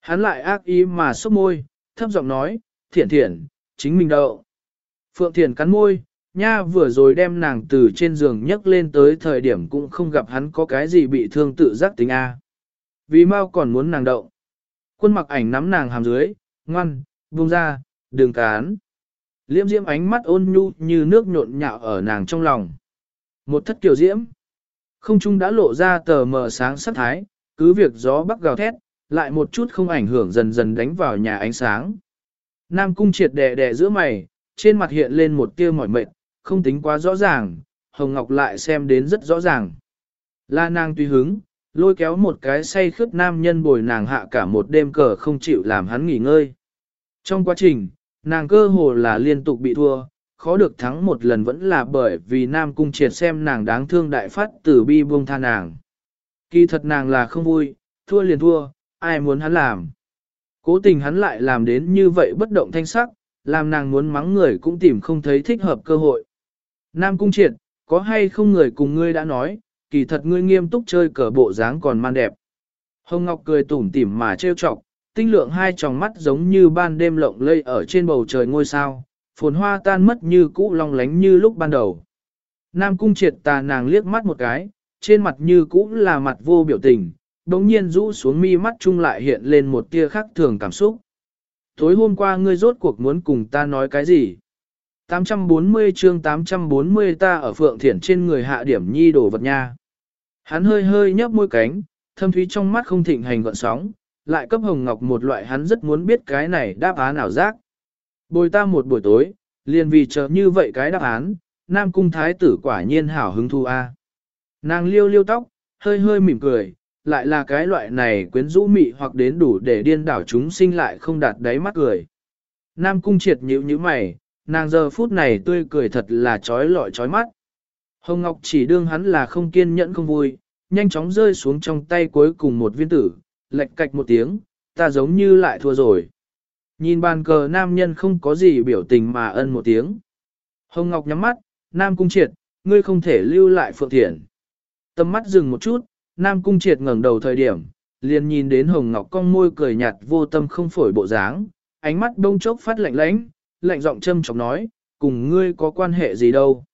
Hắn lại ác ý mà sốc môi, thấp giọng nói, Thiển Thiển, chính mình đậu. Phượng Thiển cắn môi, nha vừa rồi đem nàng từ trên giường nhấc lên tới thời điểm cũng không gặp hắn có cái gì bị thương tự giác tính A. Vì mau còn muốn nàng đậu. Quân mặc ảnh nắm nàng hàm dưới, ngoan, buông ra, đường cán. Liễm diễm ánh mắt ôn nhu như nước nhộn nhạo ở nàng trong lòng. Một thất kiều diễm. Không trung đã lộ ra tờ mờ sáng sắc thái, cứ việc gió bắc gào thét, lại một chút không ảnh hưởng dần dần đánh vào nhà ánh sáng. Nam cung triệt đè đè giữa mày, trên mặt hiện lên một tia mỏi mệt, không tính quá rõ ràng, Hồng Ngọc lại xem đến rất rõ ràng. La nàng tùy hứng, lôi kéo một cái say khướt nam nhân bồi nàng hạ cả một đêm cờ không chịu làm hắn nghỉ ngơi. Trong quá trình, nàng cơ hồ là liên tục bị thua, khó được thắng một lần vẫn là bởi vì Nam Cung triệt xem nàng đáng thương đại phát tử bi buông tha nàng. Kỳ thật nàng là không vui, thua liền thua, ai muốn hắn làm. Cố tình hắn lại làm đến như vậy bất động thanh sắc, làm nàng muốn mắng người cũng tìm không thấy thích hợp cơ hội. Nam Cung triệt, có hay không người cùng ngươi đã nói, kỳ thật ngươi nghiêm túc chơi cờ bộ dáng còn man đẹp. Hồng Ngọc cười tủm tỉm mà trêu chọc, tinh lượng hai tròng mắt giống như ban đêm lộng lây ở trên bầu trời ngôi sao, phồn hoa tan mất như cũ long lánh như lúc ban đầu. Nam cung triệt tà nàng liếc mắt một cái, trên mặt như cũ là mặt vô biểu tình, đống nhiên rũ xuống mi mắt chung lại hiện lên một tia khác thường cảm xúc. Tối hôm qua ngươi rốt cuộc muốn cùng ta nói cái gì? 840 chương 840 ta ở phượng thiển trên người hạ điểm nhi đổ vật nha. Hắn hơi hơi nhấp môi cánh, thâm thúy trong mắt không thịnh hành gọn sóng, lại cấp hồng ngọc một loại hắn rất muốn biết cái này đáp án nào giác. Bồi ta một buổi tối, liền vì chờ như vậy cái đáp án, Nam Cung Thái tử quả nhiên hảo hứng thu a. Nàng liêu liêu tóc, hơi hơi mỉm cười, lại là cái loại này quyến rũ mị hoặc đến đủ để điên đảo chúng sinh lại không đạt đáy mắt cười. Nam Cung triệt nhíu như mày, nàng giờ phút này tươi cười thật là trói lọi trói mắt. Hồng Ngọc chỉ đương hắn là không kiên nhẫn không vui, nhanh chóng rơi xuống trong tay cuối cùng một viên tử, lệch cạch một tiếng, ta giống như lại thua rồi. Nhìn bàn cờ nam nhân không có gì biểu tình mà ân một tiếng. Hồng Ngọc nhắm mắt, Nam Cung Triệt, ngươi không thể lưu lại Phượng thiện. Tâm mắt dừng một chút, Nam Cung Triệt ngẩng đầu thời điểm, liền nhìn đến Hồng Ngọc cong môi cười nhạt vô tâm không phổi bộ dáng, ánh mắt đông chốc phát lạnh lãnh, lạnh giọng châm chọc nói, cùng ngươi có quan hệ gì đâu.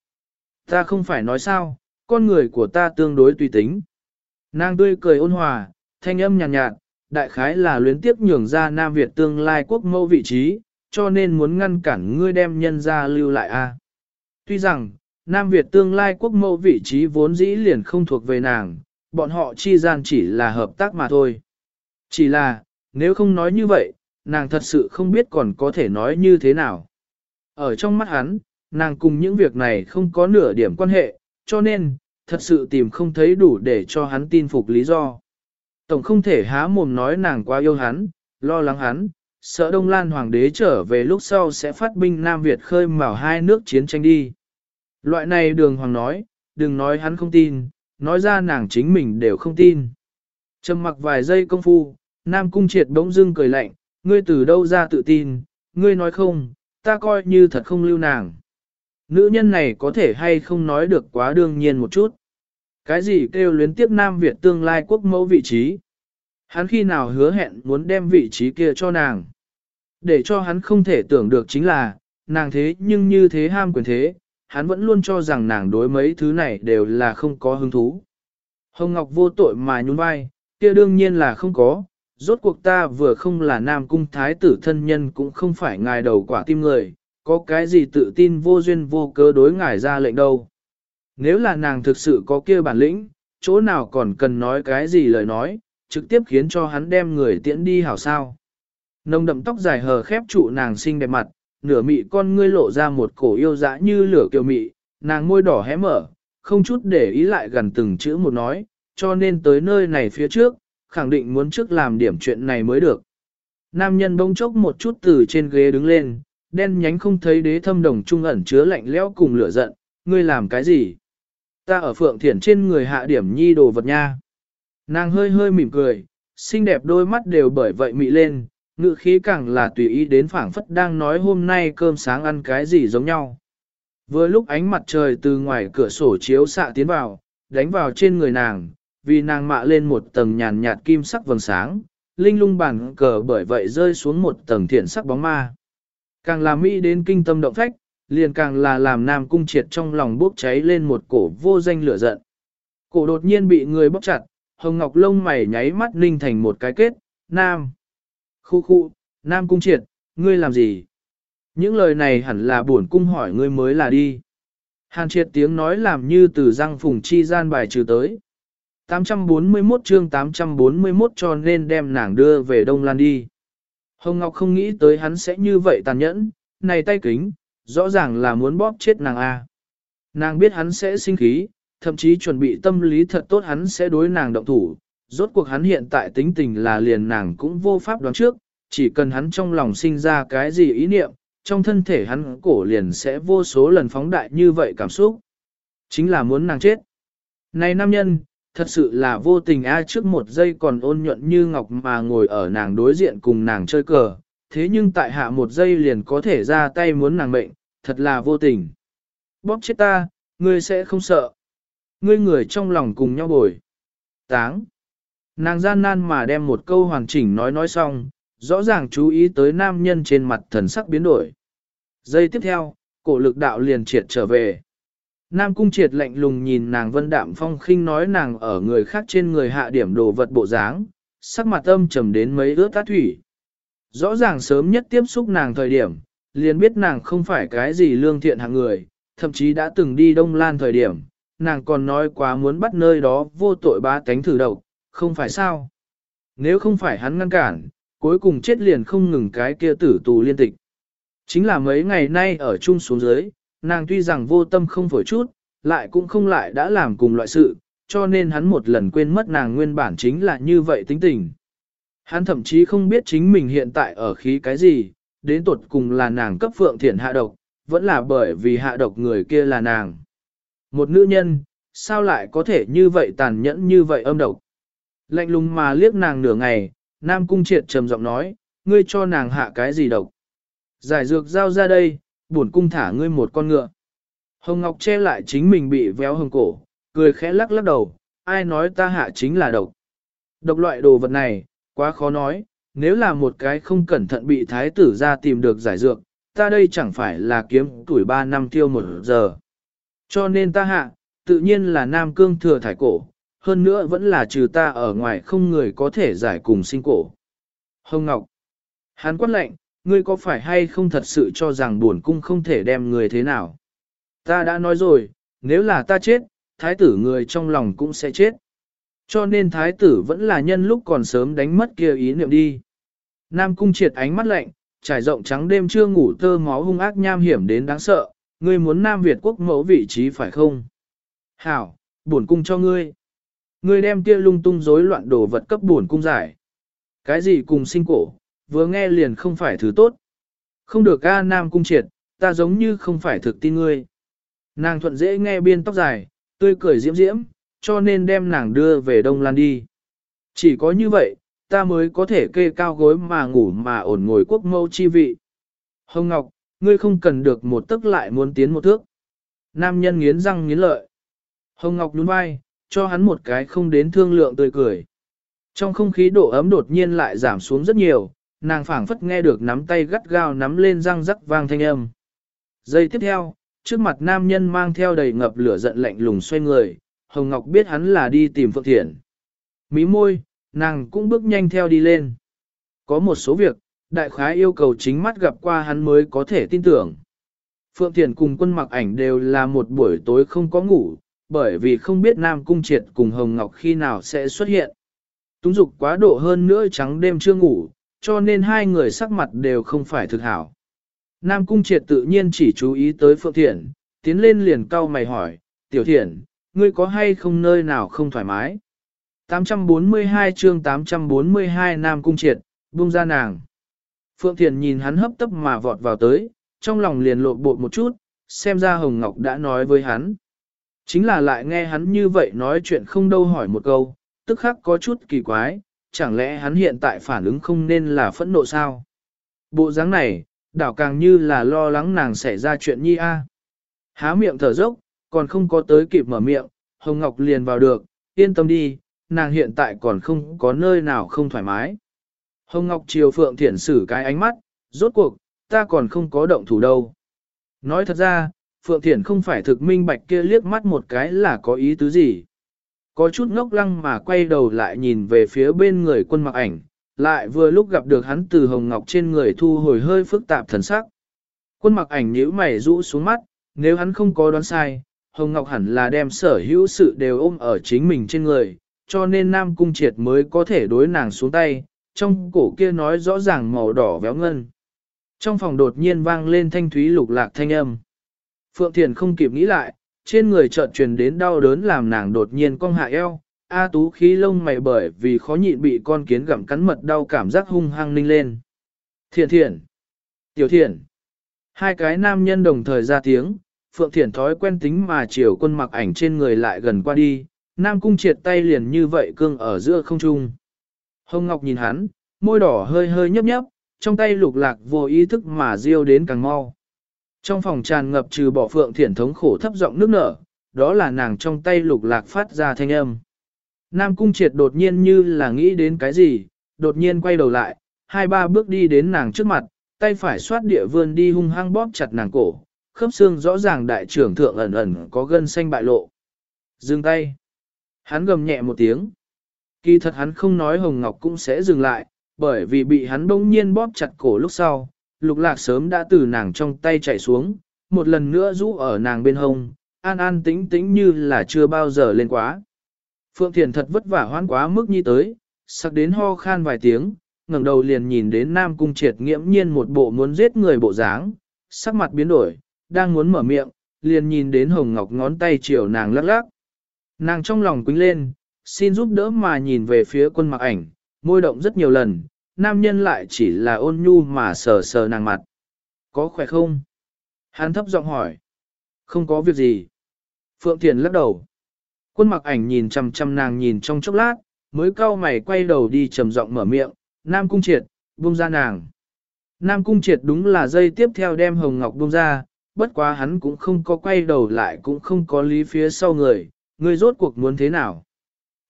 Ta không phải nói sao, con người của ta tương đối tùy tính. Nàng tươi cười ôn hòa, thanh âm nhàn nhạt, nhạt, đại khái là luyến tiếp nhường ra Nam Việt tương lai quốc mẫu vị trí, cho nên muốn ngăn cản ngươi đem nhân ra lưu lại a. Tuy rằng, Nam Việt tương lai quốc mẫu vị trí vốn dĩ liền không thuộc về nàng, bọn họ chi gian chỉ là hợp tác mà thôi. Chỉ là, nếu không nói như vậy, nàng thật sự không biết còn có thể nói như thế nào. Ở trong mắt hắn, nàng cùng những việc này không có nửa điểm quan hệ, cho nên, thật sự tìm không thấy đủ để cho hắn tin phục lý do. Tổng không thể há mồm nói nàng quá yêu hắn, lo lắng hắn, sợ Đông Lan Hoàng đế trở về lúc sau sẽ phát binh Nam Việt khơi mào hai nước chiến tranh đi. Loại này đường Hoàng nói, đừng nói hắn không tin, nói ra nàng chính mình đều không tin. Trầm mặc vài giây công phu, Nam Cung Triệt bỗng dưng cười lạnh, ngươi từ đâu ra tự tin, ngươi nói không, ta coi như thật không lưu nàng. Nữ nhân này có thể hay không nói được quá đương nhiên một chút. Cái gì kêu luyến tiếp Nam Việt tương lai quốc mẫu vị trí? Hắn khi nào hứa hẹn muốn đem vị trí kia cho nàng? Để cho hắn không thể tưởng được chính là, nàng thế nhưng như thế ham quyền thế, hắn vẫn luôn cho rằng nàng đối mấy thứ này đều là không có hứng thú. Hồng Ngọc vô tội mà nhún vai, kia đương nhiên là không có, rốt cuộc ta vừa không là nam cung thái tử thân nhân cũng không phải ngài đầu quả tim người, có cái gì tự tin vô duyên vô cớ đối ngài ra lệnh đâu. Nếu là nàng thực sự có kia bản lĩnh, chỗ nào còn cần nói cái gì lời nói, trực tiếp khiến cho hắn đem người tiễn đi hảo sao. Nông đậm tóc dài hờ khép trụ nàng xinh đẹp mặt, nửa mị con ngươi lộ ra một cổ yêu dã như lửa kiều mị, nàng môi đỏ hé mở, không chút để ý lại gần từng chữ một nói, cho nên tới nơi này phía trước, khẳng định muốn trước làm điểm chuyện này mới được. Nam nhân bỗng chốc một chút từ trên ghế đứng lên, đen nhánh không thấy đế thâm đồng trung ẩn chứa lạnh lẽo cùng lửa giận, ngươi làm cái gì? Ta ở phượng thiển trên người hạ điểm nhi đồ vật nha. Nàng hơi hơi mỉm cười, xinh đẹp đôi mắt đều bởi vậy mị lên, ngự khí càng là tùy ý đến phảng phất đang nói hôm nay cơm sáng ăn cái gì giống nhau. Vừa lúc ánh mặt trời từ ngoài cửa sổ chiếu xạ tiến vào, đánh vào trên người nàng, vì nàng mạ lên một tầng nhàn nhạt kim sắc vầng sáng, linh lung bản cờ bởi vậy rơi xuống một tầng thiện sắc bóng ma. Càng làm mỹ đến kinh tâm động phách, liền càng là làm nam cung triệt trong lòng bốc cháy lên một cổ vô danh lửa giận. Cổ đột nhiên bị người bóc chặt, hồng ngọc lông mày nháy mắt ninh thành một cái kết, nam. Khu khu, nam cung triệt, ngươi làm gì? Những lời này hẳn là buồn cung hỏi ngươi mới là đi. Hàn triệt tiếng nói làm như từ răng phùng chi gian bài trừ tới. 841 chương 841 cho nên đem nàng đưa về Đông Lan đi. Hồng Ngọc không nghĩ tới hắn sẽ như vậy tàn nhẫn, này tay kính, rõ ràng là muốn bóp chết nàng A. Nàng biết hắn sẽ sinh khí, thậm chí chuẩn bị tâm lý thật tốt hắn sẽ đối nàng động thủ. Rốt cuộc hắn hiện tại tính tình là liền nàng cũng vô pháp đoán trước, chỉ cần hắn trong lòng sinh ra cái gì ý niệm, trong thân thể hắn cổ liền sẽ vô số lần phóng đại như vậy cảm xúc. Chính là muốn nàng chết. Này nam nhân, thật sự là vô tình a trước một giây còn ôn nhuận như ngọc mà ngồi ở nàng đối diện cùng nàng chơi cờ, thế nhưng tại hạ một giây liền có thể ra tay muốn nàng mệnh, thật là vô tình. Bóp chết ta, ngươi sẽ không sợ. Ngươi người trong lòng cùng nhau bồi. Táng. Nàng gian nan mà đem một câu hoàn chỉnh nói nói xong, rõ ràng chú ý tới nam nhân trên mặt thần sắc biến đổi. Giây tiếp theo, cổ lực đạo liền triệt trở về. Nam cung triệt lạnh lùng nhìn nàng vân đạm phong khinh nói nàng ở người khác trên người hạ điểm đồ vật bộ dáng, sắc mặt âm trầm đến mấy ướt tát thủy. Rõ ràng sớm nhất tiếp xúc nàng thời điểm, liền biết nàng không phải cái gì lương thiện hạng người, thậm chí đã từng đi Đông Lan thời điểm, nàng còn nói quá muốn bắt nơi đó vô tội bá tánh thử độc, không phải sao. Nếu không phải hắn ngăn cản, cuối cùng chết liền không ngừng cái kia tử tù liên tịch. Chính là mấy ngày nay ở chung xuống dưới, nàng tuy rằng vô tâm không phổi chút, lại cũng không lại đã làm cùng loại sự, cho nên hắn một lần quên mất nàng nguyên bản chính là như vậy tính tình. Hắn thậm chí không biết chính mình hiện tại ở khí cái gì, đến tột cùng là nàng cấp phượng thiện hạ độc, vẫn là bởi vì hạ độc người kia là nàng. Một nữ nhân, sao lại có thể như vậy tàn nhẫn như vậy âm độc? Lạnh lùng mà liếc nàng nửa ngày, Nam Cung Triệt trầm giọng nói, ngươi cho nàng hạ cái gì độc? Giải dược giao ra đây, buồn cung thả ngươi một con ngựa. Hồng Ngọc che lại chính mình bị véo hồng cổ, cười khẽ lắc lắc đầu, ai nói ta hạ chính là độc. Độc loại đồ vật này, quá khó nói, nếu là một cái không cẩn thận bị thái tử ra tìm được giải dược, ta đây chẳng phải là kiếm tuổi 3 năm tiêu một giờ. Cho nên ta hạ, tự nhiên là nam cương thừa thải cổ, hơn nữa vẫn là trừ ta ở ngoài không người có thể giải cùng sinh cổ. Hồng Ngọc, hắn quát lệnh, ngươi có phải hay không thật sự cho rằng buồn cung không thể đem người thế nào? Ta đã nói rồi, nếu là ta chết, thái tử người trong lòng cũng sẽ chết. Cho nên thái tử vẫn là nhân lúc còn sớm đánh mất kia ý niệm đi. Nam cung triệt ánh mắt lạnh, trải rộng trắng đêm chưa ngủ tơ máu hung ác nham hiểm đến đáng sợ, ngươi muốn Nam Việt quốc mẫu vị trí phải không? Hảo, bổn cung cho ngươi. Ngươi đem kia lung tung rối loạn đồ vật cấp bổn cung giải. Cái gì cùng sinh cổ, vừa nghe liền không phải thứ tốt. Không được ca Nam cung triệt, ta giống như không phải thực tin ngươi. Nàng thuận dễ nghe biên tóc dài, tươi cười diễm diễm, cho nên đem nàng đưa về Đông Lan đi. Chỉ có như vậy, ta mới có thể kê cao gối mà ngủ mà ổn ngồi quốc mâu chi vị. Hồng Ngọc, ngươi không cần được một tức lại muốn tiến một thước. Nam nhân nghiến răng nghiến lợi. Hồng Ngọc nhún vai, cho hắn một cái không đến thương lượng tươi cười. Trong không khí độ ấm đột nhiên lại giảm xuống rất nhiều, nàng phảng phất nghe được nắm tay gắt gao nắm lên răng rắc vang thanh âm. Giây tiếp theo, trước mặt nam nhân mang theo đầy ngập lửa giận lạnh lùng xoay người, Hồng Ngọc biết hắn là đi tìm Phượng Thiển. Mí môi, nàng cũng bước nhanh theo đi lên. Có một số việc, đại khái yêu cầu chính mắt gặp qua hắn mới có thể tin tưởng. Phượng Thiển cùng quân mặc ảnh đều là một buổi tối không có ngủ, bởi vì không biết Nam Cung Triệt cùng Hồng Ngọc khi nào sẽ xuất hiện. Túng dục quá độ hơn nữa trắng đêm chưa ngủ, cho nên hai người sắc mặt đều không phải thực hảo. Nam Cung Triệt tự nhiên chỉ chú ý tới Phượng Thiển, tiến lên liền cau mày hỏi, Tiểu Thiển, ngươi có hay không nơi nào không thoải mái? 842 chương 842 Nam Cung Triệt, buông ra nàng. Phượng Thiền nhìn hắn hấp tấp mà vọt vào tới, trong lòng liền lộ bột một chút, xem ra Hồng Ngọc đã nói với hắn. Chính là lại nghe hắn như vậy nói chuyện không đâu hỏi một câu, tức khắc có chút kỳ quái, chẳng lẽ hắn hiện tại phản ứng không nên là phẫn nộ sao? Bộ dáng này, đảo càng như là lo lắng nàng xảy ra chuyện nhi a. Há miệng thở dốc, còn không có tới kịp mở miệng, Hồng Ngọc liền vào được, yên tâm đi, nàng hiện tại còn không có nơi nào không thoải mái. Hồng Ngọc chiều Phượng Thiển sử cái ánh mắt, rốt cuộc, ta còn không có động thủ đâu. Nói thật ra, Phượng Thiển không phải thực minh bạch kia liếc mắt một cái là có ý tứ gì. Có chút ngốc lăng mà quay đầu lại nhìn về phía bên người quân mặc ảnh, lại vừa lúc gặp được hắn từ Hồng Ngọc trên người thu hồi hơi phức tạp thần sắc. Quân mặc ảnh nhíu mày rũ xuống mắt, nếu hắn không có đoán sai, Hồng Ngọc hẳn là đem sở hữu sự đều ôm ở chính mình trên người, cho nên Nam Cung Triệt mới có thể đối nàng xuống tay, trong cổ kia nói rõ ràng màu đỏ véo ngân. Trong phòng đột nhiên vang lên thanh thúy lục lạc thanh âm. Phượng Thiền không kịp nghĩ lại, trên người chợt truyền đến đau đớn làm nàng đột nhiên cong hạ eo, A tú khí lông mày bởi vì khó nhịn bị con kiến gặm cắn mật đau cảm giác hung hăng ninh lên. Thiện thiện, tiểu thiện, hai cái nam nhân đồng thời ra tiếng, Phượng Thiển thói quen tính mà chiều quân mặc ảnh trên người lại gần qua đi, Nam Cung triệt tay liền như vậy cương ở giữa không trung. Hồng Ngọc nhìn hắn, môi đỏ hơi hơi nhấp nhấp, trong tay lục lạc vô ý thức mà riêu đến càng mau. Trong phòng tràn ngập trừ bỏ Phượng Thiển thống khổ thấp giọng nước nở, đó là nàng trong tay lục lạc phát ra thanh âm. Nam Cung triệt đột nhiên như là nghĩ đến cái gì, đột nhiên quay đầu lại, hai ba bước đi đến nàng trước mặt, tay phải xoát địa vươn đi hung hăng bóp chặt nàng cổ, khớp xương rõ ràng đại trưởng thượng ẩn ẩn có gân xanh bại lộ. Dừng tay. Hắn gầm nhẹ một tiếng. Kỳ thật hắn không nói Hồng Ngọc cũng sẽ dừng lại, bởi vì bị hắn bỗng nhiên bóp chặt cổ lúc sau, lục lạc sớm đã từ nàng trong tay chạy xuống, một lần nữa rũ ở nàng bên hông, an an tĩnh tĩnh như là chưa bao giờ lên quá. Phượng Thiền thật vất vả hoan quá mức nhi tới, sắc đến ho khan vài tiếng, ngẩng đầu liền nhìn đến Nam Cung triệt nghiễm nhiên một bộ muốn giết người bộ dáng, sắc mặt biến đổi, đang muốn mở miệng, liền nhìn đến Hồng Ngọc ngón tay chiều nàng lắc lắc. Nàng trong lòng quính lên, xin giúp đỡ mà nhìn về phía quân mặc ảnh, môi động rất nhiều lần, nam nhân lại chỉ là ôn nhu mà sờ sờ nàng mặt. Có khỏe không? Hắn thấp giọng hỏi. Không có việc gì. Phượng Thiền lắc đầu. Quân mặc ảnh nhìn chằm chằm nàng nhìn trong chốc lát, mới cau mày quay đầu đi trầm giọng mở miệng, Nam Cung Triệt, buông ra nàng. Nam Cung Triệt đúng là dây tiếp theo đem Hồng Ngọc buông ra, bất quá hắn cũng không có quay đầu lại cũng không có lý phía sau người, người rốt cuộc muốn thế nào.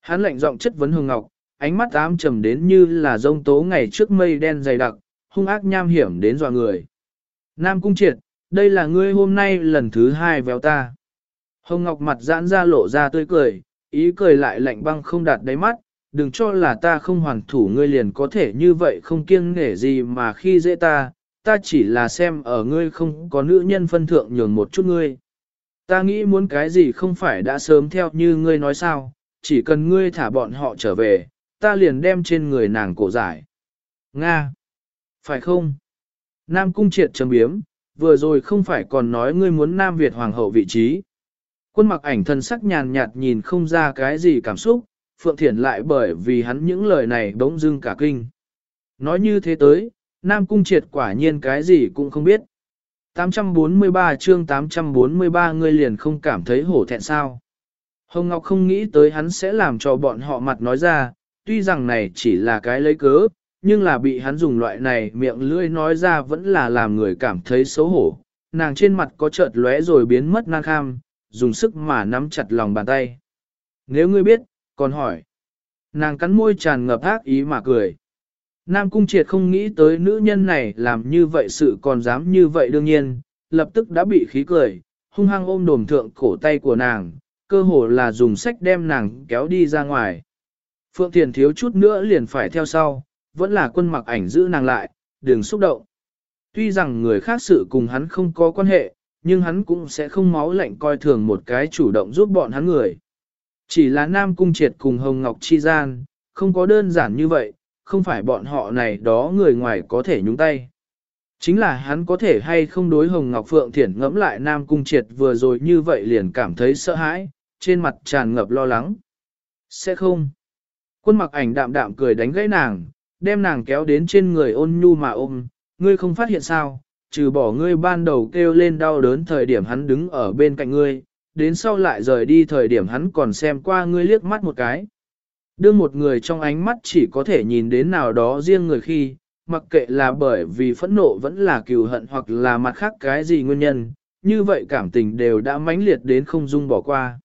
Hắn lạnh giọng chất vấn Hồng Ngọc, ánh mắt ám trầm đến như là rông tố ngày trước mây đen dày đặc, hung ác nham hiểm đến dọa người. Nam Cung Triệt, đây là ngươi hôm nay lần thứ hai véo ta. Hồng Ngọc mặt giãn ra lộ ra tươi cười, ý cười lại lạnh băng không đạt đáy mắt, đừng cho là ta không hoàn thủ ngươi liền có thể như vậy không kiêng nể gì mà khi dễ ta, ta chỉ là xem ở ngươi không có nữ nhân phân thượng nhường một chút ngươi. Ta nghĩ muốn cái gì không phải đã sớm theo như ngươi nói sao, chỉ cần ngươi thả bọn họ trở về, ta liền đem trên người nàng cổ giải. Nga! Phải không? Nam cung triệt trầm biếm, vừa rồi không phải còn nói ngươi muốn Nam Việt hoàng hậu vị trí. Quân mặc ảnh thân sắc nhàn nhạt nhìn không ra cái gì cảm xúc, Phượng Thiển lại bởi vì hắn những lời này bỗng dưng cả kinh. Nói như thế tới, Nam Cung triệt quả nhiên cái gì cũng không biết. 843 chương 843 ngươi liền không cảm thấy hổ thẹn sao. Hồng Ngọc không nghĩ tới hắn sẽ làm cho bọn họ mặt nói ra, tuy rằng này chỉ là cái lấy cớ, nhưng là bị hắn dùng loại này miệng lưỡi nói ra vẫn là làm người cảm thấy xấu hổ. Nàng trên mặt có chợt lóe rồi biến mất nan kham, dùng sức mà nắm chặt lòng bàn tay. Nếu ngươi biết, còn hỏi. Nàng cắn môi tràn ngập ác ý mà cười. Nam Cung Triệt không nghĩ tới nữ nhân này làm như vậy sự còn dám như vậy đương nhiên, lập tức đã bị khí cười, hung hăng ôm đồm thượng cổ tay của nàng, cơ hồ là dùng sách đem nàng kéo đi ra ngoài. Phượng Thiền thiếu chút nữa liền phải theo sau, vẫn là quân mặc ảnh giữ nàng lại, đừng xúc động. Tuy rằng người khác sự cùng hắn không có quan hệ, nhưng hắn cũng sẽ không máu lạnh coi thường một cái chủ động giúp bọn hắn người. Chỉ là Nam Cung Triệt cùng Hồng Ngọc Chi Gian, không có đơn giản như vậy, không phải bọn họ này đó người ngoài có thể nhúng tay. Chính là hắn có thể hay không đối Hồng Ngọc Phượng Thiển ngẫm lại Nam Cung Triệt vừa rồi như vậy liền cảm thấy sợ hãi, trên mặt tràn ngập lo lắng. Sẽ không. Quân mặc ảnh đạm đạm cười đánh gãy nàng, đem nàng kéo đến trên người ôn nhu mà ôm, ngươi không phát hiện sao, trừ bỏ ngươi ban đầu kêu lên đau đớn thời điểm hắn đứng ở bên cạnh ngươi, đến sau lại rời đi thời điểm hắn còn xem qua ngươi liếc mắt một cái. Đưa một người trong ánh mắt chỉ có thể nhìn đến nào đó riêng người khi, mặc kệ là bởi vì phẫn nộ vẫn là cừu hận hoặc là mặt khác cái gì nguyên nhân, như vậy cảm tình đều đã mãnh liệt đến không dung bỏ qua.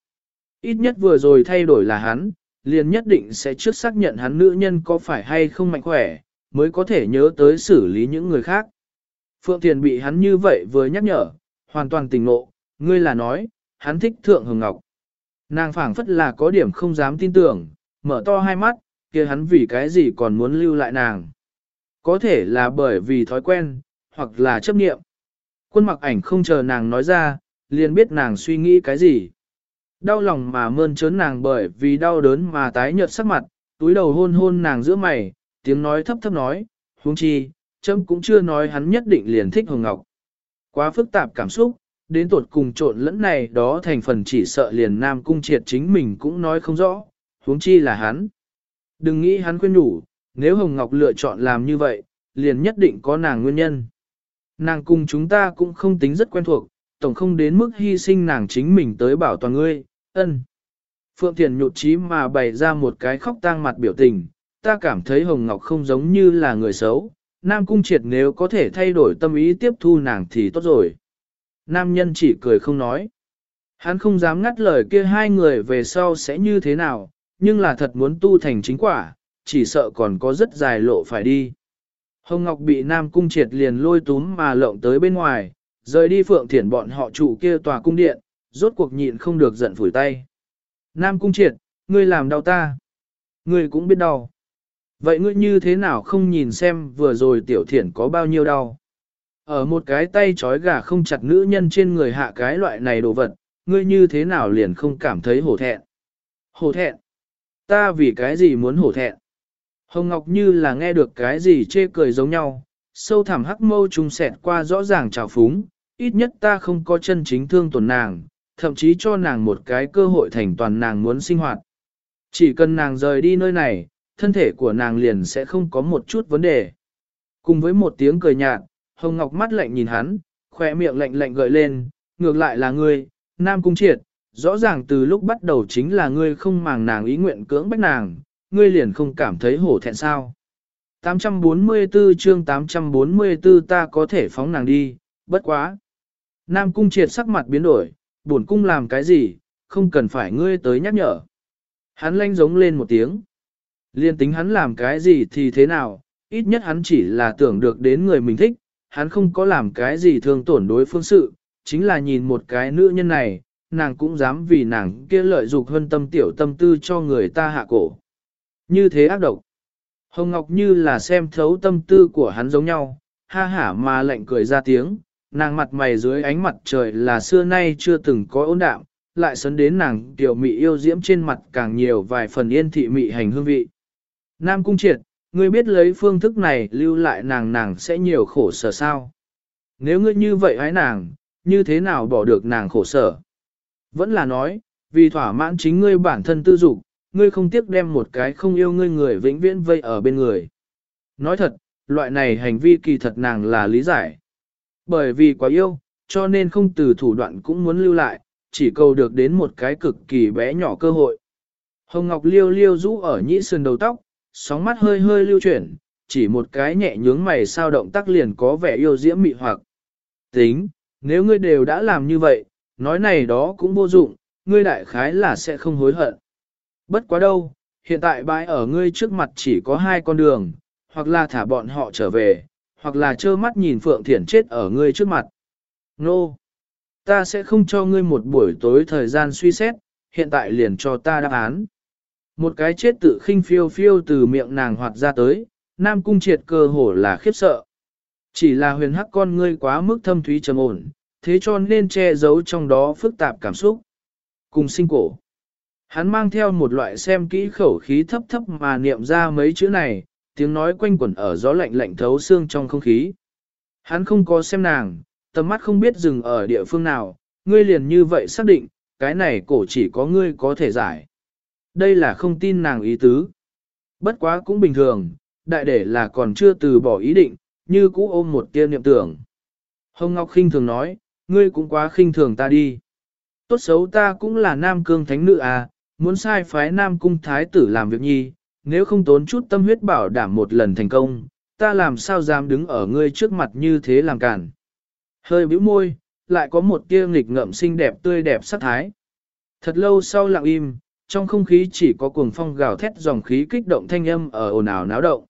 Ít nhất vừa rồi thay đổi là hắn, liền nhất định sẽ trước xác nhận hắn nữ nhân có phải hay không mạnh khỏe, mới có thể nhớ tới xử lý những người khác. Phượng Thiền bị hắn như vậy vừa nhắc nhở, hoàn toàn tình ngộ, ngươi là nói, hắn thích Thượng Hồng Ngọc. Nàng phảng phất là có điểm không dám tin tưởng, mở to hai mắt, kia hắn vì cái gì còn muốn lưu lại nàng. Có thể là bởi vì thói quen, hoặc là chấp nghiệm. Quân mặc ảnh không chờ nàng nói ra, liền biết nàng suy nghĩ cái gì. Đau lòng mà mơn trớn nàng bởi vì đau đớn mà tái nhợt sắc mặt, túi đầu hôn hôn nàng giữa mày, tiếng nói thấp thấp nói, huống chi, chấm cũng chưa nói hắn nhất định liền thích Hồng Ngọc. Quá phức tạp cảm xúc, đến tột cùng trộn lẫn này đó thành phần chỉ sợ liền Nam Cung Triệt chính mình cũng nói không rõ, huống chi là hắn. Đừng nghĩ hắn khuyên nhủ, nếu Hồng Ngọc lựa chọn làm như vậy, liền nhất định có nàng nguyên nhân. Nàng cùng chúng ta cũng không tính rất quen thuộc, tổng không đến mức hy sinh nàng chính mình tới bảo toàn ngươi, ân. Phượng Thiền nhụt chí mà bày ra một cái khóc tang mặt biểu tình, ta cảm thấy Hồng Ngọc không giống như là người xấu, Nam Cung Triệt nếu có thể thay đổi tâm ý tiếp thu nàng thì tốt rồi. Nam nhân chỉ cười không nói. Hắn không dám ngắt lời kia hai người về sau sẽ như thế nào, nhưng là thật muốn tu thành chính quả, chỉ sợ còn có rất dài lộ phải đi. Hồng Ngọc bị Nam Cung Triệt liền lôi túm mà lộng tới bên ngoài, rời đi Phượng Thiển bọn họ trụ kia tòa cung điện, rốt cuộc nhịn không được giận phủi tay. Nam Cung Triệt, ngươi làm đau ta. Ngươi cũng biết đau. Vậy ngươi như thế nào không nhìn xem vừa rồi tiểu thiển có bao nhiêu đau? Ở một cái tay trói gà không chặt nữ nhân trên người hạ cái loại này đồ vật, ngươi như thế nào liền không cảm thấy hổ thẹn? Hổ thẹn? Ta vì cái gì muốn hổ thẹn? Hồng Ngọc như là nghe được cái gì chê cười giống nhau, sâu thẳm hắc mâu trùng xẹt qua rõ ràng trào phúng, ít nhất ta không có chân chính thương tổn nàng, thậm chí cho nàng một cái cơ hội thành toàn nàng muốn sinh hoạt. Chỉ cần nàng rời đi nơi này, thân thể của nàng liền sẽ không có một chút vấn đề. Cùng với một tiếng cười nhạt, Hồng Ngọc mắt lạnh nhìn hắn, khỏe miệng lạnh lạnh gợi lên, ngược lại là ngươi, Nam Cung Triệt, rõ ràng từ lúc bắt đầu chính là ngươi không màng nàng ý nguyện cưỡng bách nàng, ngươi liền không cảm thấy hổ thẹn sao. 844 chương 844 ta có thể phóng nàng đi, bất quá. Nam Cung Triệt sắc mặt biến đổi, buồn cung làm cái gì, không cần phải ngươi tới nhắc nhở. Hắn lanh giống lên một tiếng. Liên tính hắn làm cái gì thì thế nào, ít nhất hắn chỉ là tưởng được đến người mình thích, hắn không có làm cái gì thương tổn đối phương sự, chính là nhìn một cái nữ nhân này, nàng cũng dám vì nàng kia lợi dục hơn tâm tiểu tâm tư cho người ta hạ cổ. Như thế ác độc. Hồng Ngọc như là xem thấu tâm tư của hắn giống nhau, ha hả mà lạnh cười ra tiếng, nàng mặt mày dưới ánh mặt trời là xưa nay chưa từng có ôn đạm, lại sấn đến nàng tiểu mị yêu diễm trên mặt càng nhiều vài phần yên thị mị hành hương vị. Nam Cung Triệt, ngươi biết lấy phương thức này lưu lại nàng nàng sẽ nhiều khổ sở sao. Nếu ngươi như vậy hái nàng, như thế nào bỏ được nàng khổ sở? Vẫn là nói, vì thỏa mãn chính ngươi bản thân tư dục, ngươi không tiếc đem một cái không yêu ngươi người vĩnh viễn vây ở bên người. Nói thật, loại này hành vi kỳ thật nàng là lý giải. Bởi vì quá yêu, cho nên không từ thủ đoạn cũng muốn lưu lại, chỉ cầu được đến một cái cực kỳ bé nhỏ cơ hội. Hồng Ngọc liêu liêu rũ ở nhĩ sườn đầu tóc, sóng mắt hơi hơi lưu chuyển, chỉ một cái nhẹ nhướng mày sao động tác liền có vẻ yêu diễm mị hoặc. Tính, nếu ngươi đều đã làm như vậy, nói này đó cũng vô dụng, ngươi đại khái là sẽ không hối hận. Bất quá đâu, hiện tại bãi ở ngươi trước mặt chỉ có hai con đường, hoặc là thả bọn họ trở về, hoặc là trơ mắt nhìn Phượng Thiển chết ở ngươi trước mặt. Nô! No. Ta sẽ không cho ngươi một buổi tối thời gian suy xét, hiện tại liền cho ta đáp án. Một cái chết tự khinh phiêu phiêu từ miệng nàng hoạt ra tới, Nam Cung triệt cơ hồ là khiếp sợ. Chỉ là huyền hắc con ngươi quá mức thâm thúy trầm ổn, thế cho nên che giấu trong đó phức tạp cảm xúc. Cùng sinh cổ. Hắn mang theo một loại xem kỹ khẩu khí thấp thấp mà niệm ra mấy chữ này, tiếng nói quanh quẩn ở gió lạnh lạnh thấu xương trong không khí. Hắn không có xem nàng, tầm mắt không biết dừng ở địa phương nào, ngươi liền như vậy xác định, cái này cổ chỉ có ngươi có thể giải. Đây là không tin nàng ý tứ. Bất quá cũng bình thường, đại để là còn chưa từ bỏ ý định, như cũ ôm một tia niệm tưởng. Hồng Ngọc khinh thường nói, ngươi cũng quá khinh thường ta đi. Tốt xấu ta cũng là nam cương thánh nữ à, muốn sai phái nam cung thái tử làm việc nhi, nếu không tốn chút tâm huyết bảo đảm một lần thành công, ta làm sao dám đứng ở ngươi trước mặt như thế làm cản. Hơi bĩu môi, lại có một tia nghịch ngợm xinh đẹp tươi đẹp sắc thái. Thật lâu sau lặng im, trong không khí chỉ có cuồng phong gào thét dòng khí kích động thanh âm ở ồn ào náo động.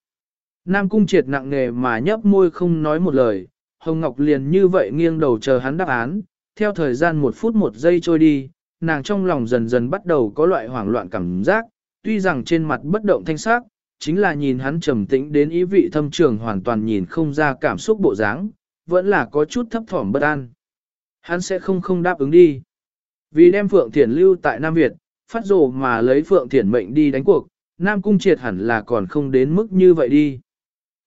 Nam cung triệt nặng nề mà nhấp môi không nói một lời, Hồng Ngọc liền như vậy nghiêng đầu chờ hắn đáp án, theo thời gian một phút một giây trôi đi, nàng trong lòng dần dần bắt đầu có loại hoảng loạn cảm giác, tuy rằng trên mặt bất động thanh sắc, chính là nhìn hắn trầm tĩnh đến ý vị thâm trường hoàn toàn nhìn không ra cảm xúc bộ dáng, vẫn là có chút thấp thỏm bất an. Hắn sẽ không không đáp ứng đi. Vì đem Phượng Thiển lưu tại Nam Việt, phát rồ mà lấy Phượng Thiển mệnh đi đánh cuộc, Nam Cung triệt hẳn là còn không đến mức như vậy đi.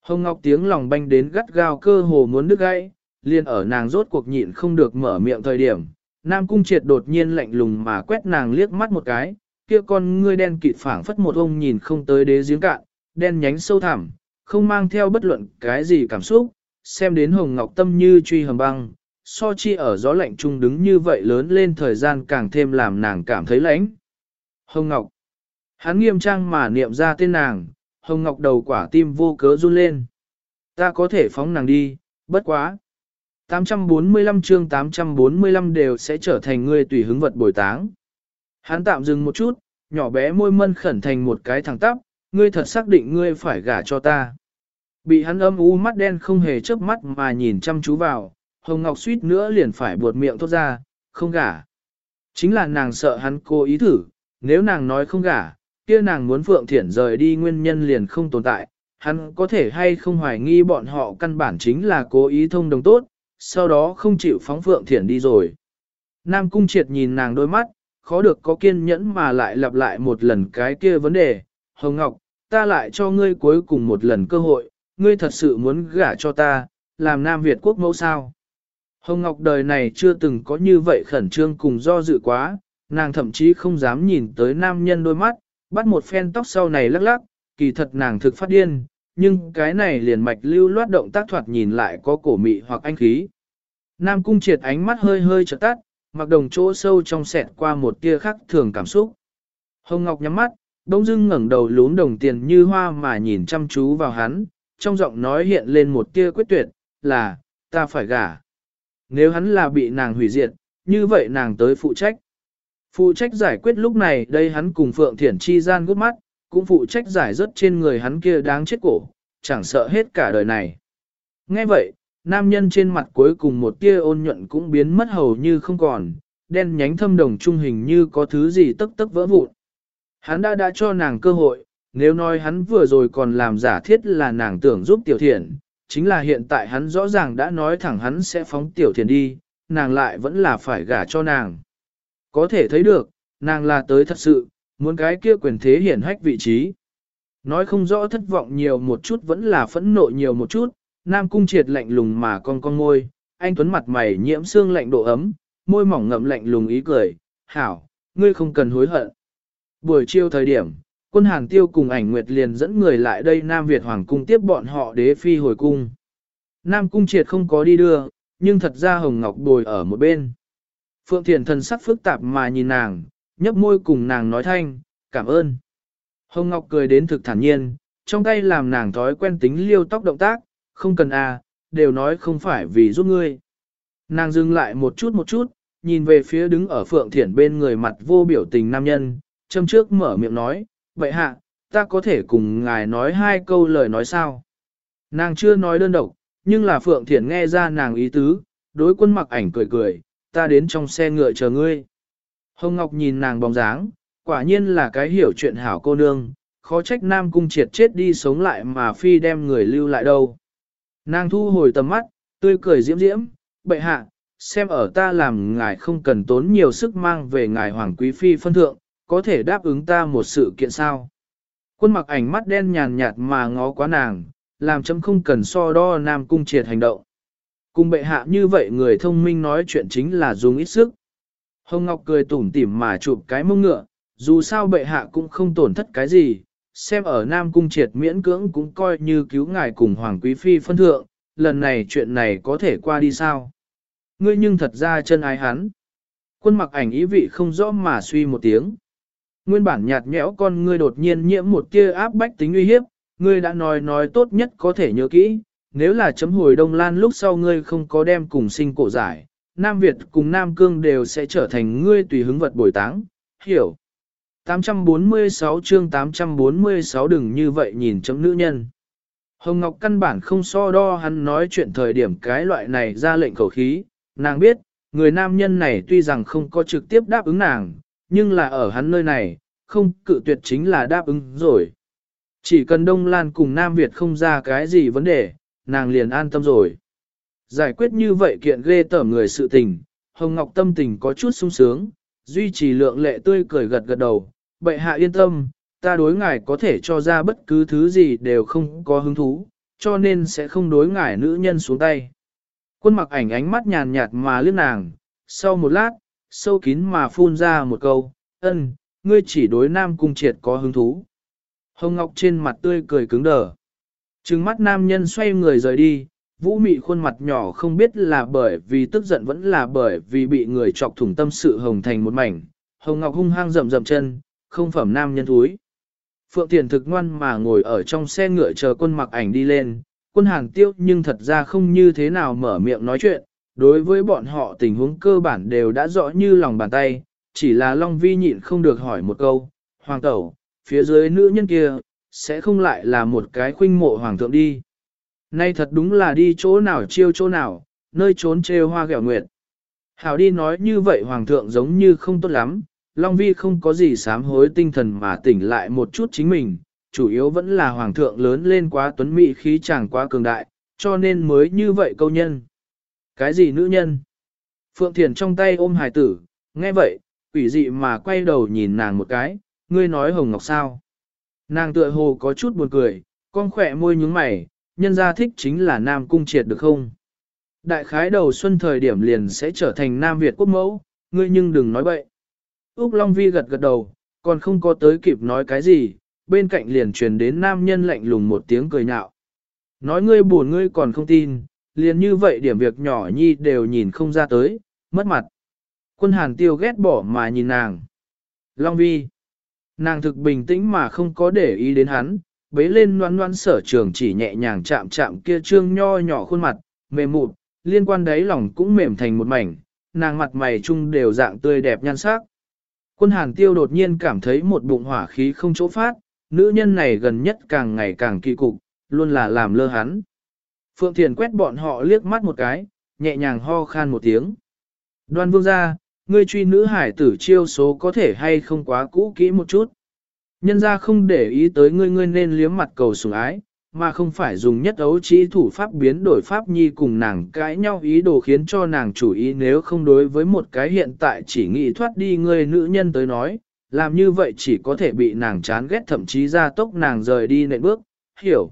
Hồng Ngọc tiếng lòng banh đến gắt gao cơ hồ muốn đứt gãy, liền ở nàng rốt cuộc nhịn không được mở miệng thời điểm. Nam Cung triệt đột nhiên lạnh lùng mà quét nàng liếc mắt một cái, kia con ngươi đen kịt phảng phất một ông nhìn không tới đế giếng cạn, đen nhánh sâu thẳm, không mang theo bất luận cái gì cảm xúc, xem đến Hồng Ngọc tâm như truy hầm băng, so chi ở gió lạnh trung đứng như vậy lớn lên thời gian càng thêm làm nàng cảm thấy lãnh. Hồng Ngọc. Hắn nghiêm trang mà niệm ra tên nàng, Hồng Ngọc đầu quả tim vô cớ run lên. Ta có thể phóng nàng đi, bất quá. 845 chương 845 đều sẽ trở thành ngươi tùy hứng vật bồi táng. Hắn tạm dừng một chút, nhỏ bé môi mân khẩn thành một cái thẳng tắp, ngươi thật xác định ngươi phải gả cho ta. Bị hắn âm u mắt đen không hề chớp mắt mà nhìn chăm chú vào, Hồng Ngọc suýt nữa liền phải buột miệng thốt ra, không gả. Chính là nàng sợ hắn cố ý thử, nếu nàng nói không gả, kia nàng muốn Phượng Thiển rời đi nguyên nhân liền không tồn tại, hắn có thể hay không hoài nghi bọn họ căn bản chính là cố ý thông đồng tốt, sau đó không chịu phóng Phượng Thiển đi rồi. Nam Cung Triệt nhìn nàng đôi mắt, khó được có kiên nhẫn mà lại lặp lại một lần cái kia vấn đề, Hồng Ngọc, ta lại cho ngươi cuối cùng một lần cơ hội, ngươi thật sự muốn gả cho ta, làm Nam Việt quốc mẫu sao. Hồng Ngọc đời này chưa từng có như vậy khẩn trương cùng do dự quá, nàng thậm chí không dám nhìn tới nam nhân đôi mắt, bắt một phen tóc sau này lắc lắc, kỳ thật nàng thực phát điên, nhưng cái này liền mạch lưu loát động tác thoạt nhìn lại có cổ mị hoặc anh khí. Nam cung triệt ánh mắt hơi hơi trợt tắt, mặc đồng chỗ sâu trong sẹt qua một tia khắc thường cảm xúc. Hồng Ngọc nhắm mắt, đông dưng ngẩng đầu lún đồng tiền như hoa mà nhìn chăm chú vào hắn, trong giọng nói hiện lên một tia quyết tuyệt, là, ta phải gả. Nếu hắn là bị nàng hủy diệt, như vậy nàng tới phụ trách. Phụ trách giải quyết lúc này đây hắn cùng Phượng Thiển chi gian gút mắt, cũng phụ trách giải rất trên người hắn kia đáng chết cổ, chẳng sợ hết cả đời này. Nghe vậy, nam nhân trên mặt cuối cùng một tia ôn nhuận cũng biến mất hầu như không còn, đen nhánh thâm đồng trung hình như có thứ gì tức tức vỡ vụn. Hắn đã đã cho nàng cơ hội, nếu nói hắn vừa rồi còn làm giả thiết là nàng tưởng giúp tiểu thiện, chính là hiện tại hắn rõ ràng đã nói thẳng hắn sẽ phóng tiểu thiện đi, nàng lại vẫn là phải gả cho nàng. Có thể thấy được, nàng là tới thật sự, muốn cái kia quyền thế hiển hách vị trí. Nói không rõ thất vọng nhiều một chút vẫn là phẫn nộ nhiều một chút, Nam Cung triệt lạnh lùng mà con con môi, anh Tuấn mặt mày nhiễm xương lạnh độ ấm, môi mỏng ngậm lạnh lùng ý cười, hảo, ngươi không cần hối hận. Buổi chiều thời điểm, quân hàng tiêu cùng ảnh nguyệt liền dẫn người lại đây Nam Việt Hoàng cung tiếp bọn họ đế phi hồi cung. Nam Cung triệt không có đi đưa, nhưng thật ra Hồng Ngọc bồi ở một bên. Phượng Thiền thần sắc phức tạp mà nhìn nàng, nhấp môi cùng nàng nói thanh, cảm ơn. Hồng Ngọc cười đến thực thản nhiên, trong tay làm nàng thói quen tính liêu tóc động tác, không cần à, đều nói không phải vì giúp ngươi. Nàng dừng lại một chút một chút, nhìn về phía đứng ở Phượng Thiển bên người mặt vô biểu tình nam nhân, châm trước mở miệng nói, vậy hạ, ta có thể cùng ngài nói hai câu lời nói sao? Nàng chưa nói đơn độc, nhưng là Phượng Thiển nghe ra nàng ý tứ, đối quân mặc ảnh cười cười, ta đến trong xe ngựa chờ ngươi. Hồng Ngọc nhìn nàng bóng dáng, quả nhiên là cái hiểu chuyện hảo cô nương, khó trách Nam Cung triệt chết đi sống lại mà phi đem người lưu lại đâu. Nàng thu hồi tầm mắt, tươi cười diễm diễm, bệ hạ, xem ở ta làm ngài không cần tốn nhiều sức mang về ngài hoàng quý phi phân thượng, có thể đáp ứng ta một sự kiện sao. Quân mặc ảnh mắt đen nhàn nhạt mà ngó quá nàng, làm chấm không cần so đo Nam Cung triệt hành động. Cùng bệ hạ như vậy người thông minh nói chuyện chính là dùng ít sức. Hồng Ngọc cười tủm tỉm mà chụp cái mông ngựa, dù sao bệ hạ cũng không tổn thất cái gì, xem ở Nam Cung triệt miễn cưỡng cũng coi như cứu ngài cùng Hoàng Quý Phi phân thượng, lần này chuyện này có thể qua đi sao. Ngươi nhưng thật ra chân ái hắn. Quân mặc ảnh ý vị không rõ mà suy một tiếng. Nguyên bản nhạt nhẽo con ngươi đột nhiên nhiễm một tia áp bách tính uy hiếp, ngươi đã nói nói tốt nhất có thể nhớ kỹ, nếu là chấm hồi Đông Lan lúc sau ngươi không có đem cùng sinh cổ giải, Nam Việt cùng Nam Cương đều sẽ trở thành ngươi tùy hứng vật bồi táng, hiểu. 846 chương 846 đừng như vậy nhìn chấm nữ nhân. Hồng Ngọc căn bản không so đo hắn nói chuyện thời điểm cái loại này ra lệnh khẩu khí, nàng biết, người nam nhân này tuy rằng không có trực tiếp đáp ứng nàng, nhưng là ở hắn nơi này, không cự tuyệt chính là đáp ứng rồi. Chỉ cần Đông Lan cùng Nam Việt không ra cái gì vấn đề, nàng liền an tâm rồi. Giải quyết như vậy kiện ghê tởm người sự tình, Hồng Ngọc tâm tình có chút sung sướng, duy trì lượng lệ tươi cười gật gật đầu, bệ hạ yên tâm, ta đối ngài có thể cho ra bất cứ thứ gì đều không có hứng thú, cho nên sẽ không đối ngài nữ nhân xuống tay. Quân mặc ảnh ánh mắt nhàn nhạt mà liếc nàng, sau một lát, sâu kín mà phun ra một câu, ân, ngươi chỉ đối nam cung triệt có hứng thú. Hồng Ngọc trên mặt tươi cười cứng đờ. Trừng mắt nam nhân xoay người rời đi, vũ mị khuôn mặt nhỏ không biết là bởi vì tức giận vẫn là bởi vì bị người chọc thủng tâm sự hồng thành một mảnh. Hồng Ngọc hung hăng rầm rầm chân, không phẩm nam nhân thúi. Phượng Thiền thực ngoan mà ngồi ở trong xe ngựa chờ quân mặc ảnh đi lên, quân hàng tiêu nhưng thật ra không như thế nào mở miệng nói chuyện, đối với bọn họ tình huống cơ bản đều đã rõ như lòng bàn tay, chỉ là Long Vi nhịn không được hỏi một câu, Hoàng Tẩu, phía dưới nữ nhân kia, sẽ không lại là một cái khuynh mộ Hoàng thượng đi. Nay thật đúng là đi chỗ nào chiêu chỗ nào, nơi trốn trêu hoa gẹo nguyệt. Hảo đi nói như vậy Hoàng thượng giống như không tốt lắm, Long Vi không có gì sám hối tinh thần mà tỉnh lại một chút chính mình, chủ yếu vẫn là Hoàng thượng lớn lên quá tuấn mỹ khí chàng quá cường đại, cho nên mới như vậy câu nhân. Cái gì nữ nhân? Phượng Thiền trong tay ôm hài tử, nghe vậy, quỷ dị mà quay đầu nhìn nàng một cái, ngươi nói Hồng Ngọc sao? Nàng tựa hồ có chút buồn cười, con khỏe môi nhướng mày, nhân gia thích chính là Nam Cung triệt được không? Đại khái đầu xuân thời điểm liền sẽ trở thành Nam Việt quốc mẫu, ngươi nhưng đừng nói bậy. Úc Long Vi gật gật đầu, còn không có tới kịp nói cái gì, bên cạnh liền truyền đến nam nhân lạnh lùng một tiếng cười nhạo. Nói ngươi buồn ngươi còn không tin, liền như vậy điểm việc nhỏ nhi đều nhìn không ra tới, mất mặt. Quân hàn tiêu ghét bỏ mà nhìn nàng. Long Vi. Nàng thực bình tĩnh mà không có để ý đến hắn, bế lên noan noan sở trường chỉ nhẹ nhàng chạm chạm kia trương nho nhỏ khuôn mặt, mềm mụt, liên quan đấy lòng cũng mềm thành một mảnh, nàng mặt mày chung đều dạng tươi đẹp nhan sắc. Quân hàn tiêu đột nhiên cảm thấy một bụng hỏa khí không chỗ phát, nữ nhân này gần nhất càng ngày càng kỳ cục, luôn là làm lơ hắn. Phượng Thiền quét bọn họ liếc mắt một cái, nhẹ nhàng ho khan một tiếng. Đoan vương ra, ngươi truy nữ hải tử chiêu số có thể hay không quá cũ kỹ một chút. Nhân ra không để ý tới ngươi ngươi nên liếm mặt cầu sủng ái, mà không phải dùng nhất ấu trí thủ pháp biến đổi pháp nhi cùng nàng cãi nhau ý đồ khiến cho nàng chủ ý nếu không đối với một cái hiện tại chỉ nghĩ thoát đi người nữ nhân tới nói, làm như vậy chỉ có thể bị nàng chán ghét thậm chí ra tốc nàng rời đi nệ bước, hiểu.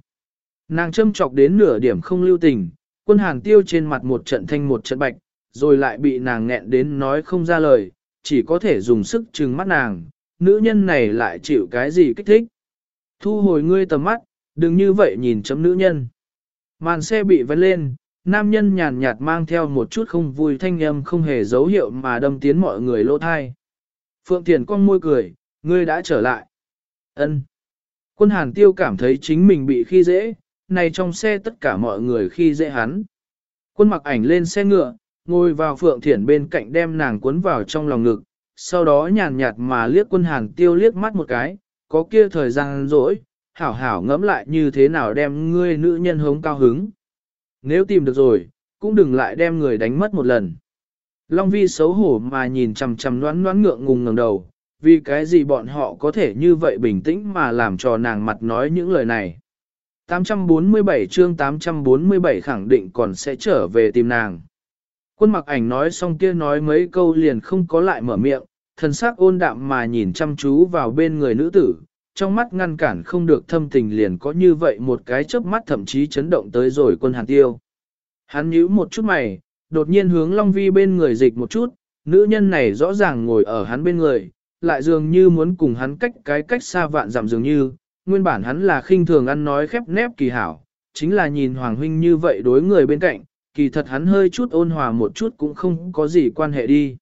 Nàng châm chọc đến nửa điểm không lưu tình, quân hàng tiêu trên mặt một trận thanh một trận bạch, rồi lại bị nàng nghẹn đến nói không ra lời, chỉ có thể dùng sức trừng mắt nàng, nữ nhân này lại chịu cái gì kích thích. Thu hồi ngươi tầm mắt, đừng như vậy nhìn chấm nữ nhân. Màn xe bị vén lên, nam nhân nhàn nhạt mang theo một chút không vui thanh âm không hề dấu hiệu mà đâm tiến mọi người lỗ thai. Phượng Thiền con môi cười, ngươi đã trở lại. ân Quân hàn tiêu cảm thấy chính mình bị khi dễ, này trong xe tất cả mọi người khi dễ hắn. Quân mặc ảnh lên xe ngựa, ngồi vào Phượng Thiển bên cạnh đem nàng cuốn vào trong lòng ngực, sau đó nhàn nhạt mà liếc quân hàn tiêu liếc mắt một cái, có kia thời gian rỗi, hảo hảo ngẫm lại như thế nào đem ngươi nữ nhân hống cao hứng. Nếu tìm được rồi, cũng đừng lại đem người đánh mất một lần. Long vi xấu hổ mà nhìn chằm chằm noán noán ngượng ngùng ngẩng đầu, vì cái gì bọn họ có thể như vậy bình tĩnh mà làm cho nàng mặt nói những lời này. 847 chương 847 khẳng định còn sẽ trở về tìm nàng. Quân mặc ảnh nói xong kia nói mấy câu liền không có lại mở miệng, thần sắc ôn đạm mà nhìn chăm chú vào bên người nữ tử, trong mắt ngăn cản không được thâm tình liền có như vậy một cái chớp mắt thậm chí chấn động tới rồi quân hàn tiêu. Hắn nhíu một chút mày, đột nhiên hướng Long Vi bên người dịch một chút, nữ nhân này rõ ràng ngồi ở hắn bên người, lại dường như muốn cùng hắn cách cái cách xa vạn dặm dường như, nguyên bản hắn là khinh thường ăn nói khép nép kỳ hảo, chính là nhìn Hoàng Huynh như vậy đối người bên cạnh, kỳ thật hắn hơi chút ôn hòa một chút cũng không có gì quan hệ đi.